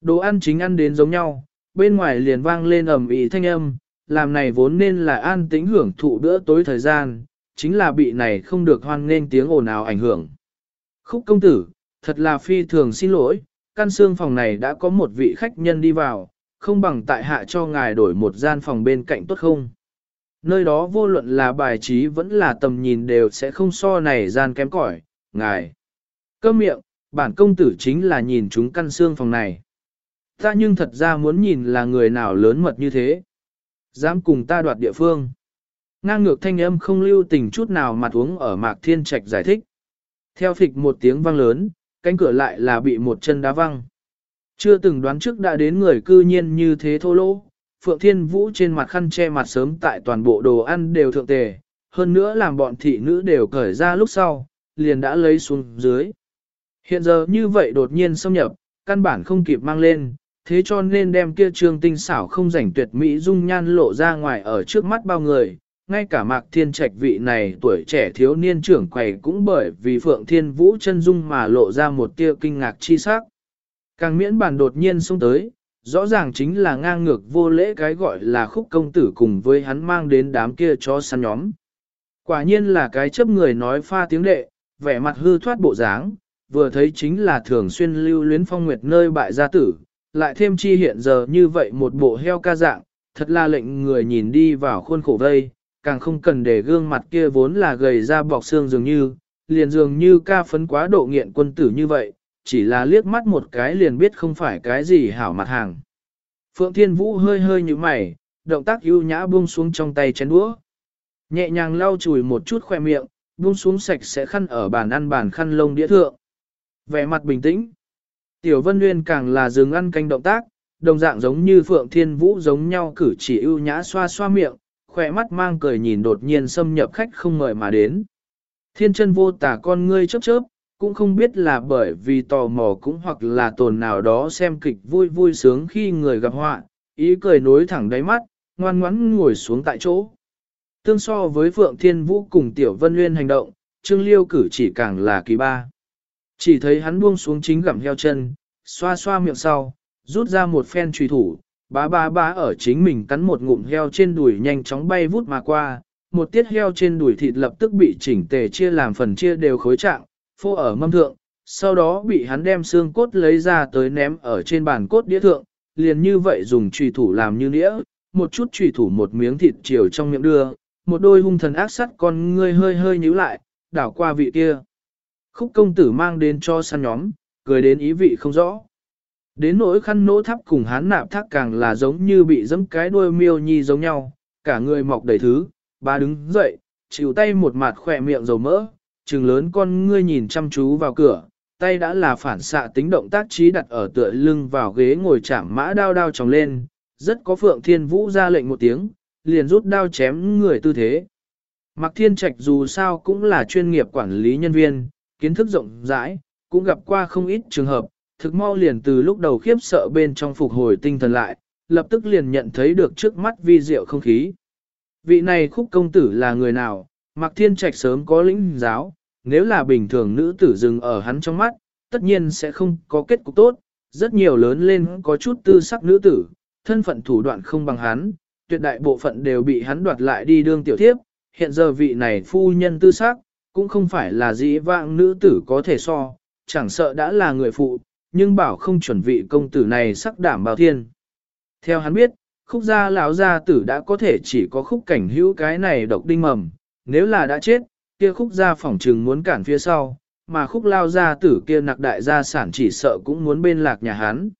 Đồ ăn chính ăn đến giống nhau, bên ngoài liền vang lên ầm ĩ thanh âm, làm này vốn nên là an tĩnh hưởng thụ bữa tối thời gian, chính là bị này không được hoan nên tiếng ồn ào ảnh hưởng. Khúc công tử, thật là phi thường xin lỗi, căn xương phòng này đã có một vị khách nhân đi vào, không bằng tại hạ cho ngài đổi một gian phòng bên cạnh tốt không? Nơi đó vô luận là bài trí vẫn là tầm nhìn đều sẽ không so này gian kém cỏi, ngài. cơ miệng, bản công tử chính là nhìn chúng căn xương phòng này. Ta nhưng thật ra muốn nhìn là người nào lớn mật như thế. Dám cùng ta đoạt địa phương. Ngang ngược thanh âm không lưu tình chút nào mặt uống ở mạc thiên trạch giải thích. Theo phịch một tiếng vang lớn, cánh cửa lại là bị một chân đá văng. Chưa từng đoán trước đã đến người cư nhiên như thế thô lỗ, Phượng Thiên Vũ trên mặt khăn che mặt sớm tại toàn bộ đồ ăn đều thượng tề, hơn nữa làm bọn thị nữ đều cởi ra lúc sau, liền đã lấy xuống dưới. Hiện giờ như vậy đột nhiên xâm nhập, căn bản không kịp mang lên, thế cho nên đem kia trương tinh xảo không rảnh tuyệt mỹ dung nhan lộ ra ngoài ở trước mắt bao người, ngay cả mạc thiên trạch vị này tuổi trẻ thiếu niên trưởng quầy cũng bởi vì phượng thiên vũ chân dung mà lộ ra một tia kinh ngạc chi sắc. Càng miễn bàn đột nhiên xông tới, rõ ràng chính là ngang ngược vô lễ cái gọi là khúc công tử cùng với hắn mang đến đám kia cho săn nhóm. Quả nhiên là cái chấp người nói pha tiếng đệ, vẻ mặt hư thoát bộ dáng, vừa thấy chính là thường xuyên lưu luyến phong nguyệt nơi bại gia tử, lại thêm chi hiện giờ như vậy một bộ heo ca dạng, thật là lệnh người nhìn đi vào khuôn khổ vây, càng không cần để gương mặt kia vốn là gầy ra bọc xương dường như, liền dường như ca phấn quá độ nghiện quân tử như vậy, chỉ là liếc mắt một cái liền biết không phải cái gì hảo mặt hàng. Phượng Thiên Vũ hơi hơi như mày, động tác ưu nhã buông xuống trong tay chén đũa. Nhẹ nhàng lau chùi một chút khoe miệng, buông xuống sạch sẽ khăn ở bàn ăn bàn khăn lông đĩa thượng. Vẻ mặt bình tĩnh. Tiểu Vân Nguyên càng là dừng ăn canh động tác, đồng dạng giống như Phượng Thiên Vũ giống nhau cử chỉ ưu nhã xoa xoa miệng, khỏe mắt mang cười nhìn đột nhiên xâm nhập khách không mời mà đến. Thiên chân vô tả con ngươi chớp chớp, cũng không biết là bởi vì tò mò cũng hoặc là tồn nào đó xem kịch vui vui sướng khi người gặp họa, ý cười nối thẳng đáy mắt, ngoan ngoãn ngồi xuống tại chỗ. Tương so với Phượng Thiên Vũ cùng Tiểu Vân Nguyên hành động, Trương Liêu cử chỉ càng là kỳ ba. Chỉ thấy hắn buông xuống chính gặm heo chân, xoa xoa miệng sau, rút ra một phen truy thủ, bá bá bá ở chính mình cắn một ngụm heo trên đùi nhanh chóng bay vút mà qua, một tiết heo trên đùi thịt lập tức bị chỉnh tề chia làm phần chia đều khối trạng, phô ở mâm thượng, sau đó bị hắn đem xương cốt lấy ra tới ném ở trên bàn cốt đĩa thượng, liền như vậy dùng trùy thủ làm như nĩa, một chút trùy thủ một miếng thịt chiều trong miệng đưa, một đôi hung thần ác sắt con ngươi hơi hơi nhíu lại, đảo qua vị kia. Khúc công tử mang đến cho săn nhóm, cười đến ý vị không rõ. Đến nỗi khăn nỗ thắp cùng hán nạp thác càng là giống như bị dẫm cái đuôi miêu nhi giống nhau, cả người mọc đầy thứ, bà đứng dậy, chịu tay một mặt khỏe miệng dầu mỡ, trừng lớn con ngươi nhìn chăm chú vào cửa, tay đã là phản xạ tính động tác trí đặt ở tựa lưng vào ghế ngồi chạm mã đao đao tròng lên, rất có phượng thiên vũ ra lệnh một tiếng, liền rút đao chém người tư thế. Mạc Thiên Trạch dù sao cũng là chuyên nghiệp quản lý nhân viên, kiến thức rộng rãi, cũng gặp qua không ít trường hợp, thực mau liền từ lúc đầu khiếp sợ bên trong phục hồi tinh thần lại, lập tức liền nhận thấy được trước mắt vi diệu không khí. Vị này khúc công tử là người nào, Mạc Thiên Trạch sớm có lĩnh giáo, nếu là bình thường nữ tử dừng ở hắn trong mắt, tất nhiên sẽ không có kết cục tốt, rất nhiều lớn lên có chút tư sắc nữ tử, thân phận thủ đoạn không bằng hắn, tuyệt đại bộ phận đều bị hắn đoạt lại đi đương tiểu thiếp, hiện giờ vị này phu nhân tư sắc, cũng không phải là dĩ vãng nữ tử có thể so, chẳng sợ đã là người phụ, nhưng bảo không chuẩn vị công tử này sắc đảm bảo thiên. Theo hắn biết, khúc gia lão gia tử đã có thể chỉ có khúc cảnh hữu cái này độc đinh mầm, nếu là đã chết, kia khúc gia phỏng trừng muốn cản phía sau, mà khúc lao gia tử kia nặc đại gia sản chỉ sợ cũng muốn bên lạc nhà hắn.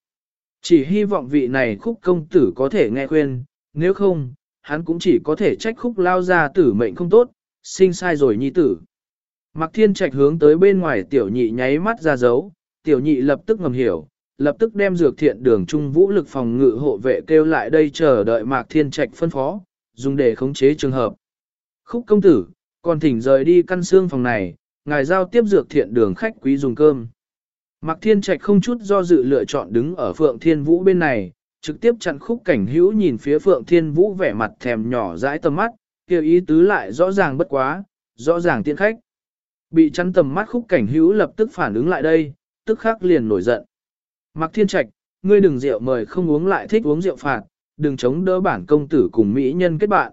Chỉ hy vọng vị này khúc công tử có thể nghe khuyên, nếu không, hắn cũng chỉ có thể trách khúc lao gia tử mệnh không tốt, sinh sai rồi nhi tử. Mạc Thiên Trạch hướng tới bên ngoài tiểu nhị nháy mắt ra dấu, tiểu nhị lập tức ngầm hiểu, lập tức đem dược thiện đường trung vũ lực phòng ngự hộ vệ kêu lại đây chờ đợi Mạc Thiên Trạch phân phó, dùng để khống chế trường hợp. Khúc công tử, còn thỉnh rời đi căn xương phòng này, ngài giao tiếp dược thiện đường khách quý dùng cơm. Mạc Thiên Trạch không chút do dự lựa chọn đứng ở Phượng Thiên Vũ bên này, trực tiếp chặn khúc cảnh hữu nhìn phía Phượng Thiên Vũ vẻ mặt thèm nhỏ dãi tầm mắt, kêu ý tứ lại rõ ràng bất quá, rõ ràng tiện khách. Bị chắn tầm mắt khúc cảnh hữu lập tức phản ứng lại đây, tức khắc liền nổi giận. Mạc Thiên Trạch, ngươi đừng rượu mời không uống lại thích uống rượu phạt, đừng chống đỡ bản công tử cùng mỹ nhân kết bạn.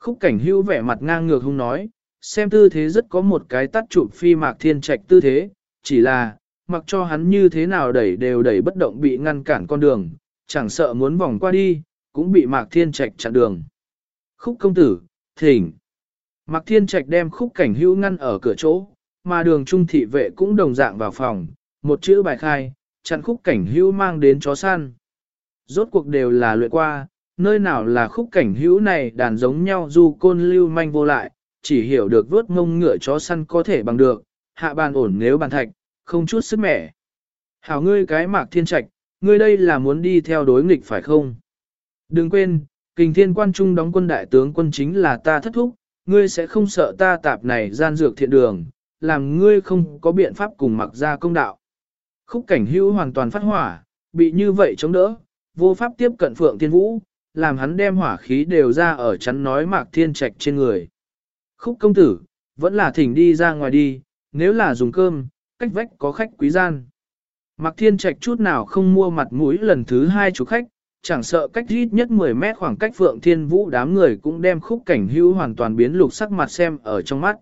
Khúc cảnh hữu vẻ mặt ngang ngược hung nói, xem tư thế rất có một cái tắt chụp phi Mạc Thiên Trạch tư thế, chỉ là, mặc cho hắn như thế nào đẩy đều đẩy bất động bị ngăn cản con đường, chẳng sợ muốn vòng qua đi, cũng bị Mạc Thiên Trạch chặn đường. Khúc công tử, thỉnh. Mạc Thiên Trạch đem khúc cảnh hữu ngăn ở cửa chỗ, mà đường trung thị vệ cũng đồng dạng vào phòng, một chữ bài khai, chặn khúc cảnh hữu mang đến chó săn. Rốt cuộc đều là luyện qua, nơi nào là khúc cảnh hữu này đàn giống nhau dù côn lưu manh vô lại, chỉ hiểu được vớt ngông ngựa chó săn có thể bằng được, hạ bàn ổn nếu bàn thạch, không chút sức mẻ. Hảo ngươi cái mạc thiên trạch, ngươi đây là muốn đi theo đối nghịch phải không? Đừng quên, kình thiên quan trung đóng quân đại tướng quân chính là ta thất thúc, ngươi sẽ không sợ ta tạp này gian dược thiện đường, làm ngươi không có biện pháp cùng mặc ra công đạo. Khúc cảnh hữu hoàn toàn phát hỏa, bị như vậy chống đỡ, vô pháp tiếp cận Phượng Thiên Vũ, làm hắn đem hỏa khí đều ra ở chắn nói Mạc Thiên Trạch trên người. Khúc công tử, vẫn là thỉnh đi ra ngoài đi, nếu là dùng cơm, cách vách có khách quý gian. Mạc Thiên Trạch chút nào không mua mặt mũi lần thứ hai chủ khách, chẳng sợ cách ít nhất 10 mét khoảng cách Phượng Thiên Vũ đám người cũng đem khúc cảnh hữu hoàn toàn biến lục sắc mặt xem ở trong mắt.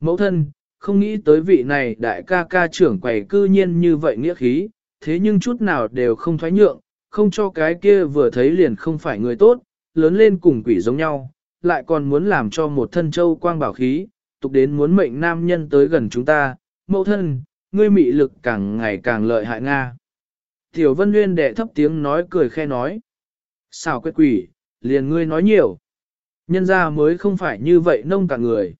Mẫu thân, không nghĩ tới vị này đại ca ca trưởng quầy cư nhiên như vậy nghĩa khí, thế nhưng chút nào đều không thoái nhượng, không cho cái kia vừa thấy liền không phải người tốt, lớn lên cùng quỷ giống nhau, lại còn muốn làm cho một thân châu quang bảo khí, tục đến muốn mệnh nam nhân tới gần chúng ta, mẫu thân, ngươi mị lực càng ngày càng lợi hại Nga. Tiểu Vân Nguyên đệ thấp tiếng nói cười khe nói. Sao quyết quỷ, liền ngươi nói nhiều. Nhân ra mới không phải như vậy nông cả người.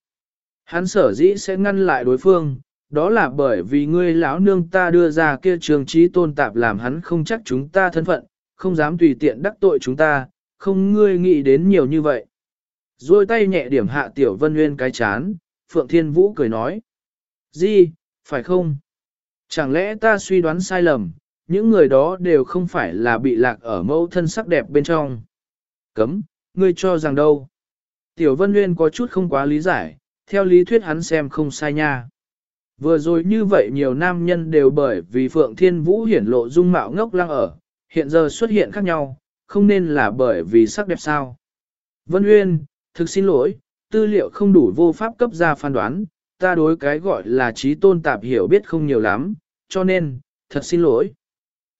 Hắn sở dĩ sẽ ngăn lại đối phương, đó là bởi vì ngươi lão nương ta đưa ra kia trường trí tôn tạp làm hắn không chắc chúng ta thân phận, không dám tùy tiện đắc tội chúng ta, không ngươi nghĩ đến nhiều như vậy. Rồi tay nhẹ điểm hạ tiểu vân nguyên cái chán, Phượng Thiên Vũ cười nói. Gì, phải không? Chẳng lẽ ta suy đoán sai lầm, những người đó đều không phải là bị lạc ở mẫu thân sắc đẹp bên trong. Cấm, ngươi cho rằng đâu? Tiểu Vân Nguyên có chút không quá lý giải, theo lý thuyết hắn xem không sai nha. Vừa rồi như vậy nhiều nam nhân đều bởi vì Phượng Thiên Vũ hiển lộ dung mạo ngốc lăng ở, hiện giờ xuất hiện khác nhau, không nên là bởi vì sắc đẹp sao. Vân Uyên, thực xin lỗi, tư liệu không đủ vô pháp cấp ra phán đoán, ta đối cái gọi là trí tôn tạp hiểu biết không nhiều lắm, cho nên, thật xin lỗi.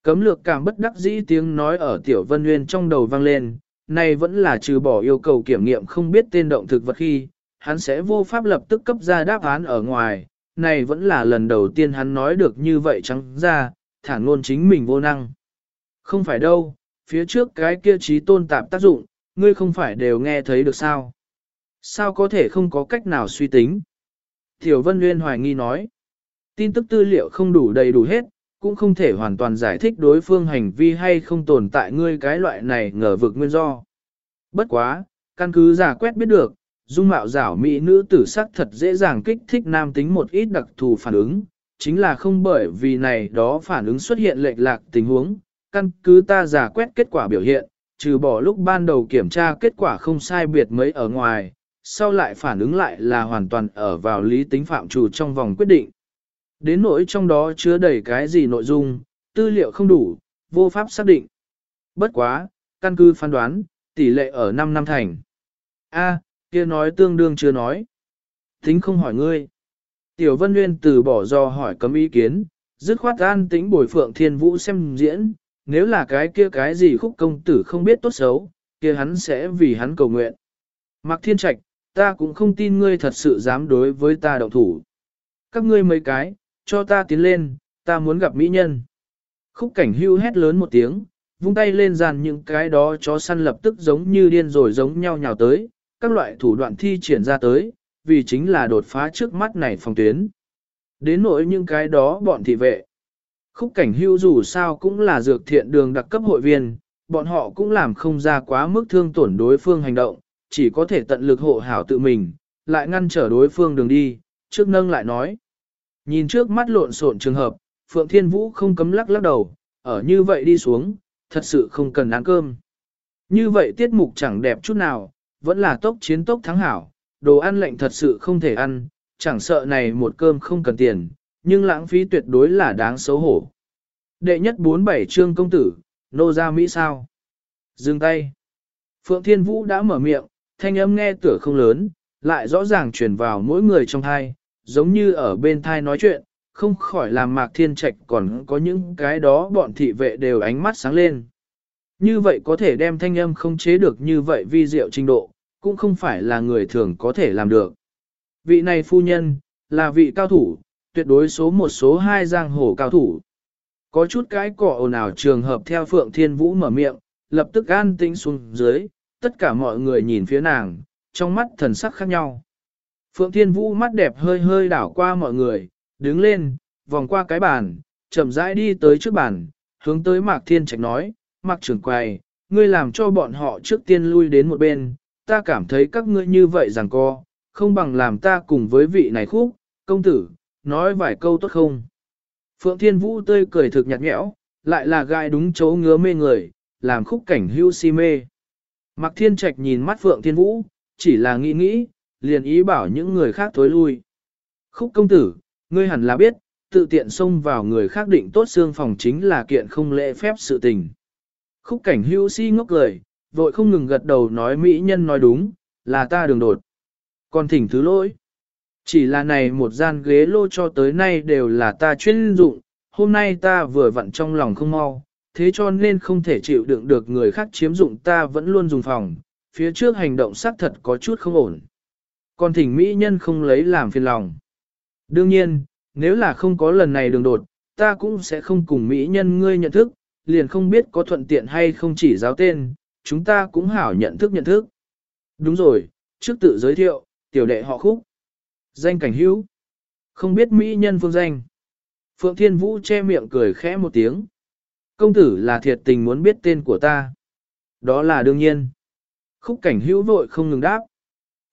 Cấm lược cảm bất đắc dĩ tiếng nói ở Tiểu Vân Nguyên trong đầu vang lên, này vẫn là trừ bỏ yêu cầu kiểm nghiệm không biết tên động thực vật khi, hắn sẽ vô pháp lập tức cấp ra đáp án ở ngoài, này vẫn là lần đầu tiên hắn nói được như vậy trắng ra, thản ngôn chính mình vô năng. Không phải đâu, phía trước cái kia trí tôn tạp tác dụng, ngươi không phải đều nghe thấy được sao? Sao có thể không có cách nào suy tính? Tiểu Vân Nguyên hoài nghi nói, tin tức tư liệu không đủ đầy đủ hết, cũng không thể hoàn toàn giải thích đối phương hành vi hay không tồn tại ngươi cái loại này ngờ vực nguyên do. Bất quá, căn cứ giả quét biết được, dung mạo giảo mỹ nữ tử sắc thật dễ dàng kích thích nam tính một ít đặc thù phản ứng, chính là không bởi vì này đó phản ứng xuất hiện lệch lạc tình huống, căn cứ ta giả quét kết quả biểu hiện, trừ bỏ lúc ban đầu kiểm tra kết quả không sai biệt mấy ở ngoài, sau lại phản ứng lại là hoàn toàn ở vào lý tính phạm trù trong vòng quyết định. Đến nỗi trong đó chứa đầy cái gì nội dung, tư liệu không đủ, vô pháp xác định. Bất quá, căn cứ phán đoán, tỷ lệ ở 5 năm thành. A, kia nói tương đương chưa nói. Tính không hỏi ngươi. Tiểu Vân Nguyên từ bỏ do hỏi cấm ý kiến, dứt khoát an tính bồi phượng thiên vũ xem diễn, nếu là cái kia cái gì khúc công tử không biết tốt xấu, kia hắn sẽ vì hắn cầu nguyện. Mạc Thiên Trạch, ta cũng không tin ngươi thật sự dám đối với ta động thủ. Các ngươi mấy cái, cho ta tiến lên, ta muốn gặp mỹ nhân. Khúc cảnh hưu hét lớn một tiếng, vung tay lên dàn những cái đó chó săn lập tức giống như điên rồi giống nhau nhào tới, các loại thủ đoạn thi triển ra tới, vì chính là đột phá trước mắt này phòng tuyến. Đến nỗi những cái đó bọn thị vệ. Khúc cảnh hưu dù sao cũng là dược thiện đường đặc cấp hội viên, bọn họ cũng làm không ra quá mức thương tổn đối phương hành động, chỉ có thể tận lực hộ hảo tự mình, lại ngăn trở đối phương đường đi, trước nâng lại nói. Nhìn trước mắt lộn xộn trường hợp, Phượng Thiên Vũ không cấm lắc lắc đầu, ở như vậy đi xuống, thật sự không cần ăn cơm. Như vậy tiết mục chẳng đẹp chút nào, vẫn là tốc chiến tốc thắng hảo, đồ ăn lạnh thật sự không thể ăn, chẳng sợ này một cơm không cần tiền, nhưng lãng phí tuyệt đối là đáng xấu hổ. Đệ nhất bốn bảy trương công tử, nô ra Mỹ sao? Dừng tay. Phượng Thiên Vũ đã mở miệng, thanh âm nghe tựa không lớn, lại rõ ràng truyền vào mỗi người trong hai giống như ở bên thai nói chuyện, không khỏi làm mạc thiên trạch còn có những cái đó bọn thị vệ đều ánh mắt sáng lên. Như vậy có thể đem thanh âm không chế được như vậy vi diệu trình độ, cũng không phải là người thường có thể làm được. Vị này phu nhân, là vị cao thủ, tuyệt đối số một số hai giang hồ cao thủ. Có chút cái cỏ ồn ào trường hợp theo Phượng Thiên Vũ mở miệng, lập tức an tĩnh xuống dưới, tất cả mọi người nhìn phía nàng, trong mắt thần sắc khác nhau. Phượng Thiên Vũ mắt đẹp hơi hơi đảo qua mọi người, đứng lên, vòng qua cái bàn, chậm rãi đi tới trước bàn, hướng tới Mạc Thiên Trạch nói, Mạc trưởng quầy, ngươi làm cho bọn họ trước tiên lui đến một bên, ta cảm thấy các ngươi như vậy rằng co, không bằng làm ta cùng với vị này khúc, công tử, nói vài câu tốt không. Phượng Thiên Vũ tươi cười thực nhạt nhẽo, lại là gai đúng chỗ ngứa mê người, làm khúc cảnh hưu si mê. Mạc Thiên Trạch nhìn mắt Phượng Thiên Vũ, chỉ là nghĩ nghĩ, liền ý bảo những người khác thối lui. Khúc công tử, ngươi hẳn là biết, tự tiện xông vào người khác định tốt xương phòng chính là kiện không lễ phép sự tình. Khúc cảnh hưu si ngốc cười, vội không ngừng gật đầu nói mỹ nhân nói đúng, là ta đường đột. Còn thỉnh thứ lỗi. Chỉ là này một gian ghế lô cho tới nay đều là ta chuyên dụng, hôm nay ta vừa vặn trong lòng không mau, thế cho nên không thể chịu đựng được người khác chiếm dụng ta vẫn luôn dùng phòng, phía trước hành động xác thật có chút không ổn. Còn thỉnh mỹ nhân không lấy làm phiền lòng. Đương nhiên, nếu là không có lần này đường đột, ta cũng sẽ không cùng mỹ nhân ngươi nhận thức, liền không biết có thuận tiện hay không chỉ giáo tên, chúng ta cũng hảo nhận thức nhận thức. Đúng rồi, trước tự giới thiệu, tiểu đệ họ khúc. Danh cảnh hữu. Không biết mỹ nhân phương danh. Phượng Thiên Vũ che miệng cười khẽ một tiếng. Công tử là thiệt tình muốn biết tên của ta. Đó là đương nhiên. Khúc cảnh hữu vội không ngừng đáp.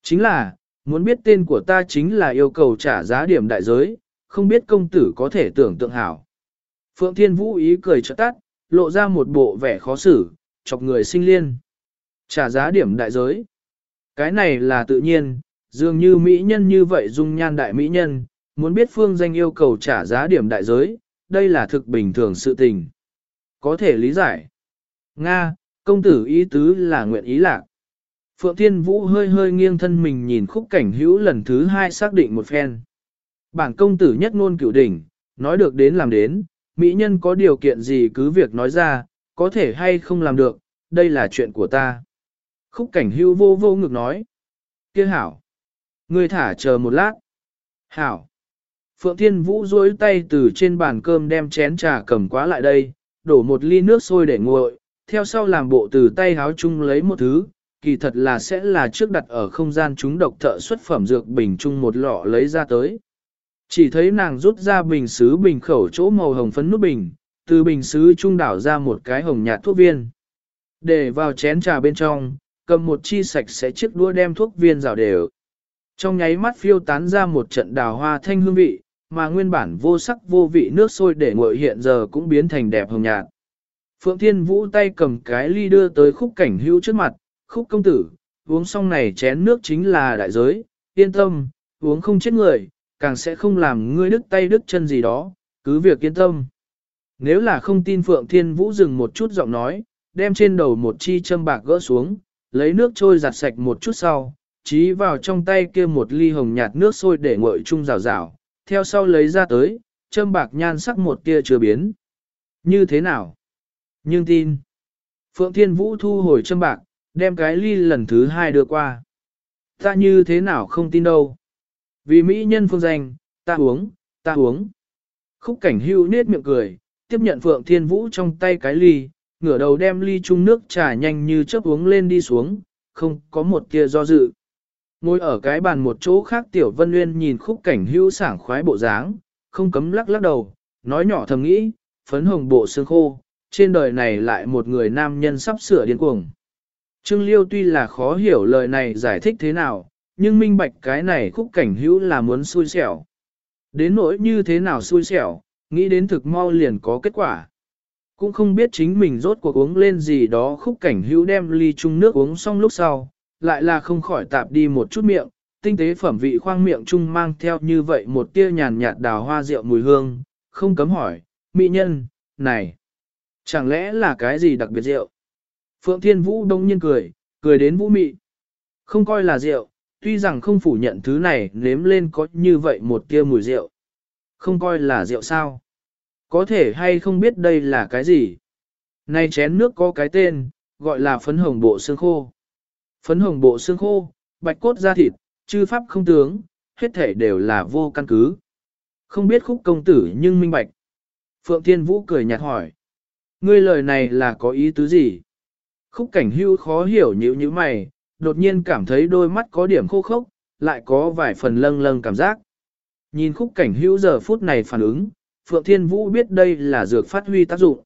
Chính là, muốn biết tên của ta chính là yêu cầu trả giá điểm đại giới, không biết công tử có thể tưởng tượng hảo. Phượng Thiên Vũ ý cười trợ tắt, lộ ra một bộ vẻ khó xử, chọc người sinh liên. Trả giá điểm đại giới. Cái này là tự nhiên, dường như mỹ nhân như vậy dung nhan đại mỹ nhân, muốn biết phương danh yêu cầu trả giá điểm đại giới, đây là thực bình thường sự tình. Có thể lý giải. Nga, công tử ý tứ là nguyện ý lạc. Phượng Thiên Vũ hơi hơi nghiêng thân mình nhìn khúc cảnh hữu lần thứ hai xác định một phen. Bản công tử nhất ngôn cửu đỉnh, nói được đến làm đến, mỹ nhân có điều kiện gì cứ việc nói ra, có thể hay không làm được, đây là chuyện của ta. Khúc cảnh hữu vô vô ngực nói. kia hảo. Ngươi thả chờ một lát. Hảo. Phượng Thiên Vũ duỗi tay từ trên bàn cơm đem chén trà cầm quá lại đây, đổ một ly nước sôi để nguội, theo sau làm bộ từ tay háo chung lấy một thứ, kỳ thật là sẽ là trước đặt ở không gian chúng độc thợ xuất phẩm dược bình chung một lọ lấy ra tới. Chỉ thấy nàng rút ra bình sứ bình khẩu chỗ màu hồng phấn nút bình, từ bình sứ trung đảo ra một cái hồng nhạt thuốc viên. Để vào chén trà bên trong, cầm một chi sạch sẽ chiếc đũa đem thuốc viên rào đều. Trong nháy mắt phiêu tán ra một trận đào hoa thanh hương vị, mà nguyên bản vô sắc vô vị nước sôi để nguội hiện giờ cũng biến thành đẹp hồng nhạt. Phượng Thiên Vũ tay cầm cái ly đưa tới khúc cảnh hữu trước mặt, khúc công tử, uống xong này chén nước chính là đại giới, yên tâm, uống không chết người, càng sẽ không làm ngươi đứt tay đứt chân gì đó, cứ việc yên tâm. Nếu là không tin Phượng Thiên Vũ dừng một chút giọng nói, đem trên đầu một chi châm bạc gỡ xuống, lấy nước trôi giặt sạch một chút sau, trí vào trong tay kia một ly hồng nhạt nước sôi để nguội chung rào rào, theo sau lấy ra tới, châm bạc nhan sắc một tia chưa biến. Như thế nào? Nhưng tin. Phượng Thiên Vũ thu hồi châm bạc, đem cái ly lần thứ hai đưa qua. Ta như thế nào không tin đâu. Vì mỹ nhân phương danh, ta uống, ta uống. Khúc cảnh hưu nết miệng cười, tiếp nhận Phượng Thiên Vũ trong tay cái ly, ngửa đầu đem ly chung nước trà nhanh như chớp uống lên đi xuống, không có một tia do dự. Ngồi ở cái bàn một chỗ khác Tiểu Vân Nguyên nhìn khúc cảnh hưu sảng khoái bộ dáng, không cấm lắc lắc đầu, nói nhỏ thầm nghĩ, phấn hồng bộ xương khô, trên đời này lại một người nam nhân sắp sửa điên cuồng. Trương Liêu tuy là khó hiểu lời này giải thích thế nào, nhưng minh bạch cái này khúc cảnh hữu là muốn xui xẻo. Đến nỗi như thế nào xui xẻo, nghĩ đến thực mau liền có kết quả. Cũng không biết chính mình rốt cuộc uống lên gì đó khúc cảnh hữu đem ly chung nước uống xong lúc sau, lại là không khỏi tạp đi một chút miệng, tinh tế phẩm vị khoang miệng chung mang theo như vậy một tia nhàn nhạt đào hoa rượu mùi hương, không cấm hỏi, mỹ nhân, này, chẳng lẽ là cái gì đặc biệt rượu? Phượng Thiên Vũ đông nhiên cười, cười đến vũ mị. Không coi là rượu, tuy rằng không phủ nhận thứ này nếm lên có như vậy một tia mùi rượu. Không coi là rượu sao? Có thể hay không biết đây là cái gì? Này chén nước có cái tên, gọi là phấn hồng bộ xương khô. Phấn hồng bộ xương khô, bạch cốt da thịt, chư pháp không tướng, hết thể đều là vô căn cứ. Không biết khúc công tử nhưng minh bạch. Phượng Thiên Vũ cười nhạt hỏi. Ngươi lời này là có ý tứ gì? Khúc cảnh hưu khó hiểu như như mày, đột nhiên cảm thấy đôi mắt có điểm khô khốc, lại có vài phần lâng lâng cảm giác. Nhìn khúc cảnh hữu giờ phút này phản ứng, Phượng Thiên Vũ biết đây là dược phát huy tác dụng.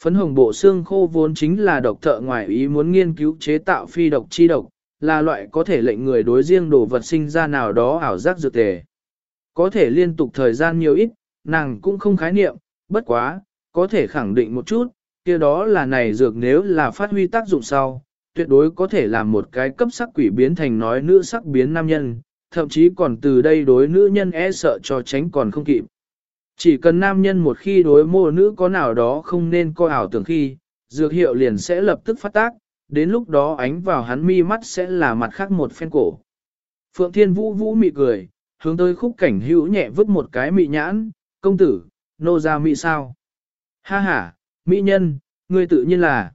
Phấn hồng bộ xương khô vốn chính là độc thợ ngoài ý muốn nghiên cứu chế tạo phi độc chi độc, là loại có thể lệnh người đối riêng đồ vật sinh ra nào đó ảo giác dược tề. Có thể liên tục thời gian nhiều ít, nàng cũng không khái niệm, bất quá, Có thể khẳng định một chút, kia đó là này dược nếu là phát huy tác dụng sau, tuyệt đối có thể làm một cái cấp sắc quỷ biến thành nói nữ sắc biến nam nhân, thậm chí còn từ đây đối nữ nhân e sợ cho tránh còn không kịp. Chỉ cần nam nhân một khi đối mô nữ có nào đó không nên coi ảo tưởng khi, dược hiệu liền sẽ lập tức phát tác, đến lúc đó ánh vào hắn mi mắt sẽ là mặt khác một phen cổ. Phượng Thiên Vũ Vũ mị cười, hướng tới khúc cảnh hữu nhẹ vứt một cái mị nhãn, công tử, nô ra mị sao? Ha ha, mỹ nhân, ngươi tự nhiên là,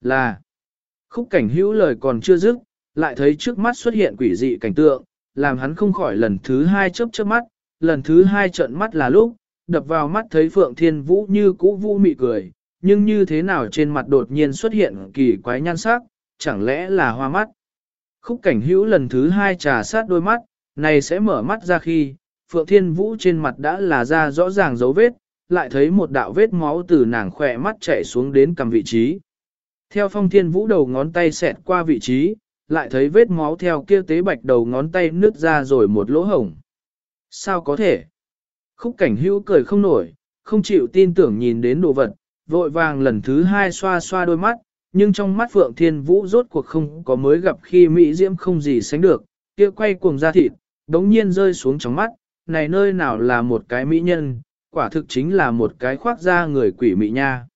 là. Khúc cảnh hữu lời còn chưa dứt, lại thấy trước mắt xuất hiện quỷ dị cảnh tượng, làm hắn không khỏi lần thứ hai chớp chớp mắt, lần thứ hai trợn mắt là lúc, đập vào mắt thấy Phượng Thiên Vũ như cũ vũ mị cười, nhưng như thế nào trên mặt đột nhiên xuất hiện kỳ quái nhan sắc, chẳng lẽ là hoa mắt. Khúc cảnh hữu lần thứ hai trà sát đôi mắt, này sẽ mở mắt ra khi, Phượng Thiên Vũ trên mặt đã là ra rõ ràng dấu vết, lại thấy một đạo vết máu từ nàng khỏe mắt chảy xuống đến cầm vị trí. Theo phong thiên vũ đầu ngón tay xẹt qua vị trí, lại thấy vết máu theo kia tế bạch đầu ngón tay nứt ra rồi một lỗ hổng. Sao có thể? Khúc cảnh hữu cười không nổi, không chịu tin tưởng nhìn đến đồ vật, vội vàng lần thứ hai xoa xoa đôi mắt, nhưng trong mắt Phượng Thiên Vũ rốt cuộc không có mới gặp khi Mỹ Diễm không gì sánh được, kia quay cuồng ra thịt, đống nhiên rơi xuống trong mắt, này nơi nào là một cái mỹ nhân, quả thực chính là một cái khoác da người quỷ mỹ nha.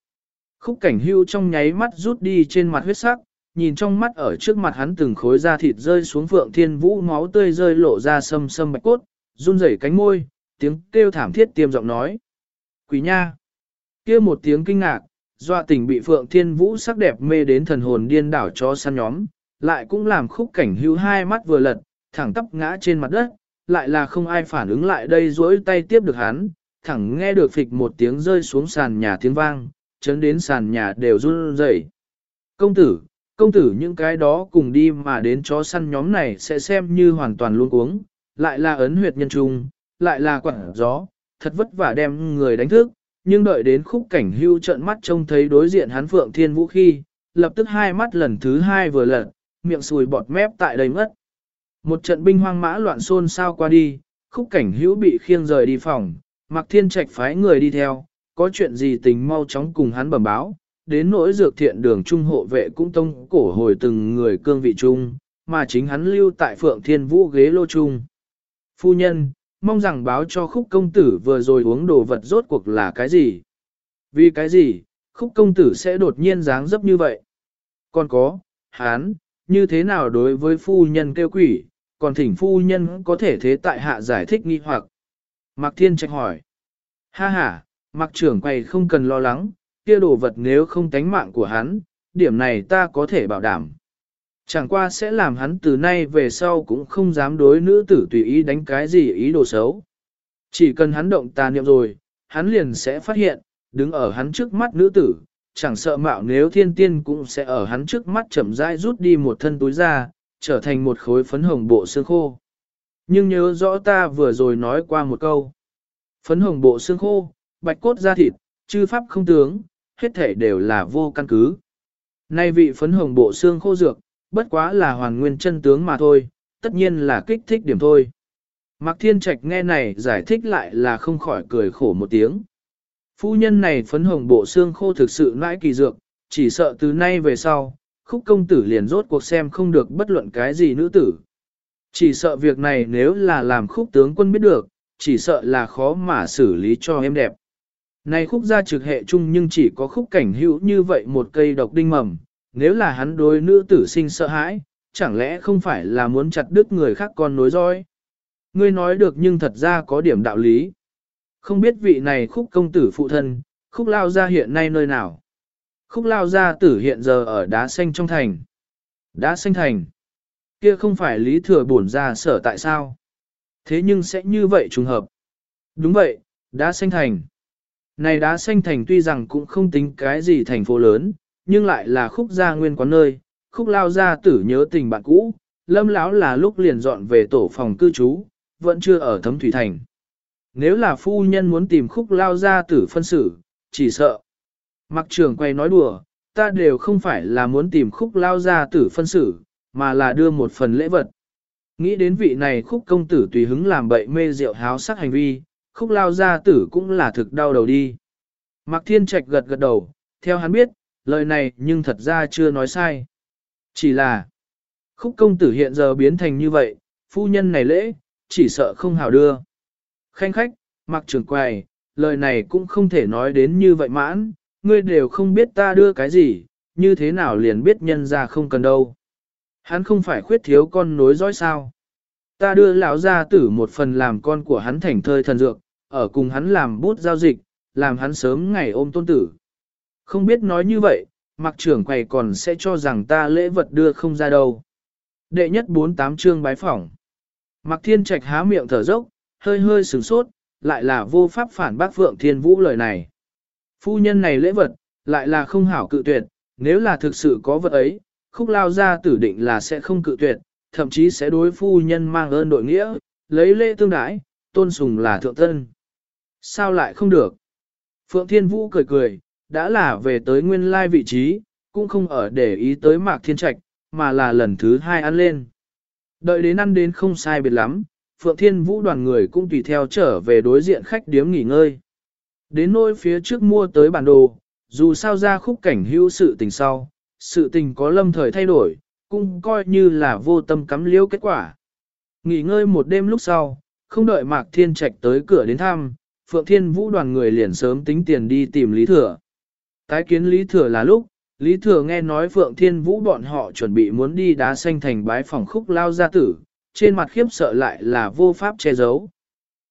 Khúc cảnh hưu trong nháy mắt rút đi trên mặt huyết sắc, nhìn trong mắt ở trước mặt hắn từng khối da thịt rơi xuống Phượng Thiên Vũ máu tươi rơi lộ ra sâm sâm bạch cốt, run rẩy cánh môi, tiếng kêu thảm thiết tiêm giọng nói. Quỷ nha! kia một tiếng kinh ngạc, dọa tỉnh bị Phượng Thiên Vũ sắc đẹp mê đến thần hồn điên đảo cho săn nhóm, lại cũng làm khúc cảnh hưu hai mắt vừa lật, thẳng tắp ngã trên mặt đất, lại là không ai phản ứng lại đây duỗi tay tiếp được hắn, thẳng nghe được phịch một tiếng rơi xuống sàn nhà tiếng vang, chấn đến sàn nhà đều run rẩy. Công tử, công tử những cái đó cùng đi mà đến chó săn nhóm này sẽ xem như hoàn toàn luôn uống, lại là ấn huyệt nhân trung, lại là quẩn gió, thật vất vả đem người đánh thức, nhưng đợi đến khúc cảnh hưu trận mắt trông thấy đối diện hắn Phượng Thiên Vũ khi, lập tức hai mắt lần thứ hai vừa lật, miệng sùi bọt mép tại đây mất. Một trận binh hoang mã loạn xôn sao qua đi, khúc cảnh hữu bị khiêng rời đi phòng, Mạc thiên trạch phái người đi theo, có chuyện gì tình mau chóng cùng hắn bẩm báo, đến nỗi dược thiện đường trung hộ vệ cũng tông cổ hồi từng người cương vị trung, mà chính hắn lưu tại phượng thiên vũ ghế lô trung. Phu nhân, mong rằng báo cho khúc công tử vừa rồi uống đồ vật rốt cuộc là cái gì? Vì cái gì, khúc công tử sẽ đột nhiên dáng dấp như vậy? Còn có, hán, như thế nào đối với phu nhân kêu quỷ, còn thỉnh phu nhân có thể thế tại hạ giải thích nghi hoặc. Mạc Thiên Trạch hỏi. Ha ha, Mạc trưởng quầy không cần lo lắng, kia đồ vật nếu không tánh mạng của hắn, điểm này ta có thể bảo đảm. Chẳng qua sẽ làm hắn từ nay về sau cũng không dám đối nữ tử tùy ý đánh cái gì ý đồ xấu. Chỉ cần hắn động tà niệm rồi, hắn liền sẽ phát hiện, đứng ở hắn trước mắt nữ tử, chẳng sợ mạo nếu thiên tiên cũng sẽ ở hắn trước mắt chậm rãi rút đi một thân túi ra, trở thành một khối phấn hồng bộ xương khô. Nhưng nhớ rõ ta vừa rồi nói qua một câu. Phấn hồng bộ xương khô, bạch cốt da thịt, chư pháp không tướng, hết thể đều là vô căn cứ. Nay vị phấn hồng bộ xương khô dược, bất quá là hoàn nguyên chân tướng mà thôi, tất nhiên là kích thích điểm thôi. Mạc Thiên Trạch nghe này giải thích lại là không khỏi cười khổ một tiếng. Phu nhân này phấn hồng bộ xương khô thực sự nãi kỳ dược, chỉ sợ từ nay về sau, khúc công tử liền rốt cuộc xem không được bất luận cái gì nữ tử. Chỉ sợ việc này nếu là làm khúc tướng quân biết được, chỉ sợ là khó mà xử lý cho em đẹp. Này khúc gia trực hệ chung nhưng chỉ có khúc cảnh hữu như vậy một cây độc đinh mầm, nếu là hắn đối nữ tử sinh sợ hãi, chẳng lẽ không phải là muốn chặt đứt người khác con nối roi. Ngươi nói được nhưng thật ra có điểm đạo lý. Không biết vị này khúc công tử phụ thân, khúc lao gia hiện nay nơi nào. Khúc lao gia tử hiện giờ ở đá xanh trong thành. Đá xanh thành. Kia không phải lý thừa bổn ra sở tại sao? Thế nhưng sẽ như vậy trùng hợp. Đúng vậy, đá xanh thành. Này đá xanh thành tuy rằng cũng không tính cái gì thành phố lớn, nhưng lại là khúc gia nguyên quán nơi, khúc lao gia tử nhớ tình bạn cũ, lâm lão là lúc liền dọn về tổ phòng cư trú, vẫn chưa ở thấm thủy thành. Nếu là phu nhân muốn tìm khúc lao gia tử phân xử, chỉ sợ. Mặc trường quay nói đùa, ta đều không phải là muốn tìm khúc lao gia tử phân xử, mà là đưa một phần lễ vật. Nghĩ đến vị này khúc công tử tùy hứng làm bậy mê rượu háo sắc hành vi, khúc lao gia tử cũng là thực đau đầu đi. Mạc Thiên Trạch gật gật đầu, theo hắn biết, lời này nhưng thật ra chưa nói sai. Chỉ là, khúc công tử hiện giờ biến thành như vậy, phu nhân này lễ, chỉ sợ không hào đưa. Khanh khách, Mạc Trường Quầy, lời này cũng không thể nói đến như vậy mãn, ngươi đều không biết ta đưa cái gì, như thế nào liền biết nhân ra không cần đâu. Hắn không phải khuyết thiếu con nối dõi sao. Ta đưa lão gia tử một phần làm con của hắn thành thơi thần dược, ở cùng hắn làm bút giao dịch, làm hắn sớm ngày ôm tôn tử. Không biết nói như vậy, mặc trưởng quầy còn sẽ cho rằng ta lễ vật đưa không ra đâu. Đệ nhất bốn tám chương bái phỏng. Mặc thiên trạch há miệng thở dốc, hơi hơi sửng sốt, lại là vô pháp phản bác vượng Thiên Vũ lời này. Phu nhân này lễ vật, lại là không hảo cự tuyệt, nếu là thực sự có vật ấy, khúc lao ra tử định là sẽ không cự tuyệt, thậm chí sẽ đối phu nhân mang ơn đội nghĩa, lấy lễ tương đãi, tôn sùng là thượng tân. Sao lại không được? Phượng Thiên Vũ cười cười, đã là về tới nguyên lai vị trí, cũng không ở để ý tới Mạc Thiên Trạch, mà là lần thứ hai ăn lên. Đợi đến ăn đến không sai biệt lắm, Phượng Thiên Vũ đoàn người cũng tùy theo trở về đối diện khách điếm nghỉ ngơi. Đến nôi phía trước mua tới bản đồ, dù sao ra khúc cảnh hữu sự tình sau, sự tình có lâm thời thay đổi, cũng coi như là vô tâm cắm liễu kết quả. Nghỉ ngơi một đêm lúc sau, không đợi Mạc Thiên Trạch tới cửa đến thăm, Phượng Thiên Vũ đoàn người liền sớm tính tiền đi tìm Lý Thừa. Tái kiến Lý Thừa là lúc, Lý Thừa nghe nói Phượng Thiên Vũ bọn họ chuẩn bị muốn đi đá xanh thành bái phòng khúc lao gia tử, trên mặt khiếp sợ lại là vô pháp che giấu.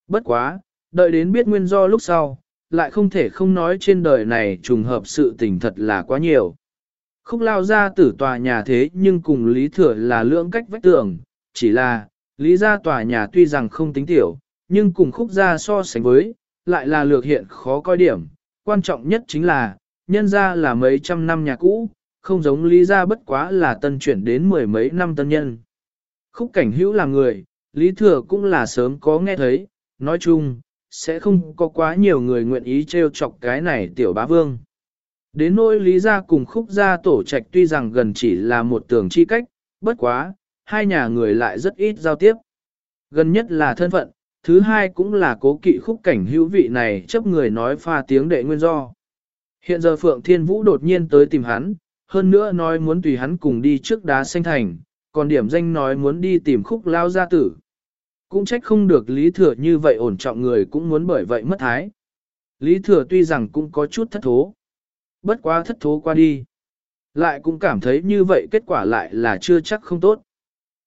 Bất quá, đợi đến biết nguyên do lúc sau, lại không thể không nói trên đời này trùng hợp sự tình thật là quá nhiều. Khúc lao ra tử tòa nhà thế nhưng cùng Lý Thừa là lưỡng cách vách tường, chỉ là, Lý gia tòa nhà tuy rằng không tính tiểu, nhưng cùng khúc gia so sánh với, lại là lược hiện khó coi điểm. Quan trọng nhất chính là, nhân gia là mấy trăm năm nhà cũ, không giống Lý gia bất quá là tân chuyển đến mười mấy năm tân nhân. Khúc cảnh hữu là người, Lý Thừa cũng là sớm có nghe thấy, nói chung, sẽ không có quá nhiều người nguyện ý trêu chọc cái này tiểu bá vương. Đến nỗi Lý gia cùng khúc gia tổ trạch tuy rằng gần chỉ là một tường chi cách, bất quá, hai nhà người lại rất ít giao tiếp. Gần nhất là thân phận, thứ hai cũng là cố kỵ khúc cảnh hữu vị này chấp người nói pha tiếng đệ nguyên do. Hiện giờ Phượng Thiên Vũ đột nhiên tới tìm hắn, hơn nữa nói muốn tùy hắn cùng đi trước đá xanh thành, còn điểm danh nói muốn đi tìm khúc lao gia tử. Cũng trách không được Lý Thừa như vậy ổn trọng người cũng muốn bởi vậy mất thái. Lý Thừa tuy rằng cũng có chút thất thố. Bất quá thất thố qua đi. Lại cũng cảm thấy như vậy kết quả lại là chưa chắc không tốt.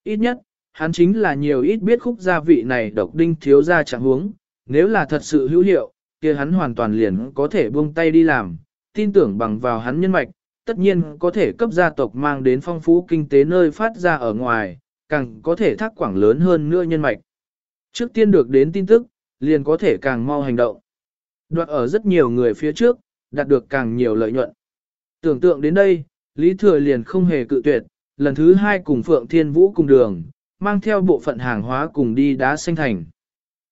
Ít nhất, hắn chính là nhiều ít biết khúc gia vị này độc đinh thiếu ra chẳng huống. Nếu là thật sự hữu hiệu, kia hắn hoàn toàn liền có thể buông tay đi làm, tin tưởng bằng vào hắn nhân mạch, tất nhiên có thể cấp gia tộc mang đến phong phú kinh tế nơi phát ra ở ngoài, càng có thể thác quảng lớn hơn nữa nhân mạch. Trước tiên được đến tin tức, liền có thể càng mau hành động. Đoạt ở rất nhiều người phía trước, đạt được càng nhiều lợi nhuận. Tưởng tượng đến đây, Lý Thừa liền không hề cự tuyệt, lần thứ hai cùng Phượng Thiên Vũ cùng đường, mang theo bộ phận hàng hóa cùng đi đá xanh thành.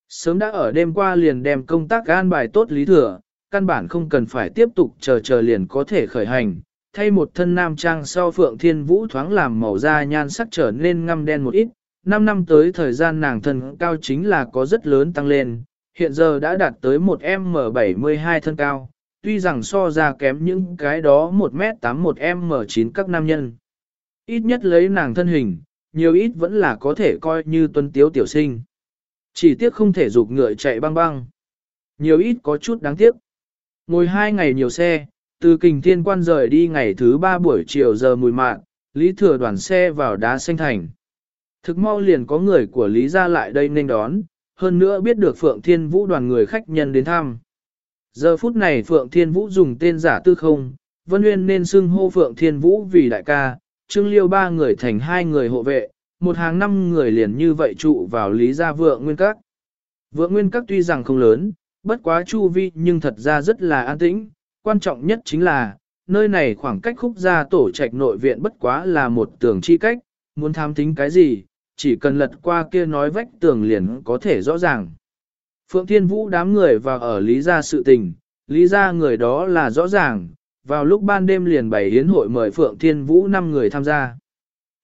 Sớm đã ở đêm qua liền đem công tác an bài tốt Lý Thừa, căn bản không cần phải tiếp tục chờ chờ liền có thể khởi hành, thay một thân nam trang sau Phượng Thiên Vũ thoáng làm màu da nhan sắc trở nên ngăm đen một ít, 5 năm tới thời gian nàng thân cao chính là có rất lớn tăng lên, hiện giờ đã đạt tới một M72 thân cao, tuy rằng so ra kém những cái đó 1m81m9 các nam nhân. Ít nhất lấy nàng thân hình, nhiều ít vẫn là có thể coi như tuân tiếu tiểu sinh. Chỉ tiếc không thể dục ngựa chạy băng băng. Nhiều ít có chút đáng tiếc. Ngồi hai ngày nhiều xe, từ kình thiên quan rời đi ngày thứ ba buổi chiều giờ mùi mạn, Lý Thừa đoàn xe vào đá xanh thành. Thực mau liền có người của Lý gia lại đây nên đón, hơn nữa biết được Phượng Thiên Vũ đoàn người khách nhân đến thăm. Giờ phút này Phượng Thiên Vũ dùng tên giả tư không, Vân Nguyên nên xưng hô Phượng Thiên Vũ vì đại ca, Trương Liêu ba người thành hai người hộ vệ, một hàng năm người liền như vậy trụ vào Lý gia Vượng Nguyên Các. Vượng Nguyên Các tuy rằng không lớn, bất quá chu vi nhưng thật ra rất là an tĩnh, quan trọng nhất chính là, nơi này khoảng cách khúc gia tổ trạch nội viện bất quá là một tường chi cách, muốn tham tính cái gì, chỉ cần lật qua kia nói vách tường liền có thể rõ ràng. Phượng Thiên Vũ đám người vào ở Lý gia sự tình, Lý gia người đó là rõ ràng, vào lúc ban đêm liền bày hiến hội mời Phượng Thiên Vũ 5 người tham gia.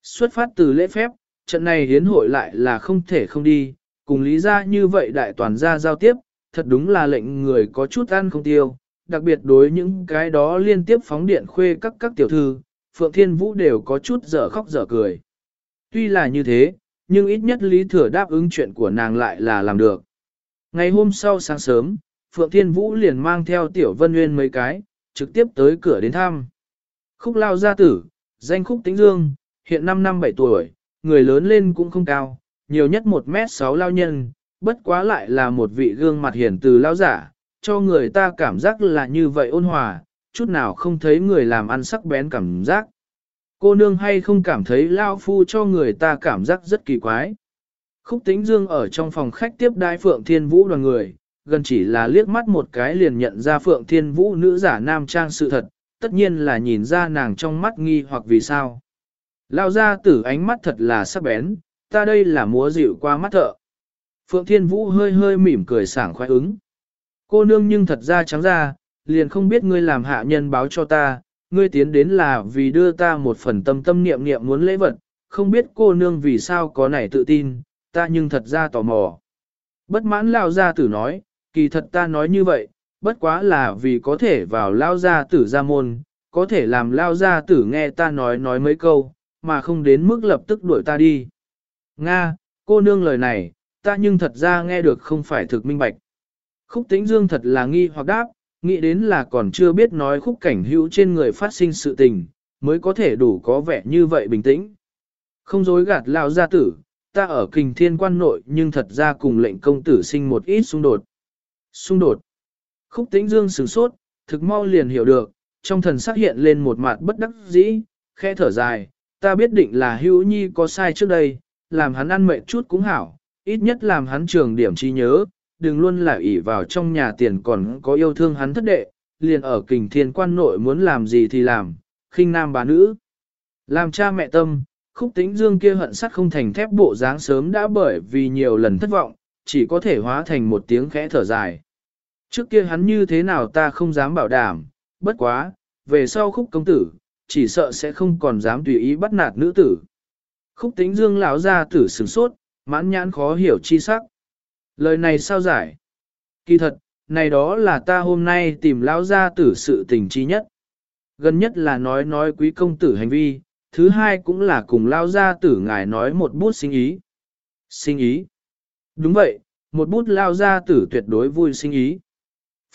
Xuất phát từ lễ phép, trận này hiến hội lại là không thể không đi, cùng Lý gia như vậy đại toàn gia giao tiếp, thật đúng là lệnh người có chút ăn không tiêu, đặc biệt đối những cái đó liên tiếp phóng điện khuê các các tiểu thư, Phượng Thiên Vũ đều có chút dở khóc dở cười. Tuy là như thế, nhưng ít nhất Lý Thừa đáp ứng chuyện của nàng lại là làm được. Ngày hôm sau sáng sớm, Phượng Thiên Vũ liền mang theo Tiểu Vân Nguyên mấy cái, trực tiếp tới cửa đến thăm. Khúc lao gia tử, danh khúc tính dương, hiện 5 năm 7 tuổi, người lớn lên cũng không cao, nhiều nhất 1 mét 6 lao nhân, bất quá lại là một vị gương mặt hiển từ lao giả, cho người ta cảm giác là như vậy ôn hòa, chút nào không thấy người làm ăn sắc bén cảm giác. Cô nương hay không cảm thấy lao phu cho người ta cảm giác rất kỳ quái. Khúc Tĩnh Dương ở trong phòng khách tiếp đai Phượng Thiên Vũ đoàn người, gần chỉ là liếc mắt một cái liền nhận ra Phượng Thiên Vũ nữ giả nam trang sự thật, tất nhiên là nhìn ra nàng trong mắt nghi hoặc vì sao. Lao ra tử ánh mắt thật là sắc bén, ta đây là múa dịu qua mắt thợ. Phượng Thiên Vũ hơi hơi mỉm cười sảng khoái ứng. Cô nương nhưng thật ra trắng ra, liền không biết ngươi làm hạ nhân báo cho ta, ngươi tiến đến là vì đưa ta một phần tâm tâm niệm niệm muốn lễ vật, không biết cô nương vì sao có nảy tự tin, ta nhưng thật ra tò mò. Bất mãn lao gia tử nói, kỳ thật ta nói như vậy, bất quá là vì có thể vào lao gia tử ra môn, có thể làm lao gia tử nghe ta nói nói mấy câu, mà không đến mức lập tức đuổi ta đi. Nga, cô nương lời này, ta nhưng thật ra nghe được không phải thực minh bạch. Khúc tĩnh dương thật là nghi hoặc đáp, nghĩ đến là còn chưa biết nói khúc cảnh hữu trên người phát sinh sự tình, mới có thể đủ có vẻ như vậy bình tĩnh. Không dối gạt lao gia tử, ta ở kình thiên quan nội nhưng thật ra cùng lệnh công tử sinh một ít xung đột. Xung đột. Khúc tĩnh dương sửng sốt, thực mau liền hiểu được, trong thần sắc hiện lên một mặt bất đắc dĩ, khẽ thở dài, ta biết định là hữu nhi có sai trước đây, làm hắn ăn mệt chút cũng hảo, ít nhất làm hắn trường điểm trí nhớ, đừng luôn là ỷ vào trong nhà tiền còn có yêu thương hắn thất đệ, liền ở kình thiên quan nội muốn làm gì thì làm, khinh nam bà nữ. Làm cha mẹ tâm, khúc tĩnh dương kia hận sắt không thành thép bộ dáng sớm đã bởi vì nhiều lần thất vọng, chỉ có thể hóa thành một tiếng khẽ thở dài. Trước kia hắn như thế nào ta không dám bảo đảm, bất quá, về sau khúc công tử, chỉ sợ sẽ không còn dám tùy ý bắt nạt nữ tử. Khúc tĩnh dương lão ra tử sửng sốt, mãn nhãn khó hiểu chi sắc. Lời này sao giải? Kỳ thật, này đó là ta hôm nay tìm lão gia tử sự tình chi nhất. Gần nhất là nói nói quý công tử hành vi, thứ hai cũng là cùng lao gia tử ngài nói một bút sinh ý. Sinh ý? Đúng vậy, một bút lao gia tử tuyệt đối vui sinh ý.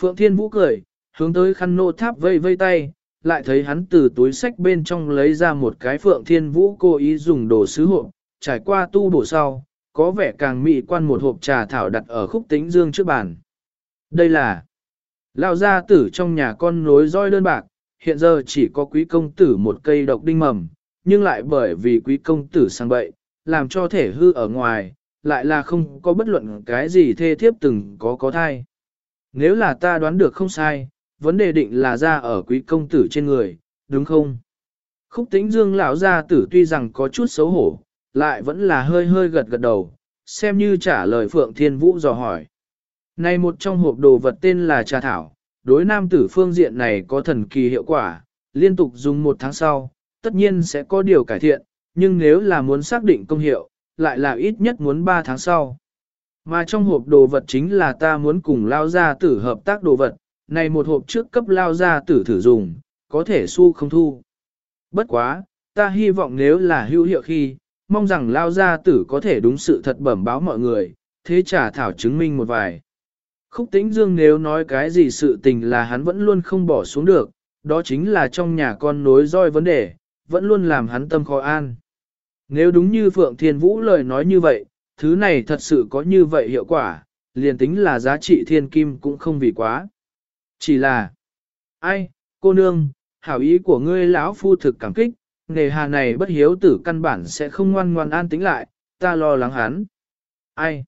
Phượng Thiên Vũ cười, hướng tới khăn nô tháp vây vây tay, lại thấy hắn từ túi sách bên trong lấy ra một cái Phượng Thiên Vũ cố ý dùng đồ sứ hộ, trải qua tu bổ sau, có vẻ càng mị quan một hộp trà thảo đặt ở khúc tính dương trước bàn. Đây là lao gia tử trong nhà con nối roi đơn bạc, hiện giờ chỉ có quý công tử một cây độc đinh mầm, nhưng lại bởi vì quý công tử sang bậy, làm cho thể hư ở ngoài, lại là không có bất luận cái gì thê thiếp từng có có thai. Nếu là ta đoán được không sai, vấn đề định là ra ở quý công tử trên người, đúng không? Khúc tĩnh dương lão gia tử tuy rằng có chút xấu hổ, lại vẫn là hơi hơi gật gật đầu, xem như trả lời Phượng Thiên Vũ dò hỏi. Này một trong hộp đồ vật tên là trà thảo, đối nam tử phương diện này có thần kỳ hiệu quả, liên tục dùng một tháng sau, tất nhiên sẽ có điều cải thiện, nhưng nếu là muốn xác định công hiệu, lại là ít nhất muốn 3 tháng sau. Mà trong hộp đồ vật chính là ta muốn cùng lao gia tử hợp tác đồ vật, này một hộp trước cấp lao gia tử thử dùng, có thể su không thu. Bất quá, ta hy vọng nếu là hữu hiệu khi, mong rằng lao gia tử có thể đúng sự thật bẩm báo mọi người, thế trả thảo chứng minh một vài. Khúc tĩnh dương nếu nói cái gì sự tình là hắn vẫn luôn không bỏ xuống được, đó chính là trong nhà con nối roi vấn đề, vẫn luôn làm hắn tâm khó an. Nếu đúng như Phượng Thiên Vũ lời nói như vậy, thứ này thật sự có như vậy hiệu quả, liền tính là giá trị thiên kim cũng không vì quá. Chỉ là, ai, cô nương, hảo ý của ngươi lão phu thực cảm kích, nề hà này bất hiếu tử căn bản sẽ không ngoan ngoan an tính lại, ta lo lắng hắn. Ai?